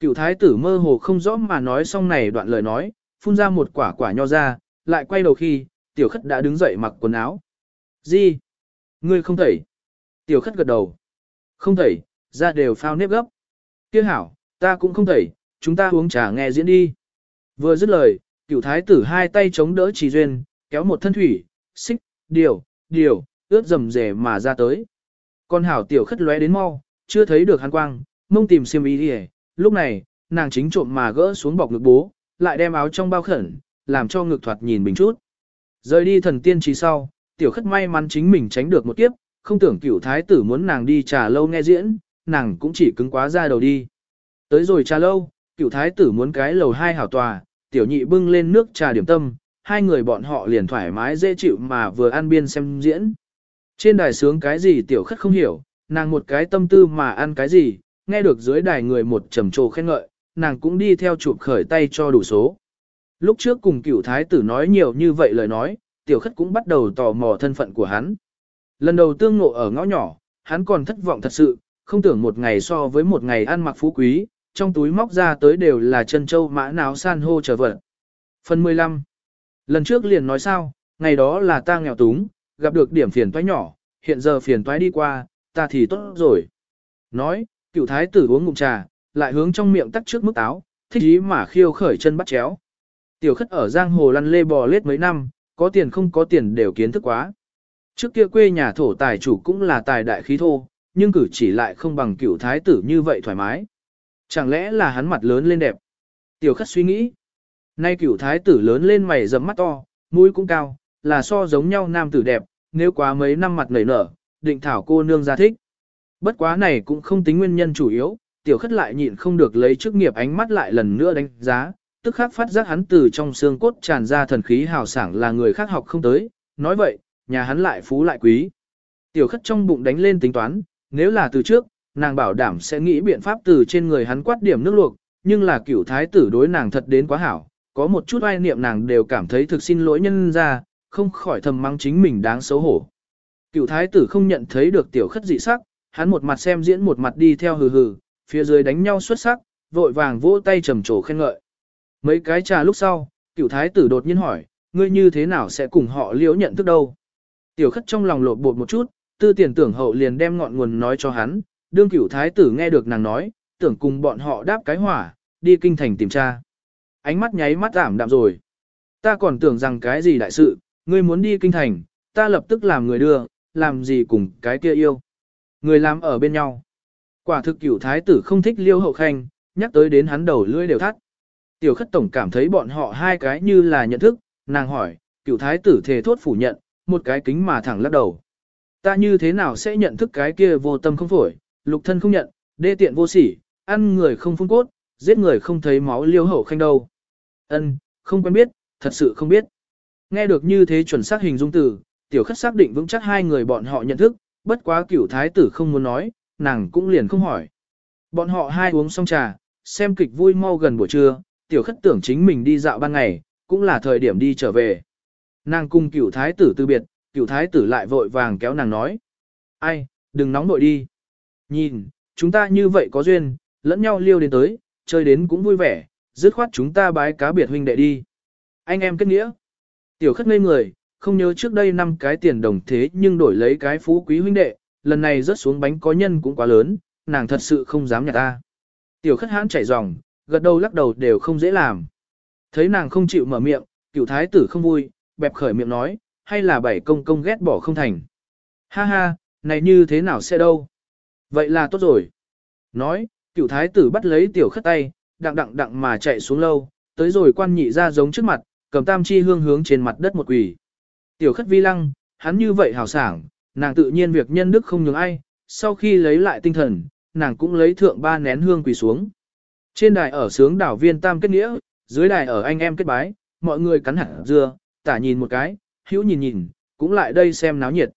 Cựu thái tử mơ hồ không rõ mà nói xong này đoạn lời nói, phun ra một quả quả nho ra, lại quay đầu khi, tiểu khất đã đứng dậy mặc quần áo. Gì? Ngươi không thẩy. Tiểu khất gật đầu. Không thẩy, ra đều phao nếp gấp. Tiếc hảo, ta cũng không thẩy, chúng ta uống trà nghe diễn đi. Vừa dứt lời, cựu thái tử hai tay chống đỡ trì duyên, kéo một thân thủy, xích, điều, điều, ướt rầm rề mà ra tới. Con hảo tiểu khất lóe đến mau, chưa thấy được hắn quang, mông tìm xiêm ý đi lúc này, nàng chính trộm mà gỡ xuống bọc ngực bố, lại đem áo trong bao khẩn, làm cho ngực thoạt nhìn bình chút. Rời đi thần tiên trí sau, tiểu khất may mắn chính mình tránh được một kiếp, không tưởng cửu thái tử muốn nàng đi trà lâu nghe diễn, nàng cũng chỉ cứng quá ra đầu đi. Tới rồi trà lâu, cửu thái tử muốn cái lầu hai hảo tòa, tiểu nhị bưng lên nước trà điểm tâm, hai người bọn họ liền thoải mái dễ chịu mà vừa ăn biên xem diễn. Trên đài sướng cái gì tiểu khất không hiểu, nàng một cái tâm tư mà ăn cái gì, nghe được dưới đài người một trầm trồ khen ngợi, nàng cũng đi theo chụp khởi tay cho đủ số. Lúc trước cùng cửu thái tử nói nhiều như vậy lời nói, tiểu khất cũng bắt đầu tò mò thân phận của hắn. Lần đầu tương ngộ ở ngõ nhỏ, hắn còn thất vọng thật sự, không tưởng một ngày so với một ngày ăn mặc phú quý, trong túi móc ra tới đều là chân châu mã náo san hô trở vật. Phần 15 Lần trước liền nói sao, ngày đó là ta nghèo túng, gặp được điểm phiền toái nhỏ, hiện giờ phiền toái đi qua, ta thì tốt rồi. Nói, cựu thái tử uống ngụm trà, lại hướng trong miệng tắt trước mức táo, thích ý mà khiêu khởi chân bắt chéo. Tiểu khất ở giang hồ lăn lê bò lết mấy năm, có tiền không có tiền đều kiến thức quá. Trước kia quê nhà thổ tài chủ cũng là tài đại khí thô, nhưng cử chỉ lại không bằng cựu thái tử như vậy thoải mái. Chẳng lẽ là hắn mặt lớn lên đẹp? Tiểu khất suy nghĩ. Nay cựu thái tử lớn lên mày rậm mắt to, mũi cũng cao, là so giống nhau nam tử đẹp, nếu quá mấy năm mặt nảy nở, định thảo cô nương ra thích. Bất quá này cũng không tính nguyên nhân chủ yếu, tiểu khất lại nhịn không được lấy chức nghiệp ánh mắt lại lần nữa đánh giá, tức khắc phát giác hắn từ trong xương cốt tràn ra thần khí hào sảng là người khác học không tới, nói vậy, nhà hắn lại phú lại quý. Tiểu khất trong bụng đánh lên tính toán, nếu là từ trước, nàng bảo đảm sẽ nghĩ biện pháp từ trên người hắn quát điểm nước luộc, nhưng là cửu thái tử đối nàng thật đến quá hảo, có một chút ai niệm nàng đều cảm thấy thực xin lỗi nhân ra, không khỏi thầm mắng chính mình đáng xấu hổ. Cửu thái tử không nhận thấy được tiểu khất dị sắc, hắn một mặt xem diễn một mặt đi theo hừ hừ, phía dưới đánh nhau xuất sắc, vội vàng vỗ tay trầm trồ khen ngợi. Mấy cái trà lúc sau, tiểu thái tử đột nhiên hỏi, ngươi như thế nào sẽ cùng họ liễu nhận thức đâu? Tiểu khất trong lòng lột bột một chút, tư tiền tưởng hậu liền đem ngọn nguồn nói cho hắn, đương cửu thái tử nghe được nàng nói, tưởng cùng bọn họ đáp cái hỏa, đi kinh thành tìm tra. Ánh mắt nháy mắt giảm đạm rồi. Ta còn tưởng rằng cái gì đại sự, ngươi muốn đi kinh thành, ta lập tức làm người đưa, làm gì cùng cái kia yêu. Người làm ở bên nhau. Quả thực cửu thái tử không thích liêu hậu khanh, nhắc tới đến hắn đầu lưỡi đều thắt. Tiểu khất tổng cảm thấy bọn họ hai cái như là nhận thức, nàng hỏi, cửu thái tử thề thốt phủ nhận, một cái kính mà thẳng lắc đầu. Ta như thế nào sẽ nhận thức cái kia vô tâm không phổi, lục thân không nhận, đê tiện vô sỉ, ăn người không phun cốt, giết người không thấy máu liêu hậu khanh đâu. Ân, không quen biết, thật sự không biết. Nghe được như thế chuẩn xác hình dung từ, tiểu khất xác định vững chắc hai người bọn họ nhận thức, bất quá cửu thái tử không muốn nói, nàng cũng liền không hỏi. Bọn họ hai uống xong trà, xem kịch vui mau gần buổi trưa, tiểu khất tưởng chính mình đi dạo ban ngày, cũng là thời điểm đi trở về. Nàng cùng cửu thái tử từ biệt, cửu thái tử lại vội vàng kéo nàng nói. Ai, đừng nóng nội đi. Nhìn, chúng ta như vậy có duyên, lẫn nhau liêu đến tới, chơi đến cũng vui vẻ, dứt khoát chúng ta bái cá biệt huynh đệ đi. Anh em kết nghĩa. Tiểu khất ngây người, không nhớ trước đây năm cái tiền đồng thế nhưng đổi lấy cái phú quý huynh đệ, lần này rớt xuống bánh có nhân cũng quá lớn, nàng thật sự không dám nhặt ta. Tiểu khất hãn chảy ròng, gật đầu lắc đầu đều không dễ làm. Thấy nàng không chịu mở miệng, cựu thái tử không vui, bẹp khởi miệng nói, hay là bảy công công ghét bỏ không thành. Ha ha, này như thế nào sẽ đâu? Vậy là tốt rồi. Nói, cựu thái tử bắt lấy tiểu khất tay, đặng đặng đặng mà chạy xuống lâu, tới rồi quan nhị ra giống trước mặt, cầm tam chi hương hướng trên mặt đất một quỷ. Tiểu khất vi lăng, hắn như vậy hào sảng, nàng tự nhiên việc nhân đức không nhường ai, sau khi lấy lại tinh thần, nàng cũng lấy thượng ba nén hương quỳ xuống. Trên đài ở sướng đảo viên tam kết nghĩa, dưới đài ở anh em kết bái, mọi người cắn hẳn dưa, tả nhìn một cái, hữu nhìn nhìn, cũng lại đây xem náo nhiệt.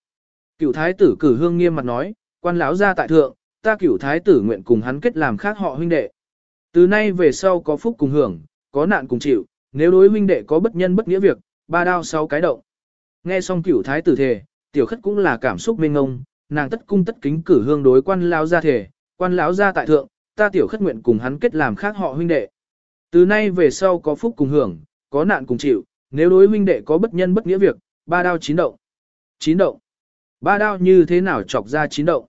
Cựu thái tử cử hương nghiêm mặt nói, quan lão ra tại thượng, ta cựu thái tử nguyện cùng hắn kết làm khác họ huynh đệ. Từ nay về sau có phúc cùng hưởng, có nạn cùng chịu, nếu đối huynh đệ có bất nhân bất nghĩa việc, ba đao sáu cái động. Nghe xong cửu thái tử thề, tiểu khất cũng là cảm xúc mênh ngông, nàng tất cung tất kính cử hương đối quan lão gia thể, quan lão gia tại thượng, ta tiểu khất nguyện cùng hắn kết làm khác họ huynh đệ. Từ nay về sau có phúc cùng hưởng, có nạn cùng chịu, nếu đối huynh đệ có bất nhân bất nghĩa việc, ba đao chín động. Chín động. Ba đao như thế nào chọc ra chín động.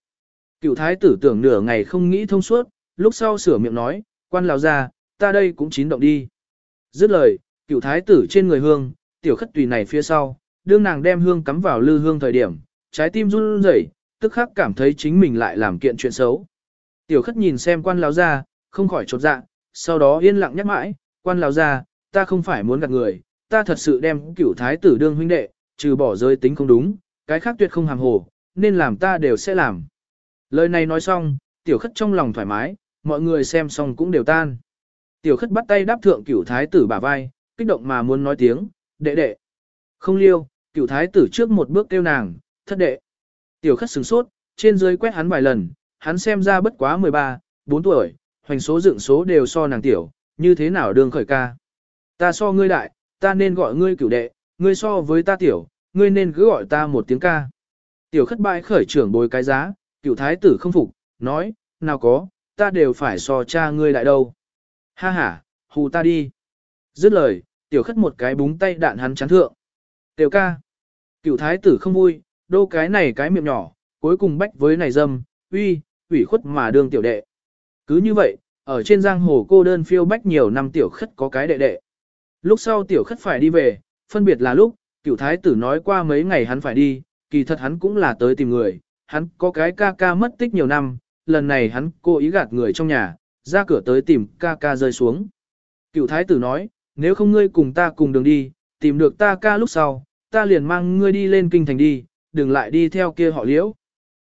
Cựu thái tử tưởng nửa ngày không nghĩ thông suốt, lúc sau sửa miệng nói, quan lão gia ta đây cũng chín động đi. Dứt lời, cựu thái tử trên người hương, tiểu khất tùy này phía sau, đương nàng đem hương cắm vào lư hương thời điểm, trái tim run rẩy, tức khắc cảm thấy chính mình lại làm kiện chuyện xấu. Tiểu khất nhìn xem quan lão gia không khỏi chột dạ, sau đó yên lặng nhắc mãi, quan lão gia ta không phải muốn gạt người, ta thật sự đem cửu thái tử đương huynh đệ, trừ bỏ giới tính không đúng, cái khác tuyệt không hàm hồ, nên làm ta đều sẽ làm. Lời này nói xong, tiểu khất trong lòng thoải mái, mọi người xem xong cũng đều tan. Tiểu khất bắt tay đáp thượng cửu thái tử bả vai, kích động mà muốn nói tiếng, đệ đệ. Không liêu, cửu thái tử trước một bước kêu nàng, thất đệ. Tiểu khất sửng sốt, trên dưới quét hắn vài lần, hắn xem ra bất quá 13, 4 tuổi, hoành số dựng số đều so nàng tiểu, như thế nào đường khởi ca. Ta so ngươi đại, ta nên gọi ngươi cửu đệ, ngươi so với ta tiểu, ngươi nên cứ gọi ta một tiếng ca. Tiểu khất bại khởi trưởng bồi cái giá, cửu thái tử không phục, nói, nào có, ta đều phải so cha ngươi đại đâu. Ha ha, hù ta đi. Dứt lời, tiểu khất một cái búng tay đạn hắn chán thượng. Tiểu ca. Cửu thái tử không vui, đô cái này cái miệng nhỏ, cuối cùng bách với này dâm, uy, ủy khuất mà đương tiểu đệ. Cứ như vậy, ở trên giang hồ cô đơn phiêu bách nhiều năm tiểu khất có cái đệ đệ. Lúc sau tiểu khất phải đi về, phân biệt là lúc, cửu thái tử nói qua mấy ngày hắn phải đi, kỳ thật hắn cũng là tới tìm người, hắn có cái ca ca mất tích nhiều năm, lần này hắn cố ý gạt người trong nhà, ra cửa tới tìm ca ca rơi xuống. Cửu thái tử nói, nếu không ngươi cùng ta cùng đường đi, tìm được ta ca lúc sau, ta liền mang ngươi đi lên kinh thành đi, đừng lại đi theo kia họ liễu.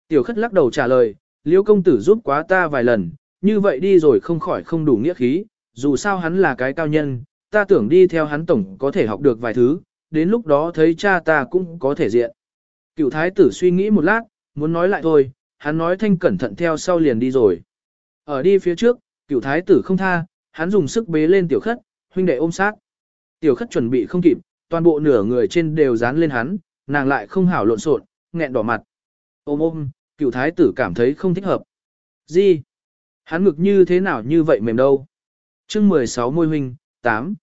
Tiểu khất lắc đầu trả lời, liễu công tử giúp quá ta vài lần, như vậy đi rồi không khỏi không đủ nghĩa khí, dù sao hắn là cái cao nhân, ta tưởng đi theo hắn tổng có thể học được vài thứ, đến lúc đó thấy cha ta cũng có thể diện. Cựu thái tử suy nghĩ một lát, muốn nói lại thôi, hắn nói thanh cẩn thận theo sau liền đi rồi. Ở đi phía trước, cựu thái tử không tha, hắn dùng sức bế lên tiểu khất, huynh đệ ôm sát. Tiểu khất chuẩn bị không kịp, toàn bộ nửa người trên đều dán lên hắn, nàng lại không hảo lộn xộn, nghẹn đỏ mặt. Ôm ôm, cựu thái tử cảm thấy không thích hợp. Gì? Hắn ngực như thế nào như vậy mềm đâu? chương 16 môi huynh, 8.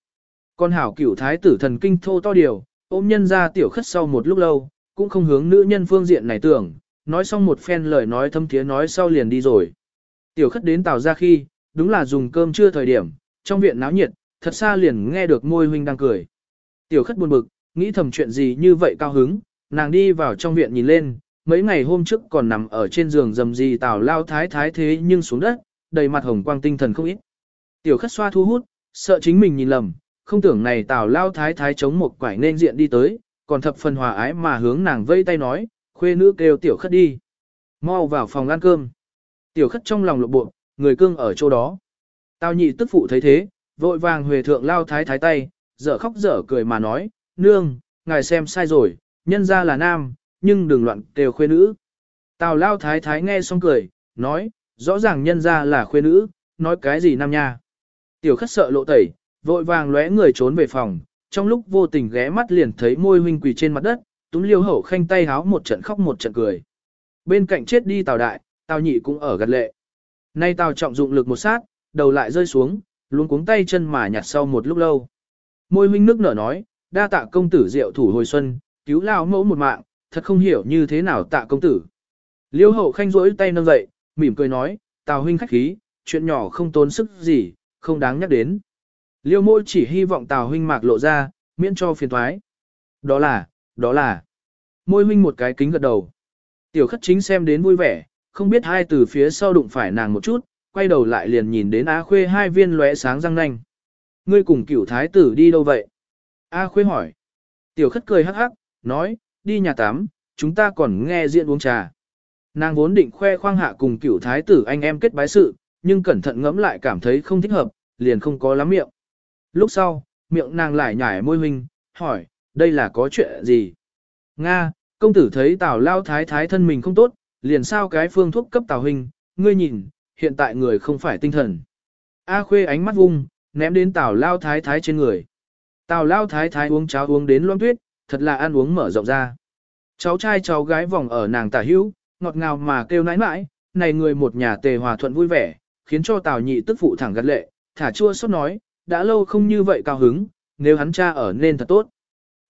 Con hảo cựu thái tử thần kinh thô to điều, ôm nhân ra tiểu khất sau một lúc lâu, cũng không hướng nữ nhân phương diện này tưởng, nói xong một phen lời nói thâm thiế nói sau liền đi rồi. Tiểu khất đến tàu ra khi, đúng là dùng cơm trưa thời điểm, trong viện náo nhiệt, thật xa liền nghe được môi huynh đang cười. Tiểu khất buồn bực, nghĩ thầm chuyện gì như vậy cao hứng, nàng đi vào trong viện nhìn lên, mấy ngày hôm trước còn nằm ở trên giường dầm gì tào lao thái thái thế nhưng xuống đất, đầy mặt hồng quang tinh thần không ít. Tiểu khất xoa thu hút, sợ chính mình nhìn lầm, không tưởng này tào lao thái thái chống một quải nên diện đi tới, còn thập phần hòa ái mà hướng nàng vây tay nói, khuê nữ kêu tiểu khất đi. Mau vào phòng ăn cơm. Tiểu khất trong lòng lộ bộ, người cương ở chỗ đó. Tào nhị tức phụ thấy thế, vội vàng huề thượng lao thái thái tay, dở khóc dở cười mà nói, nương, ngài xem sai rồi, nhân ra là nam, nhưng đừng loạn kêu khuê nữ. Tào lao thái thái nghe xong cười, nói, rõ ràng nhân ra là khuê nữ, nói cái gì nam nha. Tiểu khất sợ lộ tẩy, vội vàng lóe người trốn về phòng, trong lúc vô tình ghé mắt liền thấy môi huynh quỳ trên mặt đất, túm liêu hậu khanh tay háo một trận khóc một trận cười. Bên cạnh chết đi tào đại, tào nhị cũng ở gật lệ. Nay tào trọng dụng lực một sát, đầu lại rơi xuống, luôn cuống tay chân mà nhặt sau một lúc lâu. Môi huynh nước nở nói, đa tạ công tử diệu thủ hồi xuân, cứu lao mẫu một mạng, thật không hiểu như thế nào tạ công tử. Liêu hậu khanh rỗi tay nâng dậy, mỉm cười nói, tào huynh khách khí, chuyện nhỏ không tốn sức gì, không đáng nhắc đến. Liêu môi chỉ hy vọng tào huynh mạc lộ ra, miễn cho phiền thoái. Đó là, đó là. Môi huynh một cái kính gật đầu. Tiểu khất chính xem đến vui vẻ, không biết hai từ phía sau đụng phải nàng một chút, quay đầu lại liền nhìn đến Á Khuê hai viên lóe sáng răng nanh. Ngươi cùng cửu thái tử đi đâu vậy? A Khuê hỏi. Tiểu khất cười hắc hắc, nói, đi nhà tắm, chúng ta còn nghe diễn uống trà. Nàng vốn định khoe khoang hạ cùng cửu thái tử anh em kết bái sự, nhưng cẩn thận ngẫm lại cảm thấy không thích hợp, liền không có lắm miệng. Lúc sau, miệng nàng lại nhảy môi huynh, hỏi, đây là có chuyện gì? Nga, công tử thấy tào lao thái thái thân mình không tốt, liền sao cái phương thuốc cấp tào huynh, ngươi nhìn, hiện tại người không phải tinh thần. A khuê ánh mắt vung, ném đến tào lao thái thái trên người. Tào lao thái thái uống cháo uống đến loang tuyết, thật là ăn uống mở rộng ra. Cháu trai cháu gái vòng ở nàng tả hữu, ngọt ngào mà kêu nãi nãi, này người một nhà tề hòa thuận vui vẻ, khiến cho Tào nhị tức phụ thẳng gật lệ, thả chua xót nói, đã lâu không như vậy cao hứng, nếu hắn cha ở nên thật tốt.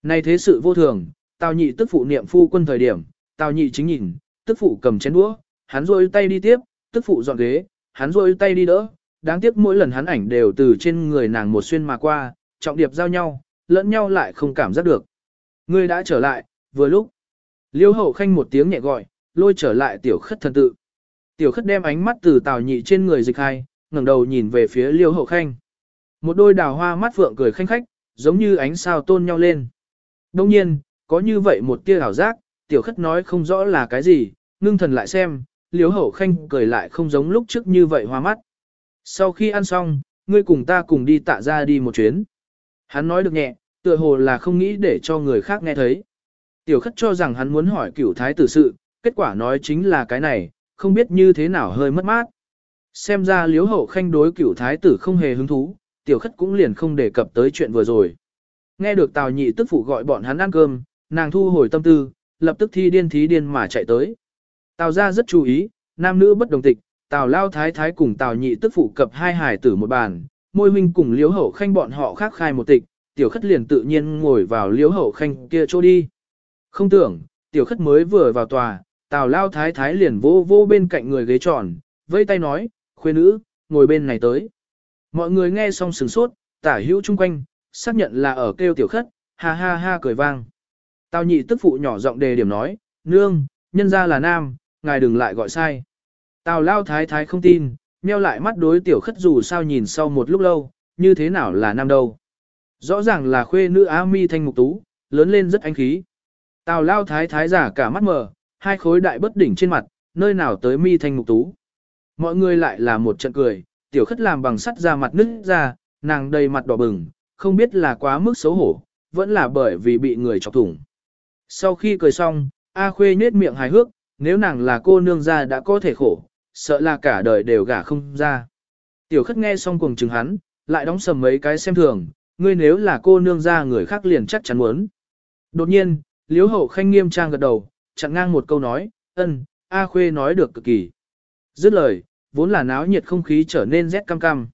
Này thế sự vô thường, Tào nhị tức phụ niệm phu quân thời điểm, Tào nhị chính nhìn, tức phụ cầm chén đũa, hắn rôi tay đi tiếp, tức phụ dọn ghế, hắn rôi tay đi đỡ, đáng tiếc mỗi lần hắn ảnh đều từ trên người nàng một xuyên mà qua, trọng điệp giao nhau, lẫn nhau lại không cảm giác được. Ngươi đã trở lại, vừa lúc. Liêu hậu khanh một tiếng nhẹ gọi, lôi trở lại tiểu khất thần tự. Tiểu khất đem ánh mắt từ tào nhị trên người dịch hai, ngẩng đầu nhìn về phía liêu hậu khanh. Một đôi đào hoa mắt phượng cười khanh khách, giống như ánh sao tôn nhau lên. Đông nhiên, có như vậy một tia ảo giác, tiểu khất nói không rõ là cái gì, ngưng thần lại xem, liêu hậu khanh cười lại không giống lúc trước như vậy hoa mắt. Sau khi ăn xong, ngươi cùng ta cùng đi tạ ra đi một chuyến. Hắn nói được nhẹ, tựa hồ là không nghĩ để cho người khác nghe thấy. Tiểu khất cho rằng hắn muốn hỏi cửu thái tử sự, kết quả nói chính là cái này, không biết như thế nào hơi mất mát. Xem ra liếu hậu khanh đối cửu thái tử không hề hứng thú, tiểu khất cũng liền không đề cập tới chuyện vừa rồi. Nghe được tào nhị tức phụ gọi bọn hắn ăn cơm, nàng thu hồi tâm tư, lập tức thi điên thí điên mà chạy tới. Tào gia rất chú ý, nam nữ bất đồng tịch, tào lao thái thái cùng tào nhị tức phụ cập hai hải tử một bàn, môi huynh cùng Liễu hậu khanh bọn họ khác khai một tịch, tiểu khất liền tự nhiên ngồi vào Liễu hậu khanh kia chỗ đi. Không tưởng, tiểu khất mới vừa vào tòa, tào lao thái thái liền vô vô bên cạnh người ghế tròn, vây tay nói, khuê nữ, ngồi bên này tới. Mọi người nghe xong sửng sốt, tả hữu chung quanh, xác nhận là ở kêu tiểu khất, ha ha ha cười vang. Tào nhị tức phụ nhỏ giọng đề điểm nói, nương, nhân ra là nam, ngài đừng lại gọi sai. Tào lao thái thái không tin, meo lại mắt đối tiểu khất dù sao nhìn sau một lúc lâu, như thế nào là nam đâu. Rõ ràng là khuê nữ á mi thanh mục tú, lớn lên rất anh khí. Tào lao thái thái giả cả mắt mờ, hai khối đại bất đỉnh trên mặt, nơi nào tới mi thanh mục tú. Mọi người lại là một trận cười, tiểu khất làm bằng sắt ra mặt nứt ra, nàng đầy mặt đỏ bừng, không biết là quá mức xấu hổ, vẫn là bởi vì bị người chọc thủng. Sau khi cười xong, A Khuê nết miệng hài hước, nếu nàng là cô nương ra đã có thể khổ, sợ là cả đời đều gả không ra. Tiểu khất nghe xong cùng chừng hắn, lại đóng sầm mấy cái xem thường, ngươi nếu là cô nương ra người khác liền chắc chắn muốn. Đột nhiên, Liễu Hậu Khanh nghiêm trang gật đầu, chặn ngang một câu nói, ân, A Khuê nói được cực kỳ. Dứt lời, vốn là náo nhiệt không khí trở nên rét cam cam.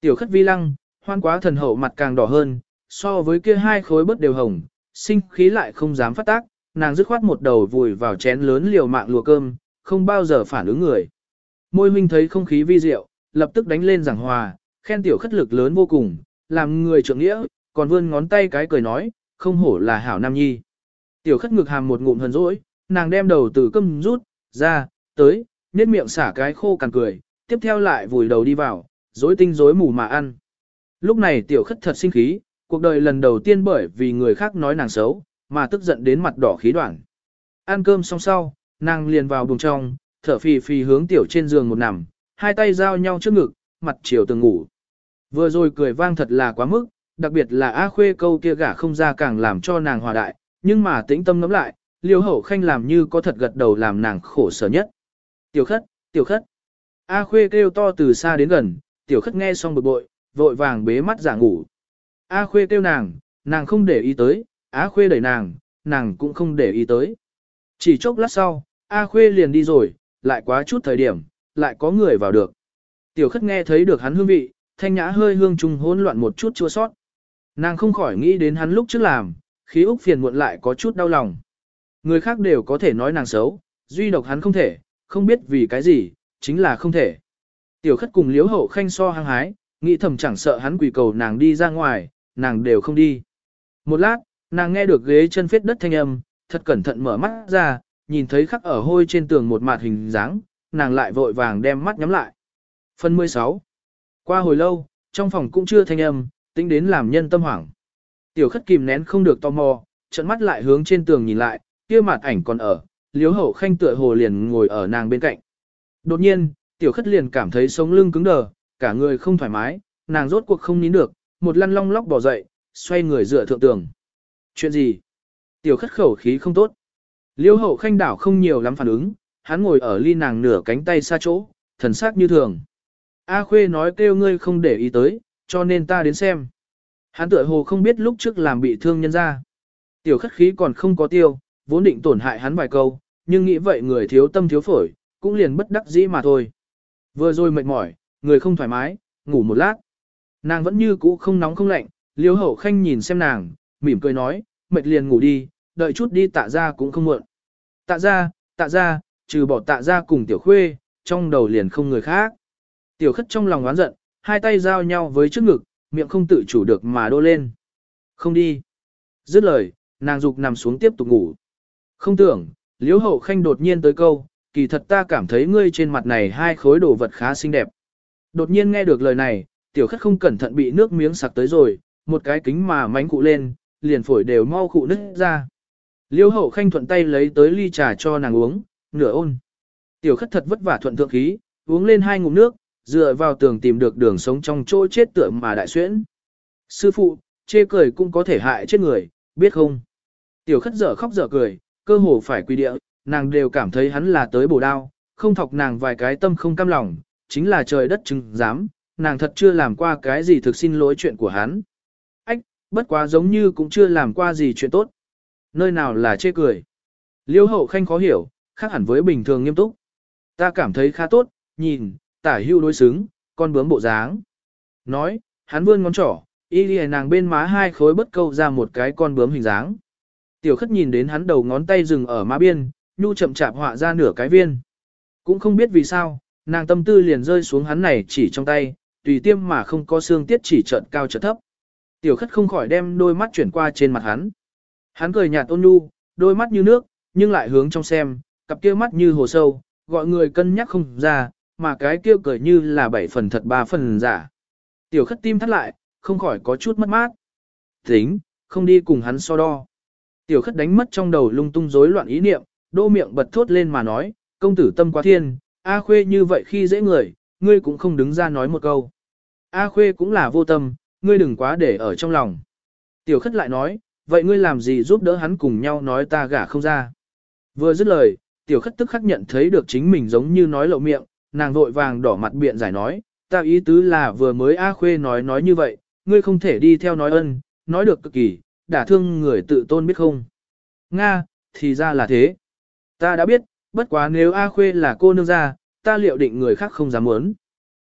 Tiểu khất vi lăng, hoan quá thần hậu mặt càng đỏ hơn, so với kia hai khối bớt đều hồng, sinh khí lại không dám phát tác, nàng dứt khoát một đầu vùi vào chén lớn liều mạng lùa cơm, không bao giờ phản ứng người. Môi huynh thấy không khí vi diệu, lập tức đánh lên giảng hòa, khen tiểu khất lực lớn vô cùng, làm người trưởng nghĩa, còn vươn ngón tay cái cười nói, không hổ là hảo nam nhi. Tiểu khất ngực hàm một ngụm hờn dỗi, nàng đem đầu từ cơm rút, ra, tới, nết miệng xả cái khô càng cười, tiếp theo lại vùi đầu đi vào, rối tinh rối mù mà ăn. Lúc này tiểu khất thật sinh khí, cuộc đời lần đầu tiên bởi vì người khác nói nàng xấu, mà tức giận đến mặt đỏ khí đoạn. Ăn cơm xong sau, nàng liền vào buồng trong, thở phì phì hướng tiểu trên giường một nằm, hai tay giao nhau trước ngực, mặt chiều tường ngủ. Vừa rồi cười vang thật là quá mức, đặc biệt là A Khuê câu kia gả không ra càng làm cho nàng hòa đại, nhưng mà tĩnh tâm ngắm lại, liêu hậu khanh làm như có thật gật đầu làm nàng khổ sở nhất. Tiểu khất, tiểu khất. A Khuê kêu to từ xa đến gần, tiểu khất nghe xong bực bội, vội vàng bế mắt giả ngủ. A Khuê kêu nàng, nàng không để ý tới, Á Khuê đẩy nàng, nàng cũng không để ý tới. Chỉ chốc lát sau, A Khuê liền đi rồi, lại quá chút thời điểm, lại có người vào được. Tiểu khất nghe thấy được hắn hương vị, thanh nhã hơi hương trùng hỗn loạn một chút chua sót. Nàng không khỏi nghĩ đến hắn lúc trước làm, khí úc phiền muộn lại có chút đau lòng. Người khác đều có thể nói nàng xấu, duy độc hắn không thể, không biết vì cái gì, chính là không thể. Tiểu khất cùng liếu hậu khanh so hăng hái, nghĩ thầm chẳng sợ hắn quỳ cầu nàng đi ra ngoài, nàng đều không đi. Một lát, nàng nghe được ghế chân phết đất thanh âm, thật cẩn thận mở mắt ra, nhìn thấy khắc ở hôi trên tường một mặt hình dáng, nàng lại vội vàng đem mắt nhắm lại. Phần 16 Qua hồi lâu, trong phòng cũng chưa thanh âm, tính đến làm nhân tâm hoảng. Tiểu khất kìm nén không được tò mò, trận mắt lại hướng trên tường nhìn lại, kia mặt ảnh còn ở, liếu hậu khanh tựa hồ liền ngồi ở nàng bên cạnh. Đột nhiên, tiểu khất liền cảm thấy sống lưng cứng đờ, cả người không thoải mái, nàng rốt cuộc không nín được, một lăn long lóc bỏ dậy, xoay người dựa thượng tường. Chuyện gì? Tiểu khất khẩu khí không tốt. Liêu hậu khanh đảo không nhiều lắm phản ứng, hắn ngồi ở ly nàng nửa cánh tay xa chỗ, thần sắc như thường. A khuê nói kêu ngươi không để ý tới, cho nên ta đến xem. Hắn tựa hồ không biết lúc trước làm bị thương nhân ra. Tiểu khất khí còn không có tiêu, vốn định tổn hại hắn vài câu, nhưng nghĩ vậy người thiếu tâm thiếu phổi, cũng liền bất đắc dĩ mà thôi. Vừa rồi mệt mỏi, người không thoải mái, ngủ một lát. Nàng vẫn như cũ không nóng không lạnh, liêu hậu khanh nhìn xem nàng, mỉm cười nói, mệt liền ngủ đi, đợi chút đi tạ ra cũng không muộn. Tạ ra, tạ ra, trừ bỏ tạ ra cùng tiểu khuê, trong đầu liền không người khác. Tiểu khất trong lòng oán giận, hai tay giao nhau với trước ngực, miệng không tự chủ được mà đô lên. Không đi. Dứt lời, nàng dục nằm xuống tiếp tục ngủ. Không tưởng, liễu hậu khanh đột nhiên tới câu, kỳ thật ta cảm thấy ngươi trên mặt này hai khối đồ vật khá xinh đẹp. Đột nhiên nghe được lời này, tiểu khất không cẩn thận bị nước miếng sặc tới rồi, một cái kính mà mánh cụ lên, liền phổi đều mau khụ nứt ra. Liêu hậu khanh thuận tay lấy tới ly trà cho nàng uống, nửa ôn. Tiểu khất thật vất vả thuận thượng khí, uống lên hai ngụm nước, dựa vào tường tìm được đường sống trong chỗ chết tượng mà đại xuyễn. Sư phụ, chê cười cũng có thể hại chết người, biết không? Tiểu khất dở khóc dở cười, cơ hồ phải quy địa, nàng đều cảm thấy hắn là tới bổ đao, không thọc nàng vài cái tâm không cam lòng, chính là trời đất chứng dám, nàng thật chưa làm qua cái gì thực xin lỗi chuyện của hắn. Bất quá giống như cũng chưa làm qua gì chuyện tốt. Nơi nào là chê cười. Liêu hậu khanh khó hiểu, khác hẳn với bình thường nghiêm túc. Ta cảm thấy khá tốt, nhìn, tả hưu đối xứng, con bướm bộ dáng. Nói, hắn vươn ngón trỏ, y lìa nàng bên má hai khối bất câu ra một cái con bướm hình dáng. Tiểu khất nhìn đến hắn đầu ngón tay dừng ở má biên, nhu chậm chạp họa ra nửa cái viên. Cũng không biết vì sao, nàng tâm tư liền rơi xuống hắn này chỉ trong tay, tùy tiêm mà không có xương tiết chỉ trận cao trận thấp. Tiểu khất không khỏi đem đôi mắt chuyển qua trên mặt hắn. Hắn cười nhạt ôn nhu, đôi mắt như nước, nhưng lại hướng trong xem, cặp kia mắt như hồ sâu, gọi người cân nhắc không ra, mà cái kia cười như là bảy phần thật ba phần giả. Tiểu khất tim thắt lại, không khỏi có chút mất mát. Tính, không đi cùng hắn so đo. Tiểu khất đánh mất trong đầu lung tung rối loạn ý niệm, đô miệng bật thốt lên mà nói, công tử tâm quá thiên, A khuê như vậy khi dễ người, ngươi cũng không đứng ra nói một câu. A khuê cũng là vô tâm, ngươi đừng quá để ở trong lòng. Tiểu khất lại nói, vậy ngươi làm gì giúp đỡ hắn cùng nhau nói ta gả không ra. Vừa dứt lời, tiểu khất tức khắc nhận thấy được chính mình giống như nói lộ miệng, nàng vội vàng đỏ mặt biện giải nói, ta ý tứ là vừa mới A khuê nói nói như vậy, ngươi không thể đi theo nói ân, nói được cực kỳ, đả thương người tự tôn biết không. Nga, thì ra là thế. Ta đã biết, bất quá nếu A khuê là cô nương ra, ta liệu định người khác không dám muốn.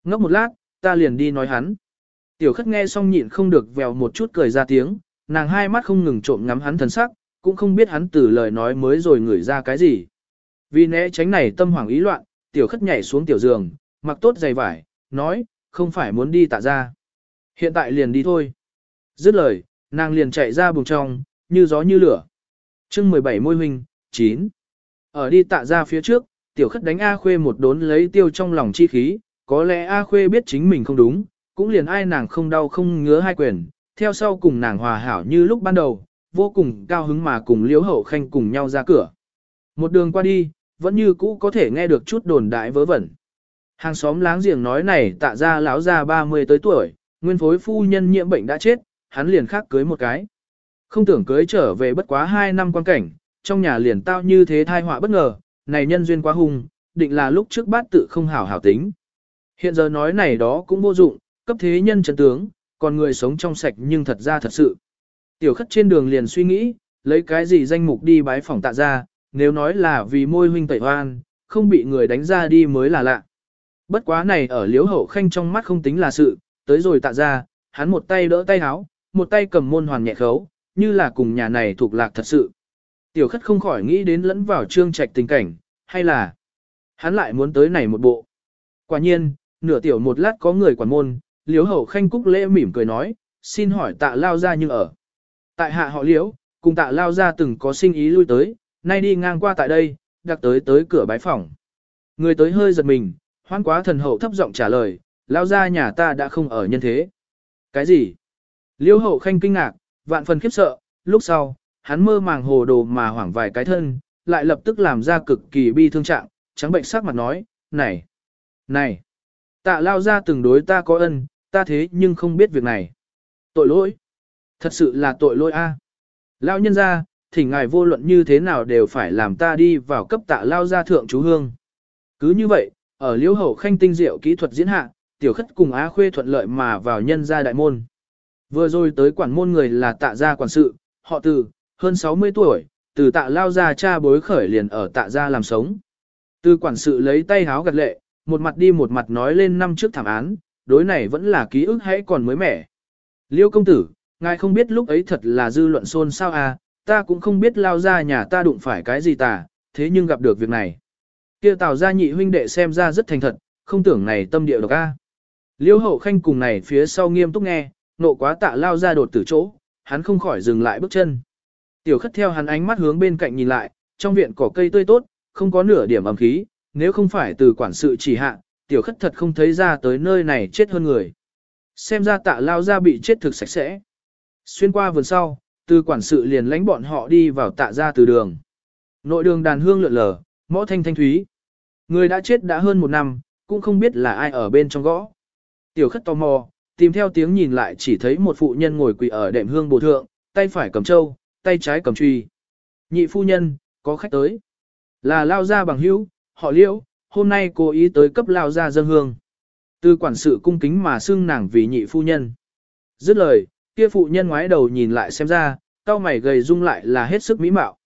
Ngốc một lát, ta liền đi nói hắn. Tiểu khất nghe xong nhịn không được vèo một chút cười ra tiếng, nàng hai mắt không ngừng trộm ngắm hắn thần sắc, cũng không biết hắn từ lời nói mới rồi ngửi ra cái gì. Vì né tránh này tâm hoảng ý loạn, tiểu khất nhảy xuống tiểu giường, mặc tốt giày vải, nói, không phải muốn đi tạ ra. Hiện tại liền đi thôi. Dứt lời, nàng liền chạy ra bùng trong, như gió như lửa. chương 17 môi huynh, 9. Ở đi tạ ra phía trước, tiểu khất đánh A Khuê một đốn lấy tiêu trong lòng chi khí, có lẽ A Khuê biết chính mình không đúng, cũng liền ai nàng không đau không ngứa hai quyền, theo sau cùng nàng hòa hảo như lúc ban đầu, vô cùng cao hứng mà cùng liễu hậu khanh cùng nhau ra cửa. Một đường qua đi, vẫn như cũ có thể nghe được chút đồn đại vớ vẩn. Hàng xóm láng giềng nói này tạ ra lão già 30 tới tuổi, nguyên phối phu nhân nhiễm bệnh đã chết, hắn liền khác cưới một cái. Không tưởng cưới trở về bất quá 2 năm quan cảnh, trong nhà liền tao như thế thai họa bất ngờ, này nhân duyên quá hung, định là lúc trước bát tự không hảo hảo tính. Hiện giờ nói này đó cũng vô dụng, cấp thế nhân chân tướng, còn người sống trong sạch nhưng thật ra thật sự. Tiểu khất trên đường liền suy nghĩ, lấy cái gì danh mục đi bái phỏng tạ ra, nếu nói là vì môi huynh tẩy hoan, không bị người đánh ra đi mới là lạ. Bất quá này ở liếu hậu khanh trong mắt không tính là sự, tới rồi tạ ra, hắn một tay đỡ tay háo, một tay cầm môn hoàn nhẹ khấu, như là cùng nhà này thuộc lạc thật sự. Tiểu khất không khỏi nghĩ đến lẫn vào trương trạch tình cảnh, hay là hắn lại muốn tới này một bộ. Quả nhiên, nửa tiểu một lát có người quản môn, liếu hậu khanh cúc lễ mỉm cười nói, xin hỏi tạ lao ra nhưng ở. Tại hạ họ liếu, cùng tạ lao ra từng có sinh ý lui tới, nay đi ngang qua tại đây, đặc tới tới cửa bái phòng. Người tới hơi giật mình, hoan quá thần hậu thấp giọng trả lời, lao ra nhà ta đã không ở nhân thế. Cái gì? Liêu hậu khanh kinh ngạc, vạn phần khiếp sợ, lúc sau, hắn mơ màng hồ đồ mà hoảng vài cái thân, lại lập tức làm ra cực kỳ bi thương trạng, trắng bệnh sắc mặt nói, này, này, tạ lao ra từng đối ta có ân, ta thế nhưng không biết việc này. Tội lỗi, thật sự là tội lỗi a. lão nhân gia thỉnh ngài vô luận như thế nào đều phải làm ta đi vào cấp tạ lao gia thượng chú hương. Cứ như vậy, ở liễu hậu khanh tinh diệu kỹ thuật diễn hạ, tiểu khất cùng Á Khuê thuận lợi mà vào nhân gia đại môn. Vừa rồi tới quản môn người là tạ gia quản sự, họ từ, hơn 60 tuổi, từ tạ lao gia cha bối khởi liền ở tạ gia làm sống. Từ quản sự lấy tay háo gật lệ, một mặt đi một mặt nói lên năm trước thảm án, đối này vẫn là ký ức hãy còn mới mẻ. Liêu công tử, ngài không biết lúc ấy thật là dư luận xôn sao à, ta cũng không biết lao ra nhà ta đụng phải cái gì tà, thế nhưng gặp được việc này. kia tào gia nhị huynh đệ xem ra rất thành thật, không tưởng này tâm địa độc a. Liêu hậu khanh cùng này phía sau nghiêm túc nghe, nộ quá tạ lao ra đột tử chỗ, hắn không khỏi dừng lại bước chân. Tiểu khất theo hắn ánh mắt hướng bên cạnh nhìn lại, trong viện cỏ cây tươi tốt, không có nửa điểm ẩm khí, nếu không phải từ quản sự chỉ hạ, tiểu khất thật không thấy ra tới nơi này chết hơn người. Xem ra tạ lao ra bị chết thực sạch sẽ. Xuyên qua vườn sau, từ quản sự liền lánh bọn họ đi vào tạ ra từ đường. Nội đường đàn hương lượn lờ, mõ thanh thanh thúy. Người đã chết đã hơn một năm, cũng không biết là ai ở bên trong gõ. Tiểu khất tò mò, tìm theo tiếng nhìn lại chỉ thấy một phụ nhân ngồi quỳ ở đệm hương bồ thượng, tay phải cầm trâu, tay trái cầm truy. Nhị phu nhân, có khách tới. Là lao ra bằng hữu, họ liễu, hôm nay cố ý tới cấp lao ra dân hương. Từ quản sự cung kính mà xưng nàng vì nhị phu nhân. Dứt lời, kia phụ nhân ngoái đầu nhìn lại xem ra, cao mày gầy rung lại là hết sức mỹ mạo.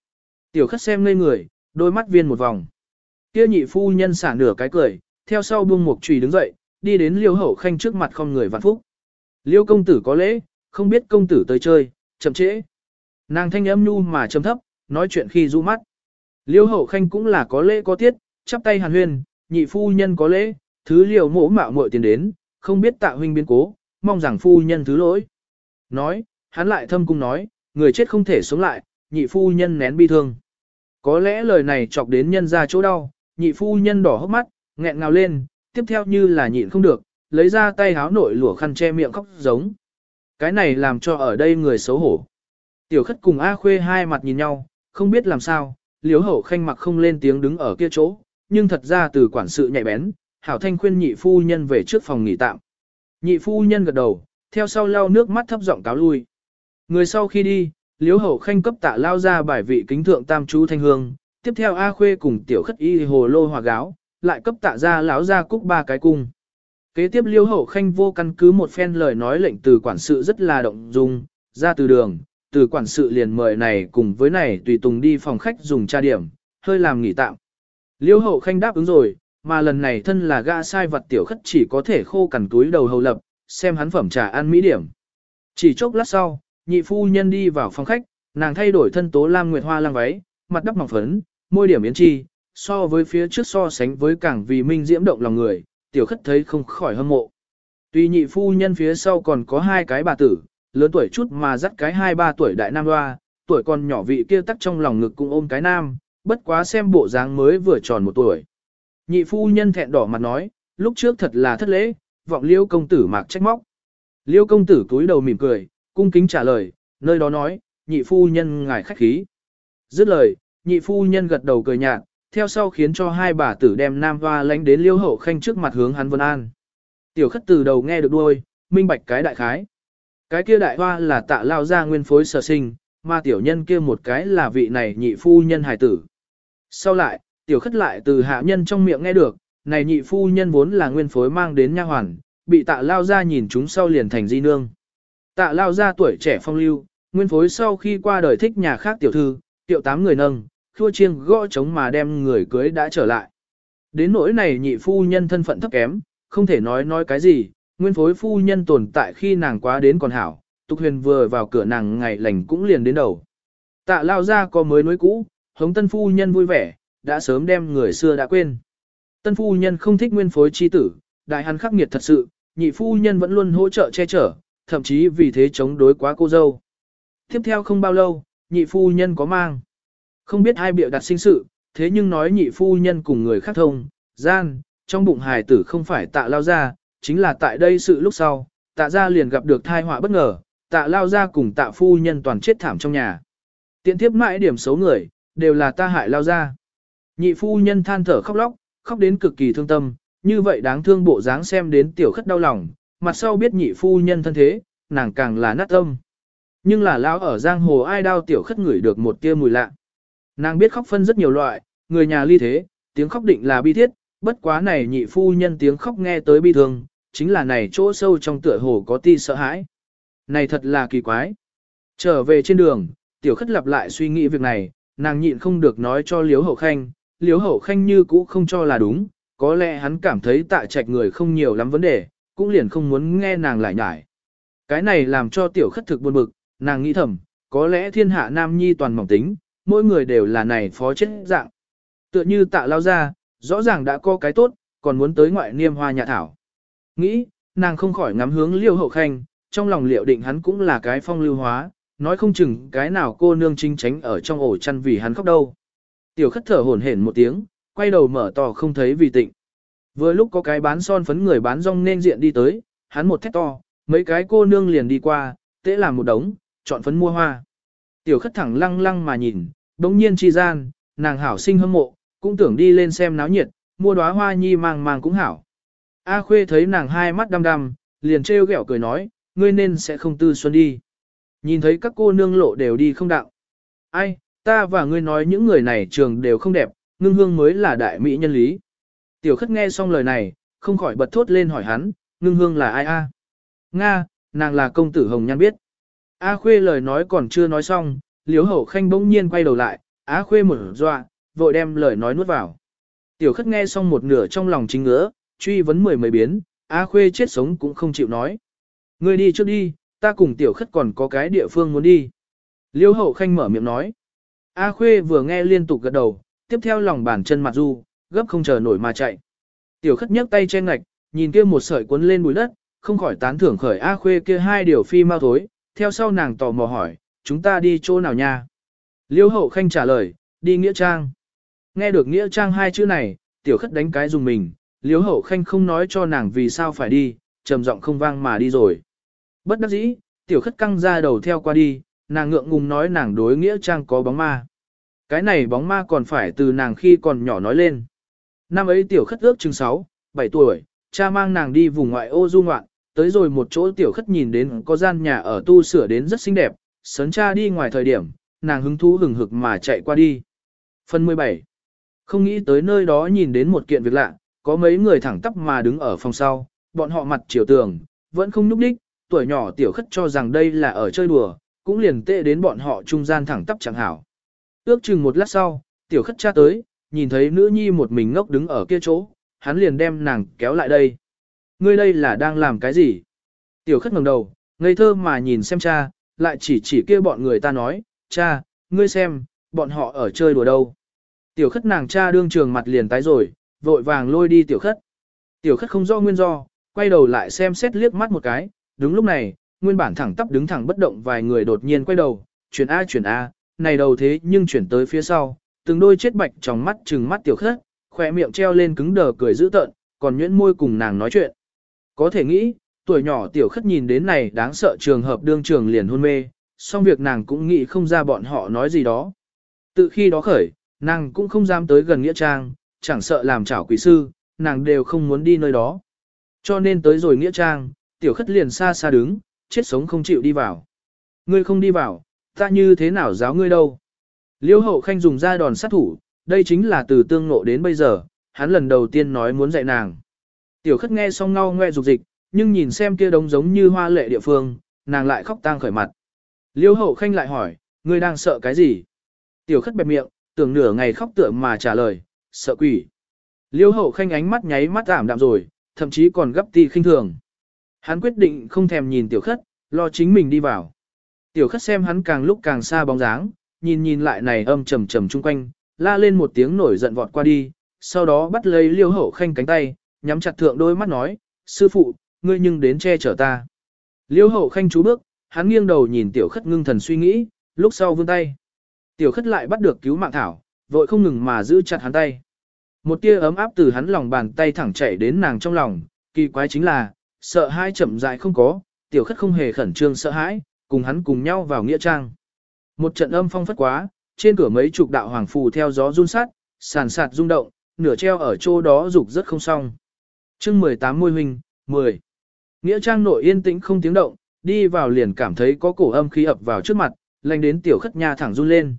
Tiểu khất xem ngây người, đôi mắt viên một vòng. Kia nhị phu nhân xả nửa cái cười, theo sau buông một chùy đứng dậy, đi đến liêu hậu khanh trước mặt không người vạn phúc. Liêu công tử có lễ, không biết công tử tới chơi, chậm trễ. Nàng thanh âm nhu mà trầm thấp, nói chuyện khi du mắt. Liêu hậu khanh cũng là có lễ có tiết, chắp tay hàn huyên, nhị phu nhân có lễ, thứ liều mỗ mạo muội tiền đến, không biết tạ huynh biến cố, mong rằng phu nhân thứ lỗi. Nói, hắn lại thâm cung nói, người chết không thể sống lại, nhị phu nhân nén bi thương. Có lẽ lời này chọc đến nhân ra chỗ đau, nhị phu nhân đỏ hốc mắt, nghẹn ngào lên, tiếp theo như là nhịn không được, lấy ra tay háo nội lụa khăn che miệng khóc giống. Cái này làm cho ở đây người xấu hổ. Tiểu khất cùng A Khuê hai mặt nhìn nhau, không biết làm sao, liếu hậu khanh mặc không lên tiếng đứng ở kia chỗ, nhưng thật ra từ quản sự nhạy bén, hảo thanh khuyên nhị phu nhân về trước phòng nghỉ tạm. Nhị phu nhân gật đầu, theo sau lau nước mắt thấp giọng cáo lui. Người sau khi đi, liếu hậu khanh cấp tạ lao ra bài vị kính thượng tam chú thanh hương, tiếp theo A Khuê cùng tiểu khất y hồ lô hòa gáo, lại cấp tạ ra lão ra cúc ba cái cung. Kế tiếp liêu hậu khanh vô căn cứ một phen lời nói lệnh từ quản sự rất là động dung, ra từ đường, từ quản sự liền mời này cùng với này tùy tùng đi phòng khách dùng tra điểm, hơi làm nghỉ tạm. Liêu hậu khanh đáp ứng rồi, mà lần này thân là gã sai vật tiểu khất chỉ có thể khô cằn túi đầu hầu lập, xem hắn phẩm trà ăn mỹ điểm. Chỉ chốc lát sau, nhị phu nhân đi vào phòng khách, nàng thay đổi thân tố lam nguyệt hoa lang váy, mặt đắp mỏng phấn, môi điểm yến chi, so với phía trước so sánh với càng vì minh diễm động lòng người, tiểu khất thấy không khỏi hâm mộ. Tuy nhị phu nhân phía sau còn có hai cái bà tử, lớn tuổi chút mà dắt cái hai ba tuổi đại nam hoa, tuổi còn nhỏ vị kia tắc trong lòng ngực cũng ôm cái nam, bất quá xem bộ dáng mới vừa tròn một tuổi. Nhị phu nhân thẹn đỏ mặt nói, lúc trước thật là thất lễ, vọng liêu công tử mạc trách móc. Liêu công tử cúi đầu mỉm cười, cung kính trả lời, nơi đó nói, nhị phu nhân ngài khách khí. Dứt lời, nhị phu nhân gật đầu cười nhạt, theo sau khiến cho hai bà tử đem nam hoa lánh đến liêu hậu khanh trước mặt hướng hắn vân an. Tiểu khất từ đầu nghe được đuôi, minh bạch cái đại khái. Cái kia đại hoa là tạ lao ra nguyên phối sở sinh, mà tiểu nhân kia một cái là vị này nhị phu nhân hài tử. Sau lại, tiểu khất lại từ hạ nhân trong miệng nghe được, này nhị phu nhân vốn là nguyên phối mang đến nha hoàn, bị tạ lao ra nhìn chúng sau liền thành di nương. Tạ lao ra tuổi trẻ phong lưu, nguyên phối sau khi qua đời thích nhà khác tiểu thư, tiểu tám người nâng, khua chiêng gõ trống mà đem người cưới đã trở lại. Đến nỗi này nhị phu nhân thân phận thấp kém, không thể nói nói cái gì, nguyên phối phu nhân tồn tại khi nàng quá đến còn hảo, tục huyền vừa vào cửa nàng ngày lành cũng liền đến đầu. Tạ lao ra có mới nối cũ, hống tân phu nhân vui vẻ, đã sớm đem người xưa đã quên. Tân phu nhân không thích nguyên phối chi tử, đại hắn khắc nghiệt thật sự, nhị phu nhân vẫn luôn hỗ trợ che chở, thậm chí vì thế chống đối quá cô dâu. Tiếp theo không bao lâu, nhị phu nhân có mang. Không biết hai biểu đặt sinh sự, thế nhưng nói nhị phu nhân cùng người khác thông, gian, trong bụng hài tử không phải tạ lao ra, chính là tại đây sự lúc sau, tạ ra liền gặp được thai họa bất ngờ, tạ lao ra cùng tạ phu nhân toàn chết thảm trong nhà. Tiện tiếp mãi điểm xấu người, đều là ta hại lao ra. Nhị phu nhân than thở khóc lóc, khóc đến cực kỳ thương tâm, như vậy đáng thương bộ dáng xem đến tiểu khất đau lòng, mặt sau biết nhị phu nhân thân thế, nàng càng là nát tâm. Nhưng là lão ở giang hồ ai đau tiểu khất ngửi được một tia mùi lạ. Nàng biết khóc phân rất nhiều loại, người nhà ly thế, tiếng khóc định là bi thiết, bất quá này nhị phu nhân tiếng khóc nghe tới bi thương, chính là này chỗ sâu trong tựa hồ có ti sợ hãi. Này thật là kỳ quái. Trở về trên đường, tiểu khất lặp lại suy nghĩ việc này, nàng nhịn không được nói cho liếu hậu khanh, liếu hậu khanh như cũ không cho là đúng, có lẽ hắn cảm thấy tạ trạch người không nhiều lắm vấn đề, cũng liền không muốn nghe nàng lại nhải. Cái này làm cho tiểu khất thực buồn bực, nàng nghĩ thầm, có lẽ thiên hạ nam nhi toàn mỏng tính, mỗi người đều là này phó chết dạng. Tựa như tạ lao ra, rõ ràng đã có cái tốt, còn muốn tới ngoại niêm hoa nhà thảo. Nghĩ, nàng không khỏi ngắm hướng liêu hậu khanh, trong lòng liệu định hắn cũng là cái phong lưu hóa, nói không chừng cái nào cô nương chính tránh ở trong ổ chăn vì hắn khóc đâu. Tiểu khất thở hổn hển một tiếng, quay đầu mở to không thấy vì tịnh. Vừa lúc có cái bán son phấn người bán rong nên diện đi tới, hắn một thét to, mấy cái cô nương liền đi qua, tễ làm một đống, chọn phấn mua hoa. Tiểu khất thẳng lăng lăng mà nhìn, đống nhiên chi gian, nàng hảo sinh hâm mộ, cũng tưởng đi lên xem náo nhiệt, mua đóa hoa nhi mang mang cũng hảo. A khuê thấy nàng hai mắt đăm đăm, liền trêu ghẹo cười nói, ngươi nên sẽ không tư xuân đi. Nhìn thấy các cô nương lộ đều đi không đạo. Ai, ta và ngươi nói những người này trường đều không đẹp, ngưng hương mới là đại mỹ nhân lý. Tiểu khất nghe xong lời này, không khỏi bật thốt lên hỏi hắn, ngưng hương là ai a? Nga, nàng là công tử Hồng Nhan biết. A khuê lời nói còn chưa nói xong, liếu hậu khanh bỗng nhiên quay đầu lại, á khuê một dọa, vội đem lời nói nuốt vào. Tiểu khất nghe xong một nửa trong lòng chính ngứa, truy vấn mười mấy biến, A khuê chết sống cũng không chịu nói. Ngươi đi trước đi, ta cùng tiểu khất còn có cái địa phương muốn đi. Liêu hậu khanh mở miệng nói. A khuê vừa nghe liên tục gật đầu, tiếp theo lòng bàn chân mặt du, gấp không chờ nổi mà chạy. Tiểu khất nhấc tay che ngạch, nhìn kia một sợi cuốn lên bụi đất, không khỏi tán thưởng khởi A khuê kia hai điều phi mau thối, theo sau nàng tò mò hỏi, chúng ta đi chỗ nào nha? Liêu hậu khanh trả lời, đi Nghĩa Trang. Nghe được Nghĩa Trang hai chữ này, tiểu khất đánh cái dùng mình, liêu hậu khanh không nói cho nàng vì sao phải đi, trầm giọng không vang mà đi rồi. Bất đắc dĩ, tiểu khất căng ra đầu theo qua đi, nàng ngượng ngùng nói nàng đối Nghĩa Trang có bóng ma. Cái này bóng ma còn phải từ nàng khi còn nhỏ nói lên. Năm ấy tiểu khất ước chừng 6, 7 tuổi, cha mang nàng đi vùng ngoại ô du ngoạn, tới rồi một chỗ tiểu khất nhìn đến có gian nhà ở tu sửa đến rất xinh đẹp, sớn cha đi ngoài thời điểm, nàng hứng thú hừng hực mà chạy qua đi. Phần 17 Không nghĩ tới nơi đó nhìn đến một kiện việc lạ, có mấy người thẳng tắp mà đứng ở phòng sau, bọn họ mặt chiều tường, vẫn không nhúc đích, tuổi nhỏ tiểu khất cho rằng đây là ở chơi đùa, cũng liền tệ đến bọn họ trung gian thẳng tắp chẳng hảo. Ước chừng một lát sau, tiểu khất cha tới, nhìn thấy nữ nhi một mình ngốc đứng ở kia chỗ, hắn liền đem nàng kéo lại đây. Ngươi đây là đang làm cái gì? Tiểu khất ngẩng đầu, ngây thơ mà nhìn xem cha, lại chỉ chỉ kia bọn người ta nói, cha, ngươi xem, bọn họ ở chơi đùa đâu. Tiểu khất nàng cha đương trường mặt liền tái rồi, vội vàng lôi đi tiểu khất. Tiểu khất không do nguyên do, quay đầu lại xem xét liếc mắt một cái, đúng lúc này, nguyên bản thẳng tắp đứng thẳng bất động vài người đột nhiên quay đầu, chuyển A chuyển A, này đầu thế nhưng chuyển tới phía sau, từng đôi chết bạch trong mắt trừng mắt tiểu khất, khỏe miệng treo lên cứng đờ cười dữ tợn, còn nhuyễn môi cùng nàng nói chuyện. Có thể nghĩ, tuổi nhỏ tiểu khất nhìn đến này đáng sợ trường hợp đương trường liền hôn mê, song việc nàng cũng nghĩ không ra bọn họ nói gì đó. Từ khi đó khởi, nàng cũng không dám tới gần Nghĩa Trang, chẳng sợ làm chảo quỷ sư, nàng đều không muốn đi nơi đó. Cho nên tới rồi Nghĩa Trang, tiểu khất liền xa xa đứng, chết sống không chịu đi vào. Ngươi không đi vào, ta như thế nào giáo ngươi đâu. Liêu hậu khanh dùng ra đòn sát thủ, đây chính là từ tương nộ đến bây giờ, hắn lần đầu tiên nói muốn dạy nàng. Tiểu khất nghe xong ngao ngoe dục dịch, nhưng nhìn xem kia đống giống như hoa lệ địa phương, nàng lại khóc tang khởi mặt. Liêu hậu khanh lại hỏi, ngươi đang sợ cái gì? Tiểu khất bẹp miệng, tưởng nửa ngày khóc tựa mà trả lời, sợ quỷ. Liêu hậu khanh ánh mắt nháy mắt giảm đạm rồi, thậm chí còn gấp ti khinh thường. Hắn quyết định không thèm nhìn tiểu khất, lo chính mình đi vào. Tiểu khất xem hắn càng lúc càng xa bóng dáng, nhìn nhìn lại này âm trầm trầm chung quanh, la lên một tiếng nổi giận vọt qua đi, sau đó bắt lấy liêu hậu khanh cánh tay, nhắm chặt thượng đôi mắt nói, sư phụ, ngươi nhưng đến che chở ta. Liêu hậu khanh chú bước, hắn nghiêng đầu nhìn tiểu khất ngưng thần suy nghĩ, lúc sau vươn tay. Tiểu khất lại bắt được cứu mạng thảo, vội không ngừng mà giữ chặt hắn tay. Một tia ấm áp từ hắn lòng bàn tay thẳng chảy đến nàng trong lòng, kỳ quái chính là, sợ hai chậm dại không có, tiểu khất không hề khẩn trương sợ hãi, cùng hắn cùng nhau vào nghĩa trang. Một trận âm phong phất quá, trên cửa mấy chục đạo hoàng phù theo gió run sát, sàn sạt rung động, nửa treo ở chỗ đó rục rất không xong. chương 18 môi huynh, 10. Nghĩa trang nội yên tĩnh không tiếng động, đi vào liền cảm thấy có cổ âm khí ập vào trước mặt, lành đến tiểu khất nha thẳng run lên.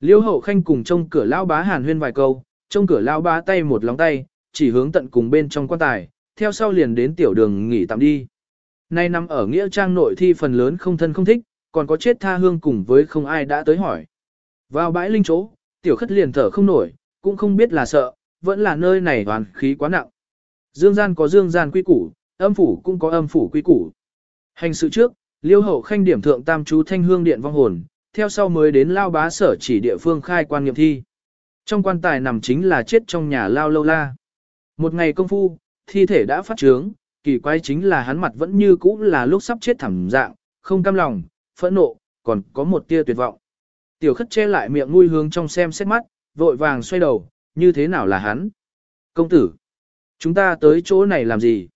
Liêu hậu khanh cùng trông cửa lao bá hàn huyên vài câu, trông cửa lao bá tay một lóng tay, chỉ hướng tận cùng bên trong quan tài, theo sau liền đến tiểu đường nghỉ tạm đi. Nay nằm ở nghĩa trang nội thi phần lớn không thân không thích, còn có chết tha hương cùng với không ai đã tới hỏi. Vào bãi linh chỗ, tiểu khất liền thở không nổi, cũng không biết là sợ, vẫn là nơi này hoàn khí quá nặng. Dương gian có dương gian quy củ, âm phủ cũng có âm phủ quy củ. Hành sự trước, liêu hậu khanh điểm thượng tam chú thanh hương điện vong hồn, theo sau mới đến lao bá sở chỉ địa phương khai quan nghiệm thi. Trong quan tài nằm chính là chết trong nhà lao lâu la. Một ngày công phu, thi thể đã phát trướng, kỳ quái chính là hắn mặt vẫn như cũ là lúc sắp chết thảm dạng, không cam lòng, phẫn nộ, còn có một tia tuyệt vọng. Tiểu khất che lại miệng nuôi hướng trong xem xét mắt, vội vàng xoay đầu, như thế nào là hắn? Công tử, chúng ta tới chỗ này làm gì?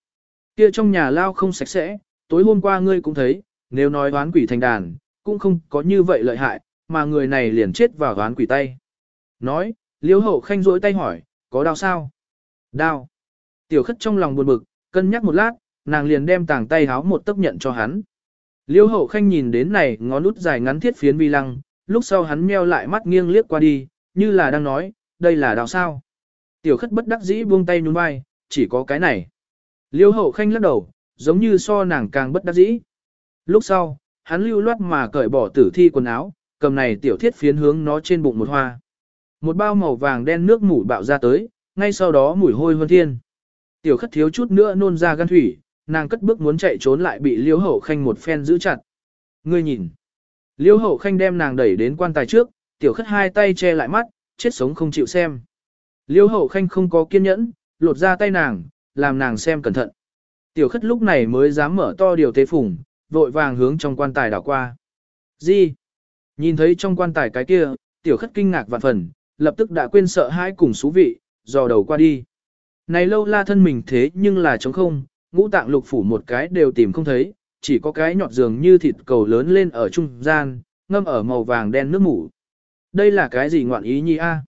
Kia trong nhà lao không sạch sẽ, tối hôm qua ngươi cũng thấy, nếu nói đoán quỷ thành đàn, cũng không có như vậy lợi hại, mà người này liền chết vào đoán quỷ tay. Nói, liễu hậu khanh rỗi tay hỏi, có đau sao? Đau. Tiểu khất trong lòng buồn bực, cân nhắc một lát, nàng liền đem tàng tay háo một tấc nhận cho hắn. Liêu hậu khanh nhìn đến này ngón út dài ngắn thiết phiến vi lăng, lúc sau hắn meo lại mắt nghiêng liếc qua đi, như là đang nói, đây là đào sao. Tiểu khất bất đắc dĩ buông tay nhún vai, chỉ có cái này. Liêu hậu khanh lắc đầu, giống như so nàng càng bất đắc dĩ. Lúc sau, hắn lưu loát mà cởi bỏ tử thi quần áo, cầm này tiểu thiết phiến hướng nó trên bụng một hoa. Một bao màu vàng đen nước mủ bạo ra tới, ngay sau đó mùi hôi hơn thiên. Tiểu khất thiếu chút nữa nôn ra gan thủy, nàng cất bước muốn chạy trốn lại bị liêu hậu khanh một phen giữ chặt. Ngươi nhìn. Liêu hậu khanh đem nàng đẩy đến quan tài trước, tiểu khất hai tay che lại mắt, chết sống không chịu xem. Liêu hậu khanh không có kiên nhẫn, lột ra tay nàng, làm nàng xem cẩn thận. Tiểu khất lúc này mới dám mở to điều tế phủng, vội vàng hướng trong quan tài đảo qua. Gì? Nhìn thấy trong quan tài cái kia, tiểu khất kinh ngạc vạn phần, lập tức đã quên sợ hãi cùng xú vị, dò đầu qua đi. Này lâu la thân mình thế nhưng là trống không, ngũ tạng lục phủ một cái đều tìm không thấy, chỉ có cái nhọt dường như thịt cầu lớn lên ở trung gian, ngâm ở màu vàng đen nước mủ. Đây là cái gì ngoạn ý nhi a?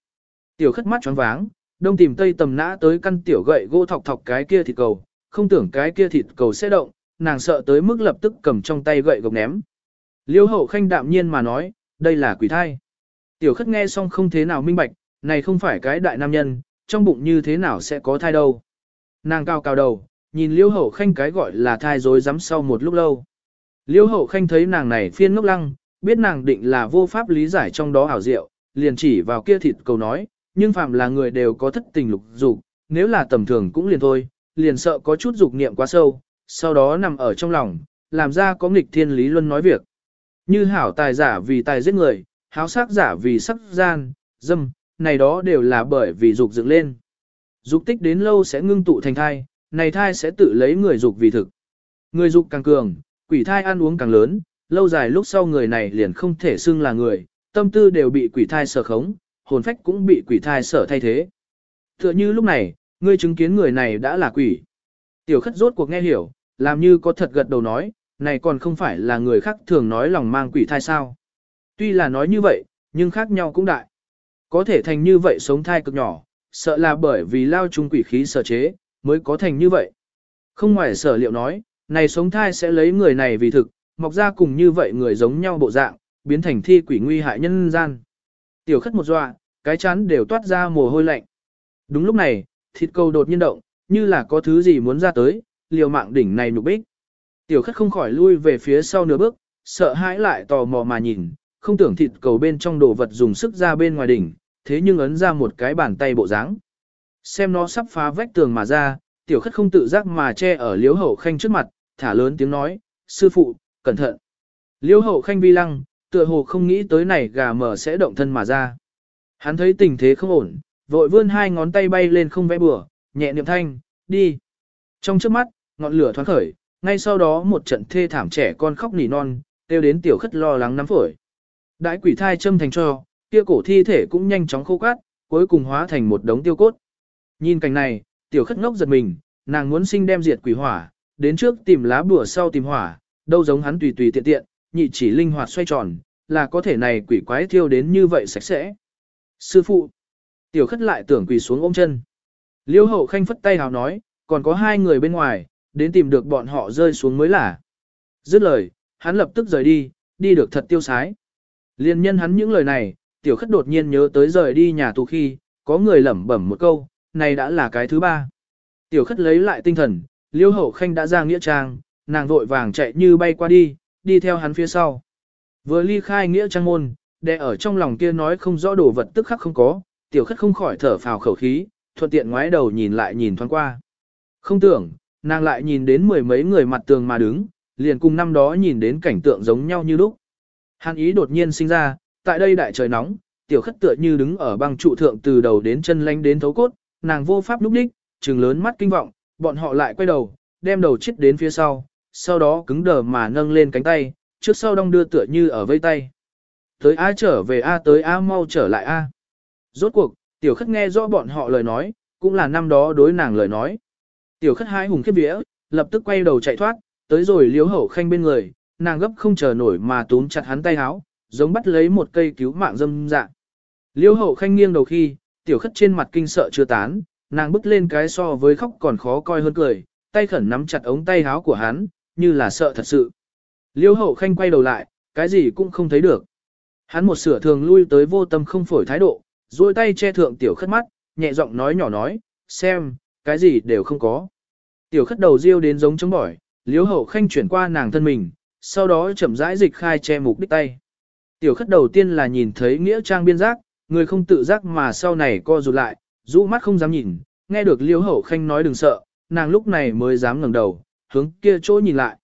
Tiểu khất mắt choáng váng, đông tìm tây tầm nã tới căn tiểu gậy gỗ thọc thọc cái kia thịt cầu, không tưởng cái kia thịt cầu sẽ động, nàng sợ tới mức lập tức cầm trong tay gậy gộc ném. Liêu hậu khanh đạm nhiên mà nói, đây là quỷ thai. Tiểu khất nghe xong không thế nào minh bạch, này không phải cái đại nam nhân, trong bụng như thế nào sẽ có thai đâu. Nàng cao cao đầu, nhìn liêu hậu khanh cái gọi là thai dối rắm sau một lúc lâu. Liêu hậu khanh thấy nàng này phiên ngốc lăng, biết nàng định là vô pháp lý giải trong đó ảo diệu, liền chỉ vào kia thịt cầu nói, nhưng phạm là người đều có thất tình lục dục, nếu là tầm thường cũng liền thôi, liền sợ có chút dục niệm quá sâu, sau đó nằm ở trong lòng, làm ra có nghịch thiên lý luân nói việc. Như hảo tài giả vì tài giết người, háo sắc giả vì sắc gian, dâm, này đó đều là bởi vì dục dựng lên. Dục tích đến lâu sẽ ngưng tụ thành thai, này thai sẽ tự lấy người dục vì thực. Người dục càng cường, quỷ thai ăn uống càng lớn, lâu dài lúc sau người này liền không thể xưng là người, tâm tư đều bị quỷ thai sở khống, hồn phách cũng bị quỷ thai sở thay thế. Tựa như lúc này, ngươi chứng kiến người này đã là quỷ. Tiểu khất rốt cuộc nghe hiểu, làm như có thật gật đầu nói, này còn không phải là người khác thường nói lòng mang quỷ thai sao. Tuy là nói như vậy, nhưng khác nhau cũng đại. Có thể thành như vậy sống thai cực nhỏ, sợ là bởi vì lao chung quỷ khí sở chế, mới có thành như vậy. Không ngoài sở liệu nói, này sống thai sẽ lấy người này vì thực, mọc ra cùng như vậy người giống nhau bộ dạng, biến thành thi quỷ nguy hại nhân gian. Tiểu khất một dọa, cái chán đều toát ra mồ hôi lạnh. Đúng lúc này, thịt câu đột nhiên động, như là có thứ gì muốn ra tới, liều mạng đỉnh này nhục bích. Tiểu khất không khỏi lui về phía sau nửa bước, sợ hãi lại tò mò mà nhìn, không tưởng thịt cầu bên trong đồ vật dùng sức ra bên ngoài đỉnh, thế nhưng ấn ra một cái bàn tay bộ dáng. Xem nó sắp phá vách tường mà ra, tiểu khất không tự giác mà che ở liếu hậu khanh trước mặt, thả lớn tiếng nói, sư phụ, cẩn thận. Liêu hậu khanh vi lăng, tựa hồ không nghĩ tới này gà mở sẽ động thân mà ra. Hắn thấy tình thế không ổn, vội vươn hai ngón tay bay lên không vẽ bừa, nhẹ niệm thanh, đi. Trong trước mắt, ngọn lửa thoáng khởi, ngay sau đó một trận thê thảm trẻ con khóc nỉ non, kêu đến tiểu khất lo lắng nắm phổi. Đại quỷ thai châm thành cho, kia cổ thi thể cũng nhanh chóng khô cát, cuối cùng hóa thành một đống tiêu cốt. Nhìn cảnh này, tiểu khất ngốc giật mình, nàng muốn sinh đem diệt quỷ hỏa, đến trước tìm lá bùa sau tìm hỏa, đâu giống hắn tùy tùy tiện tiện, nhị chỉ linh hoạt xoay tròn, là có thể này quỷ quái thiêu đến như vậy sạch sẽ. Sư phụ, tiểu khất lại tưởng quỳ xuống ôm chân. Liêu hậu khanh phất tay hào nói, còn có hai người bên ngoài, đến tìm được bọn họ rơi xuống mới là. Dứt lời, hắn lập tức rời đi, đi được thật tiêu sái. Liên nhân hắn những lời này, tiểu khất đột nhiên nhớ tới rời đi nhà tù khi, có người lẩm bẩm một câu, này đã là cái thứ ba. Tiểu khất lấy lại tinh thần, liêu hậu khanh đã ra nghĩa trang, nàng vội vàng chạy như bay qua đi, đi theo hắn phía sau. Vừa ly khai nghĩa trang môn, đệ ở trong lòng kia nói không rõ đồ vật tức khắc không có, tiểu khất không khỏi thở phào khẩu khí, thuận tiện ngoái đầu nhìn lại nhìn thoáng qua. Không tưởng, nàng lại nhìn đến mười mấy người mặt tường mà đứng, liền cùng năm đó nhìn đến cảnh tượng giống nhau như lúc. Hàn ý đột nhiên sinh ra, tại đây đại trời nóng, tiểu khất tựa như đứng ở băng trụ thượng từ đầu đến chân lanh đến thấu cốt, nàng vô pháp lúc đích, trừng lớn mắt kinh vọng, bọn họ lại quay đầu, đem đầu chết đến phía sau, sau đó cứng đờ mà nâng lên cánh tay, trước sau đong đưa tựa như ở vây tay. Tới A trở về A tới A mau trở lại A. Rốt cuộc, tiểu khất nghe rõ bọn họ lời nói, cũng là năm đó đối nàng lời nói. Tiểu khất hai hùng khiếp vía, lập tức quay đầu chạy thoát, tới rồi liếu hậu khanh bên người, nàng gấp không chờ nổi mà túm chặt hắn tay háo, giống bắt lấy một cây cứu mạng dâm dạng. Liêu hậu khanh nghiêng đầu khi, tiểu khất trên mặt kinh sợ chưa tán, nàng bước lên cái so với khóc còn khó coi hơn cười, tay khẩn nắm chặt ống tay háo của hắn, như là sợ thật sự. Liêu hậu khanh quay đầu lại, cái gì cũng không thấy được. Hắn một sửa thường lui tới vô tâm không phổi thái độ, duỗi tay che thượng tiểu khất mắt, nhẹ giọng nói nhỏ nói, xem, cái gì đều không có. Tiểu khất đầu riêu đến giống chống bỏi, liêu hậu khanh chuyển qua nàng thân mình, sau đó chậm rãi dịch khai che mục đích tay. Tiểu khất đầu tiên là nhìn thấy nghĩa trang biên giác, người không tự giác mà sau này co rụt lại, rũ mắt không dám nhìn, nghe được liêu hậu khanh nói đừng sợ, nàng lúc này mới dám ngẩng đầu, hướng kia chỗ nhìn lại.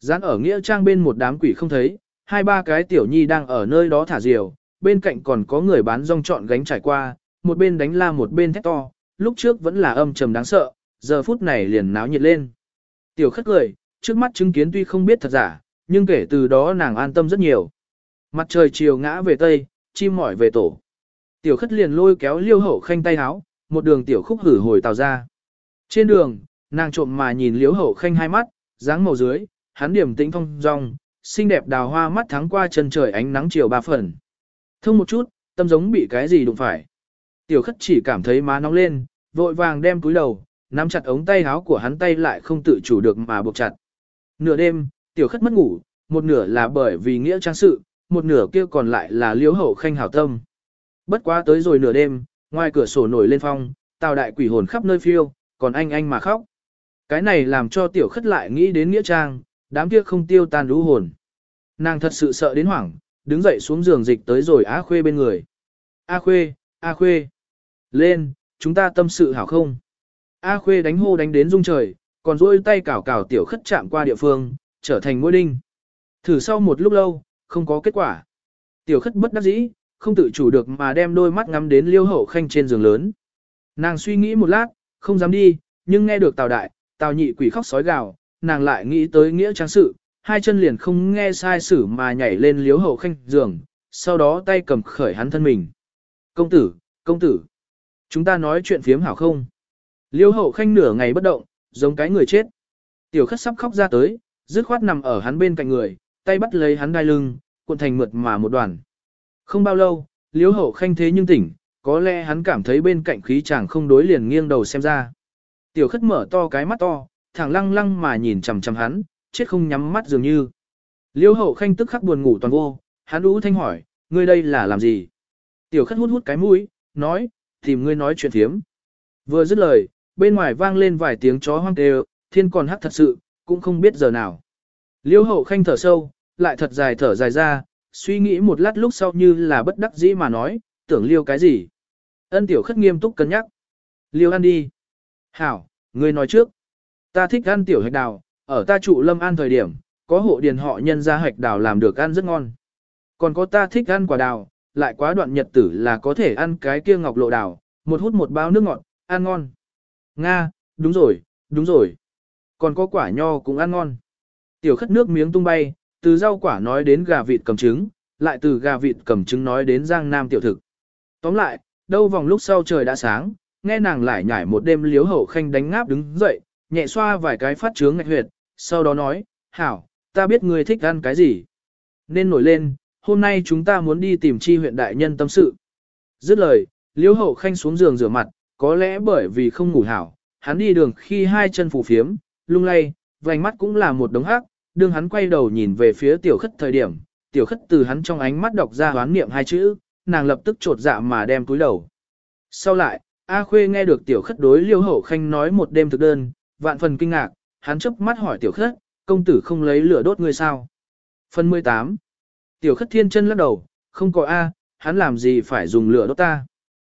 Dán ở nghĩa trang bên một đám quỷ không thấy, hai ba cái tiểu nhi đang ở nơi đó thả diều, bên cạnh còn có người bán rong trọn gánh trải qua, một bên đánh la một bên thét to, lúc trước vẫn là âm trầm đáng sợ, giờ phút này liền náo nhiệt lên. Tiểu khất cười, trước mắt chứng kiến tuy không biết thật giả, nhưng kể từ đó nàng an tâm rất nhiều. Mặt trời chiều ngã về tây, chim mỏi về tổ. Tiểu khất liền lôi kéo liêu hậu khanh tay háo, một đường tiểu khúc hử hồi tàu ra. Trên đường, nàng trộm mà nhìn liêu hậu khanh hai mắt, dáng màu dưới, hắn điểm tĩnh phong rong, xinh đẹp đào hoa mắt thắng qua chân trời ánh nắng chiều ba phần. Thông một chút, tâm giống bị cái gì đụng phải. Tiểu khất chỉ cảm thấy má nóng lên, vội vàng đem túi đầu, nắm chặt ống tay áo của hắn tay lại không tự chủ được mà buộc chặt. Nửa đêm, tiểu khất mất ngủ, một nửa là bởi vì nghĩa trang sự, một nửa kia còn lại là liếu hậu khanh hảo tâm. Bất quá tới rồi nửa đêm, ngoài cửa sổ nổi lên phong, tào đại quỷ hồn khắp nơi phiêu, còn anh anh mà khóc. Cái này làm cho tiểu khất lại nghĩ đến nghĩa trang, đám kia không tiêu tan lũ hồn. Nàng thật sự sợ đến hoảng, đứng dậy xuống giường dịch tới rồi Á Khuê bên người. A Khuê, A Khuê, lên, chúng ta tâm sự hảo không? A Khuê đánh hô đánh đến rung trời, còn duỗi tay cào cào tiểu khất chạm qua địa phương, trở thành ngôi đinh. Thử sau một lúc lâu, không có kết quả. Tiểu khất bất đắc dĩ, không tự chủ được mà đem đôi mắt ngắm đến liêu hậu khanh trên giường lớn. Nàng suy nghĩ một lát, không dám đi, nhưng nghe được tào đại, tào nhị quỷ khóc sói gào, nàng lại nghĩ tới nghĩa trang sự, hai chân liền không nghe sai sử mà nhảy lên liếu hậu khanh giường, sau đó tay cầm khởi hắn thân mình. Công tử, công tử, chúng ta nói chuyện phiếm hảo không? Liêu hậu khanh nửa ngày bất động, giống cái người chết. Tiểu khất sắp khóc ra tới, dứt khoát nằm ở hắn bên cạnh người, tay bắt lấy hắn đai lưng, cuộn thành mượt mà một đoàn. Không bao lâu, liếu hậu khanh thế nhưng tỉnh, có lẽ hắn cảm thấy bên cạnh khí chàng không đối liền nghiêng đầu xem ra. Tiểu khất mở to cái mắt to, thẳng lăng lăng mà nhìn chằm chằm hắn, chết không nhắm mắt dường như. Liêu hậu khanh tức khắc buồn ngủ toàn vô, hắn ú thanh hỏi, ngươi đây là làm gì? Tiểu khất hút hút cái mũi, nói, tìm ngươi nói chuyện thiếm. Vừa dứt lời, bên ngoài vang lên vài tiếng chó hoang kêu, thiên còn hắc thật sự, cũng không biết giờ nào. Liêu hậu khanh thở sâu, lại thật dài thở dài ra, suy nghĩ một lát lúc sau như là bất đắc dĩ mà nói, tưởng liêu cái gì. Ân tiểu khất nghiêm túc cân nhắc. Liêu ăn đi. Hảo, ngươi nói trước. Ta thích ăn tiểu hạch đào, ở ta trụ lâm an thời điểm, có hộ điền họ nhân ra hạch đào làm được ăn rất ngon. Còn có ta thích ăn quả đào, lại quá đoạn nhật tử là có thể ăn cái kia ngọc lộ đào, một hút một bao nước ngọt, ăn ngon. Nga, đúng rồi, đúng rồi. Còn có quả nho cũng ăn ngon. Tiểu khất nước miếng tung bay, từ rau quả nói đến gà vịt cầm trứng, lại từ gà vịt cầm trứng nói đến giang nam tiểu thực. Tóm lại, đâu vòng lúc sau trời đã sáng, nghe nàng lại nhảy một đêm liếu hậu khanh đánh ngáp đứng dậy, nhẹ xoa vài cái phát trướng ngạch huyệt, sau đó nói, hảo, ta biết ngươi thích ăn cái gì. Nên nổi lên, hôm nay chúng ta muốn đi tìm chi huyện đại nhân tâm sự. Dứt lời, liếu hậu khanh xuống giường rửa mặt, có lẽ bởi vì không ngủ hảo, hắn đi đường khi hai chân phủ phiếm, lung lay, vành mắt cũng là một đống hắc, đương hắn quay đầu nhìn về phía tiểu khất thời điểm, tiểu khất từ hắn trong ánh mắt đọc ra hoán niệm hai chữ, nàng lập tức trột dạ mà đem túi đầu. Sau lại, A Khuê nghe được tiểu khất đối liêu hậu khanh nói một đêm thực đơn, vạn phần kinh ngạc, hắn chớp mắt hỏi tiểu khất, công tử không lấy lửa đốt người sao? Phần 18 Tiểu khất thiên chân lắc đầu, không có A, hắn làm gì phải dùng lửa đốt ta?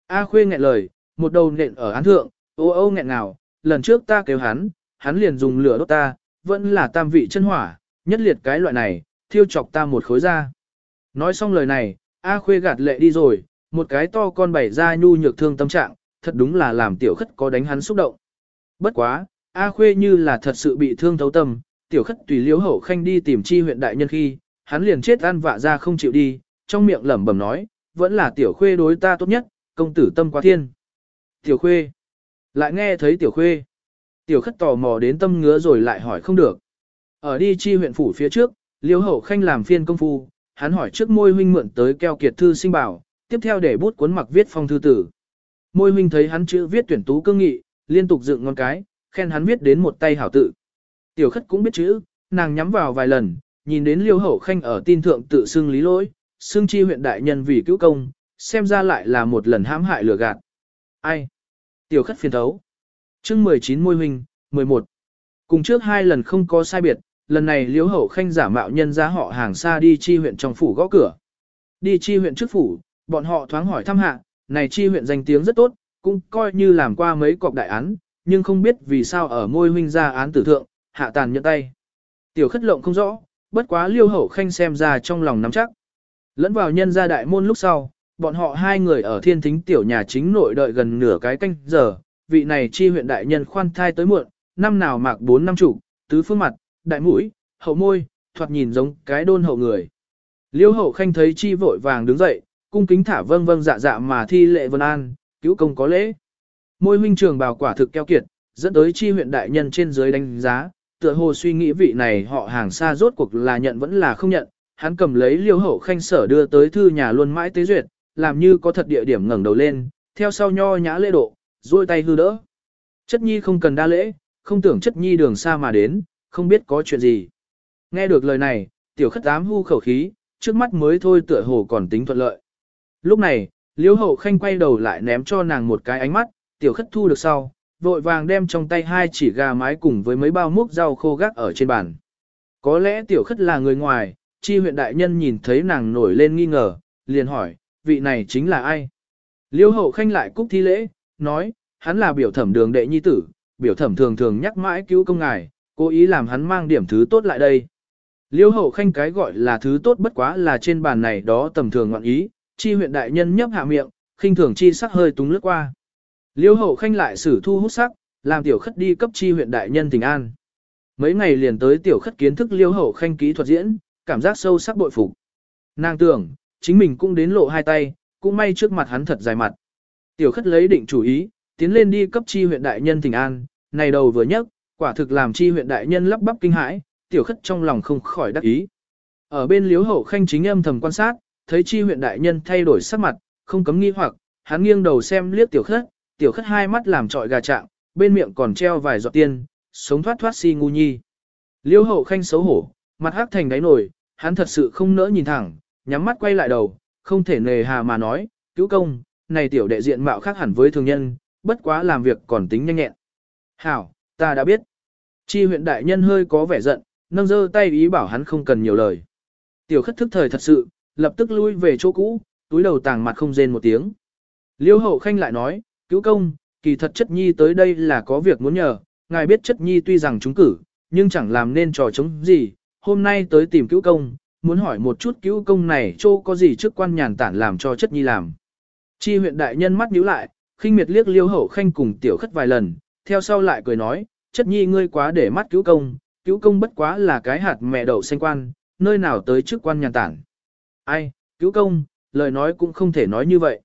A Khuê nghẹn lời, một đầu nện ở án thượng, ô ô nghẹn ngào, lần trước ta kêu hắn, hắn liền dùng lửa đốt ta, vẫn là tam vị chân hỏa, nhất liệt cái loại này, thiêu chọc ta một khối ra. Nói xong lời này, A Khuê gạt lệ đi rồi, một cái to con bảy ra nhu nhược thương tâm trạng, thật đúng là làm tiểu khất có đánh hắn xúc động. Bất quá, A Khuê như là thật sự bị thương thấu tâm, tiểu khất tùy liếu hậu khanh đi tìm chi huyện đại nhân khi, hắn liền chết ăn vạ ra không chịu đi, trong miệng lẩm bẩm nói, vẫn là tiểu khuê đối ta tốt nhất, công tử tâm quá thiên. Tiểu khuê. Lại nghe thấy tiểu khuê. Tiểu khất tò mò đến tâm ngứa rồi lại hỏi không được. Ở đi chi huyện phủ phía trước, liêu hậu khanh làm phiên công phu, hắn hỏi trước môi huynh mượn tới keo kiệt thư sinh bảo, tiếp theo để bút cuốn mặc viết phong thư tử. Môi huynh thấy hắn chữ viết tuyển tú cương nghị, liên tục dựng ngón cái, khen hắn viết đến một tay hảo tự. Tiểu khất cũng biết chữ, nàng nhắm vào vài lần, nhìn đến liêu hậu khanh ở tin thượng tự xưng lý lỗi, xưng chi huyện đại nhân vì cứu công, xem ra lại là một lần hãm hại lừa gạt. Ai? Tiểu khất phiền thấu chương 19 môi huynh, 11. Cùng trước hai lần không có sai biệt, lần này liêu hậu khanh giả mạo nhân ra họ hàng xa đi chi huyện trong phủ gõ cửa. Đi chi huyện trước phủ, bọn họ thoáng hỏi thăm hạ, này chi huyện danh tiếng rất tốt, cũng coi như làm qua mấy cọc đại án, nhưng không biết vì sao ở môi huynh ra án tử thượng, hạ tàn nhận tay. Tiểu khất lộng không rõ, bất quá liêu hậu khanh xem ra trong lòng nắm chắc. Lẫn vào nhân gia đại môn lúc sau, bọn họ hai người ở thiên thính tiểu nhà chính nội đợi gần nửa cái canh giờ, vị này chi huyện đại nhân khoan thai tới muộn, năm nào mạc bốn năm chủ, tứ phương mặt, đại mũi, hậu môi, thoạt nhìn giống cái đôn hậu người. Liêu hậu khanh thấy chi vội vàng đứng dậy, cung kính thả vâng vâng dạ dạ mà thi lệ vân an, cứu công có lễ. Môi huynh trường bào quả thực keo kiệt, dẫn tới chi huyện đại nhân trên dưới đánh giá, tựa hồ suy nghĩ vị này họ hàng xa rốt cuộc là nhận vẫn là không nhận, hắn cầm lấy liêu hậu khanh sở đưa tới thư nhà luôn mãi tế duyệt, làm như có thật địa điểm ngẩng đầu lên, theo sau nho nhã lễ độ, duỗi tay hư đỡ. Chất nhi không cần đa lễ, không tưởng chất nhi đường xa mà đến, không biết có chuyện gì. Nghe được lời này, tiểu khất ám hưu khẩu khí, trước mắt mới thôi tựa hồ còn tính thuận lợi. Lúc này, liêu hậu khanh quay đầu lại ném cho nàng một cái ánh mắt, tiểu khất thu được sau, vội vàng đem trong tay hai chỉ gà mái cùng với mấy bao múc rau khô gác ở trên bàn. Có lẽ tiểu khất là người ngoài, chi huyện đại nhân nhìn thấy nàng nổi lên nghi ngờ, liền hỏi, vị này chính là ai? Liêu hậu khanh lại cúc thi lễ, nói, hắn là biểu thẩm đường đệ nhi tử, biểu thẩm thường thường nhắc mãi cứu công ngài, cố ý làm hắn mang điểm thứ tốt lại đây. Liêu hậu khanh cái gọi là thứ tốt bất quá là trên bàn này đó tầm thường ngọn ý, chi huyện đại nhân nhấp hạ miệng, khinh thường chi sắc hơi túng lướt qua. Liêu hậu khanh lại xử thu hút sắc, làm tiểu khất đi cấp chi huyện đại nhân tình an. Mấy ngày liền tới tiểu khất kiến thức liêu hậu khanh kỹ thuật diễn, cảm giác sâu sắc bội phục. Nàng tưởng, chính mình cũng đến lộ hai tay, cũng may trước mặt hắn thật dài mặt. Tiểu khất lấy định chủ ý, tiến lên đi cấp chi huyện đại nhân thỉnh an, này đầu vừa nhấc, quả thực làm chi huyện đại nhân lắp bắp kinh hãi, tiểu khất trong lòng không khỏi đắc ý. Ở bên liếu hậu khanh chính âm thầm quan sát, thấy chi huyện đại nhân thay đổi sắc mặt, không cấm nghi hoặc, hắn nghiêng đầu xem liếc tiểu khất, tiểu khất hai mắt làm trọi gà trạng, bên miệng còn treo vài giọt tiên, sống thoát thoát si ngu nhi. Liêu hậu khanh xấu hổ, mặt hắc thành đáy nổi, hắn thật sự không nỡ nhìn thẳng, nhắm mắt quay lại đầu, không thể nề hà mà nói, cứu công, này tiểu đệ diện mạo khác hẳn với thường nhân, bất quá làm việc còn tính nhanh nhẹn. Hảo, ta đã biết. Chi huyện đại nhân hơi có vẻ giận, nâng giơ tay ý bảo hắn không cần nhiều lời. Tiểu khất thức thời thật sự, lập tức lui về chỗ cũ, túi đầu tàng mặt không rên một tiếng. Liêu hậu khanh lại nói, cứu công, kỳ thật chất nhi tới đây là có việc muốn nhờ, ngài biết chất nhi tuy rằng chúng cử, nhưng chẳng làm nên trò chống gì, hôm nay tới tìm cứu công, muốn hỏi một chút cứu công này chỗ có gì trước quan nhàn tản làm cho chất nhi làm. Chi huyện đại nhân mắt nhíu lại, khinh miệt liếc liêu hậu khanh cùng tiểu khất vài lần, theo sau lại cười nói, chất nhi ngươi quá để mắt cứu công, cứu công bất quá là cái hạt mẹ đậu xanh quan, nơi nào tới chức quan nhàn tản. Ai, cứu công, lời nói cũng không thể nói như vậy.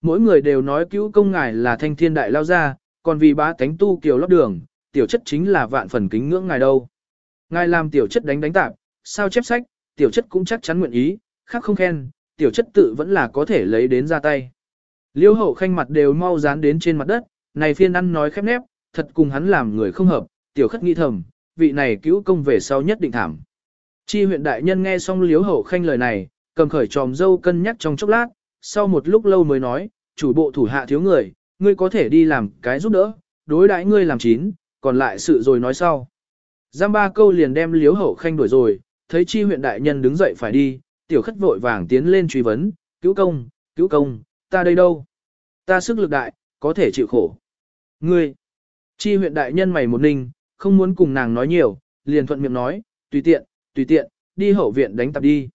Mỗi người đều nói cứu công ngài là thanh thiên đại lao ra, còn vì bá tánh tu kiều lót đường, tiểu chất chính là vạn phần kính ngưỡng ngài đâu. Ngài làm tiểu chất đánh đánh tạp, sao chép sách, tiểu chất cũng chắc chắn nguyện ý, khác không khen, tiểu chất tự vẫn là có thể lấy đến ra tay. Liêu hậu khanh mặt đều mau dán đến trên mặt đất, này phiên ăn nói khép nép, thật cùng hắn làm người không hợp, tiểu khất nghi thầm, vị này cứu công về sau nhất định thảm. Chi huyện đại nhân nghe xong liếu hậu khanh lời này, cầm khởi tròm dâu cân nhắc trong chốc lát, sau một lúc lâu mới nói, chủ bộ thủ hạ thiếu người, ngươi có thể đi làm cái giúp đỡ, đối đãi ngươi làm chín, còn lại sự rồi nói sau. Giam ba câu liền đem liếu hậu khanh đuổi rồi, thấy chi huyện đại nhân đứng dậy phải đi, tiểu khất vội vàng tiến lên truy vấn, cứu công, cứu công, ta đây đâu? Ta sức lực đại, có thể chịu khổ. Ngươi, chi huyện đại nhân mày một ninh, không muốn cùng nàng nói nhiều, liền thuận miệng nói, tùy tiện, tùy tiện, đi hậu viện đánh tập đi.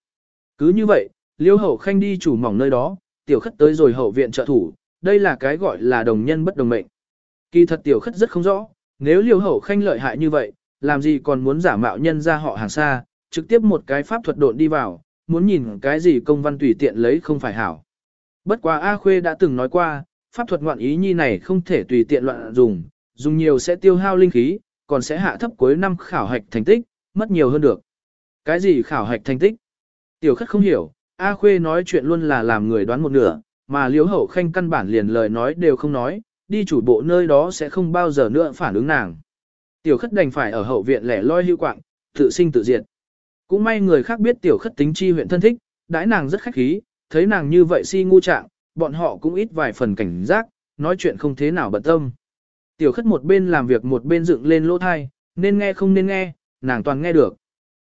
Cứ như vậy, liêu hậu khanh đi chủ mỏng nơi đó, tiểu khất tới rồi hậu viện trợ thủ, đây là cái gọi là đồng nhân bất đồng mệnh. Kỳ thật tiểu khất rất không rõ, nếu liêu hậu khanh lợi hại như vậy, làm gì còn muốn giả mạo nhân ra họ hàng xa, trực tiếp một cái pháp thuật độn đi vào, muốn nhìn cái gì công văn tùy tiện lấy không phải hảo. Bất quá A Khuê đã từng nói qua, pháp thuật ngoạn ý nhi này không thể tùy tiện loạn dùng, dùng nhiều sẽ tiêu hao linh khí, còn sẽ hạ thấp cuối năm khảo hạch thành tích, mất nhiều hơn được. Cái gì khảo hạch thành tích? Tiểu khất không hiểu, A Khuê nói chuyện luôn là làm người đoán một nửa, mà liếu hậu khanh căn bản liền lời nói đều không nói, đi chủ bộ nơi đó sẽ không bao giờ nữa phản ứng nàng. Tiểu khất đành phải ở hậu viện lẻ loi hưu quạng, tự sinh tự diệt. Cũng may người khác biết tiểu khất tính chi huyện thân thích, đãi nàng rất khách khí, thấy nàng như vậy si ngu trạng, bọn họ cũng ít vài phần cảnh giác, nói chuyện không thế nào bận tâm. Tiểu khất một bên làm việc một bên dựng lên lỗ thai, nên nghe không nên nghe, nàng toàn nghe được.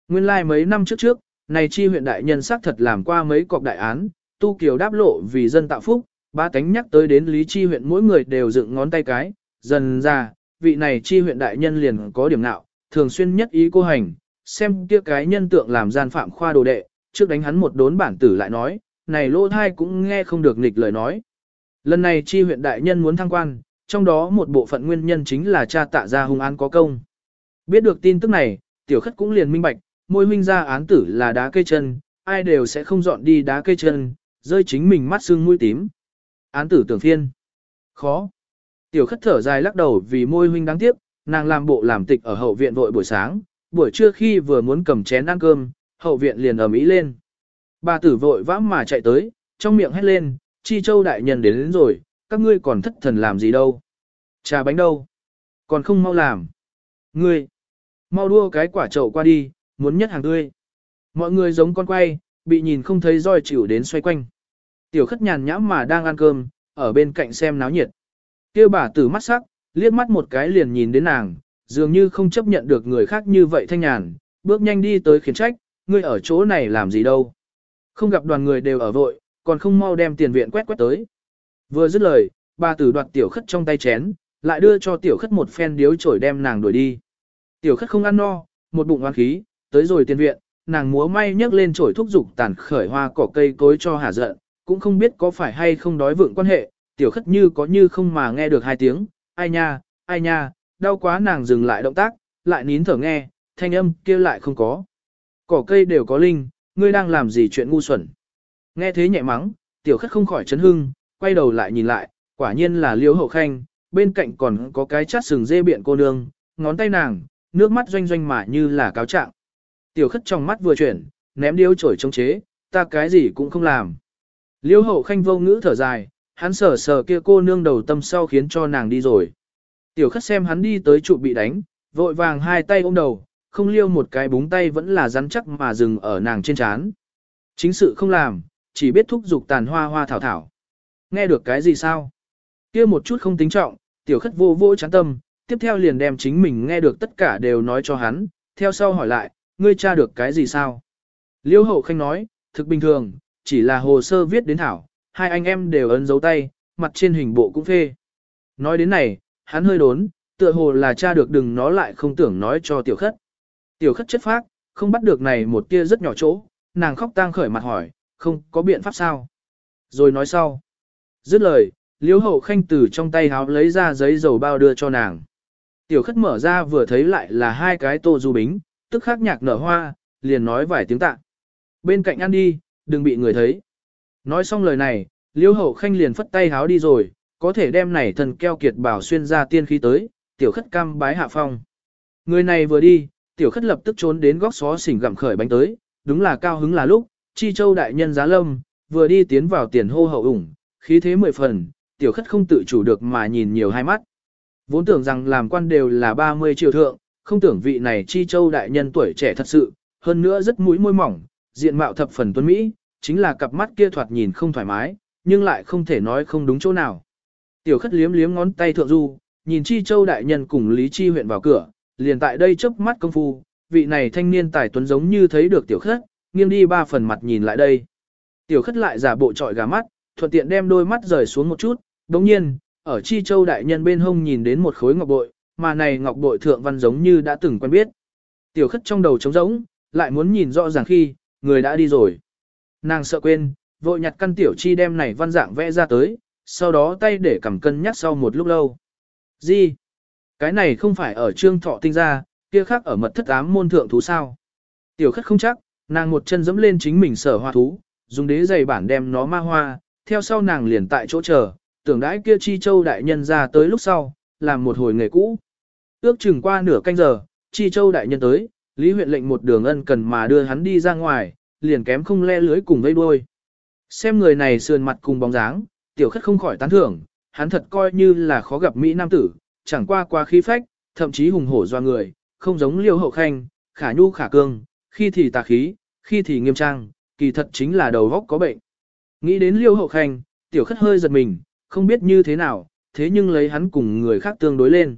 Nguyên lai like mấy năm trước trước, này chi huyện đại nhân xác thật làm qua mấy cọc đại án, tu kiều đáp lộ vì dân tạo phúc, ba cánh nhắc tới đến lý chi huyện mỗi người đều dựng ngón tay cái, dần ra, vị này chi huyện đại nhân liền có điểm nạo, thường xuyên nhất ý cô hành, xem kia cái nhân tượng làm gian phạm khoa đồ đệ, trước đánh hắn một đốn bản tử lại nói, này lô thai cũng nghe không được nghịch lời nói. Lần này chi huyện đại nhân muốn thăng quan, trong đó một bộ phận nguyên nhân chính là cha tạ ra hung án có công. Biết được tin tức này, tiểu khất cũng liền minh bạch, môi huynh ra án tử là đá cây chân, ai đều sẽ không dọn đi đá cây chân, rơi chính mình mắt xương mũi tím. Án tử tưởng phiên. Khó. Tiểu khất thở dài lắc đầu vì môi huynh đáng tiếc, nàng làm bộ làm tịch ở hậu viện vội buổi sáng, buổi trưa khi vừa muốn cầm chén ăn cơm, hậu viện liền ầm ĩ lên. Bà tử vội vã mà chạy tới, trong miệng hét lên, chi châu đại nhân đến, đến rồi, các ngươi còn thất thần làm gì đâu. Trà bánh đâu? Còn không mau làm. Ngươi, mau đua cái quả chậu qua đi, muốn nhất hàng tươi. Mọi người giống con quay, bị nhìn không thấy roi chịu đến xoay quanh. Tiểu khất nhàn nhãm mà đang ăn cơm, ở bên cạnh xem náo nhiệt. Kêu bà tử mắt sắc, liếc mắt một cái liền nhìn đến nàng, dường như không chấp nhận được người khác như vậy thanh nhàn, bước nhanh đi tới khiển trách, ngươi ở chỗ này làm gì đâu. Không gặp đoàn người đều ở vội, còn không mau đem tiền viện quét quét tới. Vừa dứt lời, bà tử đoạt tiểu khất trong tay chén, lại đưa cho tiểu khất một phen điếu chổi đem nàng đuổi đi. Tiểu khất không ăn no, một bụng oan khí, tới rồi tiền viện, nàng múa may nhấc lên chổi thúc dục tàn khởi hoa cỏ cây cối cho hả giận, cũng không biết có phải hay không đói vượng quan hệ, tiểu khất như có như không mà nghe được hai tiếng, ai nha, ai nha, đau quá nàng dừng lại động tác, lại nín thở nghe, thanh âm kia lại không có. Cỏ cây đều có linh, ngươi đang làm gì chuyện ngu xuẩn. Nghe thế nhẹ mắng, tiểu khất không khỏi chấn hưng, quay đầu lại nhìn lại, quả nhiên là liễu hậu khanh, bên cạnh còn có cái chát sừng dê biện cô nương, ngón tay nàng, nước mắt doanh doanh mà như là cáo trạng. Tiểu khất trong mắt vừa chuyển, ném điếu chổi chống chế, ta cái gì cũng không làm. Liễu hậu khanh vô ngữ thở dài, hắn sờ sờ kia cô nương đầu tâm sau khiến cho nàng đi rồi. Tiểu khất xem hắn đi tới trụ bị đánh, vội vàng hai tay ôm đầu, không liêu một cái búng tay vẫn là rắn chắc mà dừng ở nàng trên trán. Chính sự không làm, chỉ biết thúc giục tàn hoa hoa thảo thảo. Nghe được cái gì sao? kia một chút không tính trọng, tiểu khất vô vô chán tâm, tiếp theo liền đem chính mình nghe được tất cả đều nói cho hắn, theo sau hỏi lại, ngươi tra được cái gì sao? Liêu hậu khanh nói, thực bình thường, chỉ là hồ sơ viết đến thảo, hai anh em đều ấn dấu tay, mặt trên hình bộ cũng phê. Nói đến này, hắn hơi đốn, tựa hồ là cha được đừng nó lại không tưởng nói cho tiểu khất. Tiểu khất chất phác, không bắt được này một tia rất nhỏ chỗ, nàng khóc tang khởi mặt hỏi, không có biện pháp sao. Rồi nói sau. Dứt lời, liếu hậu khanh từ trong tay háo lấy ra giấy dầu bao đưa cho nàng. Tiểu khất mở ra vừa thấy lại là hai cái tô du bính, tức khắc nhạc nở hoa, liền nói vài tiếng tạ. Bên cạnh ăn đi, đừng bị người thấy. Nói xong lời này, liêu hậu khanh liền phất tay háo đi rồi, có thể đem này thần keo kiệt bảo xuyên ra tiên khí tới, tiểu khất cam bái hạ phong. Người này vừa đi, tiểu khất lập tức trốn đến góc xó xỉnh gặm khởi bánh tới, đúng là cao hứng là lúc, chi châu đại nhân giá lâm, vừa đi tiến vào tiền hô hậu ủng, khí thế mười phần, tiểu khất không tự chủ được mà nhìn nhiều hai mắt. Vốn tưởng rằng làm quan đều là 30 triệu thượng, không tưởng vị này chi châu đại nhân tuổi trẻ thật sự, hơn nữa rất mũi môi mỏng, diện mạo thập phần tuấn Mỹ, chính là cặp mắt kia thoạt nhìn không thoải mái, nhưng lại không thể nói không đúng chỗ nào. Tiểu khất liếm liếm ngón tay thượng du, nhìn chi châu đại nhân cùng Lý Chi huyện vào cửa, liền tại đây chớp mắt công phu, vị này thanh niên tài tuấn giống như thấy được tiểu khất, nghiêng đi ba phần mặt nhìn lại đây. Tiểu khất lại giả bộ trọi gà mắt, thuận tiện đem đôi mắt rời xuống một chút, đồng nhiên, ở Chi Châu đại nhân bên hông nhìn đến một khối ngọc bội, mà này ngọc bội thượng văn giống như đã từng quen biết. Tiểu khất trong đầu trống rỗng, lại muốn nhìn rõ ràng khi, người đã đi rồi. Nàng sợ quên, vội nhặt căn tiểu chi đem này văn dạng vẽ ra tới, sau đó tay để cầm cân nhắc sau một lúc lâu. Gì? Cái này không phải ở trương thọ tinh ra, kia khác ở mật thất ám môn thượng thú sao? Tiểu khất không chắc, nàng một chân dẫm lên chính mình sở hoa thú, dùng đế giày bản đem nó ma hoa, theo sau nàng liền tại chỗ chờ, tưởng đãi kia chi châu đại nhân ra tới lúc sau, làm một hồi nghề cũ. Ước chừng qua nửa canh giờ, chi châu đại nhân tới, Lý huyện lệnh một đường ân cần mà đưa hắn đi ra ngoài, liền kém không le lưới cùng vây đuôi. Xem người này sườn mặt cùng bóng dáng, tiểu khất không khỏi tán thưởng, hắn thật coi như là khó gặp Mỹ Nam tử, chẳng qua qua khí phách, thậm chí hùng hổ doa người, không giống liêu hậu khanh, khả nhu khả cương, khi thì tà khí, khi thì nghiêm trang, kỳ thật chính là đầu góc có bệnh. Nghĩ đến liêu hậu khanh, tiểu khất hơi giật mình, không biết như thế nào, thế nhưng lấy hắn cùng người khác tương đối lên.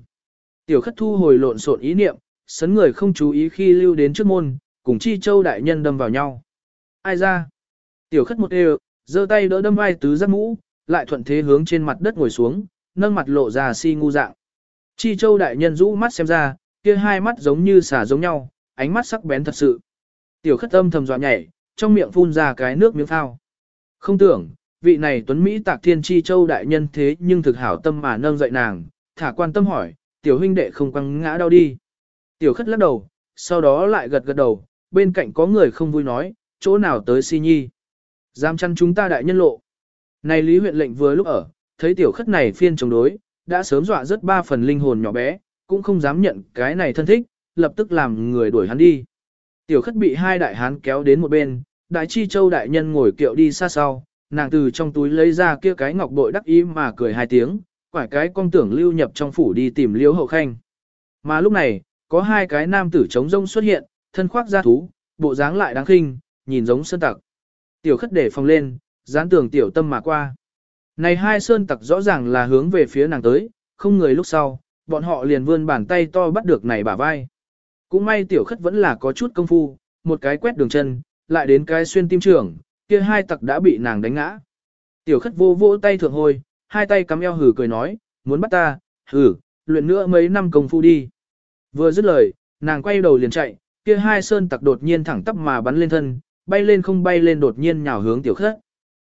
Tiểu khất thu hồi lộn xộn ý niệm, sấn người không chú ý khi lưu đến trước môn, cùng chi châu đại nhân đâm vào nhau. Ai ra? Tiểu khất một đều, giơ tay đỡ đâm vai tứ giác mũ, lại thuận thế hướng trên mặt đất ngồi xuống, nâng mặt lộ ra si ngu dạng. Chi châu đại nhân rũ mắt xem ra, kia hai mắt giống như xả giống nhau, ánh mắt sắc bén thật sự. Tiểu khất âm thầm dọa nhảy, trong miệng phun ra cái nước miếng phao. Không tưởng, vị này tuấn Mỹ tạc thiên chi châu đại nhân thế nhưng thực hảo tâm mà nâng dậy nàng, thả quan tâm hỏi, tiểu huynh đệ không quăng ngã đau đi. Tiểu khất lắc đầu, sau đó lại gật gật đầu, bên cạnh có người không vui nói, chỗ nào tới si nhi. giam chăn chúng ta đại nhân lộ. Này Lý huyện lệnh vừa lúc ở, thấy tiểu khất này phiên chống đối, đã sớm dọa rất ba phần linh hồn nhỏ bé, cũng không dám nhận cái này thân thích, lập tức làm người đuổi hắn đi. Tiểu khất bị hai đại hán kéo đến một bên, đại chi châu đại nhân ngồi kiệu đi xa sau, nàng từ trong túi lấy ra kia cái ngọc bội đắc ý mà cười hai tiếng, quải cái con tưởng lưu nhập trong phủ đi tìm liễu hậu khanh. Mà lúc này, có hai cái nam tử trống rông xuất hiện, thân khoác da thú, bộ dáng lại đáng khinh, nhìn giống sơn tặc. Tiểu khất để phòng lên, dán tường tiểu tâm mà qua. Này hai sơn tặc rõ ràng là hướng về phía nàng tới, không người lúc sau, bọn họ liền vươn bàn tay to bắt được này bả vai. Cũng may tiểu khất vẫn là có chút công phu, một cái quét đường chân, lại đến cái xuyên tim trưởng, kia hai tặc đã bị nàng đánh ngã. Tiểu khất vô vỗ tay thượng hồi, hai tay cắm eo hử cười nói, muốn bắt ta, hử, luyện nữa mấy năm công phu đi. Vừa dứt lời, nàng quay đầu liền chạy, kia hai sơn tặc đột nhiên thẳng tắp mà bắn lên thân, bay lên không bay lên đột nhiên nhào hướng tiểu khất.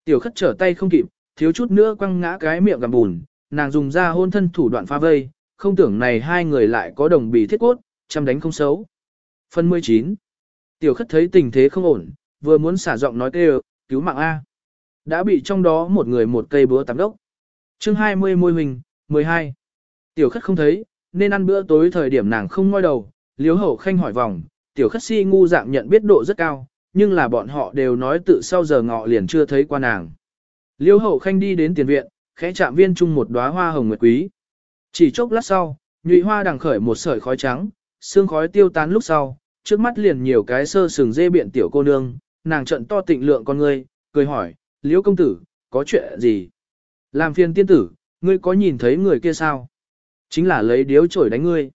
Tiểu khất trở tay không kịp, thiếu chút nữa quăng ngã cái miệng gặm bùn, nàng dùng ra hôn thân thủ đoạn phá vây, không tưởng này hai người lại có đồng bì thiết cốt, chăm đánh không xấu. Phần 19 Tiểu khất thấy tình thế không ổn, vừa muốn xả giọng nói kêu, cứu mạng A. Đã bị trong đó một người một cây búa tắm đốc. chương 20 môi hình, 12. Tiểu khất không thấy, nên ăn bữa tối thời điểm nàng không ngoi đầu, liếu hậu khanh hỏi vòng, tiểu khất si ngu dạng nhận biết độ rất cao, nhưng là bọn họ đều nói tự sau giờ ngọ liền chưa thấy qua nàng. Liêu hậu khanh đi đến tiền viện, khẽ chạm viên chung một đóa hoa hồng nguyệt quý. Chỉ chốc lát sau, nhụy hoa đằng khởi một sợi khói trắng, sương khói tiêu tán lúc sau, trước mắt liền nhiều cái sơ sừng dê biện tiểu cô nương, nàng trận to tịnh lượng con ngươi, cười hỏi, liễu công tử, có chuyện gì? Làm phiền tiên tử, ngươi có nhìn thấy người kia sao? Chính là lấy điếu chổi đánh ngươi.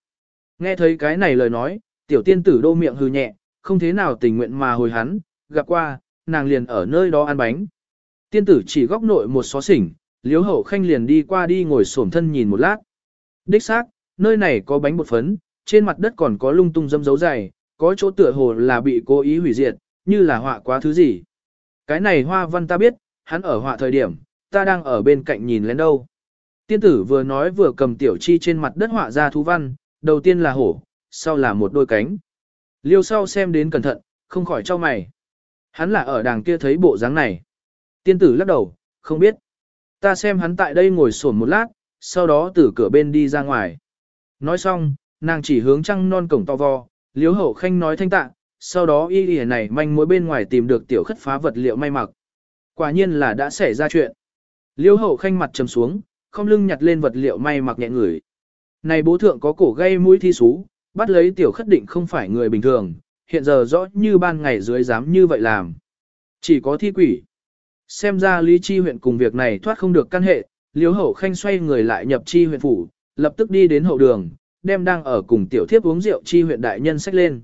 Nghe thấy cái này lời nói, tiểu tiên tử đô miệng hư nhẹ, không thế nào tình nguyện mà hồi hắn, gặp qua, nàng liền ở nơi đó ăn bánh. Tiên tử chỉ góc nội một xó xỉnh, liếu hậu khanh liền đi qua đi ngồi xổm thân nhìn một lát. Đích xác, nơi này có bánh bột phấn, trên mặt đất còn có lung tung dâm dấu dày, có chỗ tựa hồ là bị cố ý hủy diệt, như là họa quá thứ gì. Cái này hoa văn ta biết, hắn ở họa thời điểm, ta đang ở bên cạnh nhìn lên đâu. Tiên tử vừa nói vừa cầm tiểu chi trên mặt đất họa ra thú văn, đầu tiên là hổ, sau là một đôi cánh. Liêu sau xem đến cẩn thận, không khỏi cho mày. Hắn là ở đàng kia thấy bộ dáng này. Tiên tử lắc đầu, không biết. Ta xem hắn tại đây ngồi sổn một lát, sau đó từ cửa bên đi ra ngoài. Nói xong, nàng chỉ hướng trăng non cổng to vo, liếu hậu khanh nói thanh tạ, sau đó y y này manh mối bên ngoài tìm được tiểu khất phá vật liệu may mặc. Quả nhiên là đã xảy ra chuyện. Liêu hậu khanh mặt trầm xuống, không lưng nhặt lên vật liệu may mặc nhẹ người. Này bố thượng có cổ gây mũi thi xú, bắt lấy tiểu khất định không phải người bình thường, hiện giờ rõ như ban ngày dưới dám như vậy làm. Chỉ có thi quỷ. Xem ra Lý Chi huyện cùng việc này thoát không được căn hệ, Liễu Hậu Khanh xoay người lại nhập Chi huyện phủ, lập tức đi đến hậu đường, đem đang ở cùng tiểu thiếp uống rượu Chi huyện đại nhân xách lên.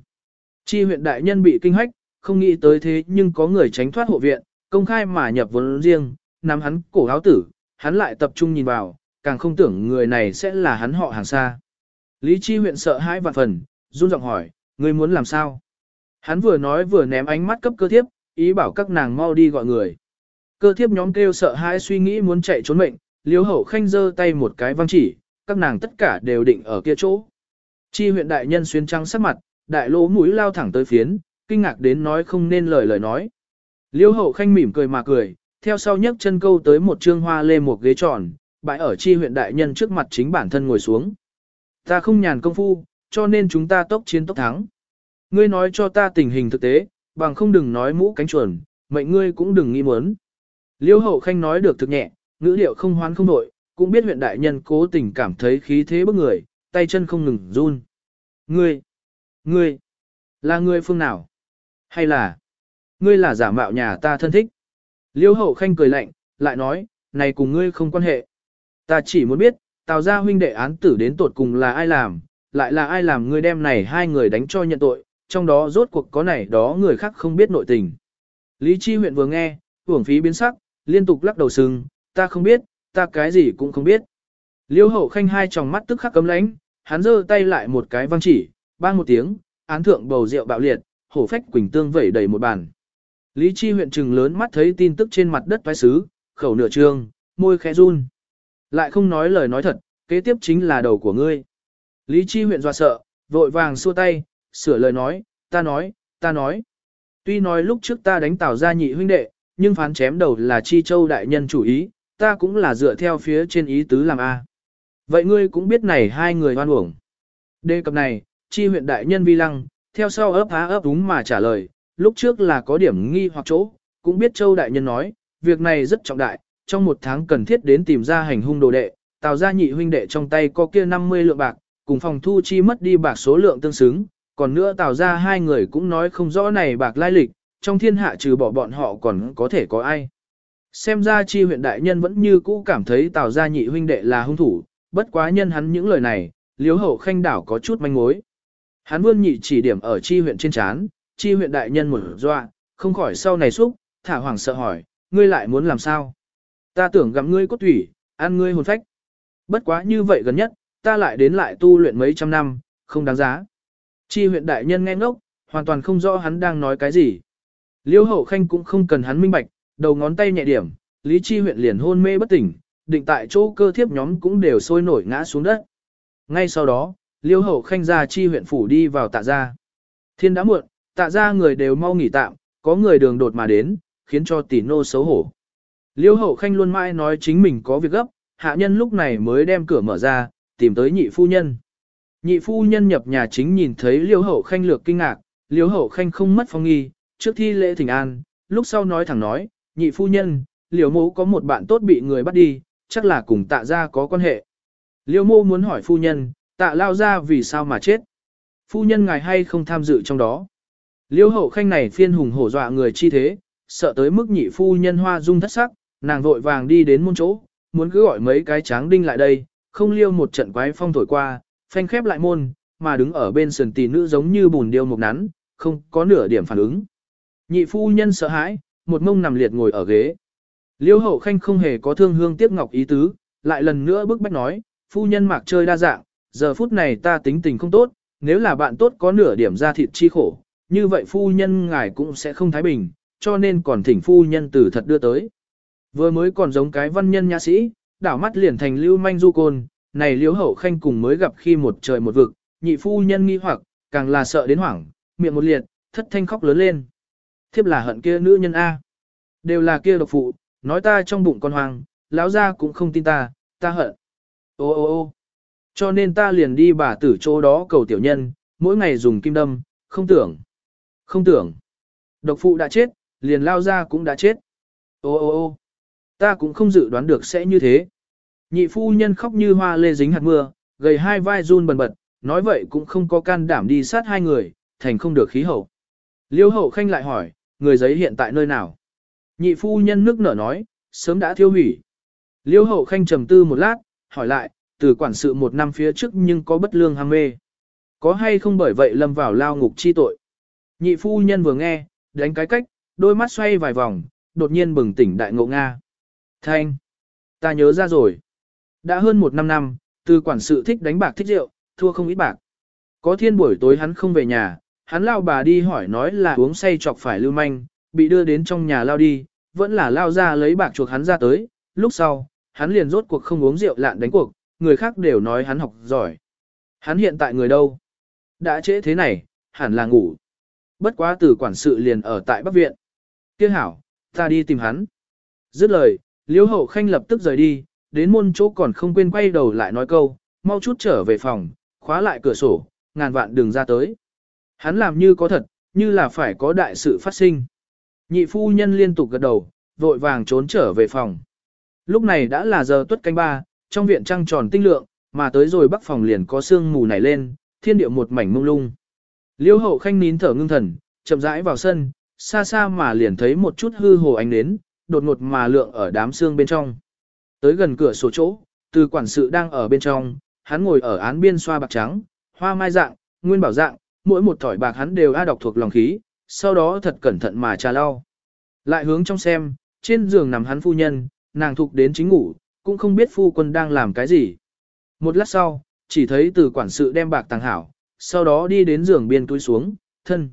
Chi huyện đại nhân bị kinh hách, không nghĩ tới thế nhưng có người tránh thoát hộ viện, công khai mà nhập vốn riêng, nắm hắn cổ áo tử, hắn lại tập trung nhìn vào, càng không tưởng người này sẽ là hắn họ hàng xa. Lý Chi huyện sợ hãi vạn phần, run giọng hỏi, ngươi muốn làm sao? Hắn vừa nói vừa ném ánh mắt cấp cơ thiếp, ý bảo các nàng mau đi gọi người. Cơ thiếp nhóm kêu sợ hãi suy nghĩ muốn chạy trốn mệnh, liếu hậu khanh giơ tay một cái văng chỉ, các nàng tất cả đều định ở kia chỗ. Chi huyện đại nhân xuyên trăng sắc mặt, đại lỗ mũi lao thẳng tới phiến, kinh ngạc đến nói không nên lời lời nói. Liêu hậu khanh mỉm cười mà cười, theo sau nhấc chân câu tới một trương hoa lê một ghế tròn, bãi ở chi huyện đại nhân trước mặt chính bản thân ngồi xuống. Ta không nhàn công phu, cho nên chúng ta tốc chiến tốc thắng. Ngươi nói cho ta tình hình thực tế, bằng không đừng nói mũ cánh chuồn, mệnh ngươi cũng đừng nghĩ muốn. Liêu hậu khanh nói được thực nhẹ, ngữ liệu không hoán không nội, cũng biết huyện đại nhân cố tình cảm thấy khí thế bức người, tay chân không ngừng run. Ngươi, ngươi, là ngươi phương nào? Hay là, ngươi là giả mạo nhà ta thân thích? Liêu hậu khanh cười lạnh, lại nói, này cùng ngươi không quan hệ. Ta chỉ muốn biết, tào gia huynh đệ án tử đến tột cùng là ai làm, lại là ai làm ngươi đem này hai người đánh cho nhận tội, trong đó rốt cuộc có này đó người khác không biết nội tình. Lý Chi huyện vừa nghe, hưởng phí biến sắc, liên tục lắc đầu sừng, ta không biết, ta cái gì cũng không biết. Liêu hậu khanh hai tròng mắt tức khắc cấm lánh, hắn giơ tay lại một cái văng chỉ, bang một tiếng, án thượng bầu rượu bạo liệt, hổ phách quỳnh tương vẩy đầy một bàn. Lý Chi huyện trừng lớn mắt thấy tin tức trên mặt đất toái xứ, khẩu nửa trương, môi khẽ run. Lại không nói lời nói thật, kế tiếp chính là đầu của ngươi. Lý Chi huyện dọa sợ, vội vàng xua tay, sửa lời nói, ta nói, ta nói. Tuy nói lúc trước ta đánh tảo gia nhị huynh đệ, nhưng phán chém đầu là Chi Châu đại nhân chủ ý, ta cũng là dựa theo phía trên ý tứ làm A. Vậy ngươi cũng biết này hai người hoan uổng. Đề cập này, Chi huyện đại nhân vi lăng, theo sau ấp há ấp đúng mà trả lời, lúc trước là có điểm nghi hoặc chỗ, cũng biết Châu đại nhân nói, việc này rất trọng đại, trong một tháng cần thiết đến tìm ra hành hung đồ đệ, tào gia nhị huynh đệ trong tay có kia 50 lượng bạc, cùng phòng thu chi mất đi bạc số lượng tương xứng, còn nữa tào ra hai người cũng nói không rõ này bạc lai lịch, trong thiên hạ trừ bỏ bọn họ còn có thể có ai. Xem ra chi huyện đại nhân vẫn như cũ cảm thấy tào gia nhị huynh đệ là hung thủ, bất quá nhân hắn những lời này, liếu hậu khanh đảo có chút manh mối. Hắn vươn nhị chỉ điểm ở chi huyện trên chán, chi huyện đại nhân một dọa, không khỏi sau này xúc, thả hoàng sợ hỏi, ngươi lại muốn làm sao? Ta tưởng gặp ngươi cốt thủy, ăn ngươi hồn phách. Bất quá như vậy gần nhất, ta lại đến lại tu luyện mấy trăm năm, không đáng giá. Chi huyện đại nhân nghe ngốc, hoàn toàn không rõ hắn đang nói cái gì. Liêu hậu khanh cũng không cần hắn minh bạch, đầu ngón tay nhẹ điểm, Lý Chi huyện liền hôn mê bất tỉnh, định tại chỗ cơ thiếp nhóm cũng đều sôi nổi ngã xuống đất. Ngay sau đó, Liêu hậu khanh ra chi huyện phủ đi vào tạ gia. Thiên đã muộn, tạ gia người đều mau nghỉ tạm, có người đường đột mà đến, khiến cho tỷ nô xấu hổ. Liêu hậu khanh luôn mãi nói chính mình có việc gấp, hạ nhân lúc này mới đem cửa mở ra, tìm tới nhị phu nhân. Nhị phu nhân nhập nhà chính nhìn thấy liêu hậu khanh lược kinh ngạc, liêu hậu khanh không mất phong nghi, trước thi lễ thỉnh an, lúc sau nói thẳng nói, nhị phu nhân, liêu mô có một bạn tốt bị người bắt đi, chắc là cùng tạ ra có quan hệ. Liêu mô muốn hỏi phu nhân, tạ lao ra vì sao mà chết. Phu nhân ngài hay không tham dự trong đó. Liêu hậu khanh này phiên hùng hổ dọa người chi thế, sợ tới mức nhị phu nhân hoa dung thất sắc, nàng vội vàng đi đến môn chỗ, muốn cứ gọi mấy cái tráng đinh lại đây, không liêu một trận quái phong thổi qua, phanh khép lại môn, mà đứng ở bên sườn tỷ nữ giống như bùn điêu một nắn, không có nửa điểm phản ứng. Nhị phu nhân sợ hãi, một mông nằm liệt ngồi ở ghế. Liêu hậu khanh không hề có thương hương tiếc ngọc ý tứ, lại lần nữa bức bách nói, phu nhân mạc chơi đa dạng, giờ phút này ta tính tình không tốt, nếu là bạn tốt có nửa điểm ra thịt chi khổ, như vậy phu nhân ngài cũng sẽ không thái bình, cho nên còn thỉnh phu nhân tử thật đưa tới. Vừa mới còn giống cái văn nhân nhã sĩ, đảo mắt liền thành lưu manh du côn, này liêu hậu khanh cùng mới gặp khi một trời một vực, nhị phu nhân nghi hoặc, càng là sợ đến hoảng, miệng một liệt, thất thanh khóc lớn lên. Thiếp là hận kia nữ nhân A. Đều là kia độc phụ, nói ta trong bụng con hoàng, lão ra cũng không tin ta, ta hận. Ô ô ô cho nên ta liền đi bà tử chỗ đó cầu tiểu nhân, mỗi ngày dùng kim đâm, không tưởng. Không tưởng. Độc phụ đã chết, liền lao ra cũng đã chết. Ô ô ô ta cũng không dự đoán được sẽ như thế. Nhị phu nhân khóc như hoa lê dính hạt mưa, gầy hai vai run bần bật, nói vậy cũng không có can đảm đi sát hai người, thành không được khí hậu. Liêu hậu khanh lại hỏi, người giấy hiện tại nơi nào? Nhị phu nhân nước nở nói, sớm đã thiêu hủy. Liêu hậu khanh trầm tư một lát, hỏi lại, từ quản sự một năm phía trước nhưng có bất lương ham mê. Có hay không bởi vậy lâm vào lao ngục chi tội? Nhị phu nhân vừa nghe, đánh cái cách, đôi mắt xoay vài vòng, đột nhiên bừng tỉnh đại ngộ Nga. Thanh! Ta nhớ ra rồi. Đã hơn một năm năm, từ quản sự thích đánh bạc thích rượu, thua không ít bạc. Có thiên buổi tối hắn không về nhà, hắn lao bà đi hỏi nói là uống say chọc phải lưu manh, bị đưa đến trong nhà lao đi, vẫn là lao ra lấy bạc chuộc hắn ra tới, lúc sau, hắn liền rốt cuộc không uống rượu lạn đánh cuộc, người khác đều nói hắn học giỏi. Hắn hiện tại người đâu? Đã trễ thế này, hẳn là ngủ. Bất quá từ quản sự liền ở tại Bắc Viện. Tiếc hảo, ta đi tìm hắn. Dứt lời, Liễu Hậu Khanh lập tức rời đi, đến môn chỗ còn không quên quay đầu lại nói câu, mau chút trở về phòng, khóa lại cửa sổ, ngàn vạn đừng ra tới. Hắn làm như có thật, như là phải có đại sự phát sinh. Nhị phu nhân liên tục gật đầu, vội vàng trốn trở về phòng. Lúc này đã là giờ tuất canh ba, trong viện trăng tròn tinh lượng, mà tới rồi bắc phòng liền có sương mù nảy lên, thiên địa một mảnh mông lung. Liêu hậu khanh nín thở ngưng thần, chậm rãi vào sân, xa xa mà liền thấy một chút hư hồ ánh nến, đột ngột mà lượng ở đám xương bên trong. Tới gần cửa sổ chỗ, từ quản sự đang ở bên trong, hắn ngồi ở án biên xoa bạc trắng, hoa mai dạng, nguyên bảo dạng, mỗi một thỏi bạc hắn đều a đọc thuộc lòng khí, sau đó thật cẩn thận mà trà lau. Lại hướng trong xem, trên giường nằm hắn phu nhân, nàng thục đến chính ngủ, cũng không biết phu quân đang làm cái gì. Một lát sau, chỉ thấy từ quản sự đem bạc tàng hảo, sau đó đi đến giường biên túi xuống, thân.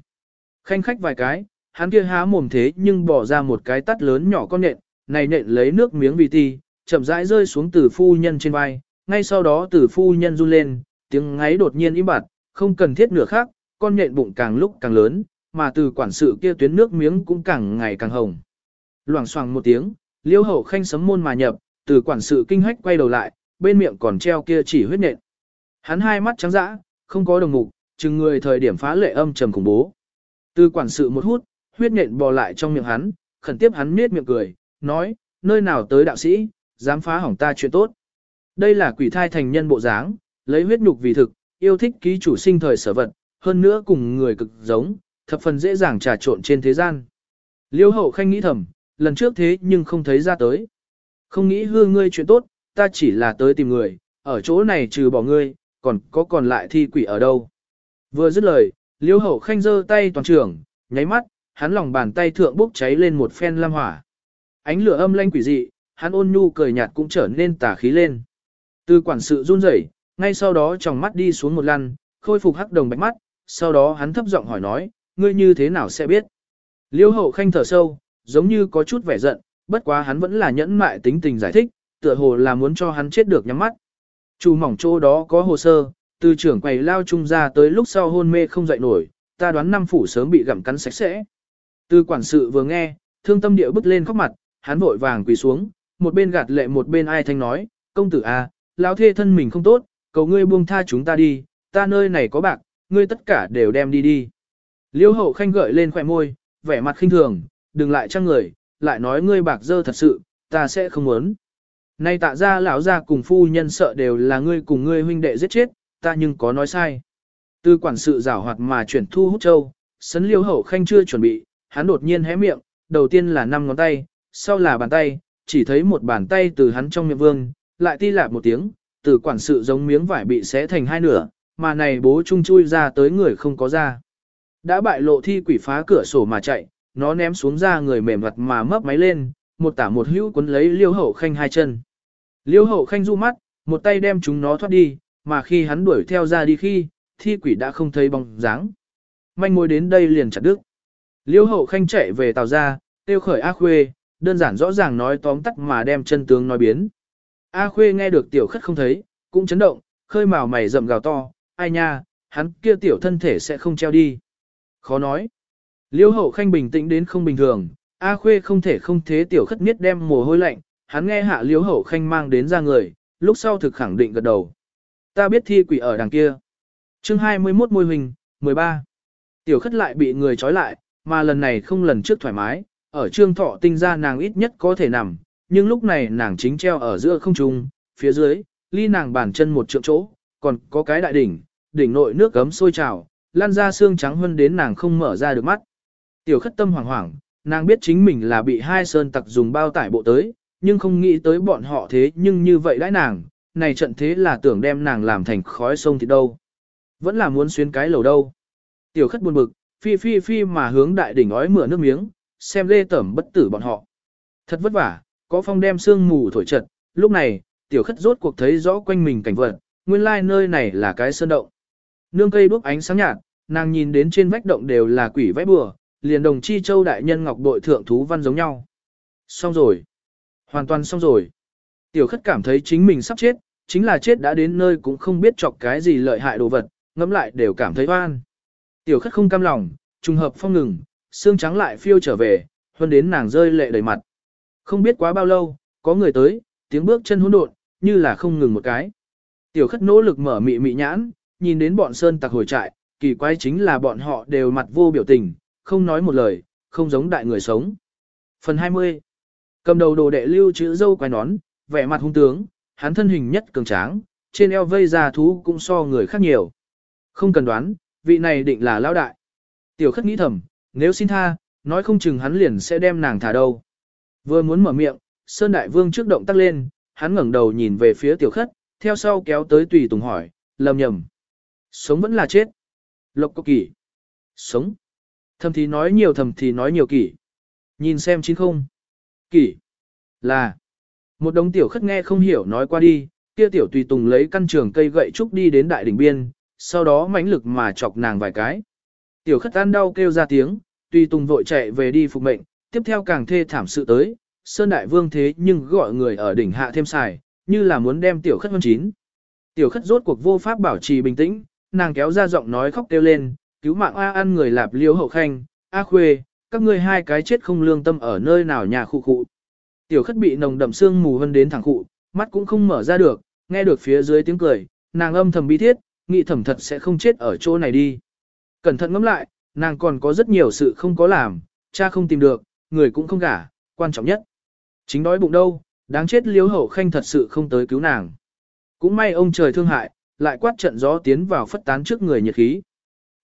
Khanh khách vài cái, hắn kia há mồm thế nhưng bỏ ra một cái tắt lớn nhỏ con nện, này nện lấy nước miếng vì ti, chậm rãi rơi xuống từ phu nhân trên vai, ngay sau đó từ phu nhân run lên, tiếng ngáy đột nhiên im bặt, không cần thiết nửa khác, con nhện bụng càng lúc càng lớn, mà từ quản sự kia tuyến nước miếng cũng càng ngày càng hồng. Loảng xoảng một tiếng, liêu hậu khanh sấm môn mà nhập, từ quản sự kinh hách quay đầu lại, bên miệng còn treo kia chỉ huyết nện. Hắn hai mắt trắng dã, không có đồng mục, chừng người thời điểm phá lệ âm trầm khủng bố. Từ quản sự một hút, huyết nện bò lại trong miệng hắn, khẩn tiếp hắn miết miệng cười, nói, nơi nào tới đạo sĩ, dám phá hỏng ta chuyện tốt. Đây là quỷ thai thành nhân bộ dáng, lấy huyết nhục vì thực, yêu thích ký chủ sinh thời sở vật, hơn nữa cùng người cực giống, thập phần dễ dàng trà trộn trên thế gian. Liêu hậu khanh nghĩ thầm, lần trước thế nhưng không thấy ra tới. Không nghĩ hư ngươi chuyện tốt, ta chỉ là tới tìm người, ở chỗ này trừ bỏ ngươi, còn có còn lại thi quỷ ở đâu. Vừa dứt lời, liêu hậu khanh giơ tay toàn trường, nháy mắt, hắn lòng bàn tay thượng bốc cháy lên một phen lam hỏa. Ánh lửa âm lanh quỷ dị, hắn ôn nhu cười nhạt cũng trở nên tà khí lên. Từ quản sự run rẩy, ngay sau đó trong mắt đi xuống một lăn, khôi phục hắc đồng bạch mắt, sau đó hắn thấp giọng hỏi nói, ngươi như thế nào sẽ biết. Liêu hậu khanh thở sâu, giống như có chút vẻ giận, bất quá hắn vẫn là nhẫn mại tính tình giải thích, tựa hồ là muốn cho hắn chết được nhắm mắt. Chủ mỏng chỗ đó có hồ sơ, từ trưởng quầy lao trung ra tới lúc sau hôn mê không dậy nổi, ta đoán năm phủ sớm bị gặm cắn sạch sẽ. Từ quản sự vừa nghe, thương tâm địa bứt lên khóc mặt, hắn vội vàng quỳ xuống, một bên gạt lệ một bên ai thanh nói, công tử a, à, lão thê thân mình không tốt, cầu ngươi buông tha chúng ta đi, ta nơi này có bạc, ngươi tất cả đều đem đi đi. Liêu hậu khanh gợi lên khỏe môi, vẻ mặt khinh thường, đừng lại trăng người, lại nói ngươi bạc dơ thật sự, ta sẽ không muốn. Nay tạ ra lão ra cùng phu nhân sợ đều là ngươi cùng ngươi huynh đệ giết chết, ta nhưng có nói sai. Từ quản sự giảo hoạt mà chuyển thu hút châu, sấn liêu hậu khanh chưa chuẩn bị, hắn đột nhiên hé miệng, đầu tiên là năm ngón tay, sau là bàn tay, chỉ thấy một bàn tay từ hắn trong miệng vương, lại ti lạp một tiếng, từ quản sự giống miếng vải bị xé thành hai nửa, mà này bố Chung chui ra tới người không có ra. Đã bại lộ thi quỷ phá cửa sổ mà chạy, nó ném xuống ra người mềm mặt mà mấp máy lên, một tả một hữu cuốn lấy liêu hậu khanh hai chân. Liêu hậu khanh du mắt, một tay đem chúng nó thoát đi, mà khi hắn đuổi theo ra đi khi, thi quỷ đã không thấy bóng dáng. Manh mối đến đây liền chặt đứt. Liêu hậu khanh chạy về tàu ra, tiêu khởi A Khuê, đơn giản rõ ràng nói tóm tắt mà đem chân tướng nói biến. A Khuê nghe được tiểu khất không thấy, cũng chấn động, khơi mào mày rậm gào to, ai nha, hắn kia tiểu thân thể sẽ không treo đi. Khó nói. Liêu hậu khanh bình tĩnh đến không bình thường, A Khuê không thể không thế tiểu khất niết đem mồ hôi lạnh, hắn nghe hạ liêu hậu khanh mang đến ra người, lúc sau thực khẳng định gật đầu. Ta biết thi quỷ ở đằng kia. chương 21 môi hình, 13. Tiểu khất lại bị người trói lại, mà lần này không lần trước thoải mái, ở trương thọ tinh ra nàng ít nhất có thể nằm, nhưng lúc này nàng chính treo ở giữa không trung, phía dưới, ly nàng bàn chân một trượng chỗ, còn có cái đại đỉnh, đỉnh nội nước gấm sôi trào, lan ra xương trắng hơn đến nàng không mở ra được mắt. Tiểu khất tâm hoảng hoảng, nàng biết chính mình là bị hai sơn tặc dùng bao tải bộ tới, nhưng không nghĩ tới bọn họ thế nhưng như vậy đãi nàng, này trận thế là tưởng đem nàng làm thành khói sông thì đâu. Vẫn là muốn xuyên cái lầu đâu. Tiểu khất buồn bực, phi phi phi mà hướng đại đỉnh ói mửa nước miếng, xem lê tẩm bất tử bọn họ. Thật vất vả, có phong đem sương mù thổi trật, lúc này, tiểu khất rốt cuộc thấy rõ quanh mình cảnh vật, nguyên lai nơi này là cái sơn động. Nương cây đuốc ánh sáng nhạt, nàng nhìn đến trên vách động đều là quỷ vẽ bừa, liền đồng chi châu đại nhân ngọc bội thượng thú văn giống nhau. Xong rồi. Hoàn toàn xong rồi. Tiểu khất cảm thấy chính mình sắp chết, chính là chết đã đến nơi cũng không biết chọc cái gì lợi hại đồ vật, ngẫm lại đều cảm thấy oan. Tiểu khất không cam lòng, trùng hợp phong ngừng, xương trắng lại phiêu trở về, hơn đến nàng rơi lệ đầy mặt. Không biết quá bao lâu, có người tới, tiếng bước chân hỗn độn, như là không ngừng một cái. Tiểu khất nỗ lực mở mị mị nhãn, nhìn đến bọn sơn tặc hồi trại, kỳ quái chính là bọn họ đều mặt vô biểu tình, không nói một lời, không giống đại người sống. Phần 20 Cầm đầu đồ đệ lưu chữ dâu quai nón, vẻ mặt hung tướng, hắn thân hình nhất cường tráng, trên eo vây ra thú cũng so người khác nhiều. Không cần đoán, vị này định là lão đại. Tiểu khất nghĩ thầm, nếu xin tha, nói không chừng hắn liền sẽ đem nàng thả đâu. Vừa muốn mở miệng, Sơn Đại Vương trước động tác lên, hắn ngẩng đầu nhìn về phía tiểu khất, theo sau kéo tới tùy tùng hỏi, lầm nhầm. Sống vẫn là chết. Lộc cốc kỷ. Sống. Thầm thì nói nhiều thầm thì nói nhiều kỷ. Nhìn xem chín không. Kỷ. Là. Một đống tiểu khất nghe không hiểu nói qua đi, kia tiểu tùy tùng lấy căn trường cây gậy trúc đi đến đại đỉnh biên, sau đó mãnh lực mà chọc nàng vài cái. Tiểu khất ăn đau kêu ra tiếng, tùy tùng vội chạy về đi phục mệnh, tiếp theo càng thê thảm sự tới, Sơn Đại Vương thế nhưng gọi người ở đỉnh hạ thêm xài, như là muốn đem tiểu khất hơn chín. Tiểu khất rốt cuộc vô pháp bảo trì bình tĩnh, nàng kéo ra giọng nói khóc kêu lên, cứu mạng A ăn người lạp liêu hậu khanh, A khuê, các ngươi hai cái chết không lương tâm ở nơi nào nhà khu khu. Tiểu khất bị nồng đậm xương mù hơn đến thẳng cụ, mắt cũng không mở ra được, nghe được phía dưới tiếng cười, nàng âm thầm bi thiết, nghĩ thầm thật sẽ không chết ở chỗ này đi. Cẩn thận ngẫm lại, nàng còn có rất nhiều sự không có làm, cha không tìm được, người cũng không gả, quan trọng nhất. Chính đói bụng đâu, đáng chết liếu hậu khanh thật sự không tới cứu nàng. Cũng may ông trời thương hại, lại quát trận gió tiến vào phất tán trước người nhiệt khí.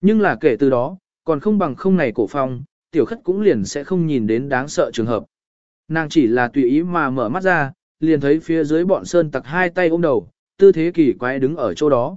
Nhưng là kể từ đó, còn không bằng không này cổ phong, tiểu khất cũng liền sẽ không nhìn đến đáng sợ trường hợp. Nàng chỉ là tùy ý mà mở mắt ra, liền thấy phía dưới bọn sơn tặc hai tay ôm đầu, tư thế kỳ quái đứng ở chỗ đó.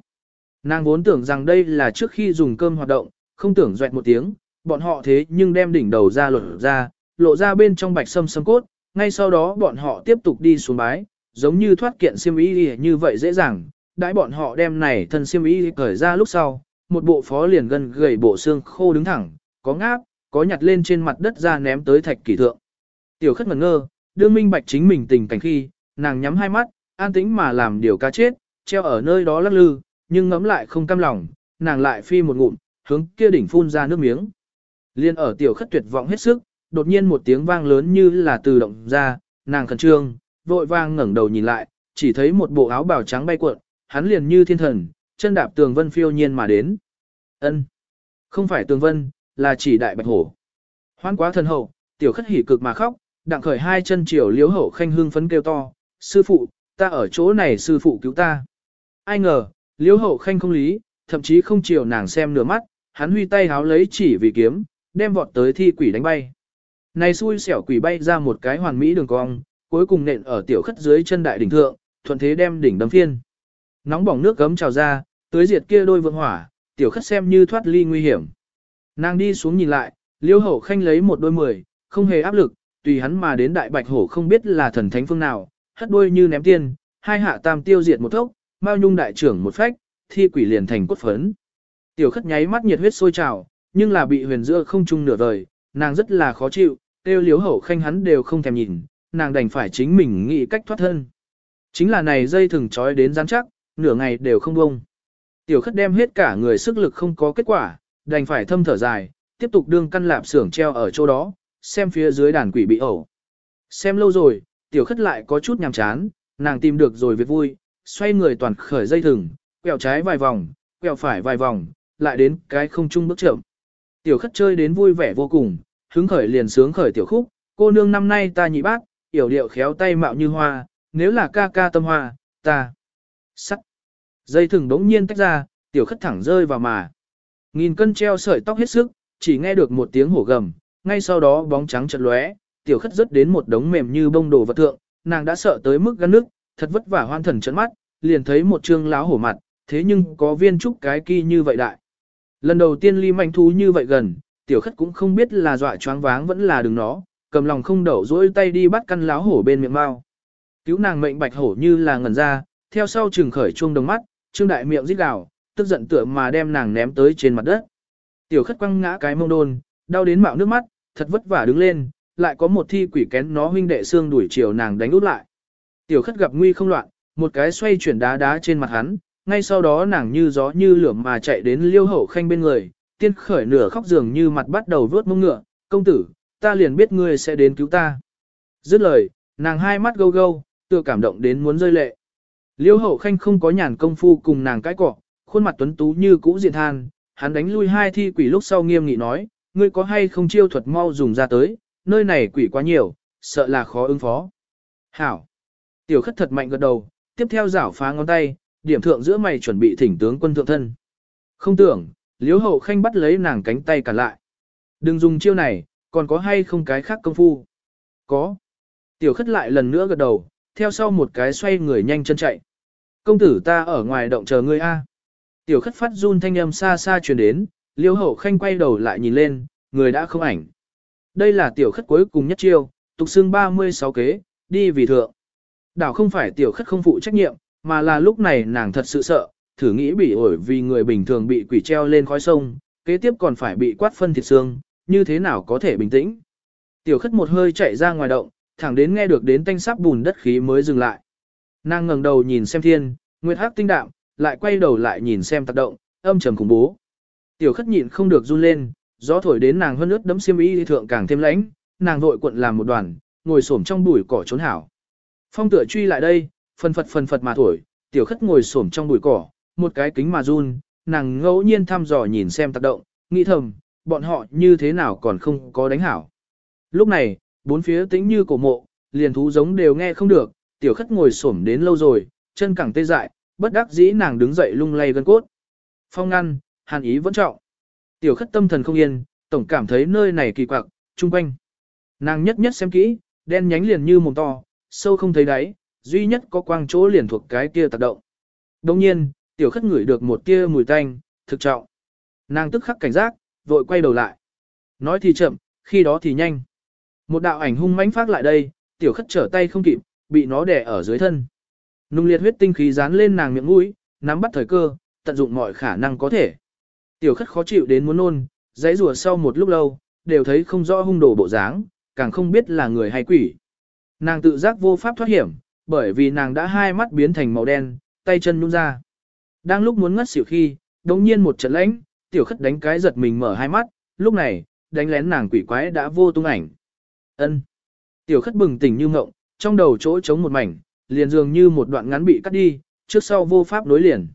Nàng vốn tưởng rằng đây là trước khi dùng cơm hoạt động, không tưởng doẹt một tiếng, bọn họ thế nhưng đem đỉnh đầu ra lộ ra, lộ ra bên trong bạch sâm sâm cốt, ngay sau đó bọn họ tiếp tục đi xuống bái, giống như thoát kiện xiêm y như vậy dễ dàng, đãi bọn họ đem này thân xiêm y cởi ra lúc sau, một bộ phó liền gần gầy bộ xương khô đứng thẳng, có ngáp, có nhặt lên trên mặt đất ra ném tới thạch kỳ thượng. Tiểu khất ngẩn ngơ, đương minh bạch chính mình tình cảnh khi, nàng nhắm hai mắt, an tĩnh mà làm điều ca chết, treo ở nơi đó lắc lư, nhưng ngấm lại không cam lòng, nàng lại phi một ngụm, hướng kia đỉnh phun ra nước miếng. Liên ở tiểu khất tuyệt vọng hết sức, đột nhiên một tiếng vang lớn như là từ động ra, nàng khẩn trương, vội vang ngẩng đầu nhìn lại, chỉ thấy một bộ áo bào trắng bay cuộn, hắn liền như thiên thần, chân đạp tường vân phiêu nhiên mà đến. Ân, Không phải tường vân, là chỉ đại bạch hổ. Hoan quá thần hậu, tiểu khất hỉ cực mà khóc, đặng khởi hai chân chiều liếu hậu khanh hương phấn kêu to, sư phụ, ta ở chỗ này sư phụ cứu ta. Ai ngờ, liếu hậu khanh không lý, thậm chí không chiều nàng xem nửa mắt, hắn huy tay háo lấy chỉ vì kiếm, đem vọt tới thi quỷ đánh bay. Này xui xẻo quỷ bay ra một cái hoàn mỹ đường cong, cuối cùng nện ở tiểu khất dưới chân đại đỉnh thượng, thuận thế đem đỉnh đấm phiên. Nóng bỏng nước gấm trào ra, tưới diệt kia đôi vượng hỏa, tiểu khất xem như thoát ly nguy hiểm. Nàng đi xuống nhìn lại, liêu hậu khanh lấy một đôi mười, không hề áp lực, tùy hắn mà đến đại bạch hổ không biết là thần thánh phương nào, hất đôi như ném tiên, hai hạ tam tiêu diệt một thốc, mao nhung đại trưởng một phách, thi quỷ liền thành cốt phấn. Tiểu khất nháy mắt nhiệt huyết sôi trào, nhưng là bị huyền giữa không trung nửa vời, nàng rất là khó chịu, tiêu liếu hậu khanh hắn đều không thèm nhìn, nàng đành phải chính mình nghĩ cách thoát thân. Chính là này dây thừng trói đến rắn chắc, nửa ngày đều không bông. Tiểu khất đem hết cả người sức lực không có kết quả, đành phải thâm thở dài, tiếp tục đương căn lạp xưởng treo ở chỗ đó, xem phía dưới đàn quỷ bị ẩu. Xem lâu rồi, tiểu khất lại có chút nhàm chán, nàng tìm được rồi việc vui, xoay người toàn khởi dây thừng, quẹo trái vài vòng, quẹo phải vài vòng, lại đến cái không chung bước chậm. Tiểu khất chơi đến vui vẻ vô cùng, hứng khởi liền sướng khởi tiểu khúc, cô nương năm nay ta nhị bác, yểu điệu khéo tay mạo như hoa, nếu là ca ca tâm hoa, ta. Sắt. Dây thừng đống nhiên tách ra, tiểu khất thẳng rơi vào mà. Nghìn cân treo sợi tóc hết sức, chỉ nghe được một tiếng hổ gầm, ngay sau đó bóng trắng chợt lóe, tiểu khất rớt đến một đống mềm như bông đồ vật thượng, nàng đã sợ tới mức gan nước, thật vất vả hoan thần trận mắt, liền thấy một trương láo hổ mặt, thế nhưng có viên trúc cái kỳ như vậy đại. Lần đầu tiên ly manh thú như vậy gần, tiểu khất cũng không biết là dọa choáng váng vẫn là đừng nó, cầm lòng không đậu dỗi tay đi bắt căn láo hổ bên miệng mau. Cứu nàng mệnh bạch hổ như là ngẩn ra, theo sau trừng khởi chuông đồng mắt, trương đại miệng rít gào, tức giận tựa mà đem nàng ném tới trên mặt đất. Tiểu khất quăng ngã cái mông đôn, đau đến mạo nước mắt, thật vất vả đứng lên, lại có một thi quỷ kén nó huynh đệ xương đuổi chiều nàng đánh út lại. Tiểu khất gặp nguy không loạn, một cái xoay chuyển đá đá trên mặt hắn, ngay sau đó nàng như gió như lửa mà chạy đến liêu hậu khanh bên người, tiên khởi nửa khóc dường như mặt bắt đầu vớt mông ngựa, công tử, ta liền biết ngươi sẽ đến cứu ta. Dứt lời, nàng hai mắt gâu gâu, tựa cảm động đến muốn rơi lệ. Liêu hậu khanh không có nhàn công phu cùng nàng cãi cọ, khuôn mặt tuấn tú như cũ diện than, hắn đánh lui hai thi quỷ lúc sau nghiêm nghị nói, ngươi có hay không chiêu thuật mau dùng ra tới, nơi này quỷ quá nhiều, sợ là khó ứng phó. Hảo! Tiểu khất thật mạnh gật đầu, tiếp theo giảo phá ngón tay, điểm thượng giữa mày chuẩn bị thỉnh tướng quân thượng thân. Không tưởng, liếu hậu khanh bắt lấy nàng cánh tay cả lại. Đừng dùng chiêu này, còn có hay không cái khác công phu? Có. Tiểu khất lại lần nữa gật đầu, theo sau một cái xoay người nhanh chân chạy. Công tử ta ở ngoài động chờ ngươi a. Tiểu khất phát run thanh âm xa xa truyền đến, liêu hậu khanh quay đầu lại nhìn lên, người đã không ảnh. Đây là tiểu khất cuối cùng nhất chiêu, tục xương 36 kế, đi vì thượng. Đảo không phải tiểu khất không phụ trách nhiệm, mà là lúc này nàng thật sự sợ, thử nghĩ bị ổi vì người bình thường bị quỷ treo lên khói sông, kế tiếp còn phải bị quát phân thịt xương, như thế nào có thể bình tĩnh. Tiểu khất một hơi chạy ra ngoài động, thẳng đến nghe được đến tanh sắp bùn đất khí mới dừng lại. Nàng ngẩng đầu nhìn xem thiên, nguyệt hắc tinh đạm, lại quay đầu lại nhìn xem tác động, âm trầm khủng bố. Tiểu khất nhịn không được run lên, gió thổi đến nàng hơn ướt đấm xiêm y thượng càng thêm lãnh, nàng vội cuộn làm một đoàn, ngồi xổm trong bụi cỏ trốn hảo. Phong tựa truy lại đây, phần phật phần phật mà thổi, tiểu khất ngồi xổm trong bụi cỏ, một cái kính mà run, nàng ngẫu nhiên thăm dò nhìn xem tác động, nghĩ thầm, bọn họ như thế nào còn không có đánh hảo. Lúc này, bốn phía tĩnh như cổ mộ, liền thú giống đều nghe không được, tiểu khất ngồi xổm đến lâu rồi, chân cẳng tê dại, bất đắc dĩ nàng đứng dậy lung lay gân cốt. Phong ngăn, hàn ý vẫn trọng. Tiểu khất tâm thần không yên, tổng cảm thấy nơi này kỳ quặc, chung quanh. Nàng nhất nhất xem kỹ, đen nhánh liền như mồm to, sâu không thấy đáy, duy nhất có quang chỗ liền thuộc cái kia tác động. Đồng nhiên, tiểu khất ngửi được một tia mùi tanh, thực trọng. Nàng tức khắc cảnh giác, vội quay đầu lại. Nói thì chậm, khi đó thì nhanh. Một đạo ảnh hung mãnh phát lại đây, tiểu khất trở tay không kịp, bị nó đè ở dưới thân. Nung liệt huyết tinh khí dán lên nàng miệng mũi, nắm bắt thời cơ, tận dụng mọi khả năng có thể. Tiểu khất khó chịu đến muốn nôn, dãy rùa sau một lúc lâu, đều thấy không rõ hung đồ bộ dáng, càng không biết là người hay quỷ. Nàng tự giác vô pháp thoát hiểm, bởi vì nàng đã hai mắt biến thành màu đen, tay chân nhún ra. Đang lúc muốn ngất xỉu khi, đống nhiên một trận lãnh, tiểu khất đánh cái giật mình mở hai mắt, lúc này, đánh lén nàng quỷ quái đã vô tung ảnh. ân Tiểu khất bừng tỉnh như mộng, trong đầu chỗ trống một mảnh, liền dường như một đoạn ngắn bị cắt đi, trước sau vô pháp nối liền.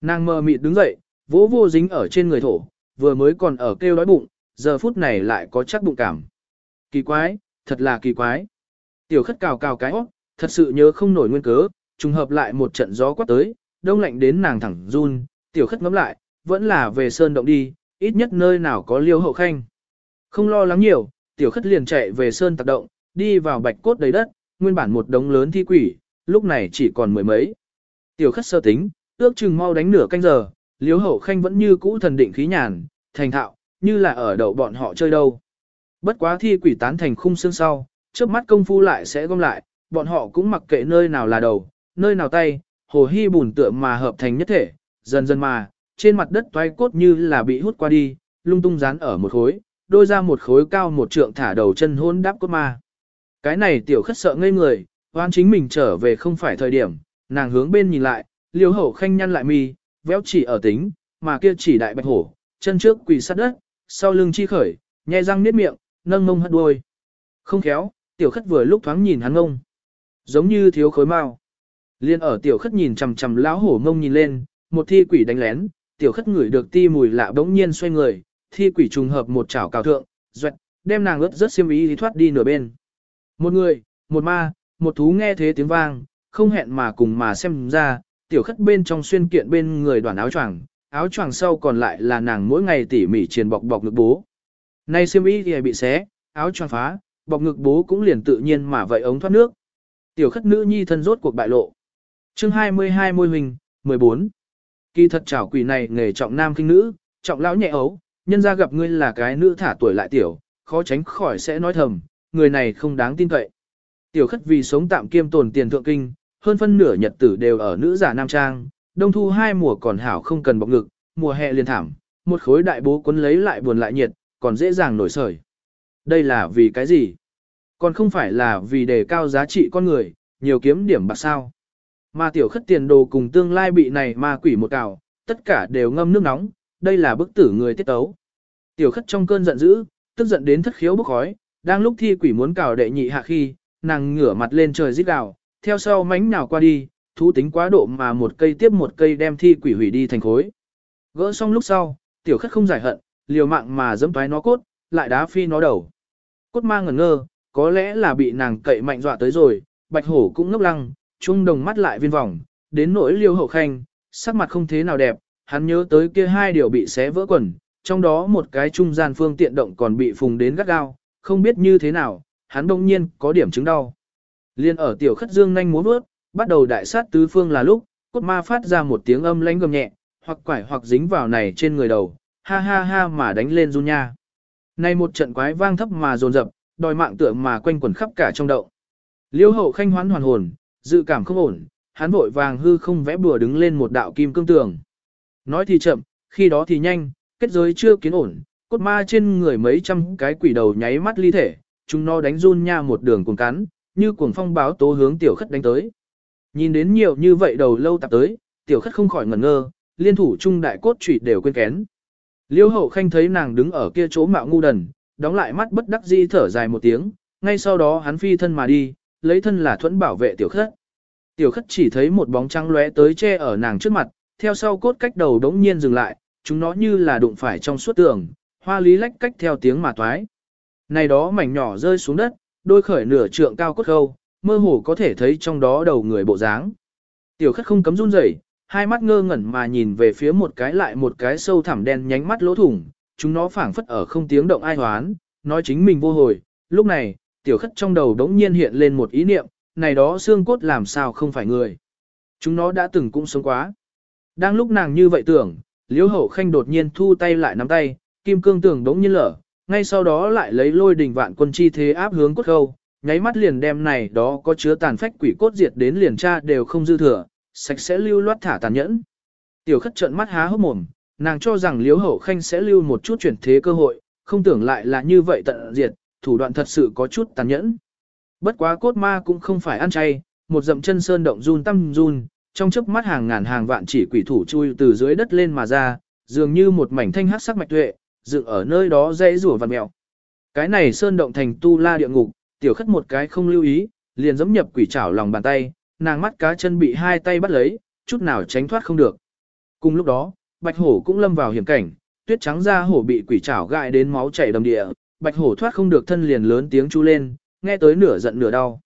Nàng mờ mịt đứng dậy, vỗ vô dính ở trên người thổ, vừa mới còn ở kêu đói bụng, giờ phút này lại có chắc bụng cảm. Kỳ quái, thật là kỳ quái. Tiểu khất cào cào cái óc, thật sự nhớ không nổi nguyên cớ, trùng hợp lại một trận gió quát tới, đông lạnh đến nàng thẳng run, tiểu khất ngắm lại, vẫn là về sơn động đi, ít nhất nơi nào có liêu hậu khanh. Không lo lắng nhiều, tiểu khất liền chạy về sơn tạc động, đi vào bạch cốt đầy đất, nguyên bản một đống lớn thi quỷ, lúc này chỉ còn mười mấy. Tiểu khất sơ tính, ước chừng mau đánh nửa canh giờ, liếu hậu khanh vẫn như cũ thần định khí nhàn, thành thạo, như là ở đậu bọn họ chơi đâu. Bất quá thi quỷ tán thành khung xương sau, trước mắt công phu lại sẽ gom lại, bọn họ cũng mặc kệ nơi nào là đầu, nơi nào tay, hồ hy bùn tựa mà hợp thành nhất thể, dần dần mà, trên mặt đất toái cốt như là bị hút qua đi, lung tung dán ở một khối, đôi ra một khối cao một trượng thả đầu chân hôn đáp cốt ma. Cái này tiểu khất sợ ngây người, oan chính mình trở về không phải thời điểm, nàng hướng bên nhìn lại, liêu hậu khanh nhăn lại mi, véo chỉ ở tính, mà kia chỉ đại bạch hổ, chân trước quỳ sát đất, sau lưng chi khởi, nhai răng niết miệng, nâng mông hất đuôi. Không khéo, tiểu khất vừa lúc thoáng nhìn hắn ngông. Giống như thiếu khối mao. Liên ở tiểu khất nhìn chằm chằm lão hổ ngông nhìn lên, một thi quỷ đánh lén, tiểu khất ngửi được ti mùi lạ bỗng nhiên xoay người, thi quỷ trùng hợp một chảo cào thượng, doẹt, đem nàng ướt rất xiêm ý thì thoát đi nửa bên. Một người, một ma, một thú nghe thế tiếng vang, không hẹn mà cùng mà xem ra, tiểu khất bên trong xuyên kiện bên người đoàn áo choàng, áo choàng sau còn lại là nàng mỗi ngày tỉ mỉ triền bọc bọc ngực bố. Nay xiêm y thì bị xé, áo choàng phá, bọc ngực bố cũng liền tự nhiên mà vậy ống thoát nước. Tiểu khất nữ nhi thân rốt cuộc bại lộ. Chương 22 môi hình, 14. Kỳ thật chảo quỷ này nghề trọng nam kinh nữ, trọng lão nhẹ ấu, nhân ra gặp ngươi là cái nữ thả tuổi lại tiểu, khó tránh khỏi sẽ nói thầm, người này không đáng tin cậy. Tiểu khất vì sống tạm kiêm tồn tiền thượng kinh, hơn phân nửa nhật tử đều ở nữ giả nam trang, đông thu hai mùa còn hảo không cần bọc ngực, mùa hè liền thảm, một khối đại bố quấn lấy lại buồn lại nhiệt, còn dễ dàng nổi sởi. Đây là vì cái gì? Còn không phải là vì đề cao giá trị con người, nhiều kiếm điểm bạc sao. Mà tiểu khất tiền đồ cùng tương lai bị này ma quỷ một cào, tất cả đều ngâm nước nóng, đây là bức tử người tiết tấu. Tiểu khất trong cơn giận dữ, tức giận đến thất khiếu bốc khói, đang lúc thi quỷ muốn cào đệ nhị hạ khi, nàng ngửa mặt lên trời rít gào, theo sau mánh nào qua đi, thú tính quá độ mà một cây tiếp một cây đem thi quỷ hủy đi thành khối. Gỡ xong lúc sau, tiểu khất không giải hận, liều mạng mà dẫm thoái nó cốt, lại đá phi nó đầu. Cốt ma ngẩn ngơ, có lẽ là bị nàng cậy mạnh dọa tới rồi, bạch hổ cũng ngốc lăng, trung đồng mắt lại viên vòng, đến nỗi liêu hậu khanh, sắc mặt không thế nào đẹp, hắn nhớ tới kia hai điều bị xé vỡ quần, trong đó một cái trung gian phương tiện động còn bị phùng đến gắt gao, không biết như thế nào, hắn đông nhiên có điểm chứng đau. Liên ở tiểu khất dương nhanh múa bước, bắt đầu đại sát tứ phương là lúc, cốt ma phát ra một tiếng âm lãnh gầm nhẹ, hoặc quải hoặc dính vào này trên người đầu, ha ha ha mà đánh lên run nha. Này một trận quái vang thấp mà dồn dập, đòi mạng tựa mà quanh quẩn khắp cả trong động. Liêu hậu khanh hoán hoàn hồn, dự cảm không ổn, hắn vội vàng hư không vẽ bùa đứng lên một đạo kim cương tường. Nói thì chậm, khi đó thì nhanh, kết giới chưa kiến ổn, cốt ma trên người mấy trăm cái quỷ đầu nháy mắt ly thể, chúng nó đánh run nha một đường cuồng cắn, như cuồng phong báo tố hướng tiểu khất đánh tới. Nhìn đến nhiều như vậy đầu lâu tạp tới, tiểu khất không khỏi ngẩn ngơ, liên thủ trung đại cốt trụy đều quên kén. Liêu hậu khanh thấy nàng đứng ở kia chỗ mạo ngu đần, đóng lại mắt bất đắc dĩ thở dài một tiếng, ngay sau đó hắn phi thân mà đi, lấy thân là thuẫn bảo vệ tiểu khất. Tiểu khất chỉ thấy một bóng trắng lóe tới che ở nàng trước mặt, theo sau cốt cách đầu đống nhiên dừng lại, chúng nó như là đụng phải trong suốt tường, hoa lý lách cách theo tiếng mà toái. Này đó mảnh nhỏ rơi xuống đất, đôi khởi nửa trượng cao cốt khâu, mơ hồ có thể thấy trong đó đầu người bộ dáng. Tiểu khất không cấm run rẩy, hai mắt ngơ ngẩn mà nhìn về phía một cái lại một cái sâu thẳm đen nhánh mắt lỗ thủng, chúng nó phảng phất ở không tiếng động ai hoán, nói chính mình vô hồi. Lúc này, tiểu khất trong đầu đống nhiên hiện lên một ý niệm, này đó xương cốt làm sao không phải người. Chúng nó đã từng cũng sống quá. Đang lúc nàng như vậy tưởng, liễu hậu khanh đột nhiên thu tay lại nắm tay, kim cương tường đống nhiên lở, ngay sau đó lại lấy lôi đình vạn quân chi thế áp hướng cốt khâu, nháy mắt liền đem này đó có chứa tàn phách quỷ cốt diệt đến liền tra đều không dư thừa, sạch sẽ lưu loát thả tàn nhẫn. Tiểu khất trợn mắt há hốc mồm, nàng cho rằng liếu hậu khanh sẽ lưu một chút chuyển thế cơ hội, không tưởng lại là như vậy tận diệt, thủ đoạn thật sự có chút tàn nhẫn. Bất quá cốt ma cũng không phải ăn chay, một dậm chân sơn động run tâm run, trong chớp mắt hàng ngàn hàng vạn chỉ quỷ thủ chui từ dưới đất lên mà ra, dường như một mảnh thanh hắc sắc mạch tuệ, dựng ở nơi đó dãy rủa vằn mèo. Cái này sơn động thành tu la địa ngục, tiểu khất một cái không lưu ý, liền giẫm nhập quỷ trảo lòng bàn tay, nàng mắt cá chân bị hai tay bắt lấy, chút nào tránh thoát không được. Cùng lúc đó, bạch hổ cũng lâm vào hiểm cảnh, tuyết trắng da hổ bị quỷ trảo gại đến máu chảy đầm địa, bạch hổ thoát không được thân liền lớn tiếng chu lên, nghe tới nửa giận nửa đau.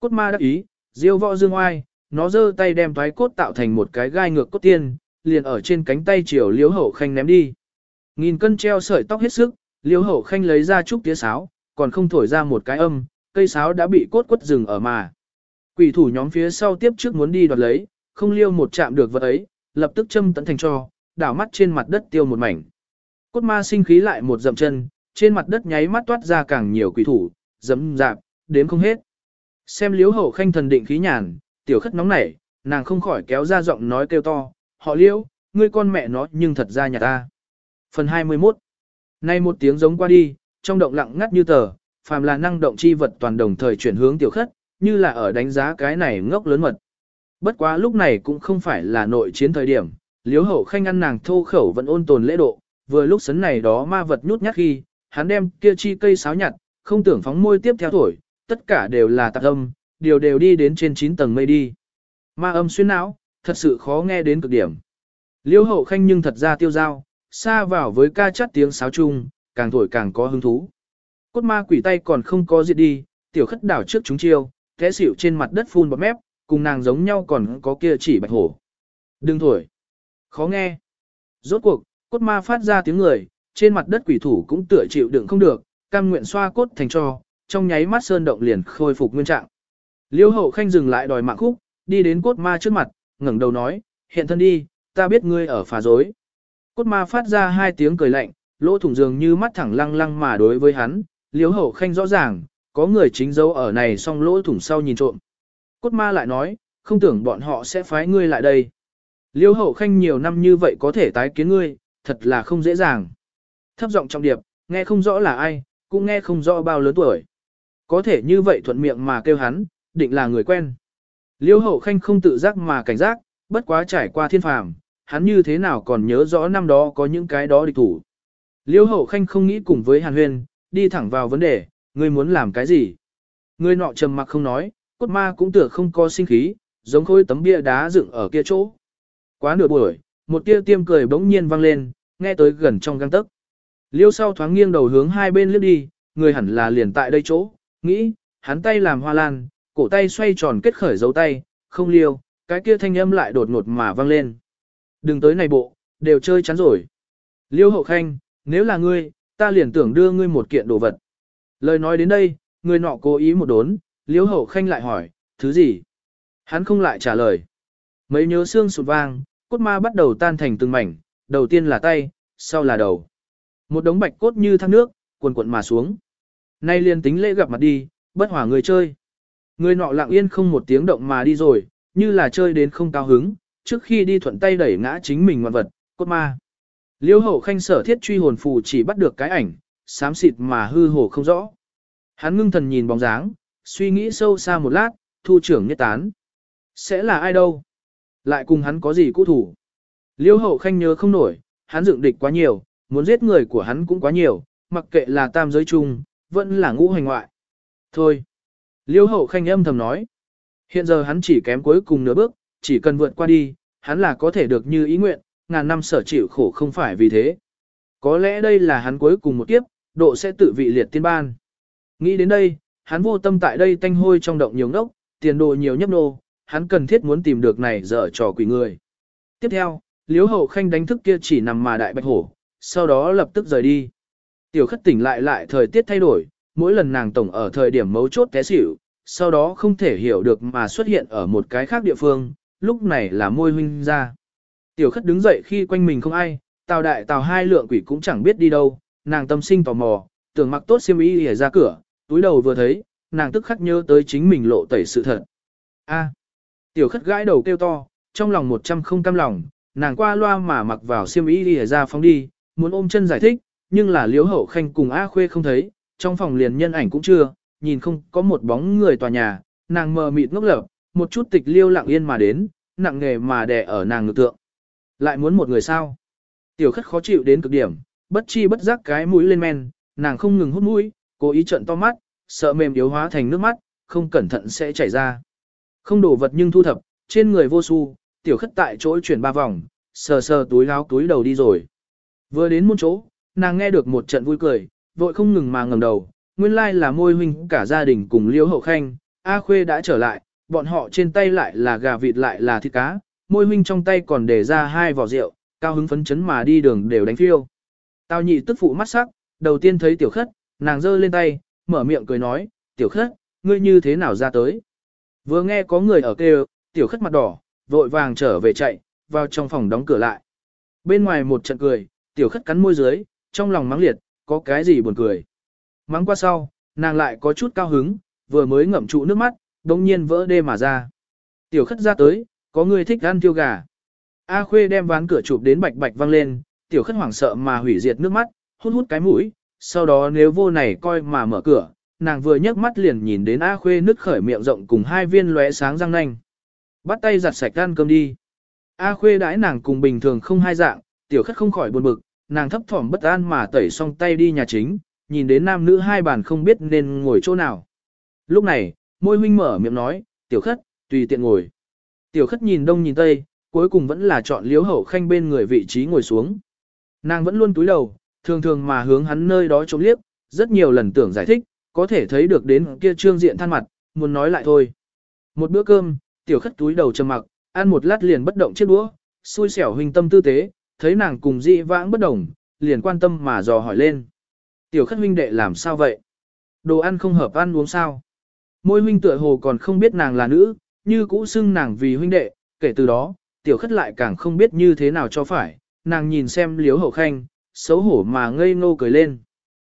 Cốt ma đắc ý, diêu võ dương oai, nó giơ tay đem thoái cốt tạo thành một cái gai ngược cốt tiên, liền ở trên cánh tay chiều liếu hậu khanh ném đi. Nghìn cân treo sợi tóc hết sức, liếu hậu khanh lấy ra chút tía sáo, còn không thổi ra một cái âm, cây sáo đã bị cốt quất rừng ở mà. Quỷ thủ nhóm phía sau tiếp trước muốn đi đoạt lấy, không liêu một chạm được vật ấy, lập tức châm tận thành cho, đảo mắt trên mặt đất tiêu một mảnh. Cốt ma sinh khí lại một dậm chân, trên mặt đất nháy mắt toát ra càng nhiều quỷ thủ, dẫm dạp, đếm không hết. Xem liếu hậu khanh thần định khí nhàn, tiểu khất nóng nảy, nàng không khỏi kéo ra giọng nói kêu to, họ liêu, ngươi con mẹ nó nhưng thật ra nhà ta. Phần 21 Nay một tiếng giống qua đi, trong động lặng ngắt như tờ, phàm là năng động chi vật toàn đồng thời chuyển hướng tiểu khất, như là ở đánh giá cái này ngốc lớn mật. Bất quá lúc này cũng không phải là nội chiến thời điểm, liếu hậu khanh ăn nàng thô khẩu vẫn ôn tồn lễ độ, vừa lúc sấn này đó ma vật nhút nhát khi, hắn đem kia chi cây sáo nhặt, không tưởng phóng môi tiếp theo thổi, tất cả đều là tạp âm, điều đều đi đến trên 9 tầng mây đi. Ma âm xuyên não, thật sự khó nghe đến cực điểm. Liêu hậu khanh nhưng thật ra tiêu dao, xa vào với ca chắt tiếng sáo chung, càng thổi càng có hứng thú. Cốt ma quỷ tay còn không có diệt đi, tiểu khất đảo trước chúng chiêu, té xỉu trên mặt đất phun bọt mép, cùng nàng giống nhau còn có kia chỉ bạch hổ. Đừng thổi. Khó nghe. Rốt cuộc, cốt ma phát ra tiếng người, trên mặt đất quỷ thủ cũng tựa chịu đựng không được, cam nguyện xoa cốt thành cho, trong nháy mắt sơn động liền khôi phục nguyên trạng. Liêu hậu khanh dừng lại đòi mạng khúc, đi đến cốt ma trước mặt, ngẩng đầu nói, hiện thân đi, ta biết ngươi ở phá dối. Cốt ma phát ra hai tiếng cười lạnh, lỗ thủng dường như mắt thẳng lăng lăng mà đối với hắn, liêu hậu khanh rõ ràng, có người chính dấu ở này song lỗ thủng sau nhìn trộm. Cốt ma lại nói, không tưởng bọn họ sẽ phái ngươi lại đây. Liêu hậu khanh nhiều năm như vậy có thể tái kiến ngươi, thật là không dễ dàng. Thấp giọng trong điệp, nghe không rõ là ai, cũng nghe không rõ bao lớn tuổi. Có thể như vậy thuận miệng mà kêu hắn, định là người quen. Liêu hậu khanh không tự giác mà cảnh giác, bất quá trải qua thiên phàm, hắn như thế nào còn nhớ rõ năm đó có những cái đó địch thủ. Liêu hậu khanh không nghĩ cùng với hàn huyên, đi thẳng vào vấn đề, ngươi muốn làm cái gì? Ngươi nọ trầm mặc không nói, cốt ma cũng tựa không có sinh khí, giống khối tấm bia đá dựng ở kia chỗ. Quá nửa buổi, một tia tiêm cười bỗng nhiên vang lên, nghe tới gần trong găng tấc. Liêu sau thoáng nghiêng đầu hướng hai bên liếc đi, người hẳn là liền tại đây chỗ, nghĩ, hắn tay làm hoa lan, cổ tay xoay tròn kết khởi dấu tay, không liêu, cái kia thanh âm lại đột ngột mà vang lên. Đừng tới này bộ, đều chơi chắn rồi. Liêu hậu khanh, nếu là ngươi, ta liền tưởng đưa ngươi một kiện đồ vật. Lời nói đến đây, người nọ cố ý một đốn, liêu hậu khanh lại hỏi, thứ gì? Hắn không lại trả lời. Mấy nhớ xương sụt vang, cốt ma bắt đầu tan thành từng mảnh, đầu tiên là tay, sau là đầu. Một đống bạch cốt như thác nước, cuồn cuộn mà xuống. Nay liền tính lễ gặp mặt đi, bất hỏa người chơi. Người nọ lặng yên không một tiếng động mà đi rồi, như là chơi đến không cao hứng, trước khi đi thuận tay đẩy ngã chính mình ngoạn vật, cốt ma. Liêu hậu khanh sở thiết truy hồn phù chỉ bắt được cái ảnh, xám xịt mà hư hồ không rõ. Hắn ngưng thần nhìn bóng dáng, suy nghĩ sâu xa một lát, thu trưởng nhất tán. Sẽ là ai đâu? Lại cùng hắn có gì cũ thủ? Liêu hậu khanh nhớ không nổi, hắn dựng địch quá nhiều, muốn giết người của hắn cũng quá nhiều, mặc kệ là tam giới chung, vẫn là ngũ hành ngoại. Thôi. Liêu hậu khanh âm thầm nói. Hiện giờ hắn chỉ kém cuối cùng nửa bước, chỉ cần vượt qua đi, hắn là có thể được như ý nguyện, ngàn năm sở chịu khổ không phải vì thế. Có lẽ đây là hắn cuối cùng một kiếp, độ sẽ tự vị liệt tiên ban. Nghĩ đến đây, hắn vô tâm tại đây tanh hôi trong động nhiều ngốc, tiền đồ nhiều nhấp nô, hắn cần thiết muốn tìm được này dở trò quỷ người. Tiếp theo, liếu hậu khanh đánh thức kia chỉ nằm mà đại bạch hổ, sau đó lập tức rời đi. Tiểu khất tỉnh lại lại thời tiết thay đổi, mỗi lần nàng tổng ở thời điểm mấu chốt té xỉu, sau đó không thể hiểu được mà xuất hiện ở một cái khác địa phương, lúc này là môi huynh ra. Tiểu khất đứng dậy khi quanh mình không ai, tào đại tào hai lượng quỷ cũng chẳng biết đi đâu, nàng tâm sinh tò mò, tưởng mặc tốt xiêm y để ra cửa, túi đầu vừa thấy, nàng tức khắc nhớ tới chính mình lộ tẩy sự thật. A. tiểu khất gãi đầu kêu to, trong lòng một trăm không cam lòng, nàng qua loa mà mặc vào xiêm y để ra phóng đi, muốn ôm chân giải thích, nhưng là liếu hậu khanh cùng A khuê không thấy, trong phòng liền nhân ảnh cũng chưa, nhìn không có một bóng người tòa nhà, nàng mờ mịt ngốc lập, một chút tịch liêu lặng yên mà đến, nặng nghề mà đè ở nàng ngực tượng. Lại muốn một người sao? Tiểu khất khó chịu đến cực điểm, bất chi bất giác cái mũi lên men, nàng không ngừng hút mũi, cố ý trận to mắt, sợ mềm yếu hóa thành nước mắt, không cẩn thận sẽ chảy ra. Không đổ vật nhưng thu thập, trên người vô su, tiểu khất tại chỗ chuyển ba vòng, sờ sờ túi láo túi đầu đi rồi. Vừa đến một chỗ, nàng nghe được một trận vui cười, vội không ngừng mà ngẩng đầu, nguyên lai là môi huynh cả gia đình cùng liêu hậu khanh, A Khuê đã trở lại, bọn họ trên tay lại là gà vịt lại là thịt cá, môi huynh trong tay còn để ra hai vỏ rượu, cao hứng phấn chấn mà đi đường đều đánh phiêu. Tào nhị tức phụ mắt sắc, đầu tiên thấy tiểu khất, nàng giơ lên tay, mở miệng cười nói, tiểu khất, ngươi như thế nào ra tới. Vừa nghe có người ở kêu, tiểu khất mặt đỏ, vội vàng trở về chạy, vào trong phòng đóng cửa lại. Bên ngoài một trận cười, tiểu khất cắn môi dưới, trong lòng mắng liệt, có cái gì buồn cười. Mắng qua sau, nàng lại có chút cao hứng, vừa mới ngậm trụ nước mắt, đống nhiên vỡ đê mà ra. Tiểu khất ra tới, có người thích ăn tiêu gà. A khuê đem ván cửa chụp đến bạch bạch văng lên, tiểu khất hoảng sợ mà hủy diệt nước mắt, hút hút cái mũi, sau đó nếu vô này coi mà mở cửa, nàng vừa nhấc mắt liền nhìn đến A khuê nứt khởi miệng rộng cùng hai viên lóe sáng răng nanh. Bắt tay giặt sạch ăn cơm đi. A khuê đãi nàng cùng bình thường không hai dạng, tiểu khất không khỏi buồn bực, nàng thấp thỏm bất an mà tẩy xong tay đi nhà chính, nhìn đến nam nữ hai bàn không biết nên ngồi chỗ nào. Lúc này, môi huynh mở miệng nói, tiểu khất, tùy tiện ngồi. Tiểu khất nhìn đông nhìn tây, cuối cùng vẫn là chọn liếu hậu khanh bên người vị trí ngồi xuống. Nàng vẫn luôn túi đầu, thường thường mà hướng hắn nơi đó trông liếc, rất nhiều lần tưởng giải thích, có thể thấy được đến kia trương diện than mặt, muốn nói lại thôi. Một bữa cơm, tiểu khất túi đầu trầm mặc, ăn một lát liền bất động chiếc đũa, xui xẻo huynh tâm tư tế, thấy nàng cùng dị vãng bất đồng, liền quan tâm mà dò hỏi lên. Tiểu khất huynh đệ làm sao vậy? Đồ ăn không hợp ăn uống sao? Môi huynh tựa hồ còn không biết nàng là nữ, như cũ xưng nàng vì huynh đệ, kể từ đó, tiểu khất lại càng không biết như thế nào cho phải, nàng nhìn xem liếu hậu khanh, xấu hổ mà ngây ngô cười lên.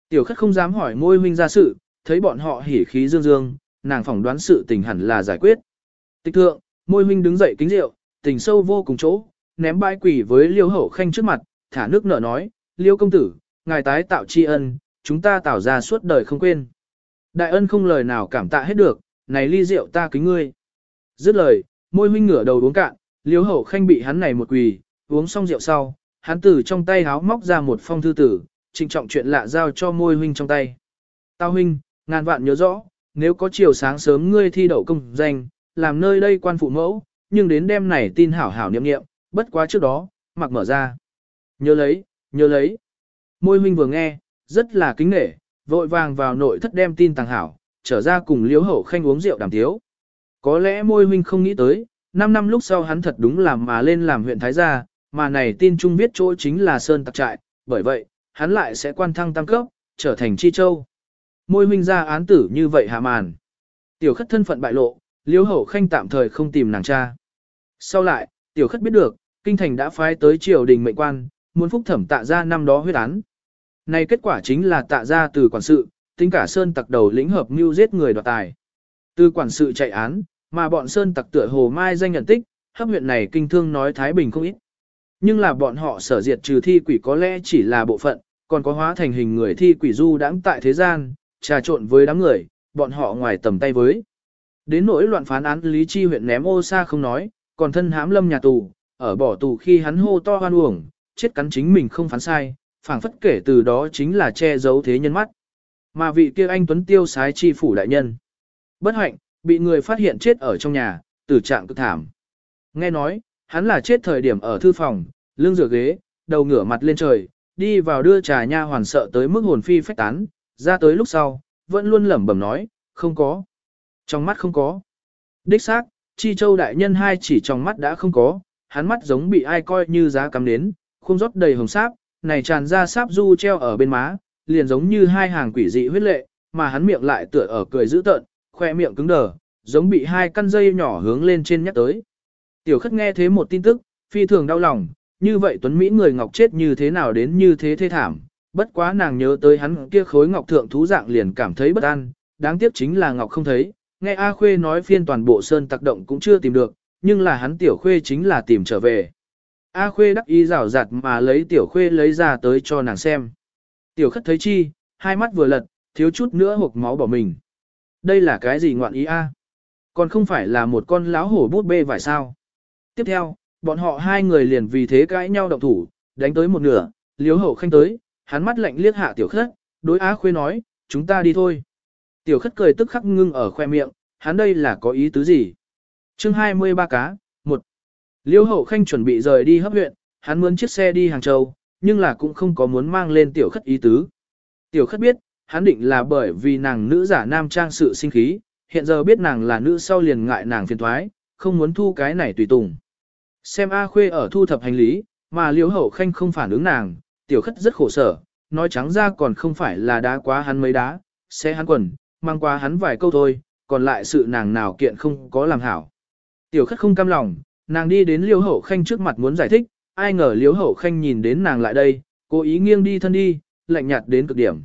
Tiểu khất không dám hỏi môi huynh ra sự, thấy bọn họ hỉ khí dương dương, nàng phỏng đoán sự tình hẳn là giải quyết. Tịch thượng, môi huynh đứng dậy kính rượu, tình sâu vô cùng chỗ, ném bãi quỷ với liêu hậu khanh trước mặt, thả nước nợ nói, liêu công tử, ngài tái tạo tri ân, chúng ta tạo ra suốt đời không quên. Đại ân không lời nào cảm tạ hết được, này ly rượu ta kính ngươi. Dứt lời, môi huynh ngửa đầu uống cạn, liếu hậu khanh bị hắn này một quỳ, uống xong rượu sau, hắn từ trong tay háo móc ra một phong thư tử, trịnh trọng chuyện lạ giao cho môi huynh trong tay. Tao huynh, ngàn vạn nhớ rõ, nếu có chiều sáng sớm ngươi thi đậu công danh, làm nơi đây quan phụ mẫu, nhưng đến đêm này tin hảo hảo niệm niệm, bất quá trước đó, mặc mở ra. Nhớ lấy, nhớ lấy. Môi huynh vừa nghe, rất là kính nể, vội vàng vào nội thất đem tin tàng hảo, trở ra cùng liếu hậu khanh uống rượu đàm tiếu. Có lẽ môi huynh không nghĩ tới, 5 năm lúc sau hắn thật đúng làm mà lên làm huyện Thái Gia, mà này tin chung biết chỗ chính là Sơn Tạc Trại, bởi vậy, hắn lại sẽ quan thăng tăng cấp, trở thành Chi Châu. Môi huynh ra án tử như vậy hạ màn. Tiểu khất thân phận bại lộ, liếu hậu khanh tạm thời không tìm nàng cha. Sau lại, tiểu khất biết được, kinh thành đã phái tới triều đình mệnh quan, muốn phúc thẩm tạ ra năm đó huyết án. Này kết quả chính là tạ ra từ quản sự, tính cả Sơn tặc đầu lĩnh hợp mưu giết người đoạt tài. Từ quản sự chạy án, mà bọn Sơn tặc tựa hồ mai danh nhận tích, hấp huyện này kinh thương nói Thái Bình không ít. Nhưng là bọn họ sở diệt trừ thi quỷ có lẽ chỉ là bộ phận, còn có hóa thành hình người thi quỷ du đãng tại thế gian, trà trộn với đám người, bọn họ ngoài tầm tay với. Đến nỗi loạn phán án Lý Chi huyện ném ô xa không nói, còn thân hãm lâm nhà tù, ở bỏ tù khi hắn hô to hoan uổng, chết cắn chính mình không phán sai, phảng phất kể từ đó chính là che giấu thế nhân mắt. Mà vị kia anh Tuấn Tiêu sái chi phủ đại nhân. Bất hạnh, bị người phát hiện chết ở trong nhà, tử trạng cực thảm. Nghe nói, hắn là chết thời điểm ở thư phòng, lưng rửa ghế, đầu ngửa mặt lên trời, đi vào đưa trà nha hoàn sợ tới mức hồn phi phách tán, ra tới lúc sau, vẫn luôn lẩm bẩm nói, không có. Trong mắt không có. Đích xác, chi châu đại nhân hai chỉ trong mắt đã không có, hắn mắt giống bị ai coi như giá cắm đến, khuôn rót đầy hồng sáp, này tràn ra sáp du treo ở bên má, liền giống như hai hàng quỷ dị huyết lệ, mà hắn miệng lại tựa ở cười dữ tợn, khoe miệng cứng đờ, giống bị hai căn dây nhỏ hướng lên trên nhắc tới. Tiểu khất nghe thế một tin tức, phi thường đau lòng, như vậy tuấn Mỹ người ngọc chết như thế nào đến như thế thê thảm, bất quá nàng nhớ tới hắn kia khối ngọc thượng thú dạng liền cảm thấy bất an, đáng tiếc chính là ngọc không thấy, nghe A Khuê nói phiên toàn bộ sơn tác động cũng chưa tìm được, nhưng là hắn tiểu khuê chính là tìm trở về. A Khuê đắc ý rảo rạt mà lấy tiểu khuê lấy ra tới cho nàng xem. Tiểu khất thấy chi, hai mắt vừa lật, thiếu chút nữa hộp máu bỏ mình. Đây là cái gì ngoạn ý a? Còn không phải là một con láo hổ bút bê vải sao? Tiếp theo, bọn họ hai người liền vì thế cãi nhau động thủ, đánh tới một nửa, liếu hậu khanh tới, hắn mắt lạnh liếc hạ tiểu khất, đối á khuê nói, chúng ta đi thôi. Tiểu khất cười tức khắc ngưng ở khoe miệng, hắn đây là có ý tứ gì? chương 23 cá, Liễu Liêu hậu khanh chuẩn bị rời đi hấp huyện, hắn muốn chiếc xe đi Hàng Châu, nhưng là cũng không có muốn mang lên tiểu khất ý tứ. Tiểu khất biết, hắn định là bởi vì nàng nữ giả nam trang sự sinh khí, hiện giờ biết nàng là nữ sau liền ngại nàng phiền thoái, không muốn thu cái này tùy tùng. Xem A Khuê ở thu thập hành lý, mà liêu hậu khanh không phản ứng nàng, tiểu khất rất khổ sở, nói trắng ra còn không phải là đá quá hắn mấy đá, sẽ hắn quần, mang qua hắn vài câu thôi, còn lại sự nàng nào kiện không có làm hảo. Tiểu khất không cam lòng, nàng đi đến liêu hậu khanh trước mặt muốn giải thích, ai ngờ liêu hậu khanh nhìn đến nàng lại đây, cố ý nghiêng đi thân đi, lạnh nhạt đến cực điểm.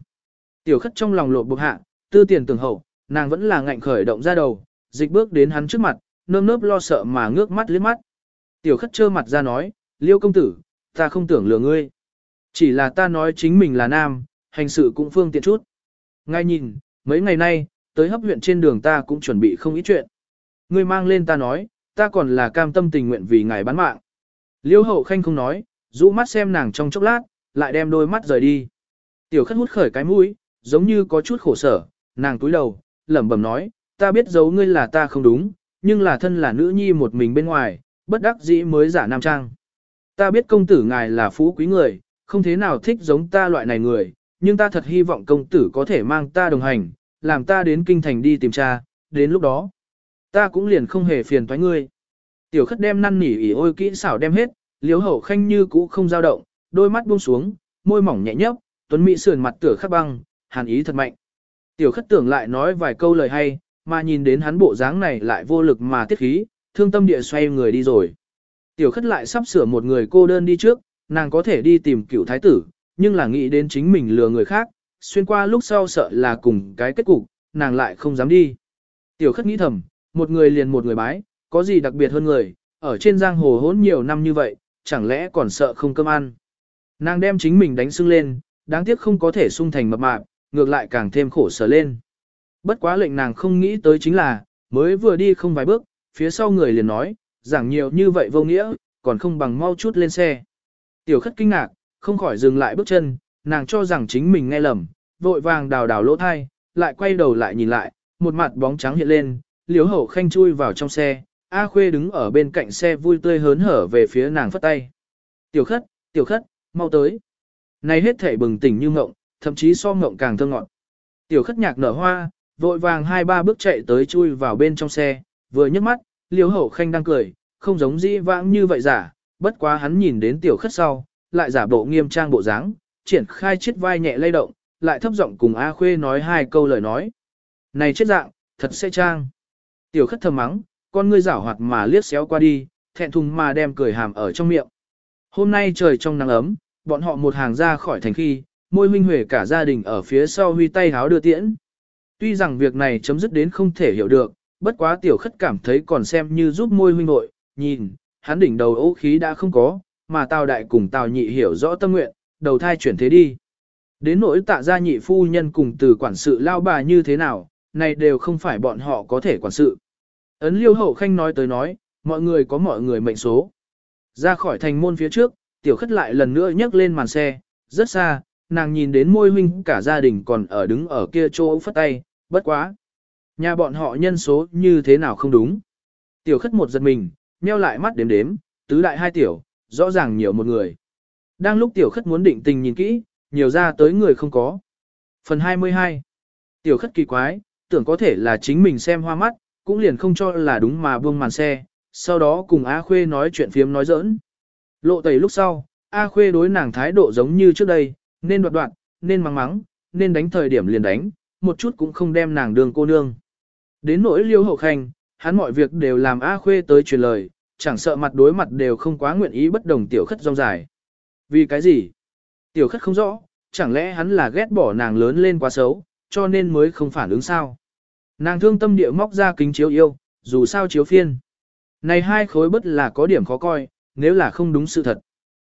Tiểu khất trong lòng lộ bục hạ, tư tiền tưởng hậu, nàng vẫn là ngạnh khởi động ra đầu, dịch bước đến hắn trước mặt, nơm nớp lo sợ mà ngước mắt liếc mắt. Tiểu khất trơ mặt ra nói, liêu công tử, ta không tưởng lừa ngươi. Chỉ là ta nói chính mình là nam, hành sự cũng phương tiện chút. Ngay nhìn, mấy ngày nay, tới hấp huyện trên đường ta cũng chuẩn bị không ít chuyện. Ngươi mang lên ta nói, ta còn là cam tâm tình nguyện vì ngài bán mạng. Liêu hậu khanh không nói, rũ mắt xem nàng trong chốc lát, lại đem đôi mắt rời đi. Tiểu khất hút khởi cái mũi, giống như có chút khổ sở, nàng túi đầu, lẩm bẩm nói, ta biết giấu ngươi là ta không đúng, nhưng là thân là nữ nhi một mình bên ngoài, bất đắc dĩ mới giả nam trang. Ta biết công tử ngài là phú quý người, không thế nào thích giống ta loại này người, nhưng ta thật hy vọng công tử có thể mang ta đồng hành, làm ta đến kinh thành đi tìm cha, đến lúc đó, ta cũng liền không hề phiền toái ngươi. Tiểu khất đem năn nỉ ỉ ôi kỹ xảo đem hết, liếu hậu khanh như cũ không dao động, đôi mắt buông xuống, môi mỏng nhẹ nhấp, tuấn mỹ sườn mặt tựa khắc băng, hàn ý thật mạnh. Tiểu khất tưởng lại nói vài câu lời hay, mà nhìn đến hắn bộ dáng này lại vô lực mà tiết khí, thương tâm địa xoay người đi rồi. Tiểu khất lại sắp sửa một người cô đơn đi trước, nàng có thể đi tìm cựu thái tử, nhưng là nghĩ đến chính mình lừa người khác, xuyên qua lúc sau sợ là cùng cái kết cục, nàng lại không dám đi. Tiểu khất nghĩ thầm, một người liền một người bái, có gì đặc biệt hơn người, ở trên giang hồ hỗn nhiều năm như vậy, chẳng lẽ còn sợ không cơm ăn. Nàng đem chính mình đánh sưng lên, đáng tiếc không có thể sung thành mập mạp, ngược lại càng thêm khổ sở lên. Bất quá lệnh nàng không nghĩ tới chính là, mới vừa đi không vài bước, phía sau người liền nói, giảng nhiều như vậy vô nghĩa, còn không bằng mau chút lên xe. Tiểu khất kinh ngạc, không khỏi dừng lại bước chân, nàng cho rằng chính mình nghe lầm, vội vàng đào đào lỗ thai, lại quay đầu lại nhìn lại, một mặt bóng trắng hiện lên, liếu hậu khanh chui vào trong xe, A Khuê đứng ở bên cạnh xe vui tươi hớn hở về phía nàng phất tay. Tiểu khất, tiểu khất, mau tới. Này hết thể bừng tỉnh như ngộng, thậm chí so ngộng càng thơ ngọt. Tiểu khất nhạc nở hoa, vội vàng hai ba bước chạy tới chui vào bên trong xe, vừa nhấc mắt, liếu hậu khanh đang cười, không giống dĩ vãng như vậy giả, bất quá hắn nhìn đến tiểu khất sau, lại giả bộ nghiêm trang bộ dáng, triển khai chiếc vai nhẹ lay động, lại thấp giọng cùng A Khuê nói hai câu lời nói. Này chết dạng, thật sẽ trang. Tiểu khất thầm mắng, con ngươi rảo hoạt mà liếc xéo qua đi, thẹn thùng mà đem cười hàm ở trong miệng. Hôm nay trời trong nắng ấm, bọn họ một hàng ra khỏi thành khi, môi huynh huệ cả gia đình ở phía sau huy tay háo đưa tiễn. Tuy rằng việc này chấm dứt đến không thể hiểu được, bất quá tiểu khất cảm thấy còn xem như giúp môi huynh hội, nhìn, hắn đỉnh đầu ấu khí đã không có, mà Tào Đại cùng Tào Nhị hiểu rõ tâm nguyện, đầu thai chuyển thế đi. Đến nỗi tạ gia nhị phu nhân cùng từ quản sự lao bà như thế nào, này đều không phải bọn họ có thể quản sự. Ấn liêu hậu khanh nói tới nói, mọi người có mọi người mệnh số. Ra khỏi thành môn phía trước, tiểu khất lại lần nữa nhấc lên màn xe, rất xa, nàng nhìn đến môi huynh cả gia đình còn ở đứng ở kia chỗ phất tay, bất quá. Nhà bọn họ nhân số như thế nào không đúng. Tiểu khất một giật mình, nheo lại mắt đếm đếm, tứ đại hai tiểu, rõ ràng nhiều một người. Đang lúc tiểu khất muốn định tình nhìn kỹ, nhiều ra tới người không có. Phần 22 Tiểu khất kỳ quái, tưởng có thể là chính mình xem hoa mắt, cũng liền không cho là đúng mà buông màn xe, sau đó cùng A Khuê nói chuyện phiếm nói giỡn. Lộ tẩy lúc sau, A Khuê đối nàng thái độ giống như trước đây, nên đoạt đoạt, nên mắng mắng, nên đánh thời điểm liền đánh, một chút cũng không đem nàng đường cô nương. Đến nỗi liêu hậu khanh, hắn mọi việc đều làm A Khuê tới truyền lời, chẳng sợ mặt đối mặt đều không quá nguyện ý bất đồng tiểu khất rong dài. Vì cái gì? Tiểu khất không rõ, chẳng lẽ hắn là ghét bỏ nàng lớn lên quá xấu, cho nên mới không phản ứng sao? Nàng thương tâm địa móc ra kính chiếu yêu, dù sao chiếu phiên. Này hai khối bất là có điểm khó coi, nếu là không đúng sự thật.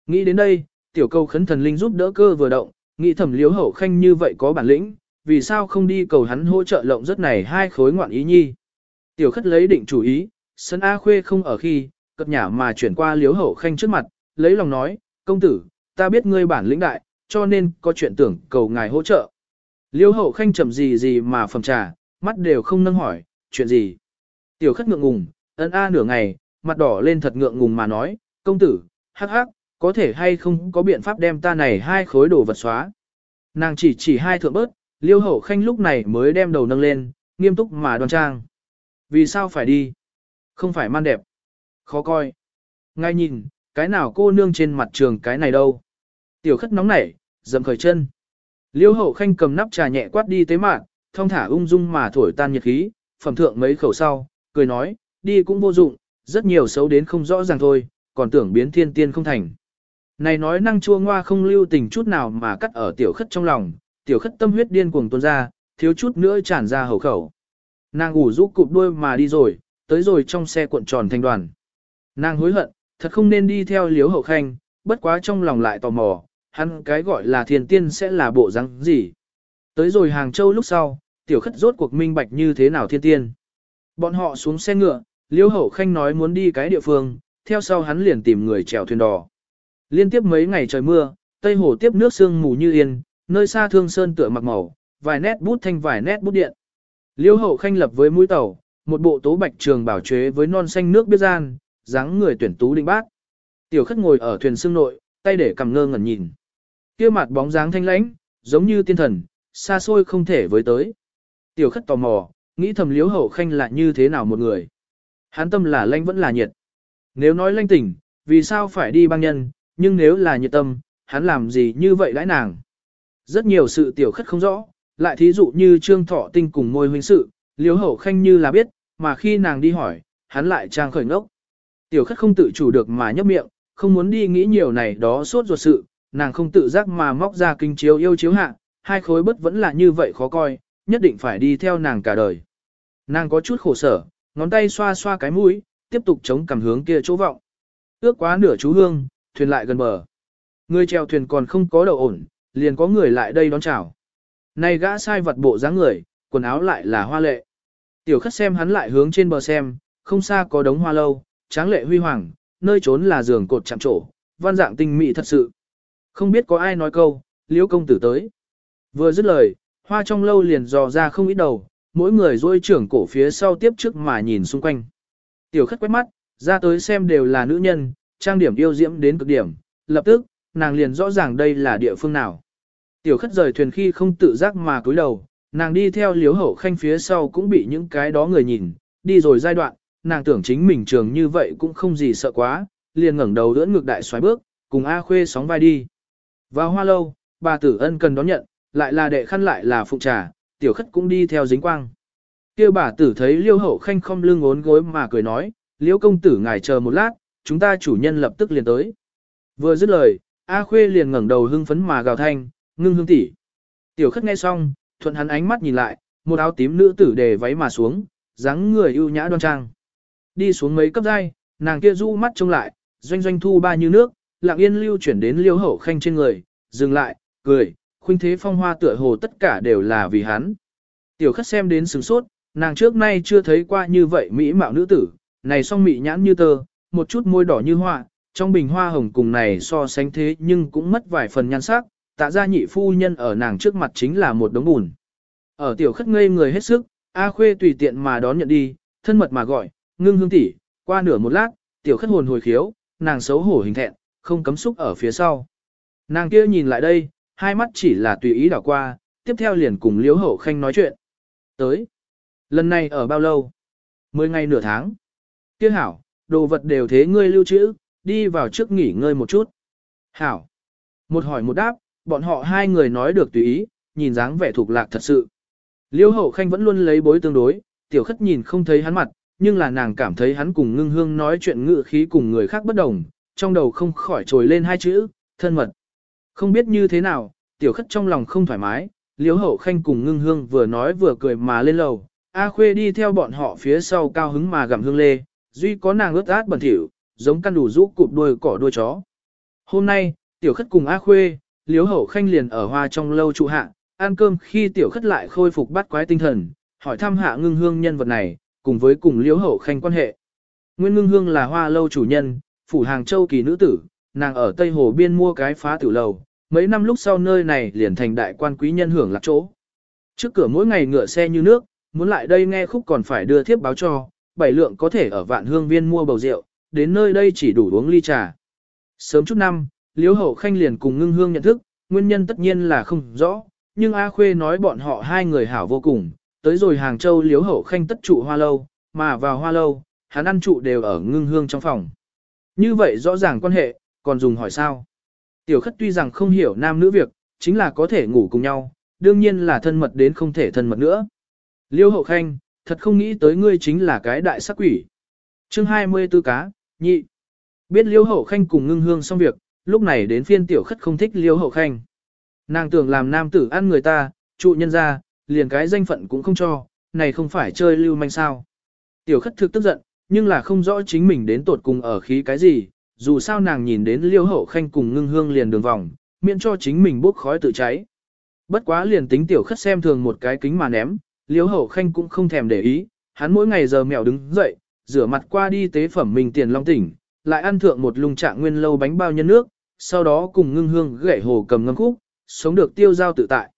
Nghĩ đến đây, tiểu câu khấn thần linh giúp đỡ cơ vừa động, nghĩ thẩm liếu hậu khanh như vậy có bản lĩnh, vì sao không đi cầu hắn hỗ trợ lộng rất này hai khối ngoạn ý nhi. Tiểu khất lấy định chủ ý, sân A khuê không ở khi, cất nhả mà chuyển qua liếu hậu khanh trước mặt, lấy lòng nói, công tử, ta biết ngươi bản lĩnh đại, cho nên có chuyện tưởng cầu ngài hỗ trợ. Liêu hậu khanh chậm gì gì mà phẩm trà, mắt đều không nâng hỏi, chuyện gì. Tiểu khất ngượng ngùng, ân a nửa ngày, mặt đỏ lên thật ngượng ngùng mà nói, công tử, hắc hắc, có thể hay không có biện pháp đem ta này hai khối đồ vật xóa. Nàng chỉ chỉ hai thượng bớt, liêu hậu khanh lúc này mới đem đầu nâng lên, nghiêm túc mà đoan trang. Vì sao phải đi? Không phải man đẹp. Khó coi. Ngay nhìn, cái nào cô nương trên mặt trường cái này đâu. Tiểu khất nóng nảy, dầm khởi chân. Liêu hậu khanh cầm nắp trà nhẹ quát đi tế mạng, thong thả ung dung mà thổi tan nhiệt khí, phẩm thượng mấy khẩu sau, cười nói, đi cũng vô dụng, rất nhiều xấu đến không rõ ràng thôi, còn tưởng biến thiên tiên không thành. Này nói năng chua ngoa không lưu tình chút nào mà cắt ở tiểu khất trong lòng, tiểu khất tâm huyết điên cuồng tuôn ra, thiếu chút nữa tràn ra hầu khẩu. Nàng ủ rũ cụp đuôi mà đi rồi, tới rồi trong xe cuộn tròn thành đoàn. Nàng hối hận, thật không nên đi theo liếu hậu khanh, bất quá trong lòng lại tò mò, hắn cái gọi là thiên tiên sẽ là bộ răng gì. Tới rồi Hàng Châu lúc sau, tiểu khất rốt cuộc minh bạch như thế nào thiên tiên. Bọn họ xuống xe ngựa, liêu hậu khanh nói muốn đi cái địa phương, theo sau hắn liền tìm người chèo thuyền đò. Liên tiếp mấy ngày trời mưa, tây hồ tiếp nước sương mù như yên, nơi xa thương sơn tựa mặc màu, vài nét bút thanh vài nét bút điện. Liêu hậu khanh lập với mũi tàu, một bộ tố bạch trường bảo chế với non xanh nước biết gian, dáng người tuyển tú đinh bát. Tiểu khất ngồi ở thuyền xương nội, tay để cầm ngơ ngẩn nhìn. Kia mặt bóng dáng thanh lãnh, giống như tiên thần, xa xôi không thể với tới. Tiểu khất tò mò, nghĩ thầm liếu hậu khanh là như thế nào một người. hán tâm là lanh vẫn là nhiệt. Nếu nói lanh tỉnh, vì sao phải đi băng nhân, nhưng nếu là nhiệt tâm, hắn làm gì như vậy đãi nàng. Rất nhiều sự tiểu khất không rõ, lại thí dụ như trương thọ tinh cùng môi huynh sự, liếu hậu khanh như là biết, mà khi nàng đi hỏi, hắn lại trang khởi ngốc. Tiểu khất không tự chủ được mà nhấp miệng, không muốn đi nghĩ nhiều này đó suốt ruột sự, nàng không tự giác mà móc ra kinh chiếu yêu chiếu hạ, hai khối bất vẫn là như vậy khó coi, nhất định phải đi theo nàng cả đời. Nàng có chút khổ sở, ngón tay xoa xoa cái mũi, tiếp tục chống cằm hướng kia chỗ vọng. Ước quá nửa chú hương, thuyền lại gần bờ. Người chèo thuyền còn không có đầu ổn, liền có người lại đây đón chào. Này gã sai vật bộ dáng người, quần áo lại là hoa lệ. Tiểu khất xem hắn lại hướng trên bờ xem, không xa có đống hoa lâu, tráng lệ huy hoàng, nơi trốn là giường cột chạm trổ, văn dạng tinh mỹ thật sự. Không biết có ai nói câu, liễu công tử tới. Vừa dứt lời, hoa trong lâu liền dò ra không ít đầu, mỗi người dôi trưởng cổ phía sau tiếp trước mà nhìn xung quanh. Tiểu khất quét mắt, ra tới xem đều là nữ nhân, trang điểm yêu diễm đến cực điểm, lập tức, nàng liền rõ ràng đây là địa phương nào. Tiểu khất rời thuyền khi không tự giác mà cúi đầu, nàng đi theo liếu hậu khanh phía sau cũng bị những cái đó người nhìn, đi rồi giai đoạn, nàng tưởng chính mình trường như vậy cũng không gì sợ quá, liền ngẩng đầu đỡ ngược đại xoáy bước, cùng A Khuê sóng vai đi. Vào hoa lâu, bà tử ân cần đón nhận, lại là đệ khăn lại là phụ trà, tiểu khất cũng đi theo dính quang. Kêu bà tử thấy liêu hậu khanh không lưng ốn gối mà cười nói, liêu công tử ngài chờ một lát, chúng ta chủ nhân lập tức liền tới. Vừa dứt lời, A Khuê liền ngẩng đầu hưng phấn mà gào thanh, ngưng hương tỷ. Tiểu khất nghe xong, thuận hắn ánh mắt nhìn lại, một áo tím nữ tử đề váy mà xuống, dáng người ưu nhã đoan trang. Đi xuống mấy cấp dai, nàng kia du mắt trông lại, doanh doanh thu ba như nước, lặng yên lưu chuyển đến liêu hậu khanh trên người, dừng lại, cười, khuynh thế phong hoa tựa hồ tất cả đều là vì hắn. Tiểu khất xem đến sừng sốt, nàng trước nay chưa thấy qua như vậy mỹ mạo nữ tử, này song mị nhãn như tơ, một chút môi đỏ như hoa, trong bình hoa hồng cùng này so sánh thế nhưng cũng mất vài phần nhan sắc, tạ gia nhị phu nhân ở nàng trước mặt chính là một đống bùn. Ở tiểu khất ngây người hết sức, A Khuê tùy tiện mà đón nhận đi, thân mật mà gọi, ngưng hương tỷ, qua nửa một lát, tiểu khất hồn hồi khiếu, nàng xấu hổ hình thẹn, không cấm xúc ở phía sau. Nàng kia nhìn lại đây, hai mắt chỉ là tùy ý đảo qua, tiếp theo liền cùng Liễu Hậu Khanh nói chuyện. Tới. Lần này ở bao lâu? Mười ngày nửa tháng. Kia hảo, đồ vật đều thế ngươi lưu trữ, đi vào trước nghỉ ngơi một chút. Hảo. Một hỏi một đáp, bọn họ hai người nói được tùy ý, nhìn dáng vẻ thuộc lạc thật sự. Liễu Hậu Khanh vẫn luôn lấy bối tương đối, tiểu khất nhìn không thấy hắn mặt, nhưng là nàng cảm thấy hắn cùng ngưng hương nói chuyện ngự khí cùng người khác bất đồng, trong đầu không khỏi trồi lên hai chữ, thân mật. Không biết như thế nào, tiểu khất trong lòng không thoải mái, liếu hậu khanh cùng ngưng hương vừa nói vừa cười mà lên lầu, A khuê đi theo bọn họ phía sau cao hứng mà gặm hương lê, duy có nàng ướt át bẩn thỉu, giống căn đủ rũ cụp đuôi cỏ đuôi chó. Hôm nay, tiểu khất cùng A khuê, liếu hậu khanh liền ở hoa trong lâu trụ hạ, ăn cơm khi tiểu khất lại khôi phục bắt quái tinh thần, hỏi thăm hạ ngưng hương nhân vật này, cùng với cùng liếu hậu khanh quan hệ. Nguyên ngưng hương là hoa lâu chủ nhân, phủ hàng châu kỳ nữ tử, nàng ở Tây Hồ Biên mua cái phá tử lầu, mấy năm lúc sau nơi này liền thành đại quan quý nhân hưởng lạc chỗ. Trước cửa mỗi ngày ngựa xe như nước, muốn lại đây nghe khúc còn phải đưa thiếp báo cho, bảy lượng có thể ở vạn hương viên mua bầu rượu, đến nơi đây chỉ đủ uống ly trà. Sớm chút năm, Liễu Hậu Khanh liền cùng ngưng hương nhận thức, nguyên nhân tất nhiên là không rõ, nhưng A Khuê nói bọn họ hai người hảo vô cùng, tới rồi Hàng Châu Liễu Hậu Khanh tất trụ hoa lâu, mà vào hoa lâu, hắn ăn trụ đều ở ngưng hương trong phòng. Như vậy rõ ràng quan hệ, còn dùng hỏi sao? Tiểu khất tuy rằng không hiểu nam nữ việc, chính là có thể ngủ cùng nhau, đương nhiên là thân mật đến không thể thân mật nữa. Liêu hậu khanh, thật không nghĩ tới ngươi chính là cái đại sắc quỷ. chương 24 cá, nhị. Biết liêu hậu khanh cùng ngưng hương xong việc, lúc này đến phiên tiểu khất không thích liêu hậu khanh. Nàng tưởng làm nam tử ăn người ta, trụ nhân ra, liền cái danh phận cũng không cho, này không phải chơi lưu manh sao. Tiểu khất thực tức giận, nhưng là không rõ chính mình đến tột cùng ở khí cái gì, dù sao nàng nhìn đến liêu hậu khanh cùng ngưng hương liền đường vòng, miễn cho chính mình bốc khói tự cháy. Bất quá liền tính tiểu khất xem thường một cái kính mà ném, liêu hậu khanh cũng không thèm để ý, hắn mỗi ngày giờ mèo đứng dậy, rửa mặt qua đi tế phẩm mình tiền long tỉnh, lại ăn thượng một lùng trạng nguyên lâu bánh bao nhân nước, sau đó cùng ngưng hương gậy hồ cầm ngâm khúc, sống được tiêu giao tự tại.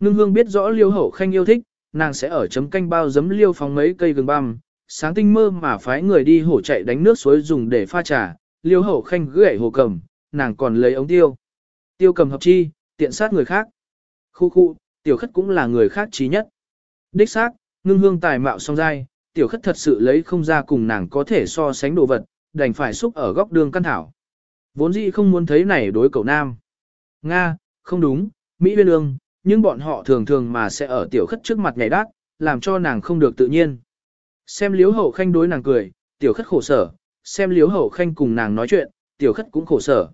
Ngưng hương biết rõ liêu hậu khanh yêu thích, nàng sẽ ở chấm canh bao giấm liêu phóng mấy cây gừng băm, sáng tinh mơ mà phái người đi hổ chạy đánh nước suối dùng để pha trà, liêu hậu khanh gãy hồ cầm, nàng còn lấy ống tiêu. Tiêu cầm hợp chi, tiện sát người khác. Khu khu, tiểu khất cũng là người khác trí nhất. Đích xác, ngưng hương tài mạo song dai, tiểu khất thật sự lấy không ra cùng nàng có thể so sánh đồ vật, đành phải xúc ở góc đường căn thảo. Vốn dĩ không muốn thấy này đối cậu nam. Nga, không đúng, Mỹ viên ương, nhưng bọn họ thường thường mà sẽ ở tiểu khất trước mặt nhảy đát, làm cho nàng không được tự nhiên. Xem liếu hậu khanh đối nàng cười, tiểu khất khổ sở, xem liếu hậu khanh cùng nàng nói chuyện, tiểu khất cũng khổ sở.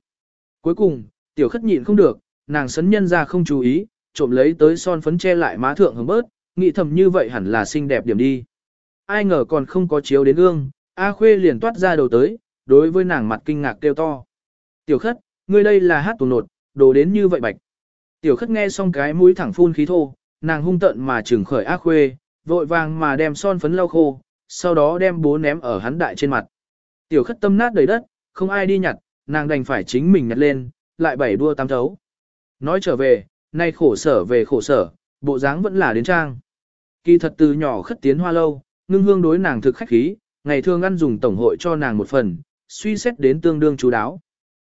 Cuối cùng, tiểu khất nhịn không được, nàng sấn nhân ra không chú ý, trộm lấy tới son phấn che lại má thượng hứng bớt, nghĩ thầm như vậy hẳn là xinh đẹp điểm đi. Ai ngờ còn không có chiếu đến gương, A Khuê liền toát ra đầu tới, đối với nàng mặt kinh ngạc kêu to. Tiểu khất, ngươi đây là hát tuồng nột, đồ đến như vậy bạch. Tiểu khất nghe xong cái mũi thẳng phun khí thô, nàng hung tận mà trừng khởi A Khuê, vội vàng mà đem son phấn lau khô, sau đó đem bố ném ở hắn đại trên mặt. Tiểu khất tâm nát đầy đất, không ai đi nhặt, nàng đành phải chính mình nhặt lên, lại bảy đua tám thấu. Nói trở về, nay khổ sở về khổ sở, bộ dáng vẫn là đến trang. Kỳ thật từ nhỏ khất tiến hoa lâu, ngưng hương đối nàng thực khách khí, ngày thường ăn dùng tổng hội cho nàng một phần, suy xét đến tương đương chú đáo.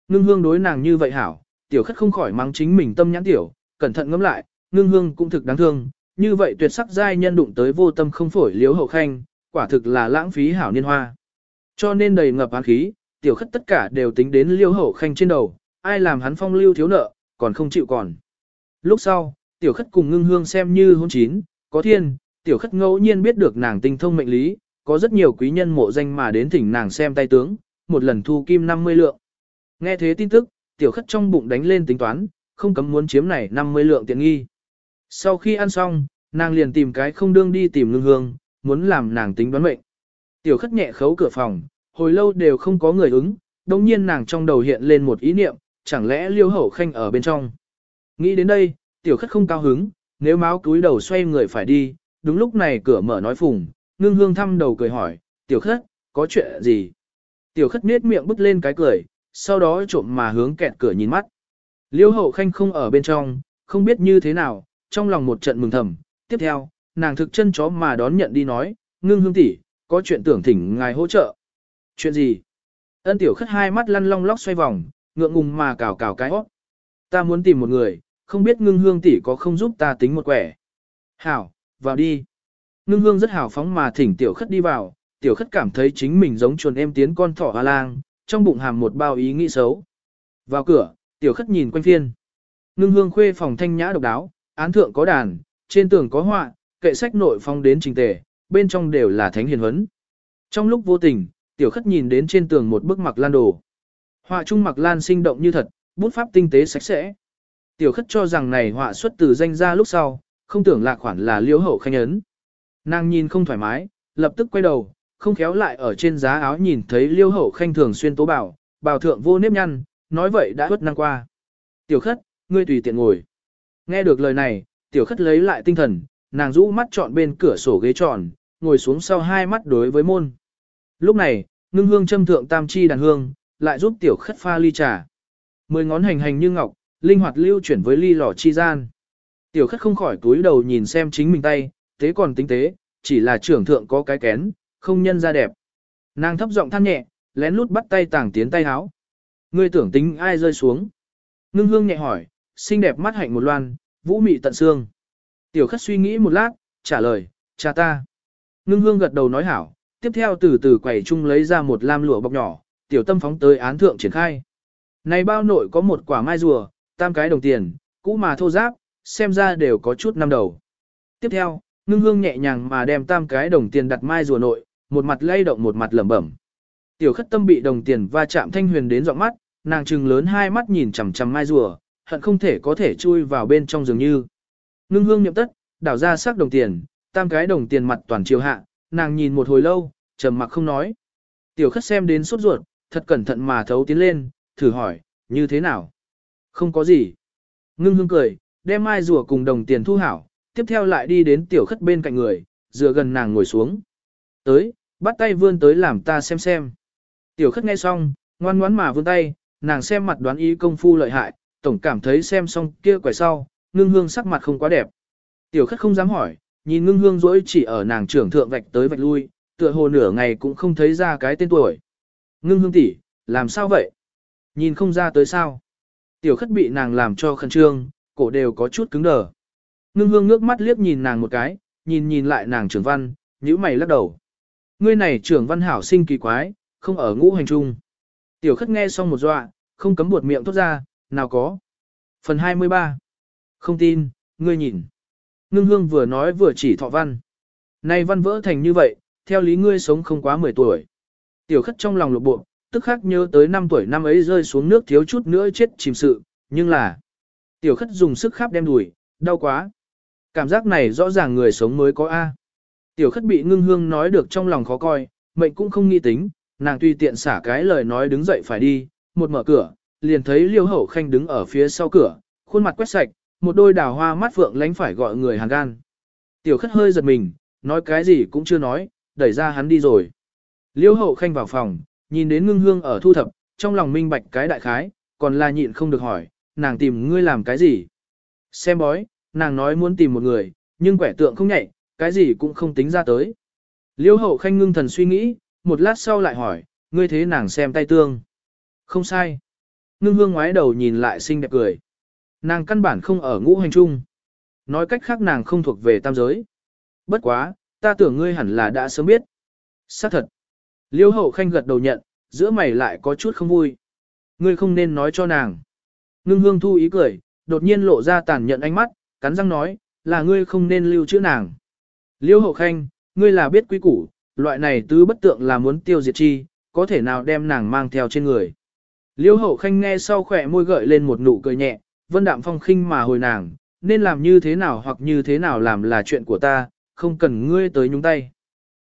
Ngưng hương đối nàng như vậy hảo, tiểu khất không khỏi mắng chính mình tâm nhãn tiểu, cẩn thận ngẫm lại, ngưng hương cũng thực đáng thương, như vậy tuyệt sắc giai nhân đụng tới vô tâm không phổi liếu hậu khanh, quả thực là lãng phí hảo niên hoa. Cho nên đầy ngập hán khí, tiểu khất tất cả đều tính đến liêu hậu khanh trên đầu, ai làm hắn phong lưu thiếu nợ, còn không chịu còn. Lúc sau, tiểu khất cùng ngưng hương xem như hôn chín, có thiên, tiểu khất ngẫu nhiên biết được nàng tinh thông mệnh lý, có rất nhiều quý nhân mộ danh mà đến thỉnh nàng xem tay tướng, một lần thu kim 50 lượng. Nghe thế tin tức, tiểu khất trong bụng đánh lên tính toán, không cấm muốn chiếm này 50 lượng tiện nghi. Sau khi ăn xong, nàng liền tìm cái không đương đi tìm ngưng hương, muốn làm nàng tính đoán mệnh. Tiểu khất nhẹ khấu cửa phòng, hồi lâu đều không có người ứng, đồng nhiên nàng trong đầu hiện lên một ý niệm, chẳng lẽ liêu hậu khanh ở bên trong. Nghĩ đến đây, tiểu khất không cao hứng, nếu máu túi đầu xoay người phải đi, đúng lúc này cửa mở nói phùng, ngưng hương thăm đầu cười hỏi, tiểu khất, có chuyện gì? Tiểu khất nết miệng bứt lên cái cười, sau đó trộm mà hướng kẹt cửa nhìn mắt. Liêu hậu khanh không ở bên trong, không biết như thế nào, trong lòng một trận mừng thầm. Tiếp theo, nàng thực chân chó mà đón nhận đi nói, ngưng hương tỷ, có chuyện tưởng thỉnh ngài hỗ trợ. Chuyện gì? Ân tiểu khất hai mắt lăn long lóc xoay vòng, ngượng ngùng mà cào cào cái hót. Ta muốn tìm một người, không biết ngưng hương tỷ có không giúp ta tính một quẻ. Hảo, vào đi. Ngưng hương rất hào phóng mà thỉnh tiểu khất đi vào, tiểu khất cảm thấy chính mình giống chuồn em tiến con thỏ hoa lang, trong bụng hàm một bao ý nghĩ xấu. Vào cửa, tiểu khất nhìn quanh phiên. Ngưng hương khuê phòng thanh nhã độc đáo, án thượng có đàn, trên tường có họa, kệ sách nội phong đến trình tề, bên trong đều là thánh hiền huấn. Trong lúc vô tình, tiểu khất nhìn đến trên tường một bức mặc lan đồ. Họa trung mặc lan sinh động như thật, bút pháp tinh tế sạch sẽ. Tiểu khất cho rằng này họa xuất từ danh ra lúc sau, không tưởng lạc khoản là liễu hậu khanh ấn. Nàng nhìn không thoải mái, lập tức quay đầu, không khéo lại ở trên giá áo nhìn thấy liêu hậu khanh thường xuyên tố bảo, bảo thượng vô nếp nhăn, nói vậy đã huất năng qua. Tiểu khất, ngươi tùy tiện ngồi. Nghe được lời này, tiểu khất lấy lại tinh thần, nàng rũ mắt chọn bên cửa sổ ghế tròn, ngồi xuống sau hai mắt đối với môn. Lúc này, ngưng hương châm thượng tam chi đàn hương, lại giúp tiểu khất pha ly trà. Mười ngón hành hành như ngọc, linh hoạt lưu chuyển với ly lò chi gian. Tiểu khất không khỏi túi đầu nhìn xem chính mình tay, tế còn tinh tế, chỉ là trưởng thượng có cái kén, không nhân ra đẹp. Nàng thấp giọng than nhẹ, lén lút bắt tay tàng tiến tay háo. Ngươi tưởng tính ai rơi xuống. Ngưng hương nhẹ hỏi, xinh đẹp mắt hạnh một loan, vũ mị tận xương. Tiểu khất suy nghĩ một lát, trả lời, cha ta. Ngưng hương gật đầu nói hảo, tiếp theo từ từ quầy chung lấy ra một lam lụa bọc nhỏ, tiểu tâm phóng tới án thượng triển khai. Này bao nội có một quả mai rùa, tam cái đồng tiền, cũ mà thô giáp, xem ra đều có chút năm đầu. Tiếp theo, ngưng hương nhẹ nhàng mà đem tam cái đồng tiền đặt mai rùa nội, một mặt lay động một mặt lẩm bẩm. Tiểu khất tâm bị đồng tiền va chạm thanh huyền đến giọng mắt, nàng trừng lớn hai mắt nhìn chằm chằm mai rùa, hận không thể có thể chui vào bên trong dường như. Ngưng hương niệm tất, đảo ra sắc đồng tiền, tam cái đồng tiền mặt toàn chiều hạ, nàng nhìn một hồi lâu, trầm mặc không nói. Tiểu khất xem đến sốt ruột, thật cẩn thận mà thấu tiến lên, thử hỏi, như thế nào? Không có gì. Ngưng hương cười, đem mai rùa cùng đồng tiền thu hảo, tiếp theo lại đi đến tiểu khất bên cạnh người, dựa gần nàng ngồi xuống. Tới, bắt tay vươn tới làm ta xem xem. Tiểu khất nghe xong, ngoan ngoãn mà vươn tay, nàng xem mặt đoán ý công phu lợi hại, tổng cảm thấy xem xong kia quẻ sau, ngưng hương sắc mặt không quá đẹp. Tiểu khất không dám hỏi, nhìn ngưng hương rỗi chỉ ở nàng trưởng thượng vạch tới vạch lui, tựa hồ nửa ngày cũng không thấy ra cái tên tuổi. Ngưng hương tỷ, làm sao vậy? Nhìn không ra tới sao? Tiểu khất bị nàng làm cho khẩn trương, cổ đều có chút cứng đờ. Ngưng hương ngước mắt liếc nhìn nàng một cái, nhìn nhìn lại nàng trưởng văn, nhíu mày lắc đầu. Ngươi này trưởng văn hảo sinh kỳ quái, không ở ngũ hành trung. Tiểu khất nghe xong một dọa, không cấm buột miệng thốt ra, nào có. Phần 23. Không tin, ngươi nhìn. Ngưng hương vừa nói vừa chỉ thọ văn. Này văn vỡ thành như vậy, theo lý ngươi sống không quá 10 tuổi. Tiểu khất trong lòng lục bộ, tức khắc nhớ tới năm tuổi năm ấy rơi xuống nước thiếu chút nữa chết chìm sự, nhưng là... Tiểu khất dùng sức khắp đem đùi, đau quá. Cảm giác này rõ ràng người sống mới có A. Tiểu khất bị ngưng hương nói được trong lòng khó coi, mệnh cũng không nghĩ tính, nàng tùy tiện xả cái lời nói đứng dậy phải đi, một mở cửa, liền thấy liêu hậu khanh đứng ở phía sau cửa, khuôn mặt quét sạch, một đôi đào hoa mắt phượng lánh phải gọi người hàng gan. Tiểu khất hơi giật mình, nói cái gì cũng chưa nói, đẩy ra hắn đi rồi. Liêu hậu khanh vào phòng, nhìn đến ngưng hương ở thu thập, trong lòng minh bạch cái đại khái, còn là nhịn không được hỏi, nàng tìm ngươi làm cái gì? Xem bói, nàng nói muốn tìm một người, nhưng quẻ tượng không nhạy, cái gì cũng không tính ra tới. Liêu hậu khanh ngưng thần suy nghĩ, một lát sau lại hỏi, ngươi thế nàng xem tay tương. Không sai. Ngưng hương ngoái đầu nhìn lại xinh đẹp cười. Nàng căn bản không ở ngũ hành chung. Nói cách khác nàng không thuộc về tam giới. Bất quá, ta tưởng ngươi hẳn là đã sớm biết. Xác thật. Liêu hậu khanh gật đầu nhận, giữa mày lại có chút không vui. Ngươi không nên nói cho nàng. Ngưng hương thu ý cười, đột nhiên lộ ra tàn nhận ánh mắt, cắn răng nói, là ngươi không nên lưu chữ nàng. Liêu hậu khanh, ngươi là biết quý củ, loại này tứ bất tượng là muốn tiêu diệt chi, có thể nào đem nàng mang theo trên người. Liêu hậu khanh nghe sau khỏe môi gợi lên một nụ cười nhẹ, vân đạm phong khinh mà hồi nàng, nên làm như thế nào hoặc như thế nào làm là chuyện của ta, không cần ngươi tới nhúng tay.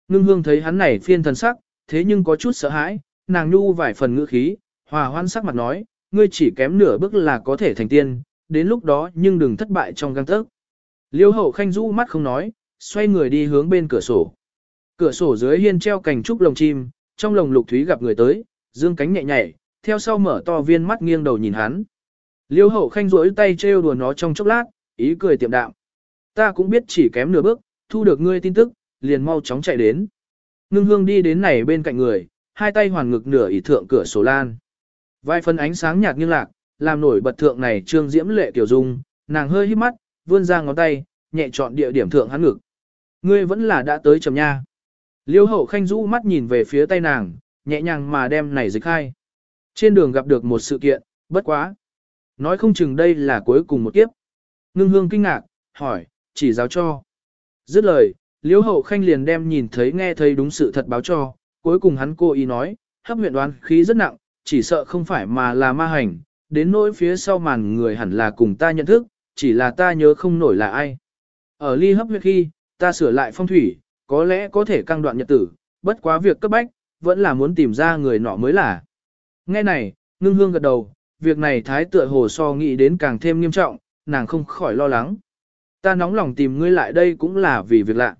Ngưng hương thấy hắn này phiên thần sắc, thế nhưng có chút sợ hãi, nàng nhu vài phần ngữ khí, hòa hoan sắc mặt nói, ngươi chỉ kém nửa bước là có thể thành tiên, đến lúc đó nhưng đừng thất bại trong găng tớc. Liêu hậu khanh rũ mắt không nói, xoay người đi hướng bên cửa sổ. Cửa sổ dưới hiên treo cành trúc lồng chim, trong lồng lục thúy gặp người tới, dương cánh nhẹ nhảy, theo sau mở to viên mắt nghiêng đầu nhìn hắn. Liêu hậu khanh rỗi tay trêu đùa nó trong chốc lát, ý cười tiệm đạm. Ta cũng biết chỉ kém nửa bước, thu được ngươi tin tức, liền mau chóng chạy đến. Ngưng hương đi đến này bên cạnh người, hai tay hoàn ngực nửa ỉ thượng cửa sổ lan. Vài phần ánh sáng nhạt nghiêng lạc, làm nổi bật thượng này trương diễm lệ tiểu dung, nàng hơi hít mắt, vươn ra ngón tay, nhẹ chọn địa điểm thượng hắn ngực. Ngươi vẫn là đã tới chầm nha. Liêu hậu khanh rũ mắt nhìn về phía tay nàng, nhẹ nhàng mà đem này dịch khai. Trên đường gặp được một sự kiện, bất quá. Nói không chừng đây là cuối cùng một kiếp. Ngưng hương kinh ngạc, hỏi, chỉ giáo cho. Dứt lời, liễu hậu khanh liền đem nhìn thấy nghe thấy đúng sự thật báo cho, cuối cùng hắn cô ý nói, hấp huyện đoán khí rất nặng, chỉ sợ không phải mà là ma hành, đến nỗi phía sau màn người hẳn là cùng ta nhận thức, chỉ là ta nhớ không nổi là ai. Ở ly hấp huyết khi, ta sửa lại phong thủy, có lẽ có thể căng đoạn nhật tử, bất quá việc cấp bách, vẫn là muốn tìm ra người nọ mới là. Nghe này, ngưng hương gật đầu, việc này thái tựa hồ so nghĩ đến càng thêm nghiêm trọng, nàng không khỏi lo lắng. Ta nóng lòng tìm ngươi lại đây cũng là vì việc lạ.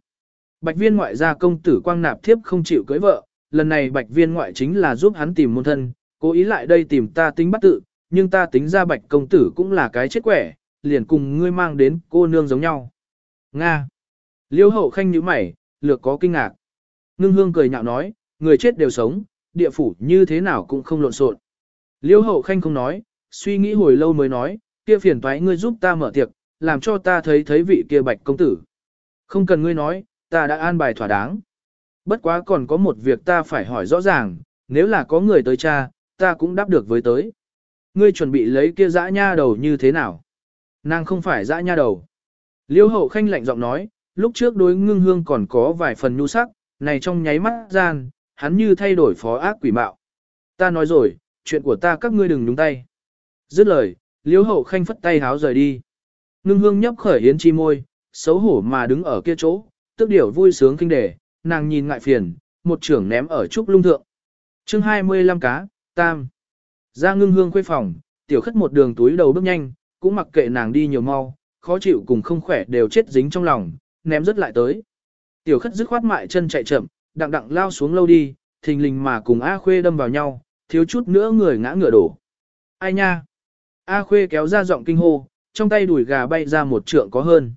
Bạch viên ngoại gia công tử quang nạp thiếp không chịu cưới vợ, lần này bạch viên ngoại chính là giúp hắn tìm môn thân, cố ý lại đây tìm ta tính bắt tự, nhưng ta tính ra bạch công tử cũng là cái chết quẻ, liền cùng ngươi mang đến cô nương giống nhau. Nga. Liêu hậu khanh như mày, lược có kinh ngạc. Ngưng hương cười nhạo nói, người chết đều sống, địa phủ như thế nào cũng không lộn xộn. Liêu hậu khanh không nói, suy nghĩ hồi lâu mới nói, kia phiền toái ngươi giúp ta mở tiệc, làm cho ta thấy thấy vị kia bạch công tử. Không cần ngươi nói, ta đã an bài thỏa đáng. Bất quá còn có một việc ta phải hỏi rõ ràng, nếu là có người tới cha, ta cũng đáp được với tới. Ngươi chuẩn bị lấy kia dã nha đầu như thế nào? Nàng không phải dã nha đầu. Liêu hậu khanh lạnh giọng nói, lúc trước đối ngưng hương còn có vài phần nhu sắc, này trong nháy mắt gian, hắn như thay đổi phó ác quỷ mạo. Ta nói rồi, chuyện của ta các ngươi đừng nhúng tay. Dứt lời, liếu hậu khanh phất tay háo rời đi. Ngưng hương nhấp khởi yến chi môi, xấu hổ mà đứng ở kia chỗ, tức điểu vui sướng kinh đề, nàng nhìn ngại phiền, một trưởng ném ở trúc lung thượng. chương 25 cá, tam. Ra ngưng hương khuê phòng, tiểu khất một đường túi đầu bước nhanh, cũng mặc kệ nàng đi nhiều mau, khó chịu cùng không khỏe đều chết dính trong lòng, ném rất lại tới. Tiểu khất dứt khoát mại chân chạy chậm, đặng đặng lao xuống lâu đi, thình lình mà cùng A Khuê đâm vào nhau, thiếu chút nữa người ngã ngựa đổ. Ai nha? A Khuê kéo ra giọng kinh hô, trong tay đùi gà bay ra một trượng có hơn.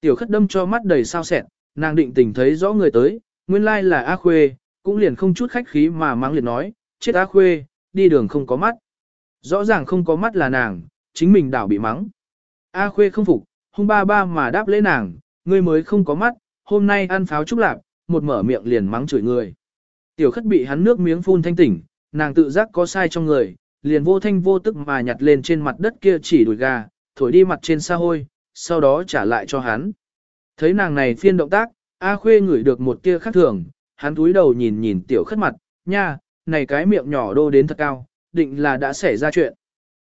Tiểu khất đâm cho mắt đầy sao sẹn, nàng định tình thấy rõ người tới, nguyên lai là A Khuê, cũng liền không chút khách khí mà mang liền nói, chết A Khuê, đi đường không có mắt. Rõ ràng không có mắt là nàng, chính mình đảo bị mắng. A Khuê không phục, hung ba ba mà đáp lễ nàng, ngươi mới không có mắt, hôm nay ăn pháo trúc lạp, một mở miệng liền mắng chửi người. Tiểu khất bị hắn nước miếng phun thanh tỉnh, nàng tự giác có sai trong người, liền vô thanh vô tức mà nhặt lên trên mặt đất kia chỉ đùi gà, thổi đi mặt trên xa hôi, sau đó trả lại cho hắn. Thấy nàng này phiên động tác, A Khuê ngửi được một kia khác thường, hắn túi đầu nhìn nhìn tiểu khất mặt, nha, này cái miệng nhỏ đô đến thật cao, định là đã xảy ra chuyện.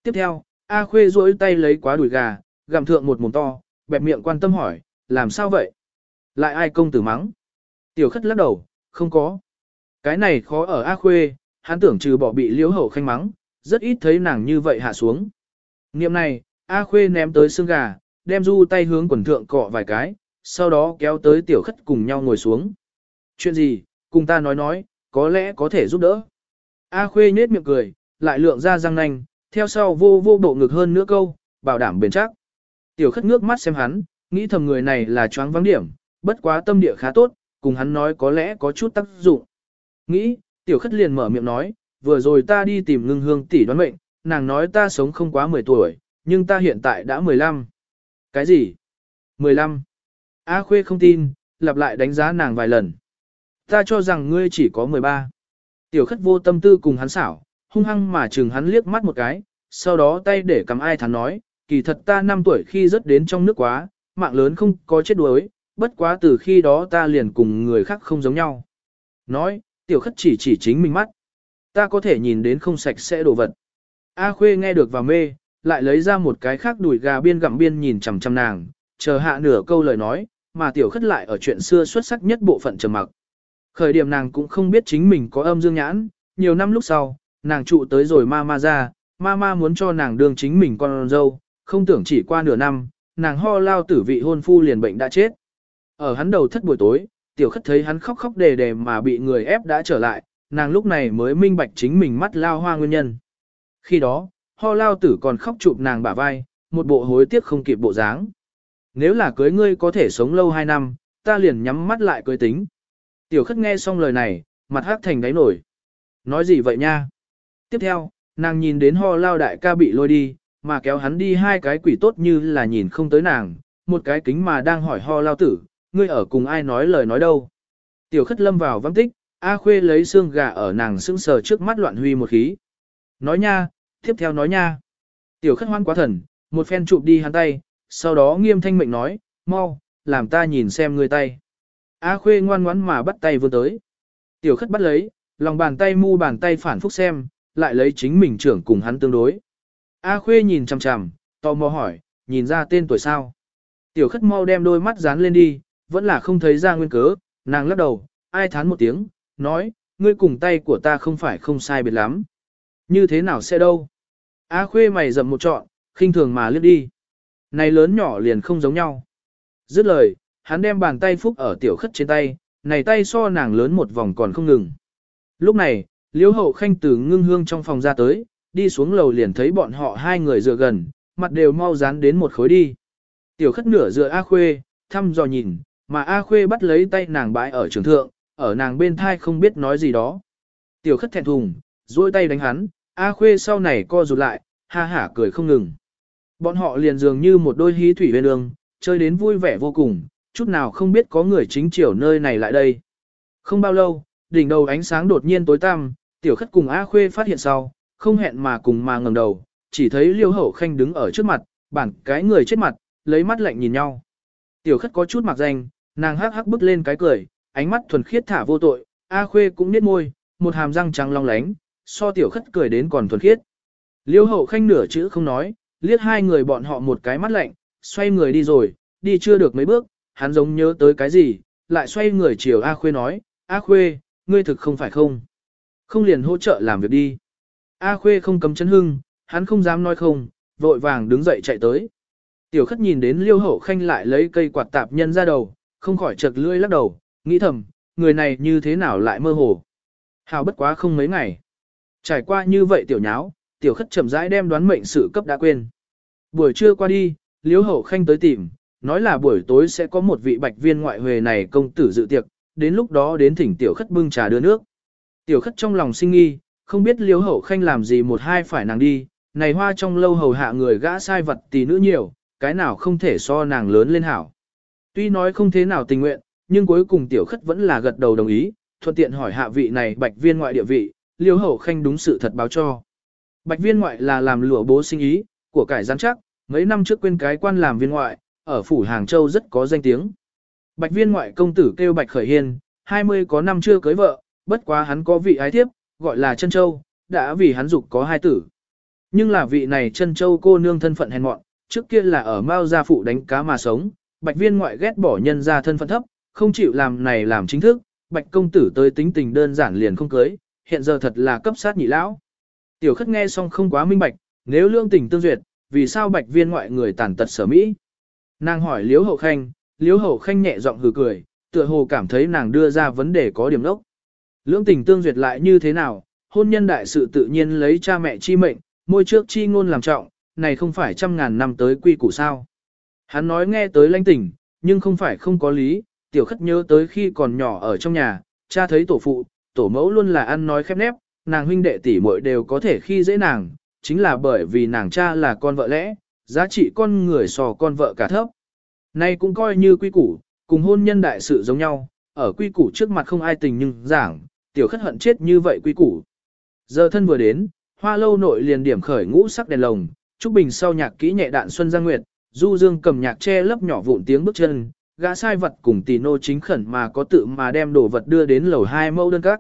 Tiếp theo, A Khuê duỗi tay lấy quá đùi gà, gặm thượng một mồm to, bẹp miệng quan tâm hỏi, làm sao vậy? Lại ai công tử mắng? Tiểu khất lắc đầu, không có. Cái này khó ở A Khuê, hắn tưởng trừ bỏ bị liễu hậu khanh mắng, rất ít thấy nàng như vậy hạ xuống. Niệm này, A Khuê ném tới xương gà, đem du tay hướng quần thượng cọ vài cái, sau đó kéo tới tiểu khất cùng nhau ngồi xuống. Chuyện gì, cùng ta nói nói, có lẽ có thể giúp đỡ. A Khuê nhết miệng cười, lại lượng ra răng nanh, theo sau vô vô bộ ngực hơn nữa câu, bảo đảm bền chắc. Tiểu khất ngước mắt xem hắn, nghĩ thầm người này là choáng vắng điểm, bất quá tâm địa khá tốt, cùng hắn nói có lẽ có chút tác dụng. Nghĩ, tiểu khất liền mở miệng nói, vừa rồi ta đi tìm ngưng hương tỷ đoán mệnh, nàng nói ta sống không quá 10 tuổi, nhưng ta hiện tại đã 15. Cái gì? 15. A khuê không tin, lặp lại đánh giá nàng vài lần. Ta cho rằng ngươi chỉ có 13. Tiểu khất vô tâm tư cùng hắn xảo, hung hăng mà chừng hắn liếc mắt một cái, sau đó tay để cầm ai thắn nói, kỳ thật ta 5 tuổi khi rất đến trong nước quá, mạng lớn không có chết đuối, bất quá từ khi đó ta liền cùng người khác không giống nhau. Nói, tiểu khất chỉ chỉ chính mình mắt. Ta có thể nhìn đến không sạch sẽ đồ vật. A khuê nghe được và mê, lại lấy ra một cái khác đùi gà biên gặm biên nhìn chằm chằm nàng, chờ hạ nửa câu lời nói, mà tiểu khất lại ở chuyện xưa xuất sắc nhất bộ phận trầm mặc. Khởi điểm nàng cũng không biết chính mình có âm dương nhãn, nhiều năm lúc sau, nàng trụ tới rồi ma ma ra, ma ma muốn cho nàng đương chính mình con dâu, không tưởng chỉ qua nửa năm, nàng ho lao tử vị hôn phu liền bệnh đã chết. Ở hắn đầu thất buổi tối, tiểu khất thấy hắn khóc khóc đề đề mà bị người ép đã trở lại, nàng lúc này mới minh bạch chính mình mắt lao hoa nguyên nhân. Khi đó, ho lao tử còn khóc chụp nàng bả vai, một bộ hối tiếc không kịp bộ dáng. Nếu là cưới ngươi có thể sống lâu hai năm, ta liền nhắm mắt lại cưới tính. Tiểu khất nghe xong lời này, mặt hắc thành đáy nổi. Nói gì vậy nha? Tiếp theo, nàng nhìn đến ho lao đại ca bị lôi đi, mà kéo hắn đi hai cái quỷ tốt như là nhìn không tới nàng, một cái kính mà đang hỏi ho lao tử, ngươi ở cùng ai nói lời nói đâu. Tiểu khất lâm vào vắng tích, A Khuê lấy xương gà ở nàng sững sờ trước mắt loạn huy một khí. Nói nha, tiếp theo nói nha. Tiểu khất hoan quá thần, một phen chụp đi hắn tay, sau đó nghiêm thanh mệnh nói, mau, làm ta nhìn xem ngươi tay. A Khuê ngoan ngoãn mà bắt tay vươn tới. Tiểu khất bắt lấy, lòng bàn tay mu bàn tay phản phúc xem, lại lấy chính mình trưởng cùng hắn tương đối. A Khuê nhìn chằm chằm, tò mò hỏi, nhìn ra tên tuổi sao. Tiểu khất mau đem đôi mắt dán lên đi, vẫn là không thấy ra nguyên cớ, nàng lắc đầu, ai thán một tiếng, nói, ngươi cùng tay của ta không phải không sai biệt lắm. Như thế nào sẽ đâu? A khuê mày dầm một trọn, khinh thường mà lướt đi. Này lớn nhỏ liền không giống nhau. Dứt lời, hắn đem bàn tay phúc ở tiểu khất trên tay, này tay so nàng lớn một vòng còn không ngừng. Lúc này, liễu hậu khanh từ ngưng hương trong phòng ra tới, đi xuống lầu liền thấy bọn họ hai người dựa gần, mặt đều mau dán đến một khối đi. Tiểu khất nửa dựa A khuê, thăm dò nhìn, mà A Khuê bắt lấy tay nàng bãi ở trường thượng, ở nàng bên thai không biết nói gì đó. Tiểu khất thẹn thùng, duỗi tay đánh hắn, A Khuê sau này co rụt lại, ha hả cười không ngừng. Bọn họ liền dường như một đôi hí thủy bên đường, chơi đến vui vẻ vô cùng, chút nào không biết có người chính chiều nơi này lại đây. Không bao lâu, đỉnh đầu ánh sáng đột nhiên tối tăm, tiểu khất cùng A Khuê phát hiện sau, không hẹn mà cùng mà ngẩng đầu, chỉ thấy liêu hậu khanh đứng ở trước mặt, bản cái người chết mặt, lấy mắt lạnh nhìn nhau. Tiểu khất có chút mặc danh, nàng hắc hắc bước lên cái cười, ánh mắt thuần khiết thả vô tội, A Khuê cũng niết môi, một hàm răng trắng long lánh, so tiểu khất cười đến còn thuần khiết. Liêu hậu khanh nửa chữ không nói, liếc hai người bọn họ một cái mắt lạnh, xoay người đi rồi, đi chưa được mấy bước, hắn giống nhớ tới cái gì, lại xoay người chiều A Khuê nói, A Khuê, ngươi thực không phải không? Không liền hỗ trợ làm việc đi. A Khuê không cấm chân hưng, hắn không dám nói không, vội vàng đứng dậy chạy tới. Tiểu khất nhìn đến liêu hậu khanh lại lấy cây quạt tạp nhân ra đầu, không khỏi chật lưỡi lắc đầu, nghĩ thầm, người này như thế nào lại mơ hồ. Hào bất quá không mấy ngày. Trải qua như vậy tiểu nháo, tiểu khất chậm rãi đem đoán mệnh sự cấp đã quên. Buổi trưa qua đi, Liễu hậu khanh tới tìm, nói là buổi tối sẽ có một vị bạch viên ngoại huề này công tử dự tiệc, đến lúc đó đến thỉnh tiểu khất bưng trà đưa nước. Tiểu khất trong lòng sinh nghi, không biết Liễu hậu khanh làm gì một hai phải nàng đi, này hoa trong lâu hầu hạ người gã sai vật tỷ nữ nhiều, cái nào không thể so nàng lớn lên hảo. Tuy nói không thế nào tình nguyện, nhưng cuối cùng tiểu khất vẫn là gật đầu đồng ý, thuận tiện hỏi hạ vị này bạch viên ngoại địa vị, liêu hậu khanh đúng sự thật báo cho. Bạch viên ngoại là làm lụa bố sinh ý, của cải gián chắc, mấy năm trước quên cái quan làm viên ngoại, ở phủ Hàng Châu rất có danh tiếng. Bạch viên ngoại công tử kêu bạch khởi hiên, 20 có năm chưa cưới vợ, bất quá hắn có vị ái thiếp, gọi là chân châu, đã vì hắn dục có hai tử. Nhưng là vị này chân châu cô nương thân phận hèn mọn, trước kia là ở Mao gia phụ đánh cá mà sống, bạch viên ngoại ghét bỏ nhân ra thân phận thấp, không chịu làm này làm chính thức, bạch công tử tới tính tình đơn giản liền không cưới, hiện giờ thật là cấp sát nhị lão. Tiểu khất nghe xong không quá minh bạch, nếu lương tình tương duyệt, vì sao bạch viên ngoại người tàn tật sở Mỹ? Nàng hỏi liếu hậu khanh, liếu hậu khanh nhẹ giọng hừ cười, tựa hồ cảm thấy nàng đưa ra vấn đề có điểm đốc. Lương tình tương duyệt lại như thế nào, hôn nhân đại sự tự nhiên lấy cha mẹ chi mệnh, môi trước chi ngôn làm trọng, này không phải trăm ngàn năm tới quy củ sao. Hắn nói nghe tới lãnh tỉnh, nhưng không phải không có lý, tiểu khất nhớ tới khi còn nhỏ ở trong nhà, cha thấy tổ phụ, tổ mẫu luôn là ăn nói khép nép, nàng huynh đệ tỷ muội đều có thể khi dễ nàng, chính là bởi vì nàng cha là con vợ lẽ, giá trị con người so con vợ cả thấp. Nay cũng coi như quy củ, cùng hôn nhân đại sự giống nhau, ở quy củ trước mặt không ai tình nhưng giảng, tiểu khất hận chết như vậy quy củ. Giờ thân vừa đến, hoa lâu nội liền điểm khởi ngũ sắc đèn lồng, trúc bình sau nhạc kỹ nhẹ đạn xuân giang nguyệt, du dương cầm nhạc che lấp nhỏ vụn tiếng bước chân, gã sai vật cùng tỷ nô chính khẩn mà có tự mà đem đồ vật đưa đến lầu hai mẫu đơn các.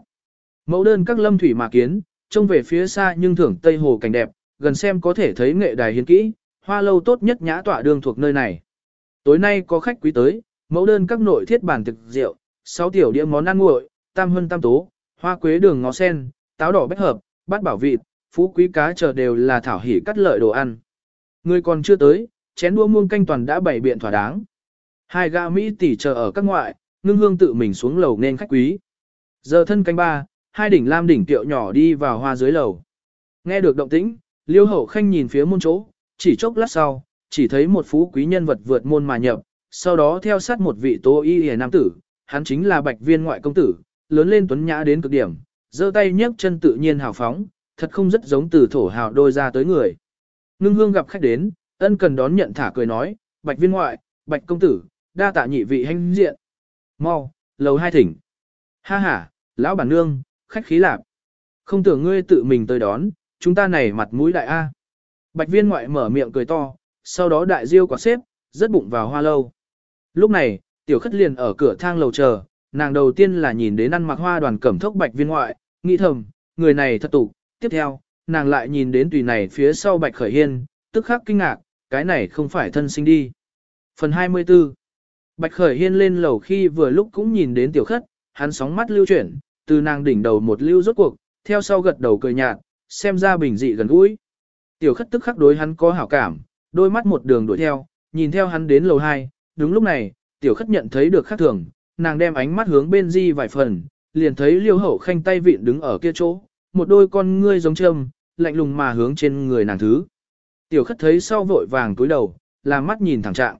Mẫu đơn các lâm thủy mà kiến, trông về phía xa nhưng thưởng tây hồ cảnh đẹp, gần xem có thể thấy nghệ đài hiến kỹ, hoa lâu tốt nhất nhã tọa đường thuộc nơi này. Tối nay có khách quý tới, mẫu đơn các nội thiết bản thực rượu, sáu tiểu đĩa món ăn nguội, tam hân tam tố, hoa quế đường ngó sen, táo đỏ bách hợp, bát bảo vịt, phú quý cá chờ đều là thảo hỉ cắt lợi đồ ăn. Người còn chưa tới, chén đua muông canh toàn đã bày biện thỏa đáng. Hai gã Mỹ tỷ chờ ở các ngoại, ngưng hương tự mình xuống lầu nên khách quý. Giờ thân canh ba, hai đỉnh lam đỉnh tiệu nhỏ đi vào hoa dưới lầu. Nghe được động tĩnh, liêu hậu khanh nhìn phía môn chỗ, chỉ chốc lát sau, chỉ thấy một phú quý nhân vật vượt môn mà nhập, sau đó theo sát một vị tố y hề nam tử, hắn chính là bạch viên ngoại công tử, lớn lên tuấn nhã đến cực điểm, giơ tay nhấc chân tự nhiên hào phóng, thật không rất giống từ thổ hào đôi ra tới người. Ngưng hương gặp khách đến, ân cần đón nhận thả cười nói, bạch viên ngoại, bạch công tử, đa tạ nhị vị hành diện. Mau, lầu hai thỉnh. Ha ha, lão bản nương, khách khí lạp. Không tưởng ngươi tự mình tới đón, chúng ta này mặt mũi đại A. Bạch viên ngoại mở miệng cười to, sau đó đại diêu quả xếp, rất bụng vào hoa lâu. Lúc này, tiểu khất liền ở cửa thang lầu chờ, nàng đầu tiên là nhìn đến ăn mặc hoa đoàn cẩm thốc bạch viên ngoại, nghĩ thầm, người này thật tục. Tiếp theo, nàng lại nhìn đến tùy này phía sau bạch khởi hiên, tức khắc kinh ngạc, cái này không phải thân sinh đi. Phần 24 Bạch khởi hiên lên lầu khi vừa lúc cũng nhìn đến tiểu khất, hắn sóng mắt lưu chuyển, từ nàng đỉnh đầu một lưu rốt cuộc, theo sau gật đầu cười nhạt, xem ra bình dị gần gũi. Tiểu khất tức khắc đối hắn có hảo cảm, đôi mắt một đường đuổi theo, nhìn theo hắn đến lầu 2, đúng lúc này, tiểu khất nhận thấy được khác thường, nàng đem ánh mắt hướng bên di vài phần, liền thấy liêu hậu khanh tay vịn đứng ở kia chỗ, một đôi con ngươi giống châm, lạnh lùng mà hướng trên người nàng thứ. Tiểu khất thấy sau vội vàng túi đầu, làm mắt nhìn thẳng trạng.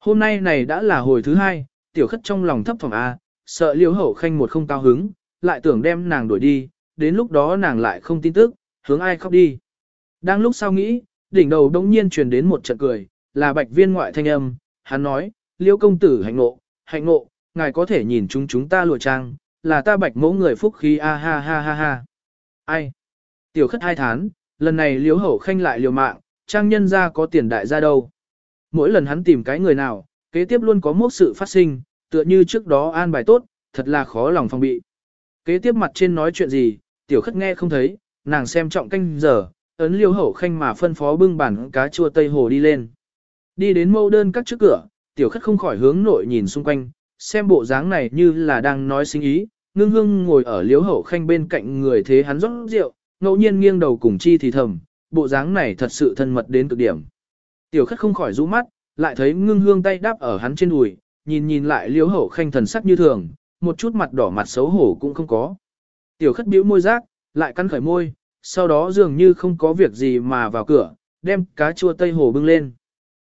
Hôm nay này đã là hồi thứ hai, tiểu khất trong lòng thấp phòng A, à, sợ liêu hậu khanh một không cao hứng, lại tưởng đem nàng đuổi đi, đến lúc đó nàng lại không tin tức, hướng ai khóc đi. Đang lúc sau nghĩ, đỉnh đầu đông nhiên truyền đến một trận cười, là bạch viên ngoại thanh âm, hắn nói, liêu công tử hạnh nộ, hạnh nộ, ngài có thể nhìn chúng chúng ta lùa trang, là ta bạch mẫu người phúc khí a ha ha ha ha. Ai? Tiểu khất hai thán, lần này liêu hậu khanh lại liều mạng, trang nhân ra có tiền đại ra đâu. Mỗi lần hắn tìm cái người nào, kế tiếp luôn có một sự phát sinh, tựa như trước đó an bài tốt, thật là khó lòng phòng bị. Kế tiếp mặt trên nói chuyện gì, tiểu khất nghe không thấy, nàng xem trọng canh giờ, ấn liêu hậu khanh mà phân phó bưng bản cá chua tây hồ đi lên. Đi đến mâu đơn các trước cửa, tiểu khất không khỏi hướng nội nhìn xung quanh, xem bộ dáng này như là đang nói sinh ý, ngưng hương ngồi ở liếu hậu khanh bên cạnh người thế hắn rót rượu, ngẫu nhiên nghiêng đầu cùng chi thì thầm, bộ dáng này thật sự thân mật đến cực điểm. Tiểu khất không khỏi rũ mắt, lại thấy ngưng hương tay đáp ở hắn trên đùi, nhìn nhìn lại liếu hậu khanh thần sắc như thường, một chút mặt đỏ mặt xấu hổ cũng không có. Tiểu khất bĩu môi rác, lại cắn khởi môi, sau đó dường như không có việc gì mà vào cửa, đem cá chua tây hồ bưng lên.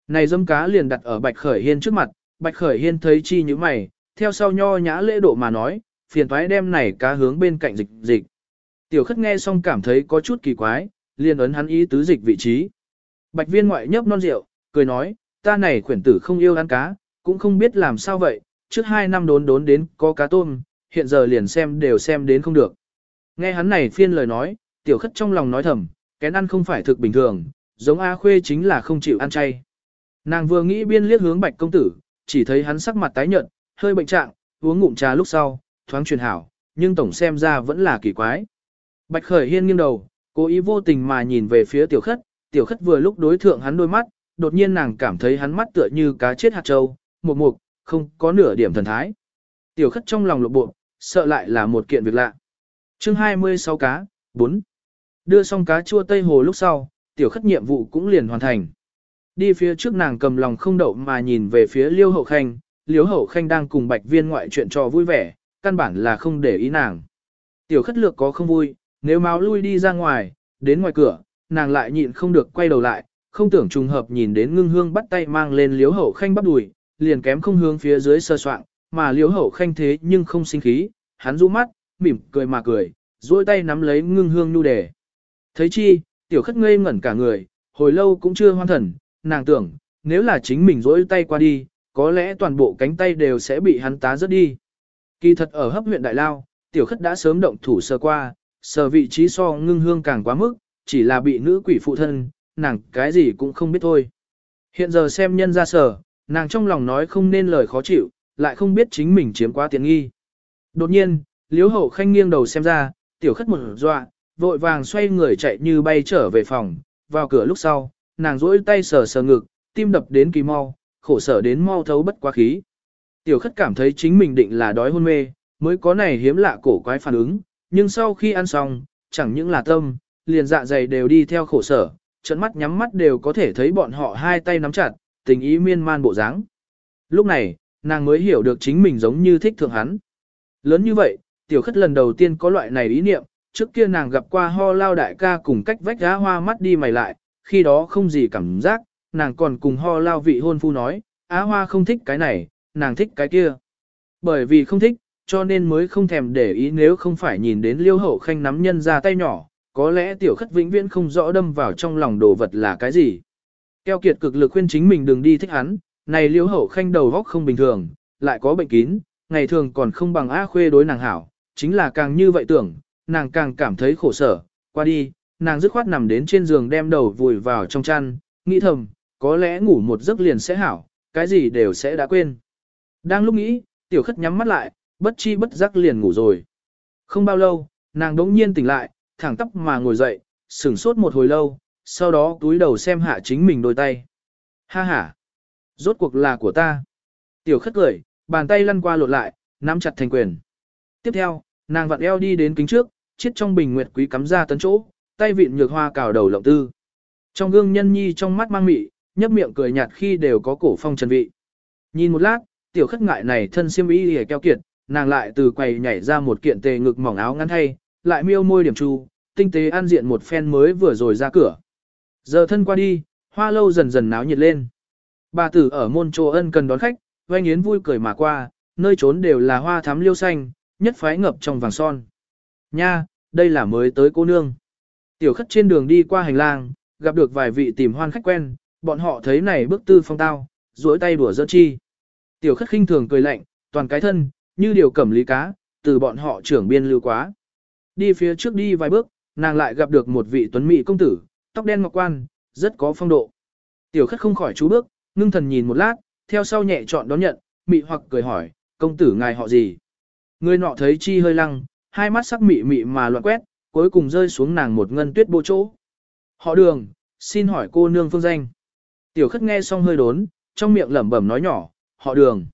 Này dâm cá liền đặt ở bạch khởi hiên trước mặt, bạch khởi hiên thấy chi như mày, theo sau nho nhã lễ độ mà nói, phiền thoái đem này cá hướng bên cạnh dịch dịch. Tiểu khất nghe xong cảm thấy có chút kỳ quái, liền ấn hắn ý tứ dịch vị trí. Bạch viên ngoại nhấp non rượu, cười nói, ta này khuyển tử không yêu ăn cá, cũng không biết làm sao vậy, trước hai năm đốn đốn đến có cá tôm, hiện giờ liền xem đều xem đến không được. Nghe hắn này phiên lời nói, tiểu khất trong lòng nói thầm, kén ăn không phải thực bình thường, giống A Khuê chính là không chịu ăn chay. Nàng vừa nghĩ biên liếc hướng bạch công tử, chỉ thấy hắn sắc mặt tái nhợt, hơi bệnh trạng, uống ngụm trà lúc sau, thoáng truyền hảo, nhưng tổng xem ra vẫn là kỳ quái. Bạch khởi hiên nghiêng đầu, cố ý vô tình mà nhìn về phía tiểu khất, tiểu khất vừa lúc đối thượng hắn đôi mắt, đột nhiên nàng cảm thấy hắn mắt tựa như cá chết hạt trâu, một mục, không có nửa điểm thần thái. Tiểu khất trong lòng lộ bộ, sợ lại là một kiện việc lạ. chương 26 cá, 4. Đưa xong cá chua Tây Hồ lúc sau, tiểu khất nhiệm vụ cũng liền hoàn thành. Đi phía trước nàng cầm lòng không đậu mà nhìn về phía liêu hậu khanh, liêu hậu khanh đang cùng bạch viên ngoại chuyện trò vui vẻ, căn bản là không để ý nàng. Tiểu khất lược có không vui, nếu máu lui đi ra ngoài, đến ngoài cửa, nàng lại nhịn không được quay đầu lại, không tưởng trùng hợp nhìn đến ngưng hương bắt tay mang lên liếu hậu khanh bắt đùi, liền kém không hướng phía dưới sơ soạn, mà liếu hậu khanh thế nhưng không sinh khí, hắn rũ mắt, mỉm cười mà cười, duỗi tay nắm lấy ngưng hương nu đề. Thấy chi, tiểu khất ngây ngẩn cả người, hồi lâu cũng chưa hoan thần, nàng tưởng, nếu là chính mình duỗi tay qua đi, có lẽ toàn bộ cánh tay đều sẽ bị hắn tá rớt đi. Kỳ thật ở hấp huyện Đại Lao, tiểu khất đã sớm động thủ sơ qua, sở vị trí so ngưng hương càng quá mức, chỉ là bị nữ quỷ phụ thân, nàng cái gì cũng không biết thôi. Hiện giờ xem nhân ra sở, nàng trong lòng nói không nên lời khó chịu, lại không biết chính mình chiếm quá tiện nghi. Đột nhiên, liếu hậu khanh nghiêng đầu xem ra, tiểu khất một dọa, vội vàng xoay người chạy như bay trở về phòng, vào cửa lúc sau, nàng rỗi tay sờ sờ ngực, tim đập đến kỳ mau, khổ sở đến mau thấu bất quá khí. Tiểu khất cảm thấy chính mình định là đói hôn mê, mới có này hiếm lạ cổ quái phản ứng, nhưng sau khi ăn xong, chẳng những là tâm, liền dạ dày đều đi theo khổ sở, trận mắt nhắm mắt đều có thể thấy bọn họ hai tay nắm chặt, tình ý miên man bộ dáng. Lúc này, nàng mới hiểu được chính mình giống như thích thượng hắn. Lớn như vậy, tiểu khất lần đầu tiên có loại này ý niệm, trước kia nàng gặp qua ho lao đại ca cùng cách vách đá hoa mắt đi mày lại, khi đó không gì cảm giác, nàng còn cùng ho lao vị hôn phu nói, á hoa không thích cái này, nàng thích cái kia. Bởi vì không thích, cho nên mới không thèm để ý nếu không phải nhìn đến liêu hậu khanh nắm nhân ra tay nhỏ, có lẽ tiểu khất vĩnh viễn không rõ đâm vào trong lòng đồ vật là cái gì. Keo kiệt cực lực khuyên chính mình đừng đi thích hắn, này liêu hậu khanh đầu góc không bình thường, lại có bệnh kín, ngày thường còn không bằng A khuê đối nàng hảo, chính là càng như vậy tưởng, nàng càng cảm thấy khổ sở, qua đi, nàng dứt khoát nằm đến trên giường đem đầu vùi vào trong chăn, nghĩ thầm, có lẽ ngủ một giấc liền sẽ hảo, cái gì đều sẽ đã quên. Đang lúc nghĩ, tiểu khất nhắm mắt lại, bất chi bất giác liền ngủ rồi. Không bao lâu, nàng đống nhiên tỉnh lại, thẳng tóc mà ngồi dậy, sửng sốt một hồi lâu, sau đó túi đầu xem hạ chính mình đôi tay. Ha ha! Rốt cuộc là của ta. Tiểu khất cười, bàn tay lăn qua lột lại, nắm chặt thành quyền. Tiếp theo, nàng vặn eo đi đến kính trước, chiếc trong bình nguyệt quý cắm ra tấn chỗ, tay vịn nhược hoa cào đầu lộng tư. Trong gương nhân nhi trong mắt mang mị, nhấp miệng cười nhạt khi đều có cổ phong trần vị. Nhìn một lát, tiểu khất ngại này thân xiêm ý hề keo kiệt, nàng lại từ quầy nhảy ra một kiện tề ngực mỏng áo ngắn thay, lại miêu môi điểm chu, tinh tế an diện một phen mới vừa rồi ra cửa. Giờ thân qua đi, hoa lâu dần dần náo nhiệt lên. Bà tử ở môn trô ân cần đón khách, oanh yến vui cười mà qua, nơi trốn đều là hoa thắm liêu xanh, nhất phái ngập trong vàng son. Nha, đây là mới tới cô nương. Tiểu khất trên đường đi qua hành lang, gặp được vài vị tìm hoan khách quen, bọn họ thấy này bước tư phong tao, duỗi tay đùa giỡn chi. Tiểu khất khinh thường cười lạnh, toàn cái thân, như điều cẩm lý cá, từ bọn họ trưởng biên lưu quá. Đi phía trước đi vài bước, nàng lại gặp được một vị tuấn mỹ công tử, tóc đen ngọc quan, rất có phong độ. Tiểu khất không khỏi chú bước, ngưng thần nhìn một lát, theo sau nhẹ chọn đón nhận, mị hoặc cười hỏi, công tử ngài họ gì? Người nọ thấy chi hơi lăng, hai mắt sắc mị mị mà loạn quét, cuối cùng rơi xuống nàng một ngân tuyết bộ chỗ. Họ đường, xin hỏi cô nương phương danh. Tiểu khất nghe xong hơi đốn, trong miệng lẩm bẩm nói nhỏ, họ đường.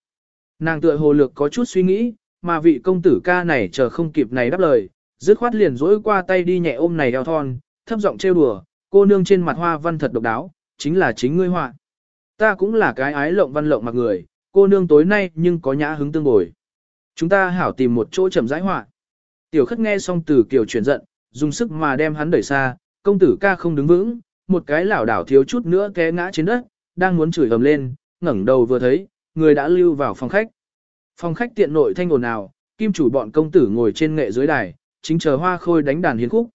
Nàng tựa hồ lược có chút suy nghĩ, mà vị công tử ca này chờ không kịp này đáp lời, dứt khoát liền dỗi qua tay đi nhẹ ôm này eo thon, thấp giọng trêu đùa, cô nương trên mặt hoa văn thật độc đáo, chính là chính ngươi họa. Ta cũng là cái ái lộng văn lộng mặc người, cô nương tối nay nhưng có nhã hứng tương bồi. Chúng ta hảo tìm một chỗ chậm rãi họa. Tiểu khất nghe xong từ kiểu chuyển giận, dùng sức mà đem hắn đẩy xa, công tử ca không đứng vững, một cái lảo đảo thiếu chút nữa té ngã trên đất, đang muốn chửi ầm lên, ngẩng đầu vừa thấy, người đã lưu vào phòng khách. Phòng khách tiện nội thanh ồn ào, kim chủ bọn công tử ngồi trên nghệ dưới đài, chính chờ hoa khôi đánh đàn hiến khúc.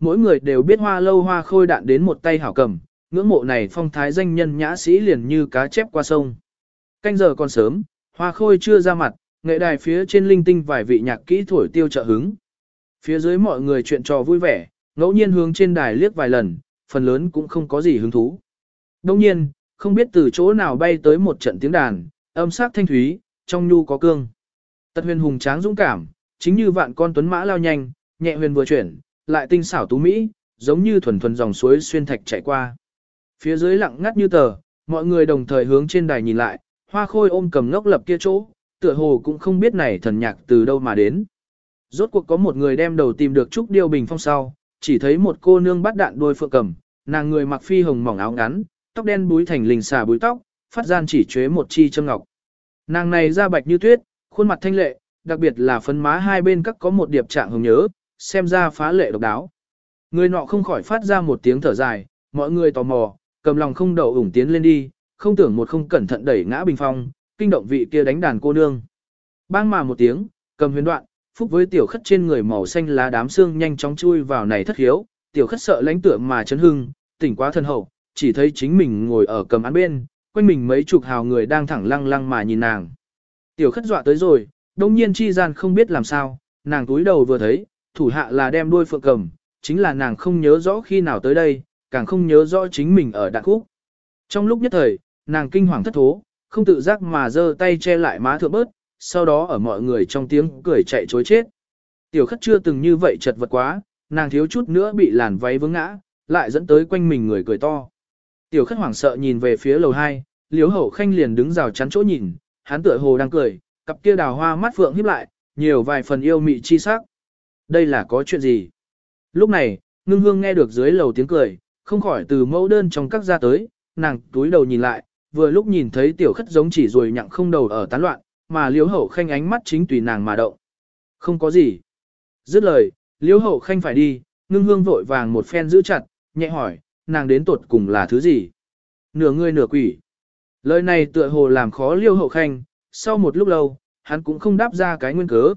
Mỗi người đều biết hoa lâu hoa khôi đạn đến một tay hảo cầm, ngưỡng mộ này phong thái danh nhân nhã sĩ liền như cá chép qua sông. Canh giờ còn sớm, hoa khôi chưa ra mặt, nghệ đài phía trên linh tinh vài vị nhạc kỹ thổi tiêu trợ hứng. Phía dưới mọi người chuyện trò vui vẻ, ngẫu nhiên hướng trên đài liếc vài lần, phần lớn cũng không có gì hứng thú. Đông nhiên, không biết từ chỗ nào bay tới một trận tiếng đàn, âm sắc thanh thúy, trong nhu có cương. Tật huyền hùng tráng dũng cảm, chính như vạn con tuấn mã lao nhanh, nhẹ huyền vừa chuyển, lại tinh xảo tú mỹ, giống như thuần thuần dòng suối xuyên thạch chạy qua. Phía dưới lặng ngắt như tờ, mọi người đồng thời hướng trên đài nhìn lại, hoa khôi ôm cầm ngốc lập kia chỗ, tựa hồ cũng không biết này thần nhạc từ đâu mà đến. Rốt cuộc có một người đem đầu tìm được Trúc Điêu Bình Phong sau, chỉ thấy một cô nương bắt đạn đuôi phượng cầm, nàng người mặc phi hồng mỏng áo ngắn, tóc đen búi thành lình xà búi tóc, phát gian chỉ chế một chi châm ngọc. Nàng này da bạch như tuyết, khuôn mặt thanh lệ, đặc biệt là phấn má hai bên các có một điệp trạng hồng nhớ, xem ra phá lệ độc đáo. Người nọ không khỏi phát ra một tiếng thở dài, mọi người tò mò, cầm lòng không đậu ủng tiến lên đi, không tưởng một không cẩn thận đẩy ngã bình phong, kinh động vị kia đánh đàn cô nương. Bang mà một tiếng, cầm huyền đoạn, phúc với tiểu khất trên người màu xanh lá đám xương nhanh chóng chui vào này thất hiếu, tiểu khất sợ lãnh tựa mà chấn hưng, tỉnh quá thân hậu, chỉ thấy chính mình ngồi ở cầm án bên, quanh mình mấy chục hào người đang thẳng lăng lăng mà nhìn nàng. Tiểu khất dọa tới rồi, đông nhiên chi gian không biết làm sao, nàng túi đầu vừa thấy, thủ hạ là đem đuôi phượng cầm, chính là nàng không nhớ rõ khi nào tới đây, càng không nhớ rõ chính mình ở đạn khúc. Trong lúc nhất thời, nàng kinh hoàng thất thố, không tự giác mà giơ tay che lại má thượng bớt, sau đó ở mọi người trong tiếng cười chạy chối chết. Tiểu khất chưa từng như vậy chật vật quá, nàng thiếu chút nữa bị làn váy vướng ngã, lại dẫn tới quanh mình người cười to. Tiểu khất hoảng sợ nhìn về phía lầu 2, liếu hậu khanh liền đứng rào chắn chỗ nhìn, hắn tựa hồ đang cười, cặp kia đào hoa mắt phượng híp lại, nhiều vài phần yêu mị chi sắc. Đây là có chuyện gì? Lúc này, ngưng hương nghe được dưới lầu tiếng cười, không khỏi từ mẫu đơn trong các ra tới, nàng túi đầu nhìn lại, vừa lúc nhìn thấy tiểu khất giống chỉ rồi nhặng không đầu ở tán loạn, mà liếu hậu khanh ánh mắt chính tùy nàng mà động. Không có gì. Dứt lời, liếu hậu khanh phải đi, ngưng hương vội vàng một phen giữ chặt, nhẹ hỏi, nàng đến tuột cùng là thứ gì? Nửa người nửa quỷ. Lời này tựa hồ làm khó liêu hậu khanh, sau một lúc lâu, hắn cũng không đáp ra cái nguyên cớ.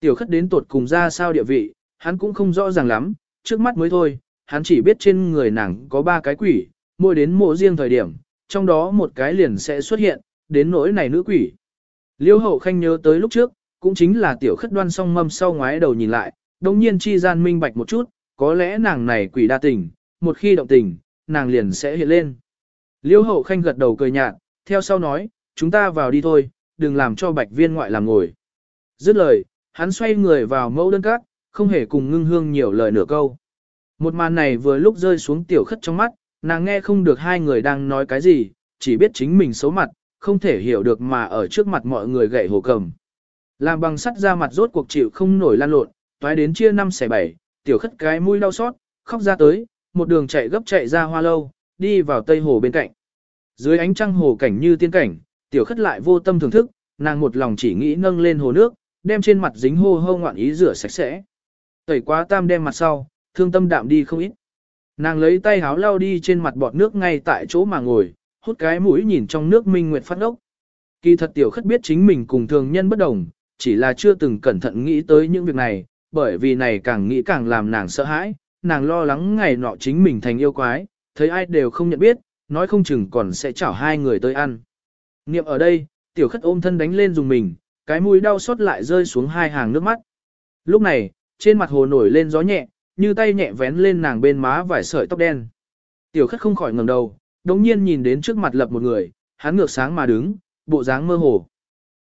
Tiểu khất đến tuột cùng ra sao địa vị, hắn cũng không rõ ràng lắm, trước mắt mới thôi, hắn chỉ biết trên người nàng có ba cái quỷ, mỗi đến mộ riêng thời điểm, trong đó một cái liền sẽ xuất hiện, đến nỗi này nữ quỷ. Liêu hậu khanh nhớ tới lúc trước, cũng chính là tiểu khất đoan song mâm sau ngoái đầu nhìn lại, đồng nhiên chi gian minh bạch một chút, có lẽ nàng này quỷ đa tình, một khi động tình, nàng liền sẽ hiện lên. Liêu hậu khanh gật đầu cười nhạt, theo sau nói, chúng ta vào đi thôi, đừng làm cho bạch viên ngoại làm ngồi. Dứt lời, hắn xoay người vào mẫu đơn cát, không hề cùng ngưng hương nhiều lời nửa câu. Một màn này vừa lúc rơi xuống tiểu khất trong mắt, nàng nghe không được hai người đang nói cái gì, chỉ biết chính mình xấu mặt, không thể hiểu được mà ở trước mặt mọi người gậy hồ cầm. Làm bằng sắt ra mặt rốt cuộc chịu không nổi lan lộn, toái đến chia năm xẻ bảy, tiểu khất cái mũi đau xót, khóc ra tới, một đường chạy gấp chạy ra hoa lâu, đi vào tây hồ bên cạnh. Dưới ánh trăng hồ cảnh như tiên cảnh, tiểu khất lại vô tâm thưởng thức, nàng một lòng chỉ nghĩ nâng lên hồ nước, đem trên mặt dính hô hô ngoạn ý rửa sạch sẽ. Tẩy quá tam đem mặt sau, thương tâm đạm đi không ít. Nàng lấy tay háo lau đi trên mặt bọt nước ngay tại chỗ mà ngồi, hút cái mũi nhìn trong nước minh nguyệt phát ốc. Kỳ thật tiểu khất biết chính mình cùng thường nhân bất đồng, chỉ là chưa từng cẩn thận nghĩ tới những việc này, bởi vì này càng nghĩ càng làm nàng sợ hãi, nàng lo lắng ngày nọ chính mình thành yêu quái, thấy ai đều không nhận biết, nói không chừng còn sẽ chảo hai người tới ăn. Niệm ở đây, tiểu khất ôm thân đánh lên dùng mình, cái mũi đau xót lại rơi xuống hai hàng nước mắt. Lúc này, trên mặt hồ nổi lên gió nhẹ, như tay nhẹ vén lên nàng bên má vài sợi tóc đen. Tiểu khất không khỏi ngẩng đầu, đống nhiên nhìn đến trước mặt lập một người, hắn ngược sáng mà đứng, bộ dáng mơ hồ.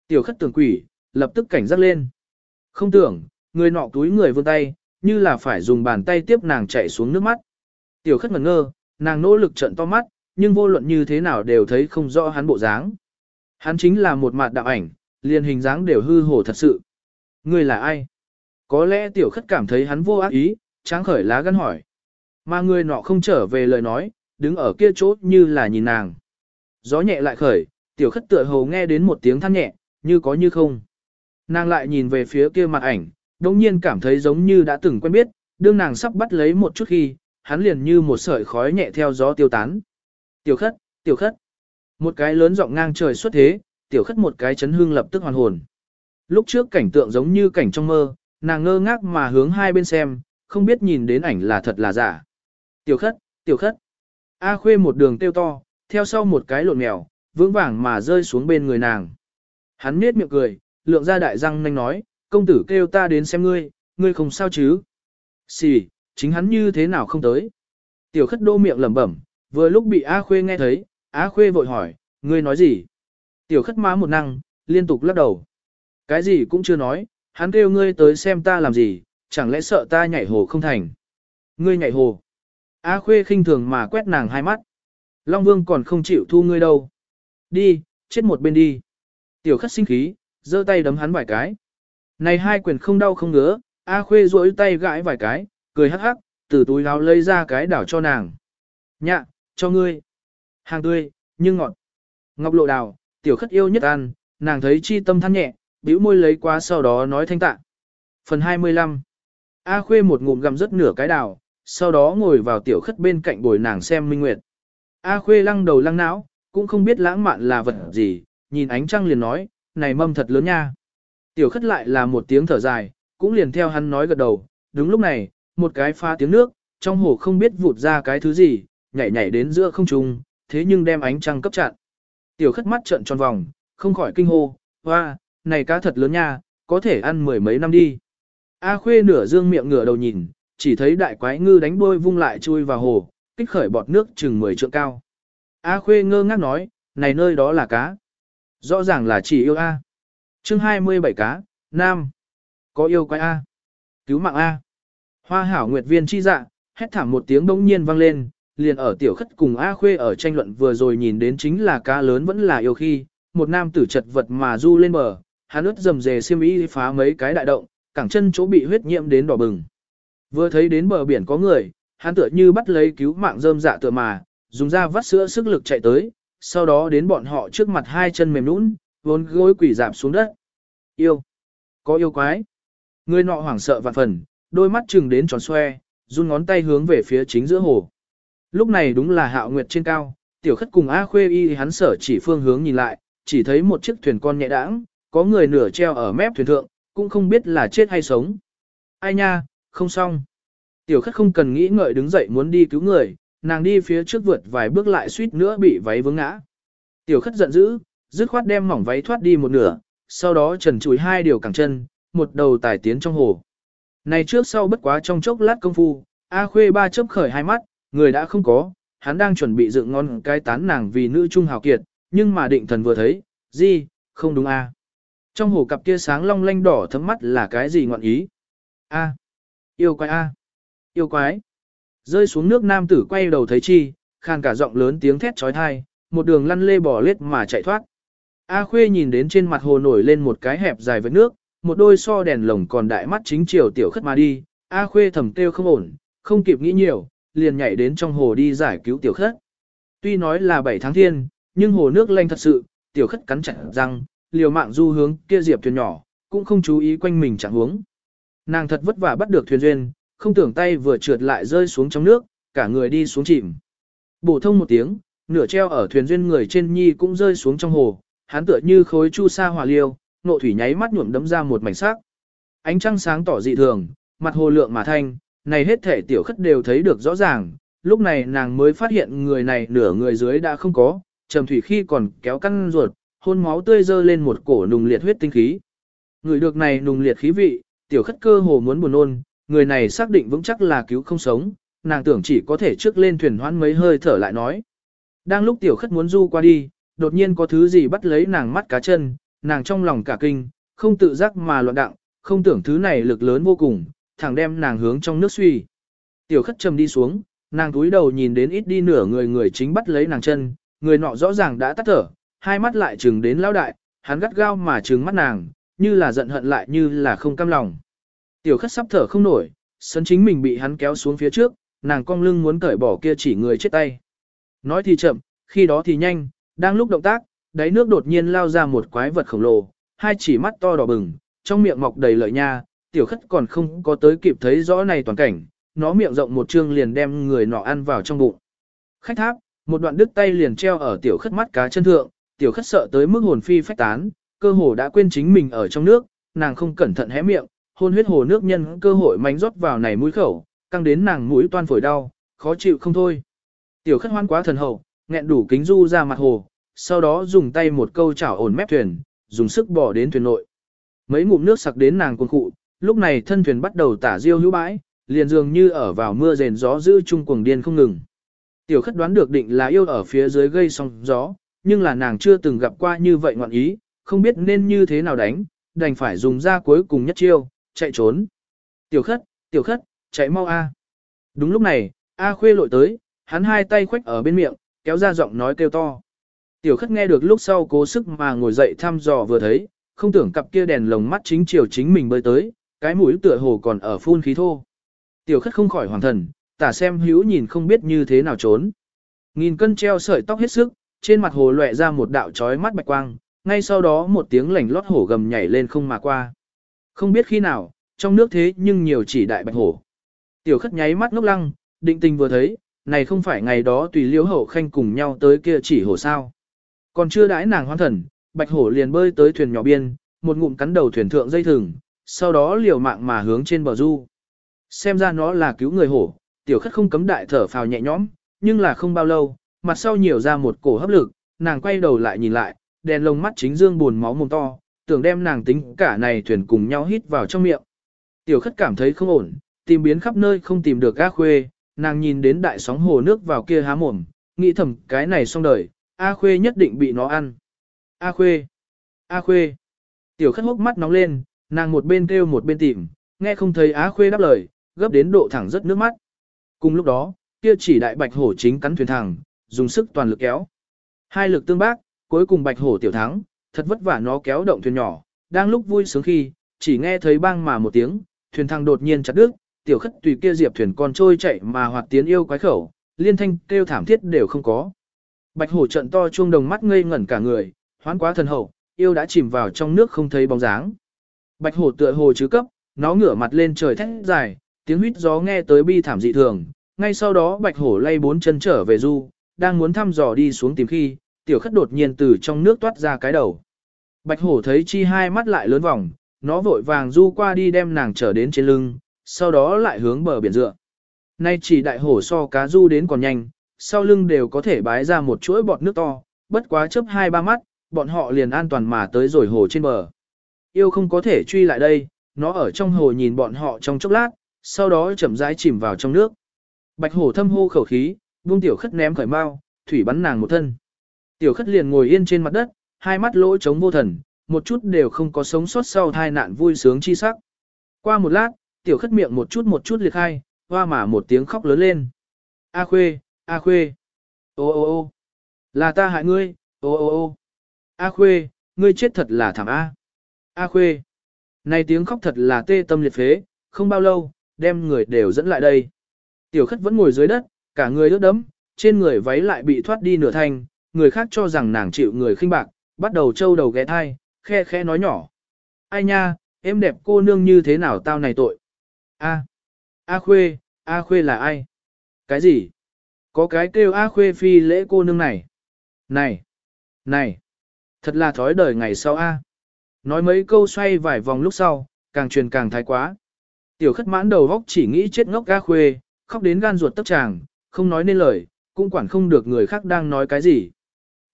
Tiểu khất tưởng quỷ, lập tức cảnh giác lên. Không tưởng, người nọ túi người vươn tay, như là phải dùng bàn tay tiếp nàng chạy xuống nước mắt. Tiểu khất ngẩn ngơ, nàng nỗ lực trận to mắt, nhưng vô luận như thế nào đều thấy không rõ hắn bộ dáng. Hắn chính là một mặt đạo ảnh, liền hình dáng đều hư hổ thật sự. Người là ai? Có lẽ tiểu khất cảm thấy hắn vô ác ý, tráng khởi lá gắn hỏi. Mà người nọ không trở về lời nói, đứng ở kia chốt như là nhìn nàng. Gió nhẹ lại khởi, tiểu khất tựa hồ nghe đến một tiếng than nhẹ, như có như không. Nàng lại nhìn về phía kia mặt ảnh, đồng nhiên cảm thấy giống như đã từng quen biết, đương nàng sắp bắt lấy một chút khi, hắn liền như một sợi khói nhẹ theo gió tiêu tán. Tiểu khất, tiểu khất. Một cái lớn giọng ngang trời xuất thế, tiểu khất một cái chấn hương lập tức hoàn hồn. Lúc trước cảnh tượng giống như cảnh trong mơ, nàng ngơ ngác mà hướng hai bên xem, không biết nhìn đến ảnh là thật là giả. Tiểu khất, tiểu khất. A khuê một đường tiêu to, theo sau một cái lộn mèo, vững vàng mà rơi xuống bên người nàng. Hắn nết miệng cười, lượng ra đại răng nhanh nói, công tử kêu ta đến xem ngươi, ngươi không sao chứ. Xì, chính hắn như thế nào không tới. Tiểu khất đô miệng lẩm bẩm, vừa lúc bị A khuê nghe thấy, A khuê vội hỏi, ngươi nói gì? Tiểu khất má một năng, liên tục lắc đầu. Cái gì cũng chưa nói, hắn kêu ngươi tới xem ta làm gì, chẳng lẽ sợ ta nhảy hồ không thành. Ngươi nhảy hồ. A khuê khinh thường mà quét nàng hai mắt. Long Vương còn không chịu thu ngươi đâu. Đi, chết một bên đi. Tiểu khất sinh khí, giơ tay đấm hắn vài cái. Này hai quyền không đau không ngứa, A Khuê duỗi tay gãi vài cái, cười hắc hắc, từ túi áo lấy ra cái đảo cho nàng. Nhạ, cho ngươi. Hàng tươi, nhưng ngọt. Ngọc lộ đào, tiểu khất yêu nhất ăn, nàng thấy chi tâm than nhẹ, bĩu môi lấy qua sau đó nói thanh tạ. Phần 25 A Khuê một ngụm gặm rất nửa cái đào, sau đó ngồi vào tiểu khất bên cạnh bồi nàng xem minh nguyệt. A Khuê lăng đầu lăng não, cũng không biết lãng mạn là vật gì, nhìn ánh trăng liền nói, này mâm thật lớn nha. Tiểu khất lại là một tiếng thở dài, cũng liền theo hắn nói gật đầu, đúng lúc này, một cái pha tiếng nước, trong hồ không biết vụt ra cái thứ gì, nhảy nhảy đến giữa không trung, thế nhưng đem ánh trăng cấp chặn. Tiểu khất mắt trợn tròn vòng, không khỏi kinh hô, hoa, này cá thật lớn nha, có thể ăn mười mấy năm đi. A khuê nửa dương miệng ngửa đầu nhìn, chỉ thấy đại quái ngư đánh đuôi vung lại chui vào hồ, kích khởi bọt nước chừng 10 trượng cao. A khuê ngơ ngác nói, này nơi đó là cá. Rõ ràng là chỉ yêu A chương 27 cá, Nam. Có yêu quái A. Cứu mạng A. Hoa hảo nguyệt viên chi dạ, hét thảm một tiếng bỗng nhiên vang lên, liền ở tiểu khất cùng A khuê ở tranh luận vừa rồi nhìn đến chính là cá lớn vẫn là yêu khi, một nam tử chật vật mà du lên bờ, hắn ướt dầm dề xiêm y phá mấy cái đại động, cẳng chân chỗ bị huyết nhiễm đến đỏ bừng. Vừa thấy đến bờ biển có người, hắn tựa như bắt lấy cứu mạng rơm dạ tựa mà, dùng ra vắt sữa sức lực chạy tới, sau đó đến bọn họ trước mặt hai chân mềm nũng, vốn gối quỷ dạp xuống đất. Yêu! Có yêu quái! Người nọ hoảng sợ vạn phần, đôi mắt chừng đến tròn xoe, run ngón tay hướng về phía chính giữa hồ. Lúc này đúng là hạo nguyệt trên cao, tiểu khất cùng A khuê y hắn sở chỉ phương hướng nhìn lại, chỉ thấy một chiếc thuyền con nhẹ đãng, có người nửa treo ở mép thuyền thượng, cũng không biết là chết hay sống. Ai nha, không xong. Tiểu khất không cần nghĩ ngợi đứng dậy muốn đi cứu người, nàng đi phía trước vượt vài bước lại suýt nữa bị váy vướng ngã. Tiểu khất giận dữ, dứt khoát đem mỏng váy thoát đi một nửa, sau đó trần chùi hai điều cẳng chân, một đầu tải tiến trong hồ. Này trước sau bất quá trong chốc lát công phu, A khuê ba chớp khởi hai mắt, người đã không có, hắn đang chuẩn bị dựng ngon cái tán nàng vì nữ trung hào kiệt, nhưng mà định thần vừa thấy, gì, không đúng a Trong hồ cặp kia sáng long lanh đỏ thấm mắt là cái gì ngọn ý? A. Yêu quái A. Yêu quái. Rơi xuống nước nam tử quay đầu thấy chi, khàn cả giọng lớn tiếng thét trói thai, một đường lăn lê bò lết mà chạy thoát. A khuê nhìn đến trên mặt hồ nổi lên một cái hẹp dài với nước, một đôi so đèn lồng còn đại mắt chính chiều tiểu khất mà đi, A khuê thầm kêu không ổn, không kịp nghĩ nhiều, liền nhảy đến trong hồ đi giải cứu tiểu khất. Tuy nói là 7 tháng thiên, nhưng hồ nước lanh thật sự, tiểu khất cắn chặt răng, liều mạng du hướng kia diệp thuyền nhỏ, cũng không chú ý quanh mình chẳng hướng. Nàng thật vất vả bắt được thuyền duyên, không tưởng tay vừa trượt lại rơi xuống trong nước, cả người đi xuống chìm. Bổ thông một tiếng, nửa treo ở thuyền duyên người trên nhi cũng rơi xuống trong hồ, hắn tựa như khối chu sa hòa liêu, nộ thủy nháy mắt nhuộm đấm ra một mảnh sắc. Ánh trăng sáng tỏ dị thường, mặt hồ lượng mà thanh, này hết thể tiểu khất đều thấy được rõ ràng, lúc này nàng mới phát hiện người này nửa người dưới đã không có, trầm thủy khi còn kéo căng ruột, hôn máu tươi dơ lên một cổ nùng liệt huyết tinh khí. Người được này nùng liệt khí vị, tiểu khất cơ hồ muốn buồn nôn, người này xác định vững chắc là cứu không sống, nàng tưởng chỉ có thể trước lên thuyền hoãn mấy hơi thở lại nói. Đang lúc tiểu khất muốn du qua đi, đột nhiên có thứ gì bắt lấy nàng mắt cá chân, nàng trong lòng cả kinh, không tự giác mà loạn đặng, không tưởng thứ này lực lớn vô cùng, thẳng đem nàng hướng trong nước suy. Tiểu khất trầm đi xuống, nàng túi đầu nhìn đến ít đi nửa người người chính bắt lấy nàng chân, người nọ rõ ràng đã tắt thở, hai mắt lại trừng đến lão đại, hắn gắt gao mà trừng mắt nàng, như là giận hận lại như là không cam lòng. Tiểu khất sắp thở không nổi, sân chính mình bị hắn kéo xuống phía trước, nàng cong lưng muốn cởi bỏ kia chỉ người chết tay. Nói thì chậm, khi đó thì nhanh, đang lúc động tác, đáy nước đột nhiên lao ra một quái vật khổng lồ, hai chỉ mắt to đỏ bừng, trong miệng mọc đầy lợi nha, tiểu khất còn không có tới kịp thấy rõ này toàn cảnh, nó miệng rộng một trương liền đem người nọ ăn vào trong bụng. Khách tháp, một đoạn đứt tay liền treo ở tiểu khất mắt cá chân thượng, tiểu khất sợ tới mức hồn phi phách tán, cơ hồ đã quên chính mình ở trong nước, nàng không cẩn thận hé miệng, hôn huyết hồ nước nhân cơ hội mánh rót vào này mũi khẩu, căng đến nàng mũi toan phổi đau, khó chịu không thôi. Tiểu khất hoan quá thần hậu, nghẹn đủ kính du ra mặt hồ, sau đó dùng tay một câu chảo ổn mép thuyền, dùng sức bỏ đến thuyền nội. Mấy ngụm nước sặc đến nàng cuồng cụ, lúc này thân thuyền bắt đầu tả diêu hữu bãi, liền dường như ở vào mưa rền gió giữ chung cuồng điên không ngừng. Tiểu khất đoán được định là yêu ở phía dưới gây sóng gió, nhưng là nàng chưa từng gặp qua như vậy ngoạn ý, không biết nên như thế nào đánh, đành phải dùng ra cuối cùng nhất chiêu, chạy trốn. Tiểu khất, tiểu khất, chạy mau a. Đúng lúc này, A khuê lội tới, hắn hai tay khoách ở bên miệng, kéo ra giọng nói kêu to. Tiểu khất nghe được lúc sau cố sức mà ngồi dậy thăm dò vừa thấy, không tưởng cặp kia đèn lồng mắt chính chiều chính mình bơi tới, cái mũi tựa hồ còn ở phun khí thô. Tiểu khất không khỏi hoàng thần, tả xem hữu nhìn không biết như thế nào trốn. Nghìn cân treo sợi tóc hết sức, trên mặt hồ lệ ra một đạo chói mắt bạch quang, ngay sau đó một tiếng lảnh lót hổ gầm nhảy lên không mà qua. Không biết khi nào, trong nước thế nhưng nhiều chỉ đại bạch hổ. Tiểu khất nháy mắt ngốc lăng, định tình vừa thấy, này không phải ngày đó tùy liễu hậu khanh cùng nhau tới kia chỉ hổ sao. Còn chưa đãi nàng hoan thần, bạch hổ liền bơi tới thuyền nhỏ biên, một ngụm cắn đầu thuyền thượng dây thừng, sau đó liều mạng mà hướng trên bờ du. Xem ra nó là cứu người hổ, tiểu khất không cấm đại thở phào nhẹ nhõm, nhưng là không bao lâu, mặt sau nhiều ra một cổ hấp lực, nàng quay đầu lại nhìn lại, đèn lồng mắt chính dương buồn máu mồm to, tưởng đem nàng tính cả này thuyền cùng nhau hít vào trong miệng. Tiểu khất cảm thấy không ổn, tìm biến khắp nơi không tìm được A Khuê, nàng nhìn đến đại sóng hồ nước vào kia há mồm, nghĩ thầm cái này xong đời, A Khuê nhất định bị nó ăn. A Khuê, A Khuê. Tiểu khất hốc mắt nóng lên, nàng một bên kêu một bên tìm, nghe không thấy Á Khuê đáp lời, gấp đến độ thẳng rất nước mắt. Cùng lúc đó, kia chỉ đại bạch hổ chính cắn thuyền thẳng, dùng sức toàn lực kéo. Hai lực tương bác, cuối cùng bạch hổ tiểu thắng, thật vất vả nó kéo động thuyền nhỏ, đang lúc vui sướng khi, chỉ nghe thấy bang mà một tiếng, thuyền thẳng đột nhiên chặt đứt, tiểu khất tùy kia diệp thuyền con trôi chạy mà hoạt tiến yêu quái khẩu, liên thanh kêu thảm thiết đều không có. Bạch hổ trận to chuông đồng mắt ngây ngẩn cả người, hoán quá thần hậu, yêu đã chìm vào trong nước không thấy bóng dáng. Bạch hổ tựa hồ chứ cấp, nó ngửa mặt lên trời thét dài, tiếng huýt gió nghe tới bi thảm dị thường, ngay sau đó bạch hổ lay bốn chân trở về du, đang muốn thăm dò đi xuống tìm khi, tiểu khất đột nhiên từ trong nước toát ra cái đầu. Bạch hổ thấy chi hai mắt lại lớn vòng, nó vội vàng du qua đi đem nàng trở đến trên lưng, sau đó lại hướng bờ biển dựa. Nay chỉ đại hổ so cá du đến còn nhanh, sau lưng đều có thể bái ra một chuỗi bọt nước to, bất quá chớp hai ba mắt, bọn họ liền an toàn mà tới rồi hồ trên bờ. Yêu không có thể truy lại đây, nó ở trong hồ nhìn bọn họ trong chốc lát, sau đó chậm rãi chìm vào trong nước. Bạch hổ thâm hô khẩu khí, buông tiểu khất ném khởi mau, thủy bắn nàng một thân. Tiểu khất liền ngồi yên trên mặt đất, hai mắt lỗ trống vô thần, một chút đều không có sống sót sau tai nạn vui sướng chi sắc. Qua một lát, tiểu khất miệng một chút một chút liệt khai, hoa mà một tiếng khóc lớn lên. A khuê, a khuê. Ô ô ô là ta hại ngươi, ô ô ô. A khuê, ngươi chết thật là thảm A. A khuê. Này tiếng khóc thật là tê tâm liệt phế, không bao lâu, đem người đều dẫn lại đây. Tiểu khất vẫn ngồi dưới đất, cả người ướt đẫm, trên người váy lại bị thoát đi nửa thanh, người khác cho rằng nàng chịu người khinh bạc, bắt đầu trâu đầu ghé thai, khe khe nói nhỏ. Ai nha, em đẹp cô nương như thế nào tao này tội. A. A khuê, A khuê là ai? Cái gì? Có cái kêu A khuê phi lễ cô nương này. Này, này, thật là thói đời ngày sau A. Nói mấy câu xoay vài vòng lúc sau, càng truyền càng thái quá. Tiểu khất mãn đầu góc chỉ nghĩ chết ngốc A khuê, khóc đến gan ruột tấp chàng, không nói nên lời, cũng quản không được người khác đang nói cái gì.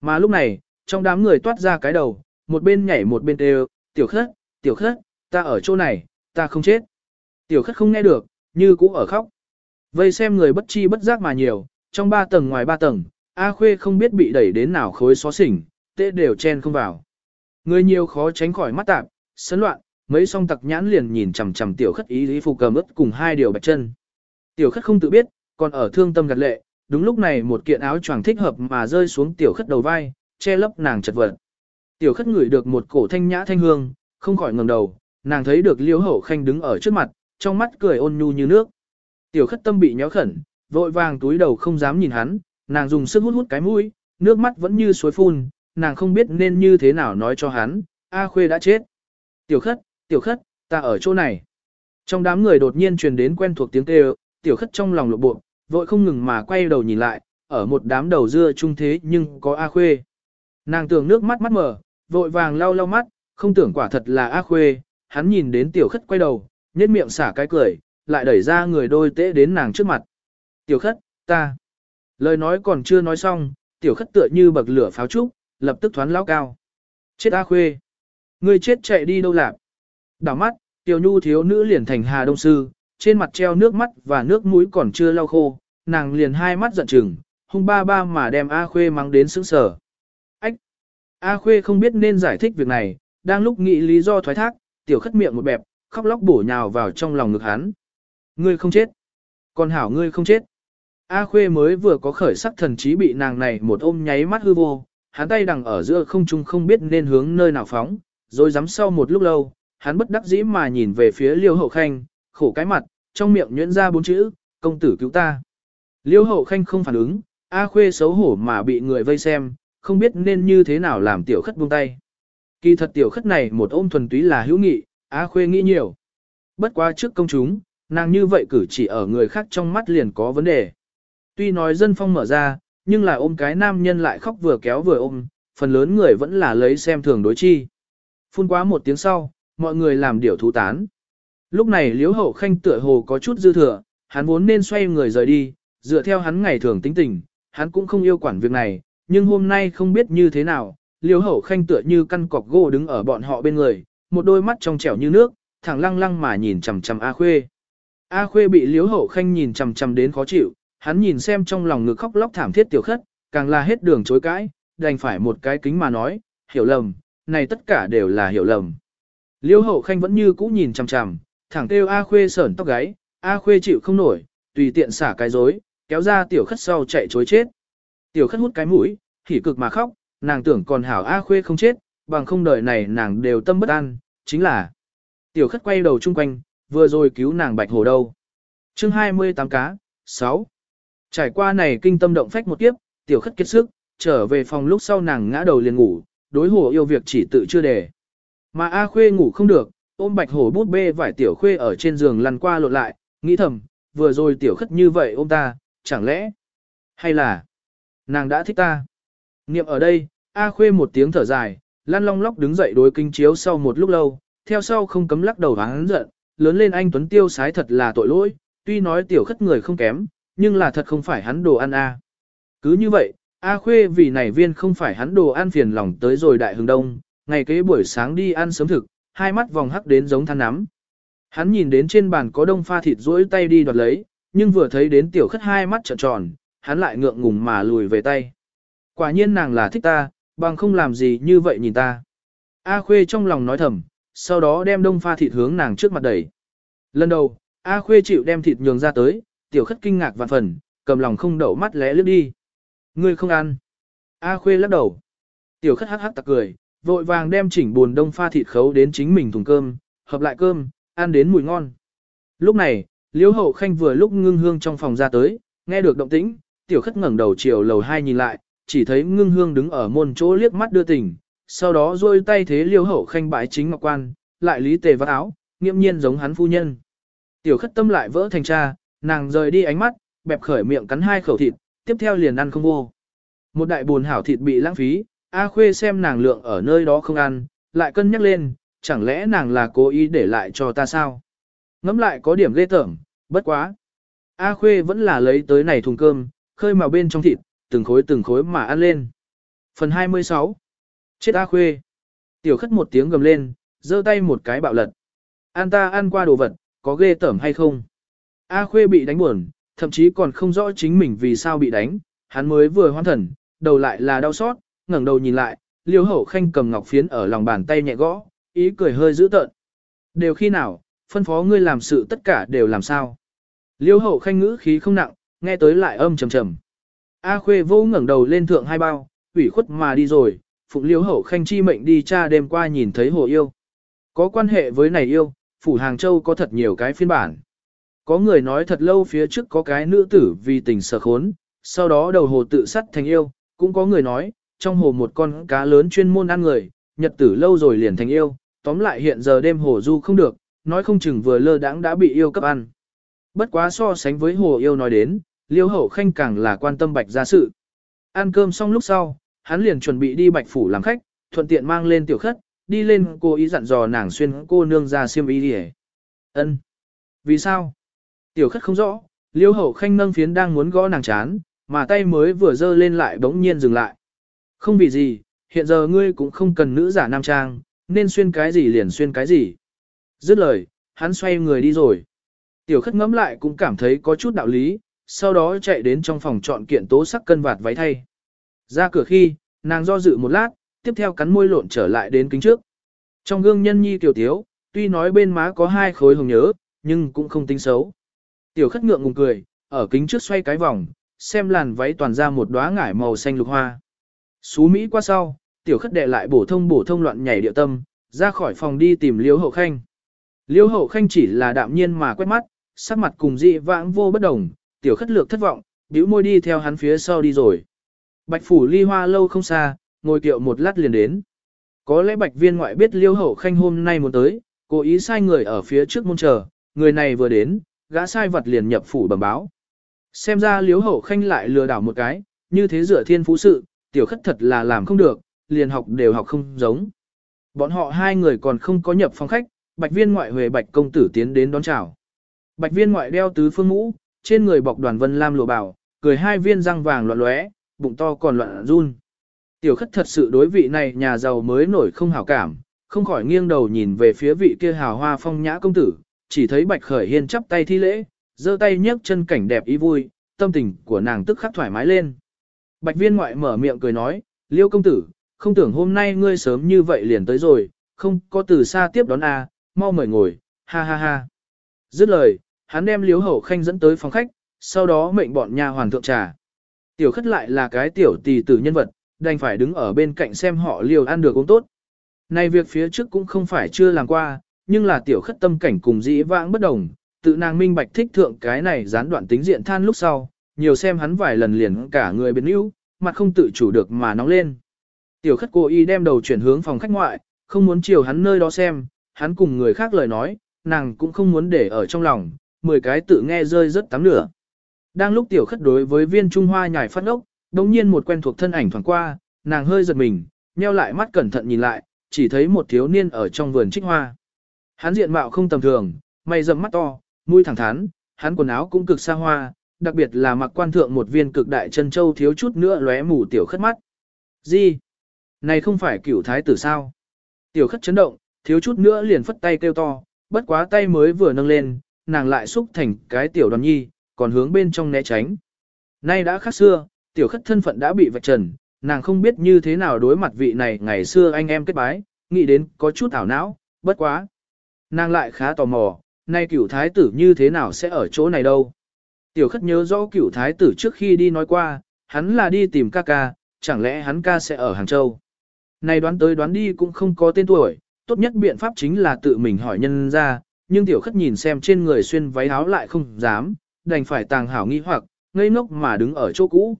Mà lúc này, trong đám người toát ra cái đầu, một bên nhảy một bên đều, tiểu khất, tiểu khất, ta ở chỗ này, ta không chết. Tiểu khất không nghe được, như cũ ở khóc. Vây xem người bất chi bất giác mà nhiều, trong ba tầng ngoài ba tầng, A Khuê không biết bị đẩy đến nào khối xó xỉnh, tê đều chen không vào. Người nhiều khó tránh khỏi mắt tạp, sấn loạn, mấy song tặc nhãn liền nhìn chằm chằm tiểu khất ý lý phục cầm ướt cùng hai điều bạch chân. Tiểu khất không tự biết, còn ở thương tâm gạt lệ, đúng lúc này một kiện áo choàng thích hợp mà rơi xuống tiểu khất đầu vai, che lấp nàng chật vật. Tiểu khất ngửi được một cổ thanh nhã thanh hương, không khỏi ngẩng đầu, nàng thấy được liễu hậu khanh đứng ở trước mặt, trong mắt cười ôn nhu như nước. Tiểu khất tâm bị nhéo khẩn, vội vàng túi đầu không dám nhìn hắn, nàng dùng sức hút hút cái mũi, nước mắt vẫn như suối phun, nàng không biết nên như thế nào nói cho hắn, A Khuê đã chết. Tiểu khất, tiểu khất, ta ở chỗ này. Trong đám người đột nhiên truyền đến quen thuộc tiếng kêu, tiểu khất trong lòng lộ bộ, vội không ngừng mà quay đầu nhìn lại, ở một đám đầu dưa trung thế nhưng có A Khuê. Nàng tưởng nước mắt mắt mở, vội vàng lau lau mắt, không tưởng quả thật là A Khuê, hắn nhìn đến tiểu khất quay đầu, nhếch miệng xả cái cười, lại đẩy ra người đôi tễ đến nàng trước mặt. Tiểu khất, ta. Lời nói còn chưa nói xong, tiểu khất tựa như bậc lửa pháo trúc, lập tức thoán lao cao. Chết A Khuê. Ngươi chết chạy đi đâu lạc. Đảo mắt, tiểu nhu thiếu nữ liền thành hà đông sư, trên mặt treo nước mắt và nước mũi còn chưa lau khô, nàng liền hai mắt giận chừng, hung ba ba mà đem A Khuê mang đến sững sở. Ách! A Khuê không biết nên giải thích việc này, đang lúc nghĩ lý do thoái thác, tiểu khất miệng một bẹp, khóc lóc bổ nhào vào trong lòng ngực hắn. Ngươi không chết. Còn hảo ngươi không chết. A Khuê mới vừa có khởi sắc thần trí bị nàng này một ôm nháy mắt hư vô, hắn tay đằng ở giữa không trung không biết nên hướng nơi nào phóng, rồi dám sau một lúc lâu, hắn bất đắc dĩ mà nhìn về phía liêu hậu khanh, khổ cái mặt, trong miệng nhuyễn ra bốn chữ, công tử cứu ta. Liêu hậu khanh không phản ứng, A khuê xấu hổ mà bị người vây xem, không biết nên như thế nào làm tiểu khất buông tay. Kỳ thật tiểu khất này một ôm thuần túy là hữu nghị, Á khuê nghĩ nhiều. Bất quá trước công chúng, nàng như vậy cử chỉ ở người khác trong mắt liền có vấn đề. Tuy nói dân phong mở ra, nhưng là ôm cái nam nhân lại khóc vừa kéo vừa ôm, phần lớn người vẫn là lấy xem thường đối chi. Phun quá một tiếng sau, mọi người làm điều thú tán. Lúc này liễu hậu khanh tựa hồ có chút dư thừa, hắn vốn nên xoay người rời đi, dựa theo hắn ngày thường tính tình, hắn cũng không yêu quản việc này, nhưng hôm nay không biết như thế nào, liễu hậu khanh tựa như căn cọc gỗ đứng ở bọn họ bên người, một đôi mắt trong trẻo như nước, thẳng lăng lăng mà nhìn chằm chằm A Khuê. A Khuê bị liễu hậu khanh nhìn chằm chằm đến khó chịu, hắn nhìn xem trong lòng ngực khóc lóc thảm thiết tiểu khất, càng là hết đường chối cãi, đành phải một cái kính mà nói, hiểu lầm, này tất cả đều là hiểu lầm. Liễu hậu khanh vẫn như cũ nhìn chằm chằm, thẳng kêu A Khuê sởn tóc gáy, A Khuê chịu không nổi, tùy tiện xả cái dối, kéo ra tiểu khất sau chạy chối chết. Tiểu khất hút cái mũi, hỉ cực mà khóc, nàng tưởng còn hảo A Khuê không chết, bằng không đời này nàng đều tâm bất an, chính là. Tiểu khất quay đầu chung quanh, vừa rồi cứu nàng bạch hồ đâu. chương 28 cá, 6. Trải qua này kinh tâm động phách một kiếp, tiểu khất kiệt sức, trở về phòng lúc sau nàng ngã đầu liền ngủ, đối hồ yêu việc chỉ tự chưa để. Mà A Khuê ngủ không được, ôm bạch hổ bút bê vải tiểu khuê ở trên giường lăn qua lộn lại, nghĩ thầm, vừa rồi tiểu khất như vậy ôm ta, chẳng lẽ, hay là, nàng đã thích ta. Niệm ở đây, A Khuê một tiếng thở dài, Lan long lóc đứng dậy đối kinh chiếu sau một lúc lâu, theo sau không cấm lắc đầu hắn giận, lớn lên anh Tuấn Tiêu sái thật là tội lỗi, tuy nói tiểu khất người không kém, nhưng là thật không phải hắn đồ ăn a. Cứ như vậy, A Khuê vì này viên không phải hắn đồ ăn phiền lòng tới rồi đại hưng đông, ngày kế buổi sáng đi ăn sớm thực, hai mắt vòng hắc đến giống than nắm. Hắn nhìn đến trên bàn có đông pha thịt rỗi tay đi đoạt lấy, nhưng vừa thấy đến tiểu khất hai mắt trợn tròn, hắn lại ngượng ngùng mà lùi về tay. Quả nhiên nàng là thích ta, bằng không làm gì như vậy nhìn ta. A Khuê trong lòng nói thầm, sau đó đem đông pha thịt hướng nàng trước mặt đẩy. Lần đầu, A Khuê chịu đem thịt nhường ra tới, tiểu khất kinh ngạc vạn phần, cầm lòng không đậu mắt lẽ lướt đi. Ngươi không ăn. A Khuê lắc đầu. Tiểu khất hắc hắc tặc cười, vội vàng đem chỉnh buồn đông pha thịt khấu đến chính mình thùng cơm, hợp lại cơm, ăn đến mùi ngon. Lúc này, Liễu Hậu Khanh vừa lúc ngưng hương trong phòng ra tới, nghe được động tĩnh, tiểu khất ngẩng đầu chiều lầu hai nhìn lại, chỉ thấy ngưng hương đứng ở môn chỗ liếc mắt đưa tình, sau đó duỗi tay thế liêu Hậu Khanh bãi chính ngọc quan, lại lý tề vắt áo, nghiêm nhiên giống hắn phu nhân. Tiểu khất tâm lại vỡ thành cha, nàng rời đi ánh mắt, bẹp khởi miệng cắn hai khẩu thịt, tiếp theo liền ăn không vô. Một đại buồn hảo thịt bị lãng phí, A Khuê xem nàng lượng ở nơi đó không ăn, lại cân nhắc lên, chẳng lẽ nàng là cố ý để lại cho ta sao? Ngắm lại có điểm ghê tởm, bất quá. A Khuê vẫn là lấy tới này thùng cơm, khơi màu bên trong thịt, từng khối từng khối mà ăn lên. Phần 26 Chết A Khuê Tiểu khất một tiếng gầm lên, giơ tay một cái bạo lật. an ta ăn qua đồ vật, có ghê tởm hay không? A Khuê bị đánh buồn, thậm chí còn không rõ chính mình vì sao bị đánh, hắn mới vừa hoan thần, đầu lại là đau xót, ngẩng đầu nhìn lại, liêu hậu khanh cầm ngọc phiến ở lòng bàn tay nhẹ gõ, ý cười hơi dữ tợn. Đều khi nào, phân phó ngươi làm sự tất cả đều làm sao. Liêu hậu khanh ngữ khí không nặng, nghe tới lại âm trầm trầm. A khuê vô ngẩng đầu lên thượng hai bao, ủy khuất mà đi rồi, phụng liêu hậu khanh chi mệnh đi cha đêm qua nhìn thấy hồ yêu. Có quan hệ với này yêu, phủ Hàng Châu có thật nhiều cái phiên bản. Có người nói thật lâu phía trước có cái nữ tử vì tình sở khốn, sau đó đầu hồ tự sắt thành yêu, cũng có người nói, trong hồ một con cá lớn chuyên môn ăn người, nhật tử lâu rồi liền thành yêu, tóm lại hiện giờ đêm hồ du không được, nói không chừng vừa lơ đãng đã bị yêu cấp ăn. Bất quá so sánh với hồ yêu nói đến, liêu hậu khanh càng là quan tâm bạch gia sự. Ăn cơm xong lúc sau, hắn liền chuẩn bị đi bạch phủ làm khách, thuận tiện mang lên tiểu khất, đi lên cô ý dặn dò nàng xuyên cô nương ra xiêm y đi ân Vì sao? Tiểu khất không rõ, liêu hậu khanh nâng phiến đang muốn gõ nàng chán, mà tay mới vừa dơ lên lại bỗng nhiên dừng lại. Không vì gì, hiện giờ ngươi cũng không cần nữ giả nam trang, nên xuyên cái gì liền xuyên cái gì. Dứt lời, hắn xoay người đi rồi. Tiểu khất ngẫm lại cũng cảm thấy có chút đạo lý, sau đó chạy đến trong phòng chọn kiện tố sắc cân vạt váy thay. Ra cửa khi, nàng do dự một lát, tiếp theo cắn môi lộn trở lại đến kính trước. Trong gương nhân nhi tiểu tiếu, tuy nói bên má có hai khối hồng nhớ, nhưng cũng không tính xấu. Tiểu khất ngượng ngùng cười, ở kính trước xoay cái vòng, xem làn váy toàn ra một đóa ngải màu xanh lục hoa. Xú Mỹ qua sau, tiểu khất đệ lại bổ thông bổ thông loạn nhảy địa tâm, ra khỏi phòng đi tìm liễu hậu khanh. Liễu hậu khanh chỉ là đạm nhiên mà quét mắt, sắc mặt cùng dị vãng vô bất đồng, tiểu khất lược thất vọng, bĩu môi đi theo hắn phía sau đi rồi. Bạch phủ ly hoa lâu không xa, ngồi kiệu một lát liền đến. Có lẽ bạch viên ngoại biết liễu hậu khanh hôm nay muốn tới, cố ý sai người ở phía trước môn chờ, người này vừa đến, gã sai vật liền nhập phủ bẩm báo. Xem ra liễu hậu khanh lại lừa đảo một cái, như thế dựa thiên phú sự, tiểu khất thật là làm không được, liền học đều học không giống. Bọn họ hai người còn không có nhập phòng khách, bạch viên ngoại huề bạch công tử tiến đến đón chào. Bạch viên ngoại đeo tứ phương mũ, trên người bọc đoàn vân lam lụa bảo, cười hai viên răng vàng loạn lóe, bụng to còn loạn run. Tiểu khất thật sự đối vị này nhà giàu mới nổi không hảo cảm, không khỏi nghiêng đầu nhìn về phía vị kia hào hoa phong nhã công tử, chỉ thấy bạch khởi hiên chắp tay thi lễ, giơ tay nhấc chân cảnh đẹp ý vui, tâm tình của nàng tức khắc thoải mái lên. Bạch viên ngoại mở miệng cười nói, liêu công tử, không tưởng hôm nay ngươi sớm như vậy liền tới rồi, không có từ xa tiếp đón a, à, mau mời ngồi, ha ha ha. Dứt lời, hắn đem liếu hậu khanh dẫn tới phòng khách, sau đó mệnh bọn nhà hoàn thượng trà. Tiểu khất lại là cái tiểu tỷ tử nhân vật, đành phải đứng ở bên cạnh xem họ liều ăn được cũng tốt. Này việc phía trước cũng không phải chưa làm qua, nhưng là tiểu khất tâm cảnh cùng dĩ vãng bất đồng, tự nàng minh bạch thích thượng cái này gián đoạn tính diện than lúc sau, nhiều xem hắn vài lần liền cả người biến yếu, mặt không tự chủ được mà nóng lên. Tiểu khất cô y đem đầu chuyển hướng phòng khách ngoại, không muốn chiều hắn nơi đó xem, hắn cùng người khác lời nói, nàng cũng không muốn để ở trong lòng, mười cái tự nghe rơi rất tám nửa. Đang lúc tiểu khất đối với viên Trung Hoa nhảy phát ốc, đồng nhiên một quen thuộc thân ảnh thoảng qua, nàng hơi giật mình, nheo lại mắt cẩn thận nhìn lại, chỉ thấy một thiếu niên ở trong vườn trích hoa. Hắn diện mạo không tầm thường, mày rậm mắt to, mũi thẳng thắn, hắn quần áo cũng cực xa hoa, đặc biệt là mặc quan thượng một viên cực đại chân châu thiếu chút nữa lóe mù tiểu khất mắt. Gì? Này không phải cửu thái tử sao? Tiểu khất chấn động, thiếu chút nữa liền phất tay kêu to, bất quá tay mới vừa nâng lên, nàng lại xúc thành cái tiểu đoàn nhi, còn hướng bên trong né tránh. Nay đã khác xưa, tiểu khất thân phận đã bị vạch trần, nàng không biết như thế nào đối mặt vị này ngày xưa anh em kết bái, nghĩ đến có chút ảo não, bất quá. Nàng lại khá tò mò, nay cửu thái tử như thế nào sẽ ở chỗ này đâu. Tiểu khất nhớ rõ cửu thái tử trước khi đi nói qua, hắn là đi tìm ca ca, chẳng lẽ hắn ca sẽ ở Hàng Châu. Này đoán tới đoán đi cũng không có tên tuổi, tốt nhất biện pháp chính là tự mình hỏi nhân ra, nhưng tiểu khất nhìn xem trên người xuyên váy áo lại không dám, đành phải tàng hảo nghi hoặc, ngây ngốc mà đứng ở chỗ cũ.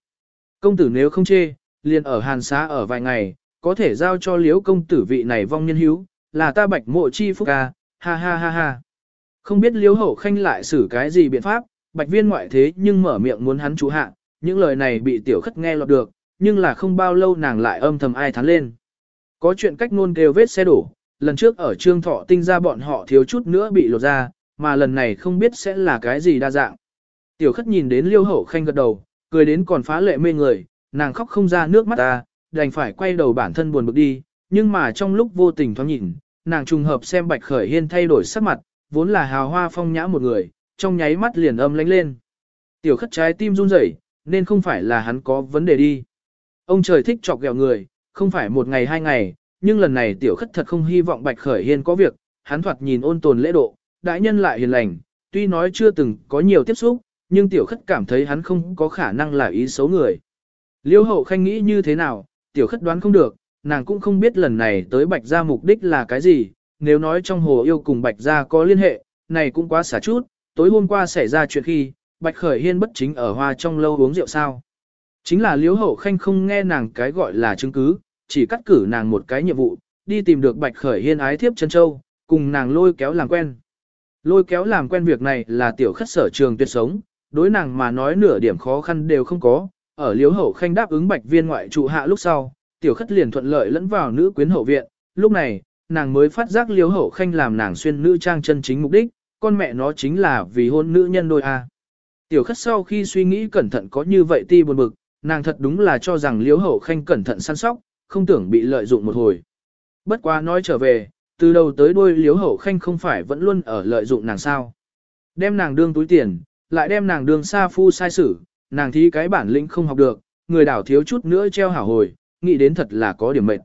Công tử nếu không chê, liền ở hàn xá ở vài ngày, có thể giao cho liếu công tử vị này vong nhân hữu, là ta bạch mộ chi phúc ca, ha ha ha ha. Không biết liếu hậu khanh lại xử cái gì biện pháp, bạch viên ngoại thế nhưng mở miệng muốn hắn chú hạ, những lời này bị tiểu khất nghe lọt được, nhưng là không bao lâu nàng lại âm thầm ai thắn lên. Có chuyện cách nôn kêu vết xe đổ, lần trước ở trương thọ tinh ra bọn họ thiếu chút nữa bị lột ra, mà lần này không biết sẽ là cái gì đa dạng. Tiểu khất nhìn đến liêu hậu khanh gật đầu, cười đến còn phá lệ mê người, nàng khóc không ra nước mắt ta, đành phải quay đầu bản thân buồn bực đi, nhưng mà trong lúc vô tình thoáng nhìn, nàng trùng hợp xem bạch khởi hiên thay đổi sắc mặt, vốn là hào hoa phong nhã một người, trong nháy mắt liền âm lánh lên. Tiểu khất trái tim run rẩy, nên không phải là hắn có vấn đề đi. Ông trời thích chọc ghẹo người, không phải một ngày hai ngày, nhưng lần này tiểu khất thật không hy vọng bạch khởi hiên có việc, hắn thoạt nhìn ôn tồn lễ độ, đại nhân lại hiền lành, tuy nói chưa từng có nhiều tiếp xúc, nhưng tiểu khất cảm thấy hắn không có khả năng là ý xấu người. Liêu hậu khanh nghĩ như thế nào, tiểu khất đoán không được, nàng cũng không biết lần này tới bạch gia mục đích là cái gì, nếu nói trong hồ yêu cùng bạch gia có liên hệ, này cũng quá xả chút, tối hôm qua xảy ra chuyện khi, bạch khởi hiên bất chính ở hoa trong lâu uống rượu sao. Chính là liêu hậu khanh không nghe nàng cái gọi là chứng cứ, chỉ cắt cử nàng một cái nhiệm vụ, đi tìm được bạch khởi hiên ái thiếp chân châu, cùng nàng lôi kéo làm quen. Lôi kéo làm quen việc này là tiểu khất sở trường tuyệt sống, đối nàng mà nói nửa điểm khó khăn đều không có, ở liếu hậu khanh đáp ứng bạch viên ngoại trụ hạ lúc sau, tiểu khất liền thuận lợi lẫn vào nữ quyến hậu viện, lúc này, nàng mới phát giác liếu hậu khanh làm nàng xuyên nữ trang chân chính mục đích, con mẹ nó chính là vì hôn nữ nhân đôi a. Tiểu khất sau khi suy nghĩ cẩn thận có như vậy ti buồn bực, nàng thật đúng là cho rằng liếu hậu khanh cẩn thận săn sóc, không tưởng bị lợi dụng một hồi. Bất quá nói trở về, từ đầu tới đuôi liếu hậu khanh không phải vẫn luôn ở lợi dụng nàng sao. Đem nàng đương túi tiền, lại đem nàng đương xa phu sai sử, nàng thí cái bản lĩnh không học được, người đảo thiếu chút nữa treo hảo hồi, nghĩ đến thật là có điểm mệt.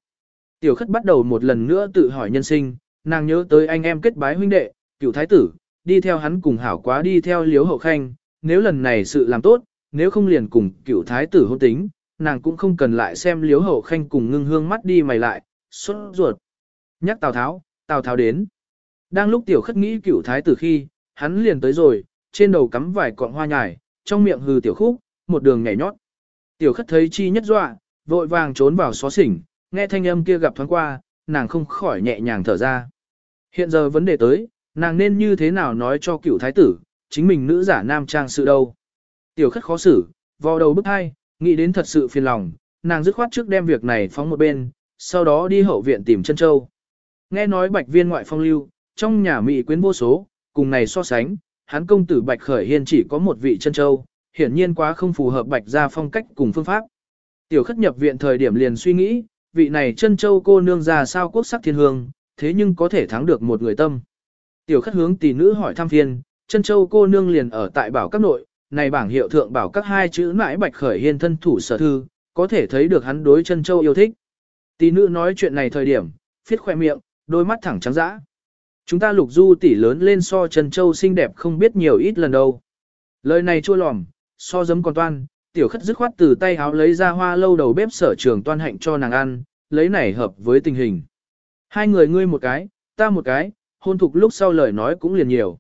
Tiểu khất bắt đầu một lần nữa tự hỏi nhân sinh, nàng nhớ tới anh em kết bái huynh đệ, cựu thái tử, đi theo hắn cùng hảo quá đi theo liếu hậu khanh, nếu lần này sự làm tốt, nếu không liền cùng cựu thái tử hôn tính, nàng cũng không cần lại xem liếu hậu khanh cùng ngưng hương mắt đi mày lại, xuất ruột. Nhắc Tào Tháo, Tào Tháo đến. Đang lúc tiểu khất nghĩ cửu thái tử khi, hắn liền tới rồi, trên đầu cắm vài cọng hoa nhài, trong miệng hừ tiểu khúc, một đường nhảy nhót. Tiểu khất thấy chi nhất dọa, vội vàng trốn vào xó xỉnh, nghe thanh âm kia gặp thoáng qua, nàng không khỏi nhẹ nhàng thở ra. Hiện giờ vấn đề tới, nàng nên như thế nào nói cho cựu thái tử, chính mình nữ giả nam trang sự đâu. Tiểu khất khó xử, vò đầu bức hai, nghĩ đến thật sự phiền lòng, nàng dứt khoát trước đem việc này phóng một bên, sau đó đi hậu viện tìm chân châu. Nghe nói bạch viên ngoại phong lưu, trong nhà mỹ quyến vô số, cùng này so sánh, hắn công tử bạch khởi hiên chỉ có một vị chân châu, hiển nhiên quá không phù hợp bạch gia phong cách cùng phương pháp. Tiểu khất nhập viện thời điểm liền suy nghĩ, vị này chân châu cô nương già sao quốc sắc thiên hương, thế nhưng có thể thắng được một người tâm. Tiểu khất hướng tỷ nữ hỏi thăm phiên, chân châu cô nương liền ở tại bảo các nội, này bảng hiệu thượng bảo các hai chữ mãi bạch khởi hiên thân thủ sở thư, có thể thấy được hắn đối chân châu yêu thích. Tỷ nữ nói chuyện này thời điểm, phiết khoe miệng, đôi mắt thẳng trắng dã. Chúng ta lục du tỷ lớn lên so chân châu xinh đẹp không biết nhiều ít lần đâu. Lời này chua lòm, so dấm còn toan, tiểu khất dứt khoát từ tay háo lấy ra hoa lâu đầu bếp sở trường toan hạnh cho nàng ăn, lấy này hợp với tình hình. Hai người ngươi một cái, ta một cái, hôn thục lúc sau lời nói cũng liền nhiều.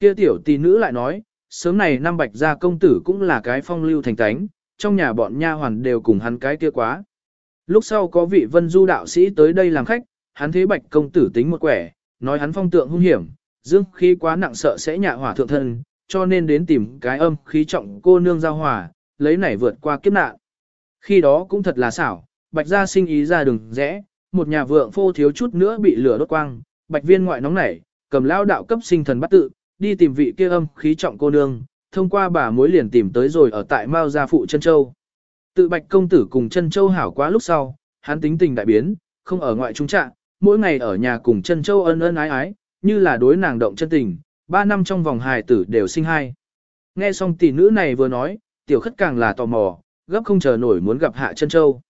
Kia tiểu tỷ nữ lại nói, sớm này năm bạch gia công tử cũng là cái phong lưu thành tánh, trong nhà bọn nha hoàn đều cùng hắn cái kia quá. Lúc sau có vị vân du đạo sĩ tới đây làm khách, hắn thế bạch công tử tính một quẻ, nói hắn phong tượng hung hiểm, dương khí quá nặng sợ sẽ nhạ hỏa thượng thân, cho nên đến tìm cái âm khí trọng cô nương giao hòa, lấy này vượt qua kiếp nạn. Khi đó cũng thật là xảo, bạch gia sinh ý ra đường rẽ, một nhà vượng phô thiếu chút nữa bị lửa đốt quang, bạch viên ngoại nóng nảy, cầm lao đạo cấp sinh thần bắt tự, đi tìm vị kia âm khí trọng cô nương, thông qua bà mối liền tìm tới rồi ở tại Mao gia phụ chân châu. Tự bạch công tử cùng chân châu hảo quá lúc sau, hắn tính tình đại biến, không ở ngoại trung trạng, mỗi ngày ở nhà cùng chân châu ân ân ái ái, như là đối nàng động chân tình, ba năm trong vòng hài tử đều sinh hai. Nghe xong tỷ nữ này vừa nói, tiểu khất càng là tò mò, gấp không chờ nổi muốn gặp hạ chân châu.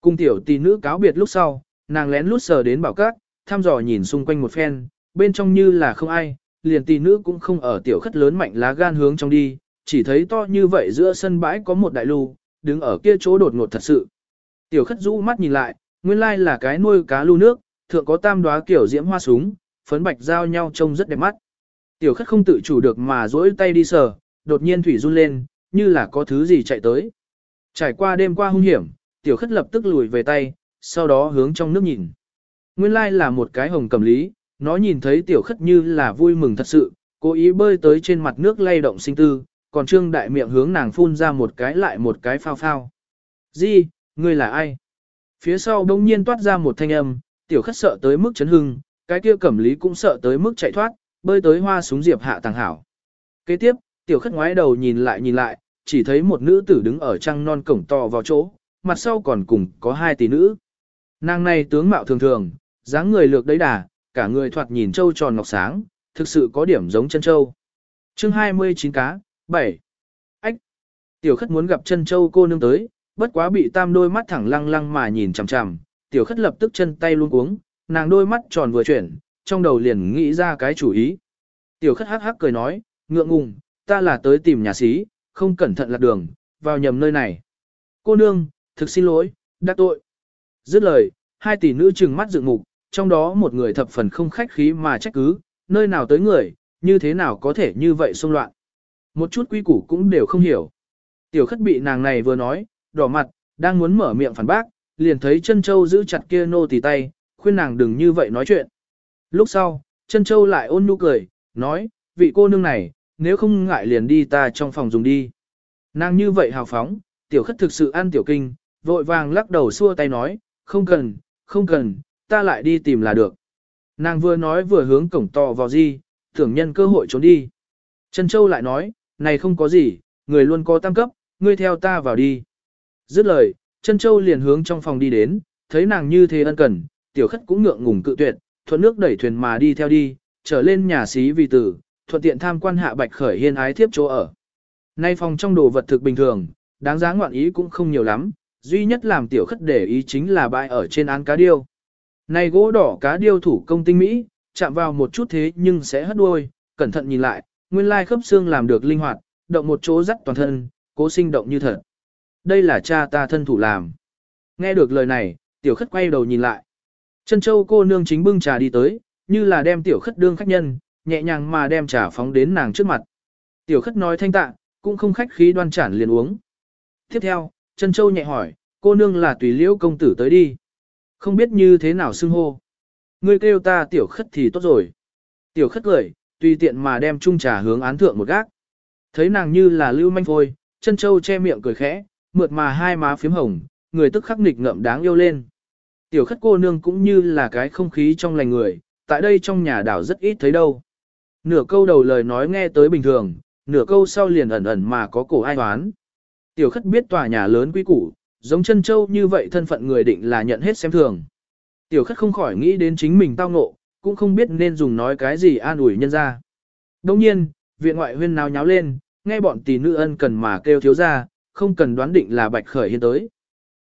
Cùng tiểu tỷ nữ cáo biệt lúc sau, nàng lén lút sờ đến bảo cát, thăm dò nhìn xung quanh một phen, bên trong như là không ai, liền tỷ nữ cũng không ở tiểu khất lớn mạnh lá gan hướng trong đi, chỉ thấy to như vậy giữa sân bãi có một đại lưu, đứng ở kia chỗ đột ngột thật sự. Tiểu khất rũ mắt nhìn lại, nguyên lai là cái nuôi cá lưu nước, thượng có tam đóa kiểu diễm hoa súng, phấn bạch giao nhau trông rất đẹp mắt. Tiểu khất không tự chủ được mà duỗi tay đi sờ, đột nhiên thủy run lên, như là có thứ gì chạy tới. Trải qua đêm qua hung hiểm, tiểu khất lập tức lùi về tay, sau đó hướng trong nước nhìn. Nguyên lai là một cái hồng cầm lý, nó nhìn thấy tiểu khất như là vui mừng thật sự, cố ý bơi tới trên mặt nước lay động sinh tư, còn trương đại miệng hướng nàng phun ra một cái lại một cái phao phao. Di, ngươi là ai? Phía sau đông nhiên toát ra một thanh âm, tiểu khất sợ tới mức chấn hưng, cái kia cẩm lý cũng sợ tới mức chạy thoát, bơi tới hoa súng diệp hạ tàng hảo. Kế tiếp, tiểu khất ngoái đầu nhìn lại nhìn lại, chỉ thấy một nữ tử đứng ở trăng non cổng to vào chỗ, mặt sau còn cùng có hai tỷ nữ. Nàng này tướng mạo thường thường, dáng người lược đấy đà, cả người thoạt nhìn trâu tròn ngọc sáng, thực sự có điểm giống chân châu. chương 29 cá, 7. Ách! Tiểu khất muốn gặp chân châu cô nương tới, bất quá bị tam đôi mắt thẳng lăng lăng mà nhìn chằm chằm, tiểu khất lập tức chân tay luôn cuống, nàng đôi mắt tròn vừa chuyển, trong đầu liền nghĩ ra cái chủ ý. Tiểu khất hắc hắc cười nói, ngượng ngùng, ta là tới tìm nhà sĩ, không cẩn thận lạc đường, vào nhầm nơi này. Cô nương, thực xin lỗi, đã tội. Dứt lời, hai tỷ nữ trừng mắt dựng mục, trong đó một người thập phần không khách khí mà trách cứ, nơi nào tới người, như thế nào có thể như vậy xung loạn. Một chút quy củ cũng đều không hiểu. Tiểu khất bị nàng này vừa nói, đỏ mặt, đang muốn mở miệng phản bác, liền thấy chân châu giữ chặt kia nô tỳ tay, khuyên nàng đừng như vậy nói chuyện. Lúc sau, chân châu lại ôn nhu cười, nói, vị cô nương này, nếu không ngại liền đi ta trong phòng dùng đi. Nàng như vậy hào phóng, tiểu khất thực sự ăn tiểu kinh, vội vàng lắc đầu xua tay nói, không cần, không cần, ta lại đi tìm là được. Nàng vừa nói vừa hướng cổng to vào di, tưởng nhân cơ hội trốn đi. Trần Châu lại nói, này không có gì, người luôn có tam cấp, ngươi theo ta vào đi. Dứt lời, Trân Châu liền hướng trong phòng đi đến, thấy nàng như thế ân cần, tiểu khất cũng ngượng ngùng cự tuyệt, thuận nước đẩy thuyền mà đi theo đi, trở lên nhà xí vì tử, thuận tiện tham quan hạ bạch khởi hiên ái thiếp chỗ ở. Nay phòng trong đồ vật thực bình thường, đáng giá ngoạn ý cũng không nhiều lắm, duy nhất làm tiểu khất để ý chính là bãi ở trên án cá điêu. Này gỗ đỏ cá điêu thủ công tinh mỹ, chạm vào một chút thế nhưng sẽ hất đuôi, cẩn thận nhìn lại, nguyên lai khớp xương làm được linh hoạt, động một chỗ rắc toàn thân, cố sinh động như thật. đây là cha ta thân thủ làm. Nghe được lời này, tiểu khất quay đầu nhìn lại. Chân châu cô nương chính bưng trà đi tới, như là đem tiểu khất đương khách nhân, nhẹ nhàng mà đem trà phóng đến nàng trước mặt. Tiểu khất nói thanh tạ, cũng không khách khí đoan chản liền uống. Tiếp theo, chân châu nhẹ hỏi, cô nương là tùy liễu công tử tới đi. Không biết như thế nào xưng hô. Ngươi kêu ta tiểu khất thì tốt rồi. Tiểu khất cười, tùy tiện mà đem chung trà hướng án thượng một gác. Thấy nàng như là lưu manh phôi, chân châu che miệng cười khẽ, mượt mà hai má phím hồng, người tức khắc nghịch ngậm đáng yêu lên. Tiểu khất cô nương cũng như là cái không khí trong lành người, tại đây trong nhà đảo rất ít thấy đâu. Nửa câu đầu lời nói nghe tới bình thường, nửa câu sau liền ẩn ẩn mà có cổ ai toán. Tiểu khất biết tòa nhà lớn quý củ, giống chân châu như vậy thân phận người định là nhận hết xem thường. Tiểu khất không khỏi nghĩ đến chính mình tao ngộ, cũng không biết nên dùng nói cái gì an ủi nhân ra. Đồng nhiên, viện ngoại huyên nào nháo lên, nghe bọn tỷ nữ ân cần mà kêu thiếu ra, không cần đoán định là bạch khởi hiên tới.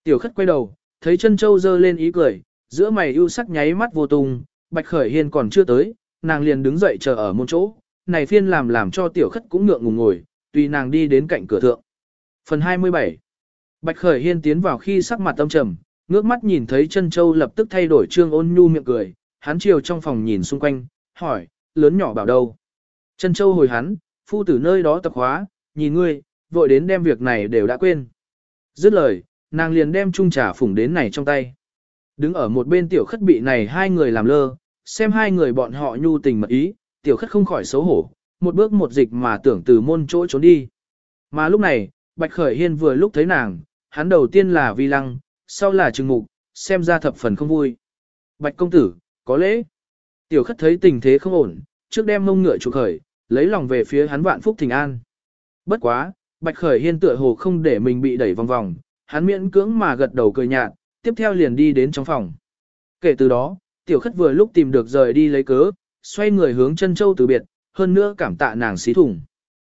Tiểu khất quay đầu, thấy chân châu dơ lên ý cười, giữa mày ưu sắc nháy mắt vô tung, bạch khởi hiên còn chưa tới, nàng liền đứng dậy chờ ở một chỗ, này phiên làm làm cho tiểu khất cũng ngượng ngùng ngồi, tùy nàng đi đến cạnh cửa thượng. Phần 27 Bạch khởi hiên tiến vào khi sắc mặt tâm trầm, ngước mắt nhìn thấy chân châu lập tức thay đổi trương ôn nhu miệng cười, hắn chiều trong phòng nhìn xung quanh, hỏi, lớn nhỏ bảo đâu. Chân châu hồi hắn, phu tử nơi đó tập hóa, nhìn ngươi, vội đến đem việc này đều đã quên. Dứt lời, nàng liền đem chung trà phủng đến này trong tay. Đứng ở một bên tiểu khất bị này hai người làm lơ, xem hai người bọn họ nhu tình mật ý, tiểu khất không khỏi xấu hổ, một bước một dịch mà tưởng từ môn chỗ trốn đi. Mà lúc này, Bạch Khởi Hiên vừa lúc thấy nàng, hắn đầu tiên là vi lăng, sau là trừng mục, xem ra thập phần không vui. Bạch công tử, có lễ. Tiểu khất thấy tình thế không ổn, trước đem mông ngựa chủ khởi, lấy lòng về phía hắn vạn phúc thình an. Bất quá, Bạch Khởi Hiên tựa hồ không để mình bị đẩy vòng vòng, hắn miễn cưỡng mà gật đầu cười nhạt, tiếp theo liền đi đến trong phòng. Kể từ đó, tiểu khất vừa lúc tìm được rời đi lấy cớ, xoay người hướng chân châu từ biệt, hơn nữa cảm tạ nàng xí thủng.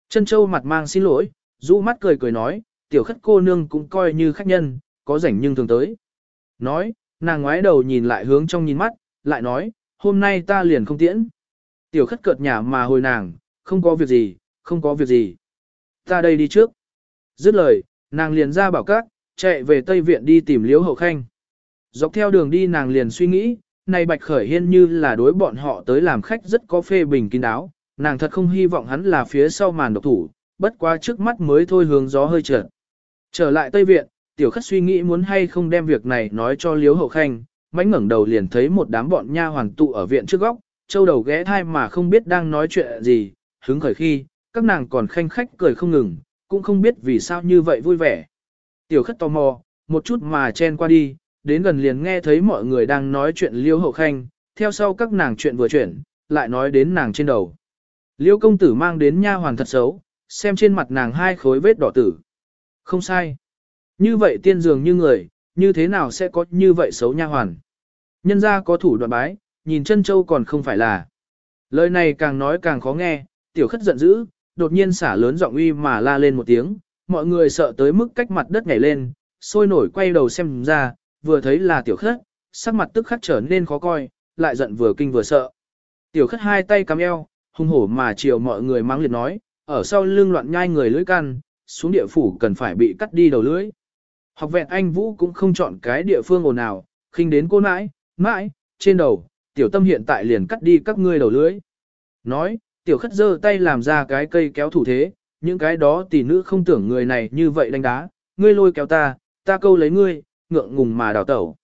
Chân châu mặt mang xin lỗi, rũ mắt cười cười nói, tiểu khất cô nương cũng coi như khách nhân, có rảnh nhưng thường tới. Nói, nàng ngoái đầu nhìn lại hướng trong nhìn mắt, lại nói, hôm nay ta liền không tiễn. Tiểu khất cợt nhả mà hồi nàng, không có việc gì, không có việc gì. Ta đây đi trước. Dứt lời, nàng liền ra bảo các, chạy về Tây Viện đi tìm Liễu Hậu Khanh. Dọc theo đường đi nàng liền suy nghĩ, này Bạch Khởi Hiên như là đối bọn họ tới làm khách rất có phê bình kín đáo, nàng thật không hy vọng hắn là phía sau màn độc thủ, bất quá trước mắt mới thôi hướng gió hơi trượt. Trở lại Tây Viện, tiểu khất suy nghĩ muốn hay không đem việc này nói cho Liễu Hậu Khanh, mánh ngẩng đầu liền thấy một đám bọn nha hoàn tụ ở viện trước góc, châu đầu ghé thai mà không biết đang nói chuyện gì, hứng khởi khi, các nàng còn khanh khách cười không ngừng, cũng không biết vì sao như vậy vui vẻ. Tiểu khất tò mò, một chút mà chen qua đi, đến gần liền nghe thấy mọi người đang nói chuyện liêu hậu khanh, theo sau các nàng chuyện vừa chuyển, lại nói đến nàng trên đầu. Liêu công tử mang đến nha hoàn thật xấu, xem trên mặt nàng hai khối vết đỏ tử. Không sai. Như vậy tiên dường như người, như thế nào sẽ có như vậy xấu nha hoàn. Nhân ra có thủ đoạn bái, nhìn chân châu còn không phải là. Lời này càng nói càng khó nghe, tiểu khất giận dữ, đột nhiên xả lớn giọng uy mà la lên một tiếng, mọi người sợ tới mức cách mặt đất nhảy lên, sôi nổi quay đầu xem ra, vừa thấy là tiểu khất, sắc mặt tức khắc trở nên khó coi, lại giận vừa kinh vừa sợ. Tiểu khất hai tay cắm eo, hung hổ mà chiều mọi người mang liệt nói, ở sau lưng loạn nhai người lưỡi căn, xuống địa phủ cần phải bị cắt đi đầu lưỡi. Học vẹn anh Vũ cũng không chọn cái địa phương ồn nào, khinh đến cô nãi, mãi, trên đầu, tiểu tâm hiện tại liền cắt đi các ngươi đầu lưỡi. Nói, tiểu khất giơ tay làm ra cái cây kéo thủ thế, những cái đó tỷ nữ không tưởng người này như vậy đánh đá, ngươi lôi kéo ta, ta câu lấy ngươi, ngượng ngùng mà đào tẩu.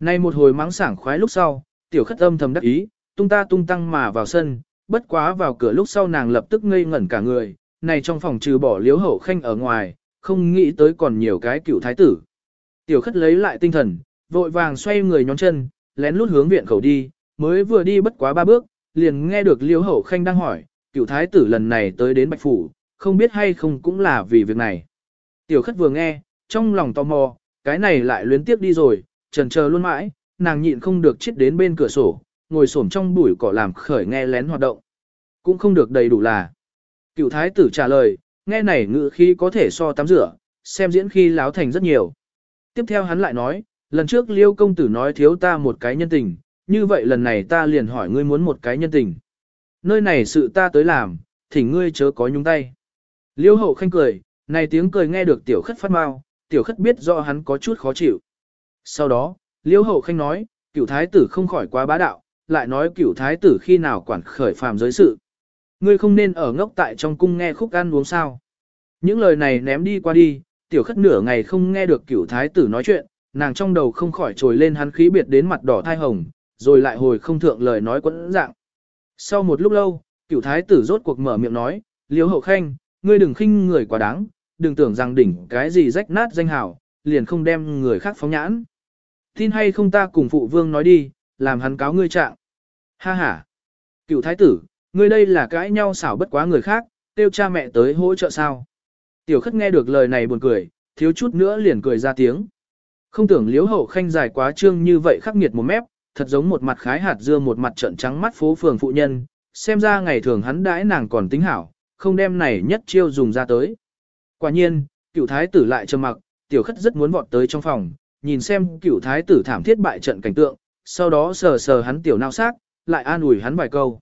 Nay một hồi mắng sảng khoái lúc sau, tiểu khất âm thầm đắc ý, tung ta tung tăng mà vào sân, bất quá vào cửa lúc sau nàng lập tức ngây ngẩn cả người, này trong phòng trừ bỏ liếu hậu khanh ở ngoài, không nghĩ tới còn nhiều cái cựu thái tử. Tiểu khất lấy lại tinh thần, vội vàng xoay người nhón chân, lén lút hướng viện khẩu đi, mới vừa đi bất quá ba bước, liền nghe được liếu hậu khanh đang hỏi, cựu thái tử lần này tới đến bạch phủ, không biết hay không cũng là vì việc này. Tiểu khất vừa nghe, trong lòng tò mò, cái này lại luyến tiếp đi rồi, trần chờ luôn mãi, nàng nhịn không được chết đến bên cửa sổ, ngồi xổm trong bụi cỏ làm khởi nghe lén hoạt động. Cũng không được đầy đủ là. Cựu thái tử trả lời, nghe này ngự khi có thể so tắm rửa, xem diễn khi láo thành rất nhiều. Tiếp theo hắn lại nói, lần trước liêu công tử nói thiếu ta một cái nhân tình, như vậy lần này ta liền hỏi ngươi muốn một cái nhân tình. Nơi này sự ta tới làm, thỉnh ngươi chớ có nhúng tay. Liêu hậu khanh cười, này tiếng cười nghe được tiểu khất phát mau, tiểu khất biết rõ hắn có chút khó chịu. Sau đó, liêu hậu khanh nói, cửu thái tử không khỏi quá bá đạo, lại nói cửu thái tử khi nào quản khởi phàm giới sự. Ngươi không nên ở ngốc tại trong cung nghe khúc ăn uống sao. Những lời này ném đi qua đi, tiểu khất nửa ngày không nghe được cửu thái tử nói chuyện, nàng trong đầu không khỏi trồi lên hắn khí biệt đến mặt đỏ thai hồng, rồi lại hồi không thượng lời nói quẫn dạng. Sau một lúc lâu, cửu thái tử rốt cuộc mở miệng nói, liếu hậu khanh, ngươi đừng khinh người quá đáng, đừng tưởng rằng đỉnh cái gì rách nát danh hào, liền không đem người khác phóng nhãn. Tin hay không ta cùng phụ vương nói đi, làm hắn cáo ngươi trạng. Ha ha. Cựu thái tử, ngươi đây là cãi nhau xảo bất quá người khác, tiêu cha mẹ tới hỗ trợ sao. Tiểu khất nghe được lời này buồn cười, thiếu chút nữa liền cười ra tiếng. Không tưởng liếu hậu khanh dài quá trương như vậy khắc nghiệt một mép, thật giống một mặt khái hạt dưa một mặt trận trắng mắt phố phường phụ nhân, xem ra ngày thường hắn đãi nàng còn tính hảo, không đem này nhất chiêu dùng ra tới. Quả nhiên, cựu thái tử lại trầm mặc, tiểu khất rất muốn vọt tới trong phòng, nhìn xem cựu thái tử thảm thiết bại trận cảnh tượng, sau đó sờ sờ hắn tiểu nao xác, lại an ủi hắn vài câu.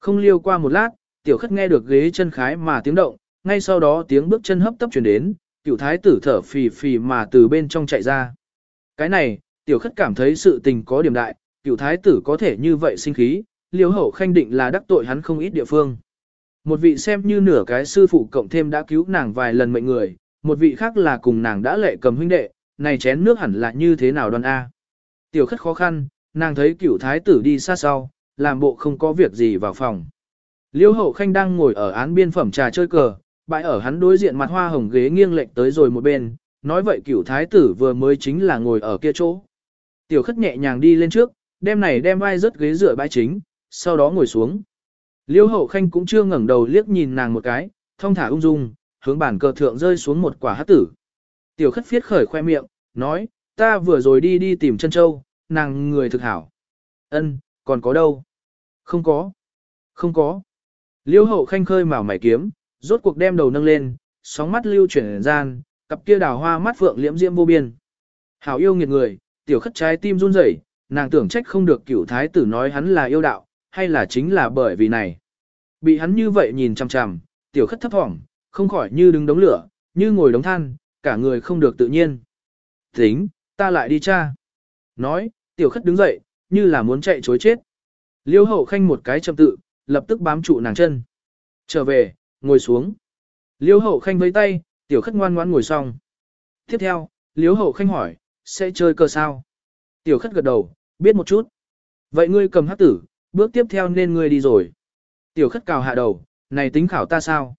Không liêu qua một lát, tiểu khất nghe được ghế chân khái mà tiếng động, ngay sau đó tiếng bước chân hấp tấp chuyển đến, cựu thái tử thở phì phì mà từ bên trong chạy ra. Cái này, tiểu khất cảm thấy sự tình có điểm đại, cựu thái tử có thể như vậy sinh khí, liêu hậu khanh định là đắc tội hắn không ít địa phương. Một vị xem như nửa cái sư phụ cộng thêm đã cứu nàng vài lần mệnh người, một vị khác là cùng nàng đã lệ cầm huynh đệ, này chén nước hẳn là như thế nào đoan A. Tiểu khất khó khăn, nàng thấy Cựu thái tử đi xa sau, làm bộ không có việc gì vào phòng. Liêu hậu khanh đang ngồi ở án biên phẩm trà chơi cờ, bãi ở hắn đối diện mặt hoa hồng ghế nghiêng lệch tới rồi một bên, nói vậy cửu thái tử vừa mới chính là ngồi ở kia chỗ. Tiểu khất nhẹ nhàng đi lên trước, đem này đem vai rớt ghế rửa bãi chính, sau đó ngồi xuống. Liêu hậu khanh cũng chưa ngẩng đầu liếc nhìn nàng một cái, thông thả ung dung, hướng bản cờ thượng rơi xuống một quả hát tử. Tiểu khất phiết khởi khoe miệng, nói, ta vừa rồi đi đi tìm chân châu, nàng người thực hảo. Ân, còn có đâu? Không có. Không có. Liêu hậu khanh khơi mào mày kiếm, rốt cuộc đem đầu nâng lên, sóng mắt lưu chuyển gian, cặp kia đào hoa mắt phượng liễm diễm vô biên. Hảo yêu nghiệt người, tiểu khất trái tim run rẩy, nàng tưởng trách không được cửu thái tử nói hắn là yêu đạo, hay là chính là bởi vì này. Bị hắn như vậy nhìn chằm chằm, tiểu khất thấp thỏm, không khỏi như đứng đống lửa, như ngồi đống than, cả người không được tự nhiên. Tính, ta lại đi cha. Nói, tiểu khất đứng dậy, như là muốn chạy chối chết. Liêu hậu khanh một cái chậm tự, lập tức bám trụ nàng chân. Trở về, ngồi xuống. Liêu hậu khanh với tay, tiểu khất ngoan ngoãn ngồi xong. Tiếp theo, liêu hậu khanh hỏi, sẽ chơi cờ sao? Tiểu khất gật đầu, biết một chút. Vậy ngươi cầm hát tử, bước tiếp theo nên ngươi đi rồi. Tiểu khất cào hạ đầu, này tính khảo ta sao?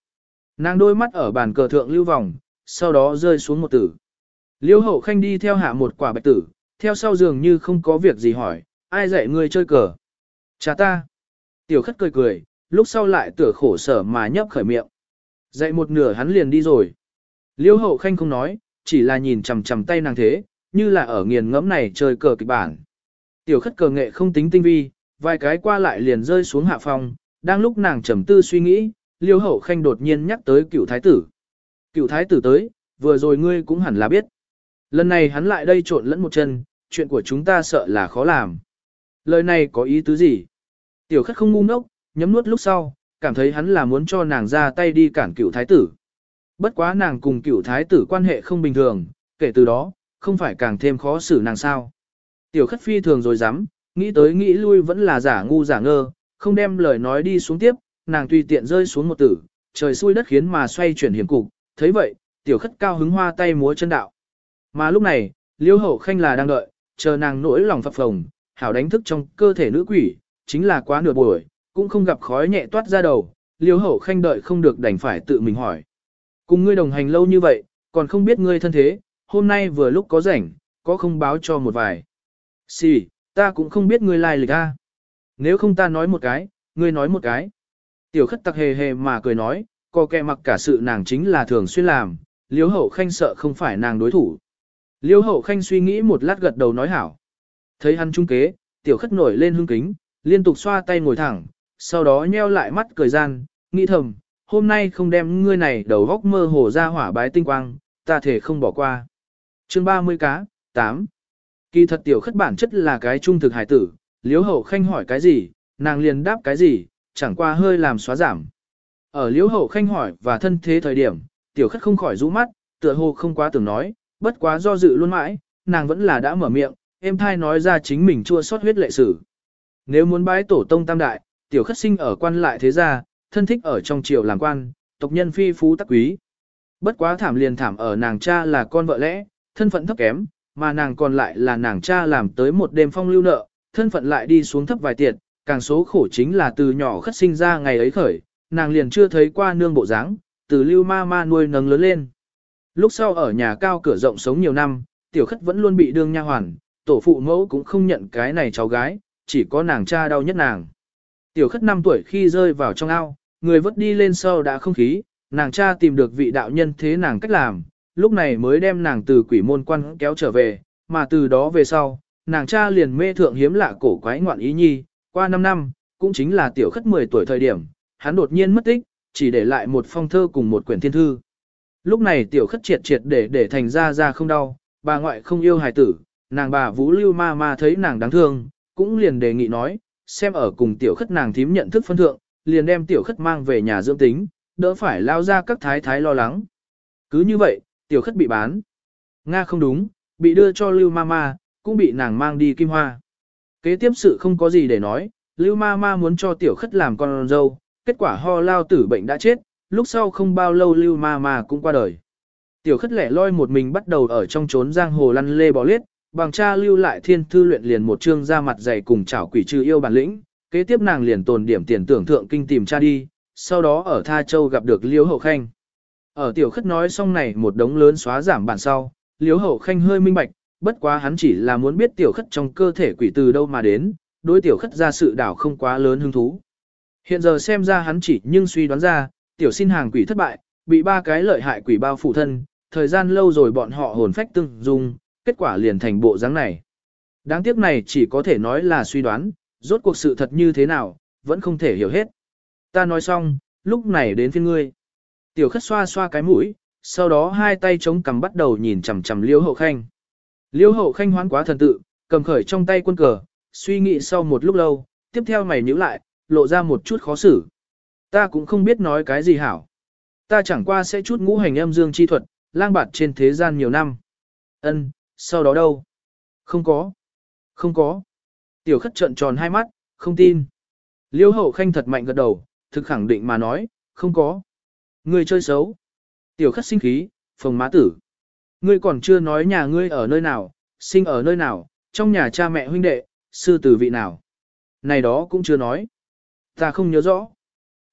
Nàng đôi mắt ở bàn cờ thượng lưu vòng, sau đó rơi xuống một tử. Liêu hậu khanh đi theo hạ một quả bạch tử, theo sau giường như không có việc gì hỏi, ai dạy ngươi chơi cờ? Cha ta. Tiểu khất cười cười, lúc sau lại tựa khổ sở mà nhấp khởi miệng. dậy một nửa hắn liền đi rồi. Liêu hậu khanh không nói, chỉ là nhìn chằm chằm tay nàng thế, như là ở nghiền ngẫm này chơi cờ kịch bản. Tiểu khất cờ nghệ không tính tinh vi, vài cái qua lại liền rơi xuống hạ phòng, đang lúc nàng trầm tư suy nghĩ, liêu hậu khanh đột nhiên nhắc tới cựu thái tử. Cựu thái tử tới, vừa rồi ngươi cũng hẳn là biết. Lần này hắn lại đây trộn lẫn một chân, chuyện của chúng ta sợ là khó làm. Lời này có ý tứ gì? Tiểu khất không ngu ngốc, nhấm nuốt lúc sau, cảm thấy hắn là muốn cho nàng ra tay đi cản cựu thái tử. Bất quá nàng cùng cựu thái tử quan hệ không bình thường, kể từ đó, không phải càng thêm khó xử nàng sao. Tiểu khất phi thường rồi dám, nghĩ tới nghĩ lui vẫn là giả ngu giả ngơ, không đem lời nói đi xuống tiếp, nàng tùy tiện rơi xuống một tử, trời xui đất khiến mà xoay chuyển hiểm cục, thấy vậy, tiểu khất cao hứng hoa tay múa chân đạo. Mà lúc này, liêu hậu khanh là đang đợi, chờ nàng nỗi lòng phập phồng, hảo đánh thức trong cơ thể nữ quỷ, chính là quá nửa buổi, cũng không gặp khói nhẹ toát ra đầu, liêu hậu khanh đợi không được đành phải tự mình hỏi. Cùng ngươi đồng hành lâu như vậy, còn không biết ngươi thân thế, hôm nay vừa lúc có rảnh, có không báo cho một vài. Xì, ta cũng không biết ngươi lai lịch a. Nếu không ta nói một cái, ngươi nói một cái. Tiểu khất tặc hề hề mà cười nói, có kẻ mặc cả sự nàng chính là thường xuyên làm, liêu hậu khanh sợ không phải nàng đối thủ. Liêu hậu khanh suy nghĩ một lát gật đầu nói hảo. Thấy hắn trung kế, tiểu khất nổi lên hương kính, liên tục xoa tay ngồi thẳng, sau đó nheo lại mắt cười gian, nghĩ thầm, hôm nay không đem ngươi này đầu góc mơ hồ ra hỏa bái tinh quang, ta thể không bỏ qua. chương 30 cá, 8. Kỳ thật tiểu khất bản chất là cái trung thực hải tử, liếu hậu khanh hỏi cái gì, nàng liền đáp cái gì, chẳng qua hơi làm xóa giảm. Ở liếu hậu khanh hỏi và thân thế thời điểm, tiểu khất không khỏi rũ mắt, tựa hồ không quá tưởng nói, bất quá do dự luôn mãi, nàng vẫn là đã mở miệng, em thai nói ra chính mình chua sót huyết lệ sử. Nếu muốn bái tổ tông tam đại, tiểu khất sinh ở quan lại thế gia, thân thích ở trong triều làm quan, tộc nhân phi phú tắc quý. Bất quá thảm liền thảm ở nàng cha là con vợ lẽ, thân phận thấp kém, mà nàng còn lại là nàng cha làm tới một đêm phong lưu nợ, thân phận lại đi xuống thấp vài tiệt, càng số khổ chính là từ nhỏ khất sinh ra ngày ấy khởi, nàng liền chưa thấy qua nương bộ dáng, từ lưu ma ma nuôi nấng lớn lên. Lúc sau ở nhà cao cửa rộng sống nhiều năm, tiểu khất vẫn luôn bị đương nha hoàn, tổ phụ mẫu cũng không nhận cái này cháu gái, chỉ có nàng cha đau nhất nàng. Tiểu khất 5 tuổi khi rơi vào trong ao, người vớt đi lên sau đã không khí, nàng cha tìm được vị đạo nhân thế nàng cách làm, lúc này mới đem nàng từ quỷ môn quan kéo trở về, mà từ đó về sau, nàng cha liền mê thượng hiếm lạ cổ quái ngoạn ý nhi, qua 5 năm, cũng chính là tiểu khất 10 tuổi thời điểm, hắn đột nhiên mất tích, chỉ để lại một phong thơ cùng một quyển thiên thư. Lúc này tiểu khất triệt triệt để để thành ra ra không đau, bà ngoại không yêu hài tử, nàng bà vũ lưu ma ma thấy nàng đáng thương, cũng liền đề nghị nói, xem ở cùng tiểu khất nàng thím nhận thức phân thượng, liền đem tiểu khất mang về nhà dưỡng tính, đỡ phải lao ra các thái thái lo lắng. Cứ như vậy, tiểu khất bị bán. Nga không đúng, bị đưa cho lưu ma ma, cũng bị nàng mang đi kim hoa. Kế tiếp sự không có gì để nói, lưu ma ma muốn cho tiểu khất làm con dâu, kết quả ho lao tử bệnh đã chết, lúc sau không bao lâu lưu ma ma cũng qua đời. Tiểu khất lẻ loi một mình bắt đầu ở trong trốn giang hồ lăn lê bò liết, bằng cha lưu lại thiên thư luyện liền một chương ra mặt dày cùng chảo quỷ trừ yêu bản lĩnh, kế tiếp nàng liền tồn điểm tiền tưởng thượng kinh tìm cha đi, sau đó ở Tha Châu gặp được Liễu Hậu Khanh. Ở tiểu khất nói xong này một đống lớn xóa giảm bản sau, Liễu Hậu Khanh hơi minh bạch, bất quá hắn chỉ là muốn biết tiểu khất trong cơ thể quỷ từ đâu mà đến, đối tiểu khất ra sự đảo không quá lớn hứng thú. Hiện giờ xem ra hắn chỉ nhưng suy đoán ra, tiểu xin hàng quỷ thất bại, bị ba cái lợi hại quỷ bao phủ thân, thời gian lâu rồi bọn họ hồn phách tương dung, kết quả liền thành bộ dáng này. Đáng tiếc này chỉ có thể nói là suy đoán, rốt cuộc sự thật như thế nào, vẫn không thể hiểu hết. Ta nói xong, lúc này đến phiên ngươi. Tiểu khất xoa xoa cái mũi, sau đó hai tay chống cằm bắt đầu nhìn chằm chằm liêu hậu khanh. Liêu hậu khanh hoán quá thần tự, cầm khởi trong tay quân cờ, suy nghĩ sau một lúc lâu, tiếp theo mày nhíu lại, lộ ra một chút khó xử. Ta cũng không biết nói cái gì hảo. Ta chẳng qua sẽ chút ngũ hành âm dương chi thuật, lang bạt trên thế gian nhiều năm. Ân, sau đó đâu? Không có. Không có. Tiểu khất trợn tròn hai mắt, không tin. Liêu hậu khanh thật mạnh gật đầu, thực khẳng định mà nói, không có. Ngươi chơi xấu. Tiểu khất sinh khí, phồng má tử. Ngươi còn chưa nói nhà ngươi ở nơi nào, sinh ở nơi nào, trong nhà cha mẹ huynh đệ, sư tử vị nào. Này đó cũng chưa nói. Ta không nhớ rõ.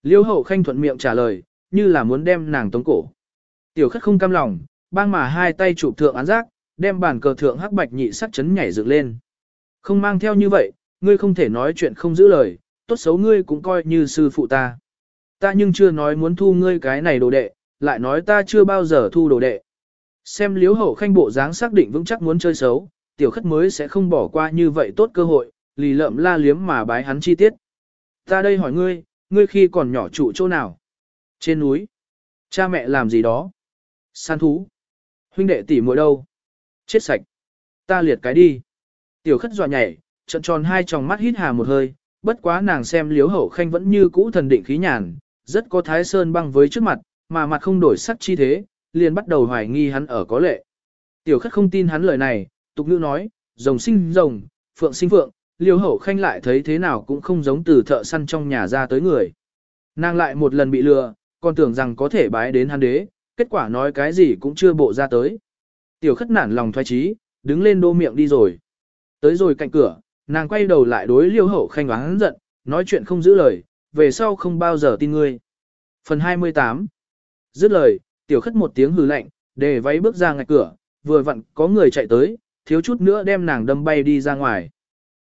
Liêu hậu khanh thuận miệng trả lời, như là muốn đem nàng tống cổ. Tiểu khất không cam lòng, bang mà hai tay chụp thượng án giác, đem bàn cờ thượng hắc bạch nhị sắc chấn nhảy dựng lên. Không mang theo như vậy, ngươi không thể nói chuyện không giữ lời, tốt xấu ngươi cũng coi như sư phụ ta. Ta nhưng chưa nói muốn thu ngươi cái này đồ đệ, lại nói ta chưa bao giờ thu đồ đệ. Xem liếu hậu khanh bộ dáng xác định vững chắc muốn chơi xấu, tiểu khất mới sẽ không bỏ qua như vậy tốt cơ hội, lì lợm la liếm mà bái hắn chi tiết. Ta đây hỏi ngươi, ngươi khi còn nhỏ trụ chỗ nào? Trên núi. Cha mẹ làm gì đó? San thú. Huynh đệ tỷ muội đâu? Chết sạch. Ta liệt cái đi. Tiểu khất dọa nhảy, trận tròn hai tròng mắt hít hà một hơi, bất quá nàng xem liếu hậu khanh vẫn như cũ thần định khí nhàn, rất có thái sơn băng với trước mặt, mà mặt không đổi sắc chi thế, liền bắt đầu hoài nghi hắn ở có lệ. Tiểu khất không tin hắn lời này, tục nữ nói, rồng sinh rồng, phượng sinh phượng, liêu hậu khanh lại thấy thế nào cũng không giống từ thợ săn trong nhà ra tới người. Nàng lại một lần bị lừa, còn tưởng rằng có thể bái đến hắn đế, kết quả nói cái gì cũng chưa bộ ra tới. Tiểu khất nản lòng thoái trí, đứng lên đô miệng đi rồi. Tới rồi cạnh cửa, nàng quay đầu lại đối liêu hậu khanh oán giận, nói chuyện không giữ lời, về sau không bao giờ tin ngươi. Phần 28 Dứt lời, tiểu khất một tiếng hừ lạnh, để váy bước ra ngạch cửa, vừa vặn có người chạy tới, thiếu chút nữa đem nàng đâm bay đi ra ngoài.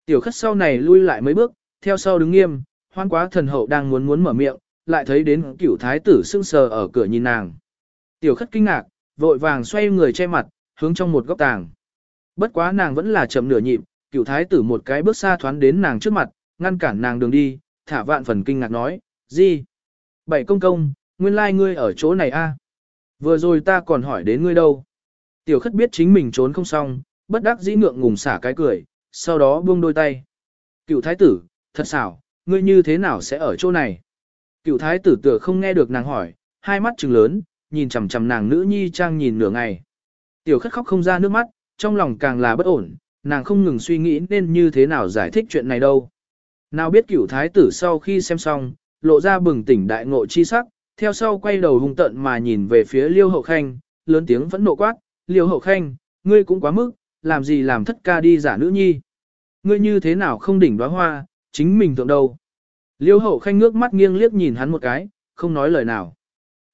Tiểu khất sau này lui lại mấy bước, theo sau đứng nghiêm, hoan quá thần hậu đang muốn muốn mở miệng, lại thấy đến cửu thái tử sưng sờ ở cửa nhìn nàng. Tiểu khất kinh ngạc, vội vàng xoay người che mặt, hướng trong một góc tàng. Bất quá nàng vẫn là chậm nửa nhịp, Cựu thái tử một cái bước xa thoán đến nàng trước mặt, ngăn cản nàng đường đi, thả vạn phần kinh ngạc nói, gì? Bảy công công, nguyên lai like ngươi ở chỗ này a? Vừa rồi ta còn hỏi đến ngươi đâu? Tiểu khất biết chính mình trốn không xong, bất đắc dĩ ngượng ngùng xả cái cười, sau đó buông đôi tay. Cựu thái tử, thật xảo, ngươi như thế nào sẽ ở chỗ này? Cựu thái tử tựa không nghe được nàng hỏi, hai mắt trừng lớn, nhìn chằm chằm nàng nữ nhi trang nhìn nửa ngày. Tiểu khất khóc không ra nước mắt, trong lòng càng là bất ổn, nàng không ngừng suy nghĩ nên như thế nào giải thích chuyện này đâu. Nào biết cửu thái tử sau khi xem xong, lộ ra bừng tỉnh đại ngộ chi sắc, theo sau quay đầu hung tận mà nhìn về phía liêu hậu khanh, lớn tiếng vẫn nộ quát, liêu hậu khanh, ngươi cũng quá mức, làm gì làm thất ca đi giả nữ nhi. Ngươi như thế nào không đỉnh đóa hoa, chính mình tượng đâu. Liêu hậu khanh ngước mắt nghiêng liếc nhìn hắn một cái, không nói lời nào.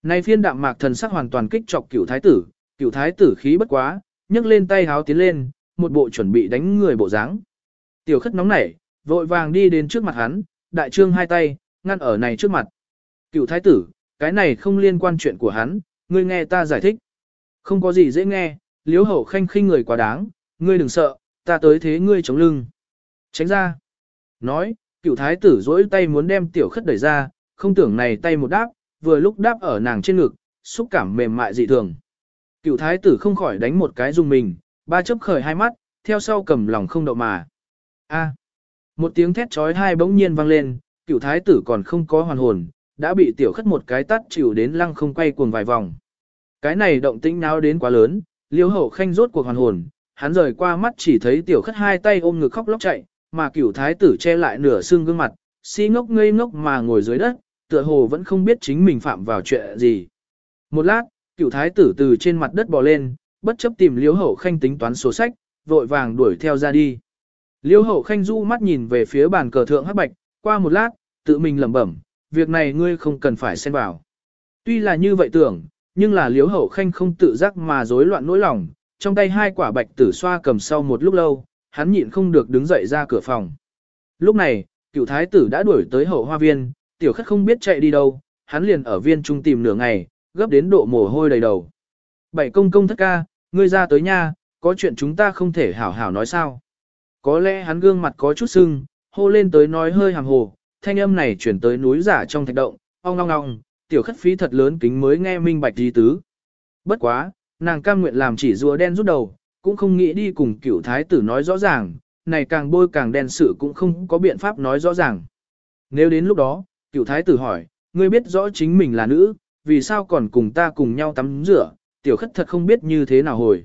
Này phiên đạm mạc thần sắc hoàn toàn kích chọc cửu thái tử, Cựu thái tử khí bất quá, nhấc lên tay háo tiến lên, một bộ chuẩn bị đánh người bộ dáng. Tiểu khất nóng nảy, vội vàng đi đến trước mặt hắn, đại trương hai tay, ngăn ở này trước mặt. Cựu thái tử, cái này không liên quan chuyện của hắn, ngươi nghe ta giải thích. Không có gì dễ nghe, liếu hậu khanh khinh người quá đáng, ngươi đừng sợ, ta tới thế ngươi chống lưng. Tránh ra. Nói, cựu thái tử dỗi tay muốn đem tiểu khất đẩy ra, không tưởng này tay một đáp, vừa lúc đáp ở nàng trên ngực, xúc cảm mềm mại dị thường. Cựu thái tử không khỏi đánh một cái dùng mình, ba chấp khởi hai mắt, theo sau cầm lòng không đậu mà. A. Một tiếng thét trói hai bỗng nhiên vang lên, cựu thái tử còn không có hoàn hồn, đã bị tiểu khất một cái tắt chịu đến lăng không quay cuồng vài vòng. Cái này động tĩnh náo đến quá lớn, liêu hậu khanh rốt cuộc hoàn hồn, hắn rời qua mắt chỉ thấy tiểu khất hai tay ôm ngực khóc lóc chạy, mà Cựu thái tử che lại nửa xương gương mặt, si ngốc ngây ngốc mà ngồi dưới đất, tựa hồ vẫn không biết chính mình phạm vào chuyện gì. Một lát, Cựu thái tử từ trên mặt đất bò lên, bất chấp tìm liễu hậu khanh tính toán sổ sách, vội vàng đuổi theo ra đi. Liễu hậu khanh du mắt nhìn về phía bàn cờ thượng hắc bạch, qua một lát, tự mình lẩm bẩm, việc này ngươi không cần phải xen vào. Tuy là như vậy tưởng, nhưng là liếu hậu khanh không tự giác mà rối loạn nỗi lòng, trong tay hai quả bạch tử xoa cầm sau một lúc lâu, hắn nhịn không được đứng dậy ra cửa phòng. Lúc này, cựu thái tử đã đuổi tới hậu hoa viên, tiểu khất không biết chạy đi đâu, hắn liền ở viên trung tìm nửa ngày, gấp đến độ mồ hôi đầy đầu. Bảy công công thất ca, ngươi ra tới nha, có chuyện chúng ta không thể hảo hảo nói sao. Có lẽ hắn gương mặt có chút sưng, hô lên tới nói hơi hàm hồ, thanh âm này chuyển tới núi giả trong thạch động, ong ong ong, tiểu khất phí thật lớn kính mới nghe minh bạch di tứ. Bất quá, nàng cam nguyện làm chỉ rùa đen rút đầu, cũng không nghĩ đi cùng cửu thái tử nói rõ ràng, này càng bôi càng đen sự cũng không có biện pháp nói rõ ràng. Nếu đến lúc đó, cửu thái tử hỏi, ngươi biết rõ chính mình là nữ, vì sao còn cùng ta cùng nhau tắm rửa, tiểu khất thật không biết như thế nào hồi.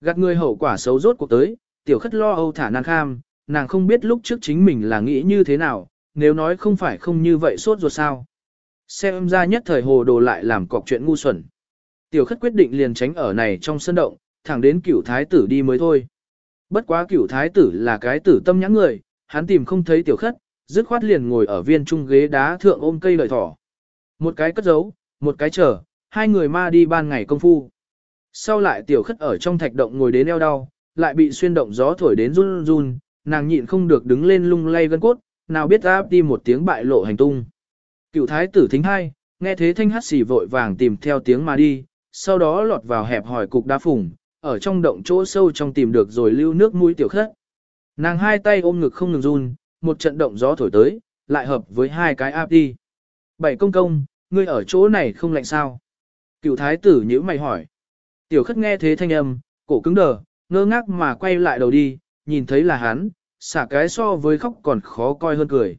Gạt người hậu quả xấu rốt cuộc tới, tiểu khất lo âu thả nàng kham, nàng không biết lúc trước chính mình là nghĩ như thế nào, nếu nói không phải không như vậy sốt ruột sao. Xem ra nhất thời hồ đồ lại làm cọc chuyện ngu xuẩn. Tiểu khất quyết định liền tránh ở này trong sân động, thẳng đến cửu thái tử đi mới thôi. Bất quá cửu thái tử là cái tử tâm nhãn người, hắn tìm không thấy tiểu khất, dứt khoát liền ngồi ở viên trung ghế đá thượng ôm cây lợi thỏ. Một cái cất giấu, một cái chờ, hai người ma đi ban ngày công phu. Sau lại tiểu khất ở trong thạch động ngồi đến eo đau, lại bị xuyên động gió thổi đến run run, nàng nhịn không được đứng lên lung lay gân cốt, nào biết áp đi một tiếng bại lộ hành tung. Cựu thái tử thính hai, nghe thế thanh hát xì vội vàng tìm theo tiếng mà đi, sau đó lọt vào hẹp hỏi cục đá phủng, ở trong động chỗ sâu trong tìm được rồi lưu nước mũi tiểu khất. Nàng hai tay ôm ngực không ngừng run, một trận động gió thổi tới, lại hợp với hai cái áp đi. Bảy công công, ngươi ở chỗ này không lạnh sao? Cựu thái tử nhữ mày hỏi. Tiểu khất nghe thế thanh âm, cổ cứng đờ, ngơ ngác mà quay lại đầu đi, nhìn thấy là hắn, xả cái so với khóc còn khó coi hơn cười.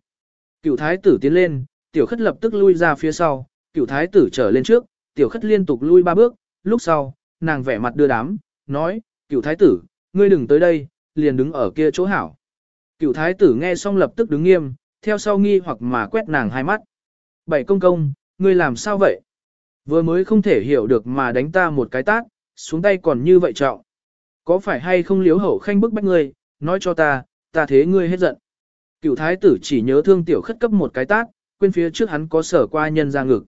Cựu thái tử tiến lên, tiểu khất lập tức lui ra phía sau, cựu thái tử trở lên trước, tiểu khất liên tục lui ba bước, lúc sau, nàng vẻ mặt đưa đám, nói, cựu thái tử, ngươi đừng tới đây, liền đứng ở kia chỗ hảo. Cựu thái tử nghe xong lập tức đứng nghiêm, theo sau nghi hoặc mà quét nàng hai mắt. Bảy công công, ngươi làm sao vậy? Vừa mới không thể hiểu được mà đánh ta một cái tát, xuống tay còn như vậy trọng. Có phải hay không liếu hậu khanh bức bách ngươi, nói cho ta, ta thế ngươi hết giận. Cựu thái tử chỉ nhớ thương tiểu khất cấp một cái tát, quên phía trước hắn có sở qua nhân ra ngực.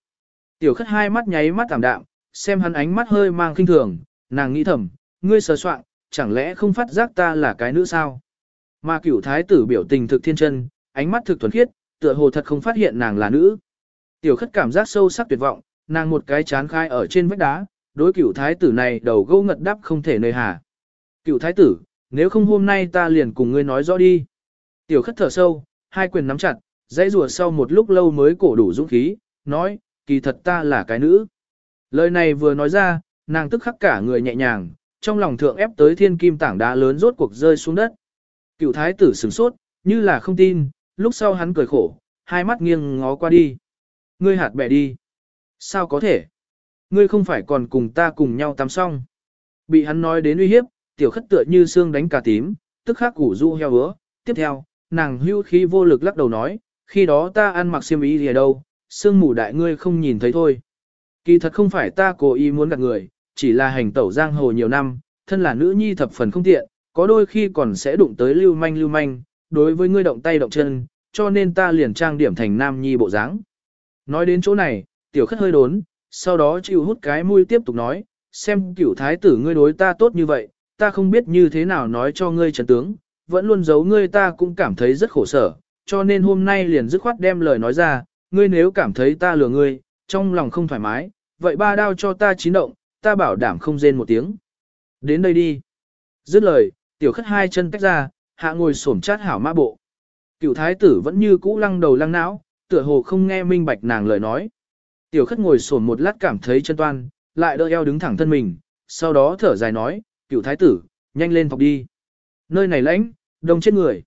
Tiểu khất hai mắt nháy mắt tạm đạm, xem hắn ánh mắt hơi mang kinh thường, nàng nghĩ thầm, ngươi sờ soạn, chẳng lẽ không phát giác ta là cái nữ sao? Mà cựu thái tử biểu tình thực thiên chân, ánh mắt thực thuần khiết, tựa hồ thật không phát hiện nàng là nữ. Tiểu khất cảm giác sâu sắc tuyệt vọng, nàng một cái chán khai ở trên vách đá, đối cửu thái tử này đầu gâu ngật đắp không thể nơi hà. Cửu thái tử, nếu không hôm nay ta liền cùng ngươi nói rõ đi. Tiểu khất thở sâu, hai quyền nắm chặt, dãy rùa sau một lúc lâu mới cổ đủ dũng khí, nói, kỳ thật ta là cái nữ. Lời này vừa nói ra, nàng tức khắc cả người nhẹ nhàng, trong lòng thượng ép tới thiên kim tảng đá lớn rốt cuộc rơi xuống đất. Cựu thái tử sửng sốt, như là không tin, lúc sau hắn cười khổ, hai mắt nghiêng ngó qua đi. Ngươi hạt bẻ đi. Sao có thể? Ngươi không phải còn cùng ta cùng nhau tắm xong. Bị hắn nói đến uy hiếp, tiểu khất tựa như xương đánh cả tím, tức khắc củ du heo hứa. Tiếp theo, nàng hưu khí vô lực lắc đầu nói, khi đó ta ăn mặc xiêm y gì đâu, xương mù đại ngươi không nhìn thấy thôi. Kỳ thật không phải ta cố ý muốn gạt người, chỉ là hành tẩu giang hồ nhiều năm, thân là nữ nhi thập phần không tiện, có đôi khi còn sẽ đụng tới lưu manh lưu manh, đối với ngươi động tay động chân, cho nên ta liền trang điểm thành nam nhi bộ dáng. Nói đến chỗ này, tiểu khất hơi đốn, sau đó chịu hút cái mũi tiếp tục nói, xem cửu thái tử ngươi đối ta tốt như vậy, ta không biết như thế nào nói cho ngươi trần tướng, vẫn luôn giấu ngươi ta cũng cảm thấy rất khổ sở, cho nên hôm nay liền dứt khoát đem lời nói ra, ngươi nếu cảm thấy ta lừa ngươi, trong lòng không thoải mái, vậy ba đao cho ta chín động, ta bảo đảm không rên một tiếng. Đến đây đi. Dứt lời, tiểu khất hai chân tách ra, hạ ngồi xổm chát hảo mã bộ. Cựu thái tử vẫn như cũ lăng đầu lăng não, tựa hồ không nghe minh bạch nàng lời nói. Tiểu khất ngồi sổn một lát cảm thấy chân toan, lại đỡ eo đứng thẳng thân mình, sau đó thở dài nói, cựu thái tử, nhanh lên thọc đi. Nơi này lãnh, đông chết người.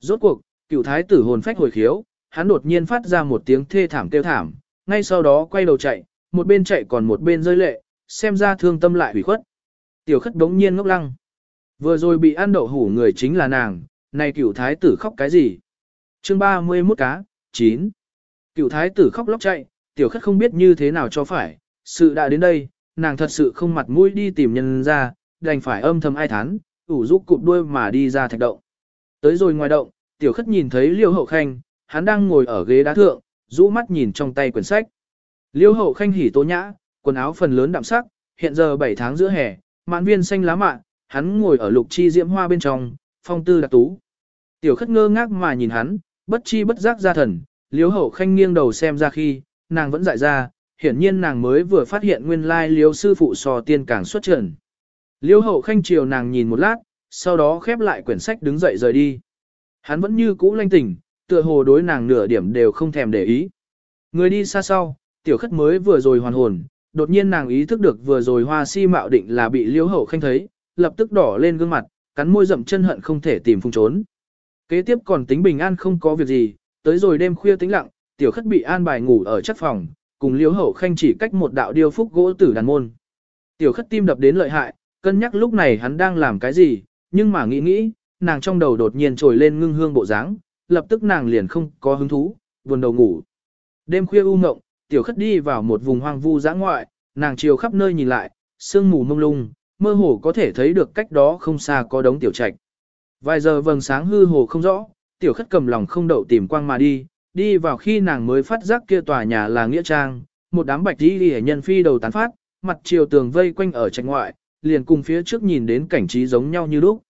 Rốt cuộc, cựu thái tử hồn phách hồi khiếu, hắn đột nhiên phát ra một tiếng thê thảm kêu thảm, ngay sau đó quay đầu chạy, một bên chạy còn một bên rơi lệ, xem ra thương tâm lại hủy khuất. Tiểu khất đống nhiên ngốc lăng. Vừa rồi bị ăn đậu hủ người chính là nàng, này cựu thái tử khóc cái gì? chương 31 cá, 9. Cựu thái tử khóc lóc chạy, tiểu khất không biết như thế nào cho phải, sự đã đến đây, nàng thật sự không mặt mũi đi tìm nhân ra, đành phải âm thầm ai thán, ủ rũ cụp đuôi mà đi ra thạch động. Tới rồi ngoài động, tiểu khất nhìn thấy liêu hậu khanh, hắn đang ngồi ở ghế đá thượng, rũ mắt nhìn trong tay quyển sách. Liêu hậu khanh hỉ tố nhã, quần áo phần lớn đậm sắc, hiện giờ 7 tháng giữa hè, mạn viên xanh lá mạ, hắn ngồi ở lục chi diễm hoa bên trong, phong tư đặc tú. Tiểu khất ngơ ngác mà nhìn hắn, bất chi bất giác ra thần, liếu hậu khanh nghiêng đầu xem ra khi, nàng vẫn dại ra, hiển nhiên nàng mới vừa phát hiện nguyên lai liếu sư phụ sò tiên càng xuất trần. Liêu hậu khanh chiều nàng nhìn một lát, sau đó khép lại quyển sách đứng dậy rời đi. Hắn vẫn như cũ lanh tỉnh, tựa hồ đối nàng nửa điểm đều không thèm để ý. Người đi xa sau, tiểu khất mới vừa rồi hoàn hồn, đột nhiên nàng ý thức được vừa rồi hoa si mạo định là bị liêu hậu khanh thấy, lập tức đỏ lên gương mặt, cắn môi rậm chân hận không thể tìm phung trốn. Kế tiếp còn tính bình an không có việc gì, tới rồi đêm khuya tĩnh lặng, tiểu khất bị an bài ngủ ở chất phòng, cùng liêu hậu khanh chỉ cách một đạo điêu phúc gỗ tử đàn môn. Tiểu khất tim đập đến lợi hại, cân nhắc lúc này hắn đang làm cái gì, nhưng mà nghĩ nghĩ, nàng trong đầu đột nhiên trồi lên ngưng hương bộ dáng, lập tức nàng liền không có hứng thú, buồn đầu ngủ. Đêm khuya u ngộng, tiểu khất đi vào một vùng hoang vu giã ngoại, nàng chiều khắp nơi nhìn lại, sương mù mông lung, mơ hồ có thể thấy được cách đó không xa có đống tiểu trạch. Vài giờ vầng sáng hư hồ không rõ, tiểu khất cầm lòng không đậu tìm quang mà đi, đi vào khi nàng mới phát giác kia tòa nhà là nghĩa trang, một đám bạch đi đi nhân phi đầu tán phát, mặt chiều tường vây quanh ở trạch ngoại, liền cùng phía trước nhìn đến cảnh trí giống nhau như lúc.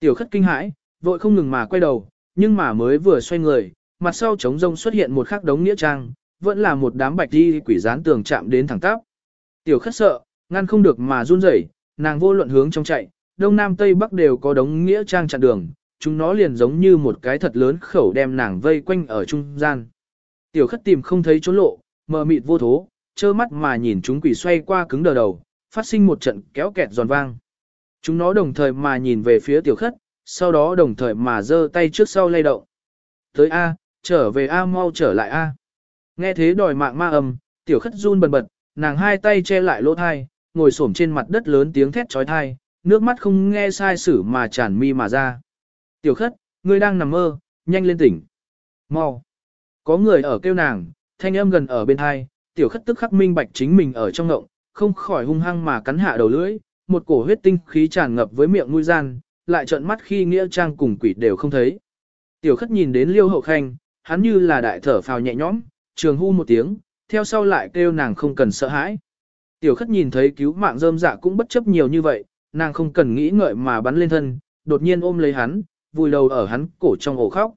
Tiểu khất kinh hãi, vội không ngừng mà quay đầu, nhưng mà mới vừa xoay người, mặt sau trống rông xuất hiện một khắc đống nghĩa trang, vẫn là một đám bạch đi quỷ dán tường chạm đến thẳng tắp. Tiểu khất sợ, ngăn không được mà run rẩy, nàng vô luận hướng trong chạy, đông nam tây bắc đều có đống nghĩa trang chặn đường, chúng nó liền giống như một cái thật lớn khẩu đem nàng vây quanh ở trung gian. Tiểu khất tìm không thấy chỗ lộ, mờ mịt vô thố, trơ mắt mà nhìn chúng quỷ xoay qua cứng đờ đầu, phát sinh một trận kéo kẹt giòn vang. Chúng nó đồng thời mà nhìn về phía tiểu khất, sau đó đồng thời mà giơ tay trước sau lay động. Tới A, trở về A mau trở lại A. Nghe thế đòi mạng ma âm, tiểu khất run bần bật, nàng hai tay che lại lỗ thai, ngồi xổm trên mặt đất lớn tiếng thét trói thai, nước mắt không nghe sai sử mà tràn mi mà ra. Tiểu khất, ngươi đang nằm mơ, nhanh lên tỉnh. Mau. Có người ở kêu nàng, thanh âm gần ở bên hai, tiểu khất tức khắc minh bạch chính mình ở trong ngộng, không khỏi hung hăng mà cắn hạ đầu lưỡi, một cổ huyết tinh khí tràn ngập với miệng nuôi gian, lại trợn mắt khi nghĩa trang cùng quỷ đều không thấy. Tiểu khất nhìn đến liêu hậu khanh, hắn như là đại thở phào nhẹ nhõm, trường hu một tiếng, theo sau lại kêu nàng không cần sợ hãi. Tiểu khất nhìn thấy cứu mạng rơm dạ cũng bất chấp nhiều như vậy, nàng không cần nghĩ ngợi mà bắn lên thân, đột nhiên ôm lấy hắn, vùi đầu ở hắn cổ trong ổ khóc.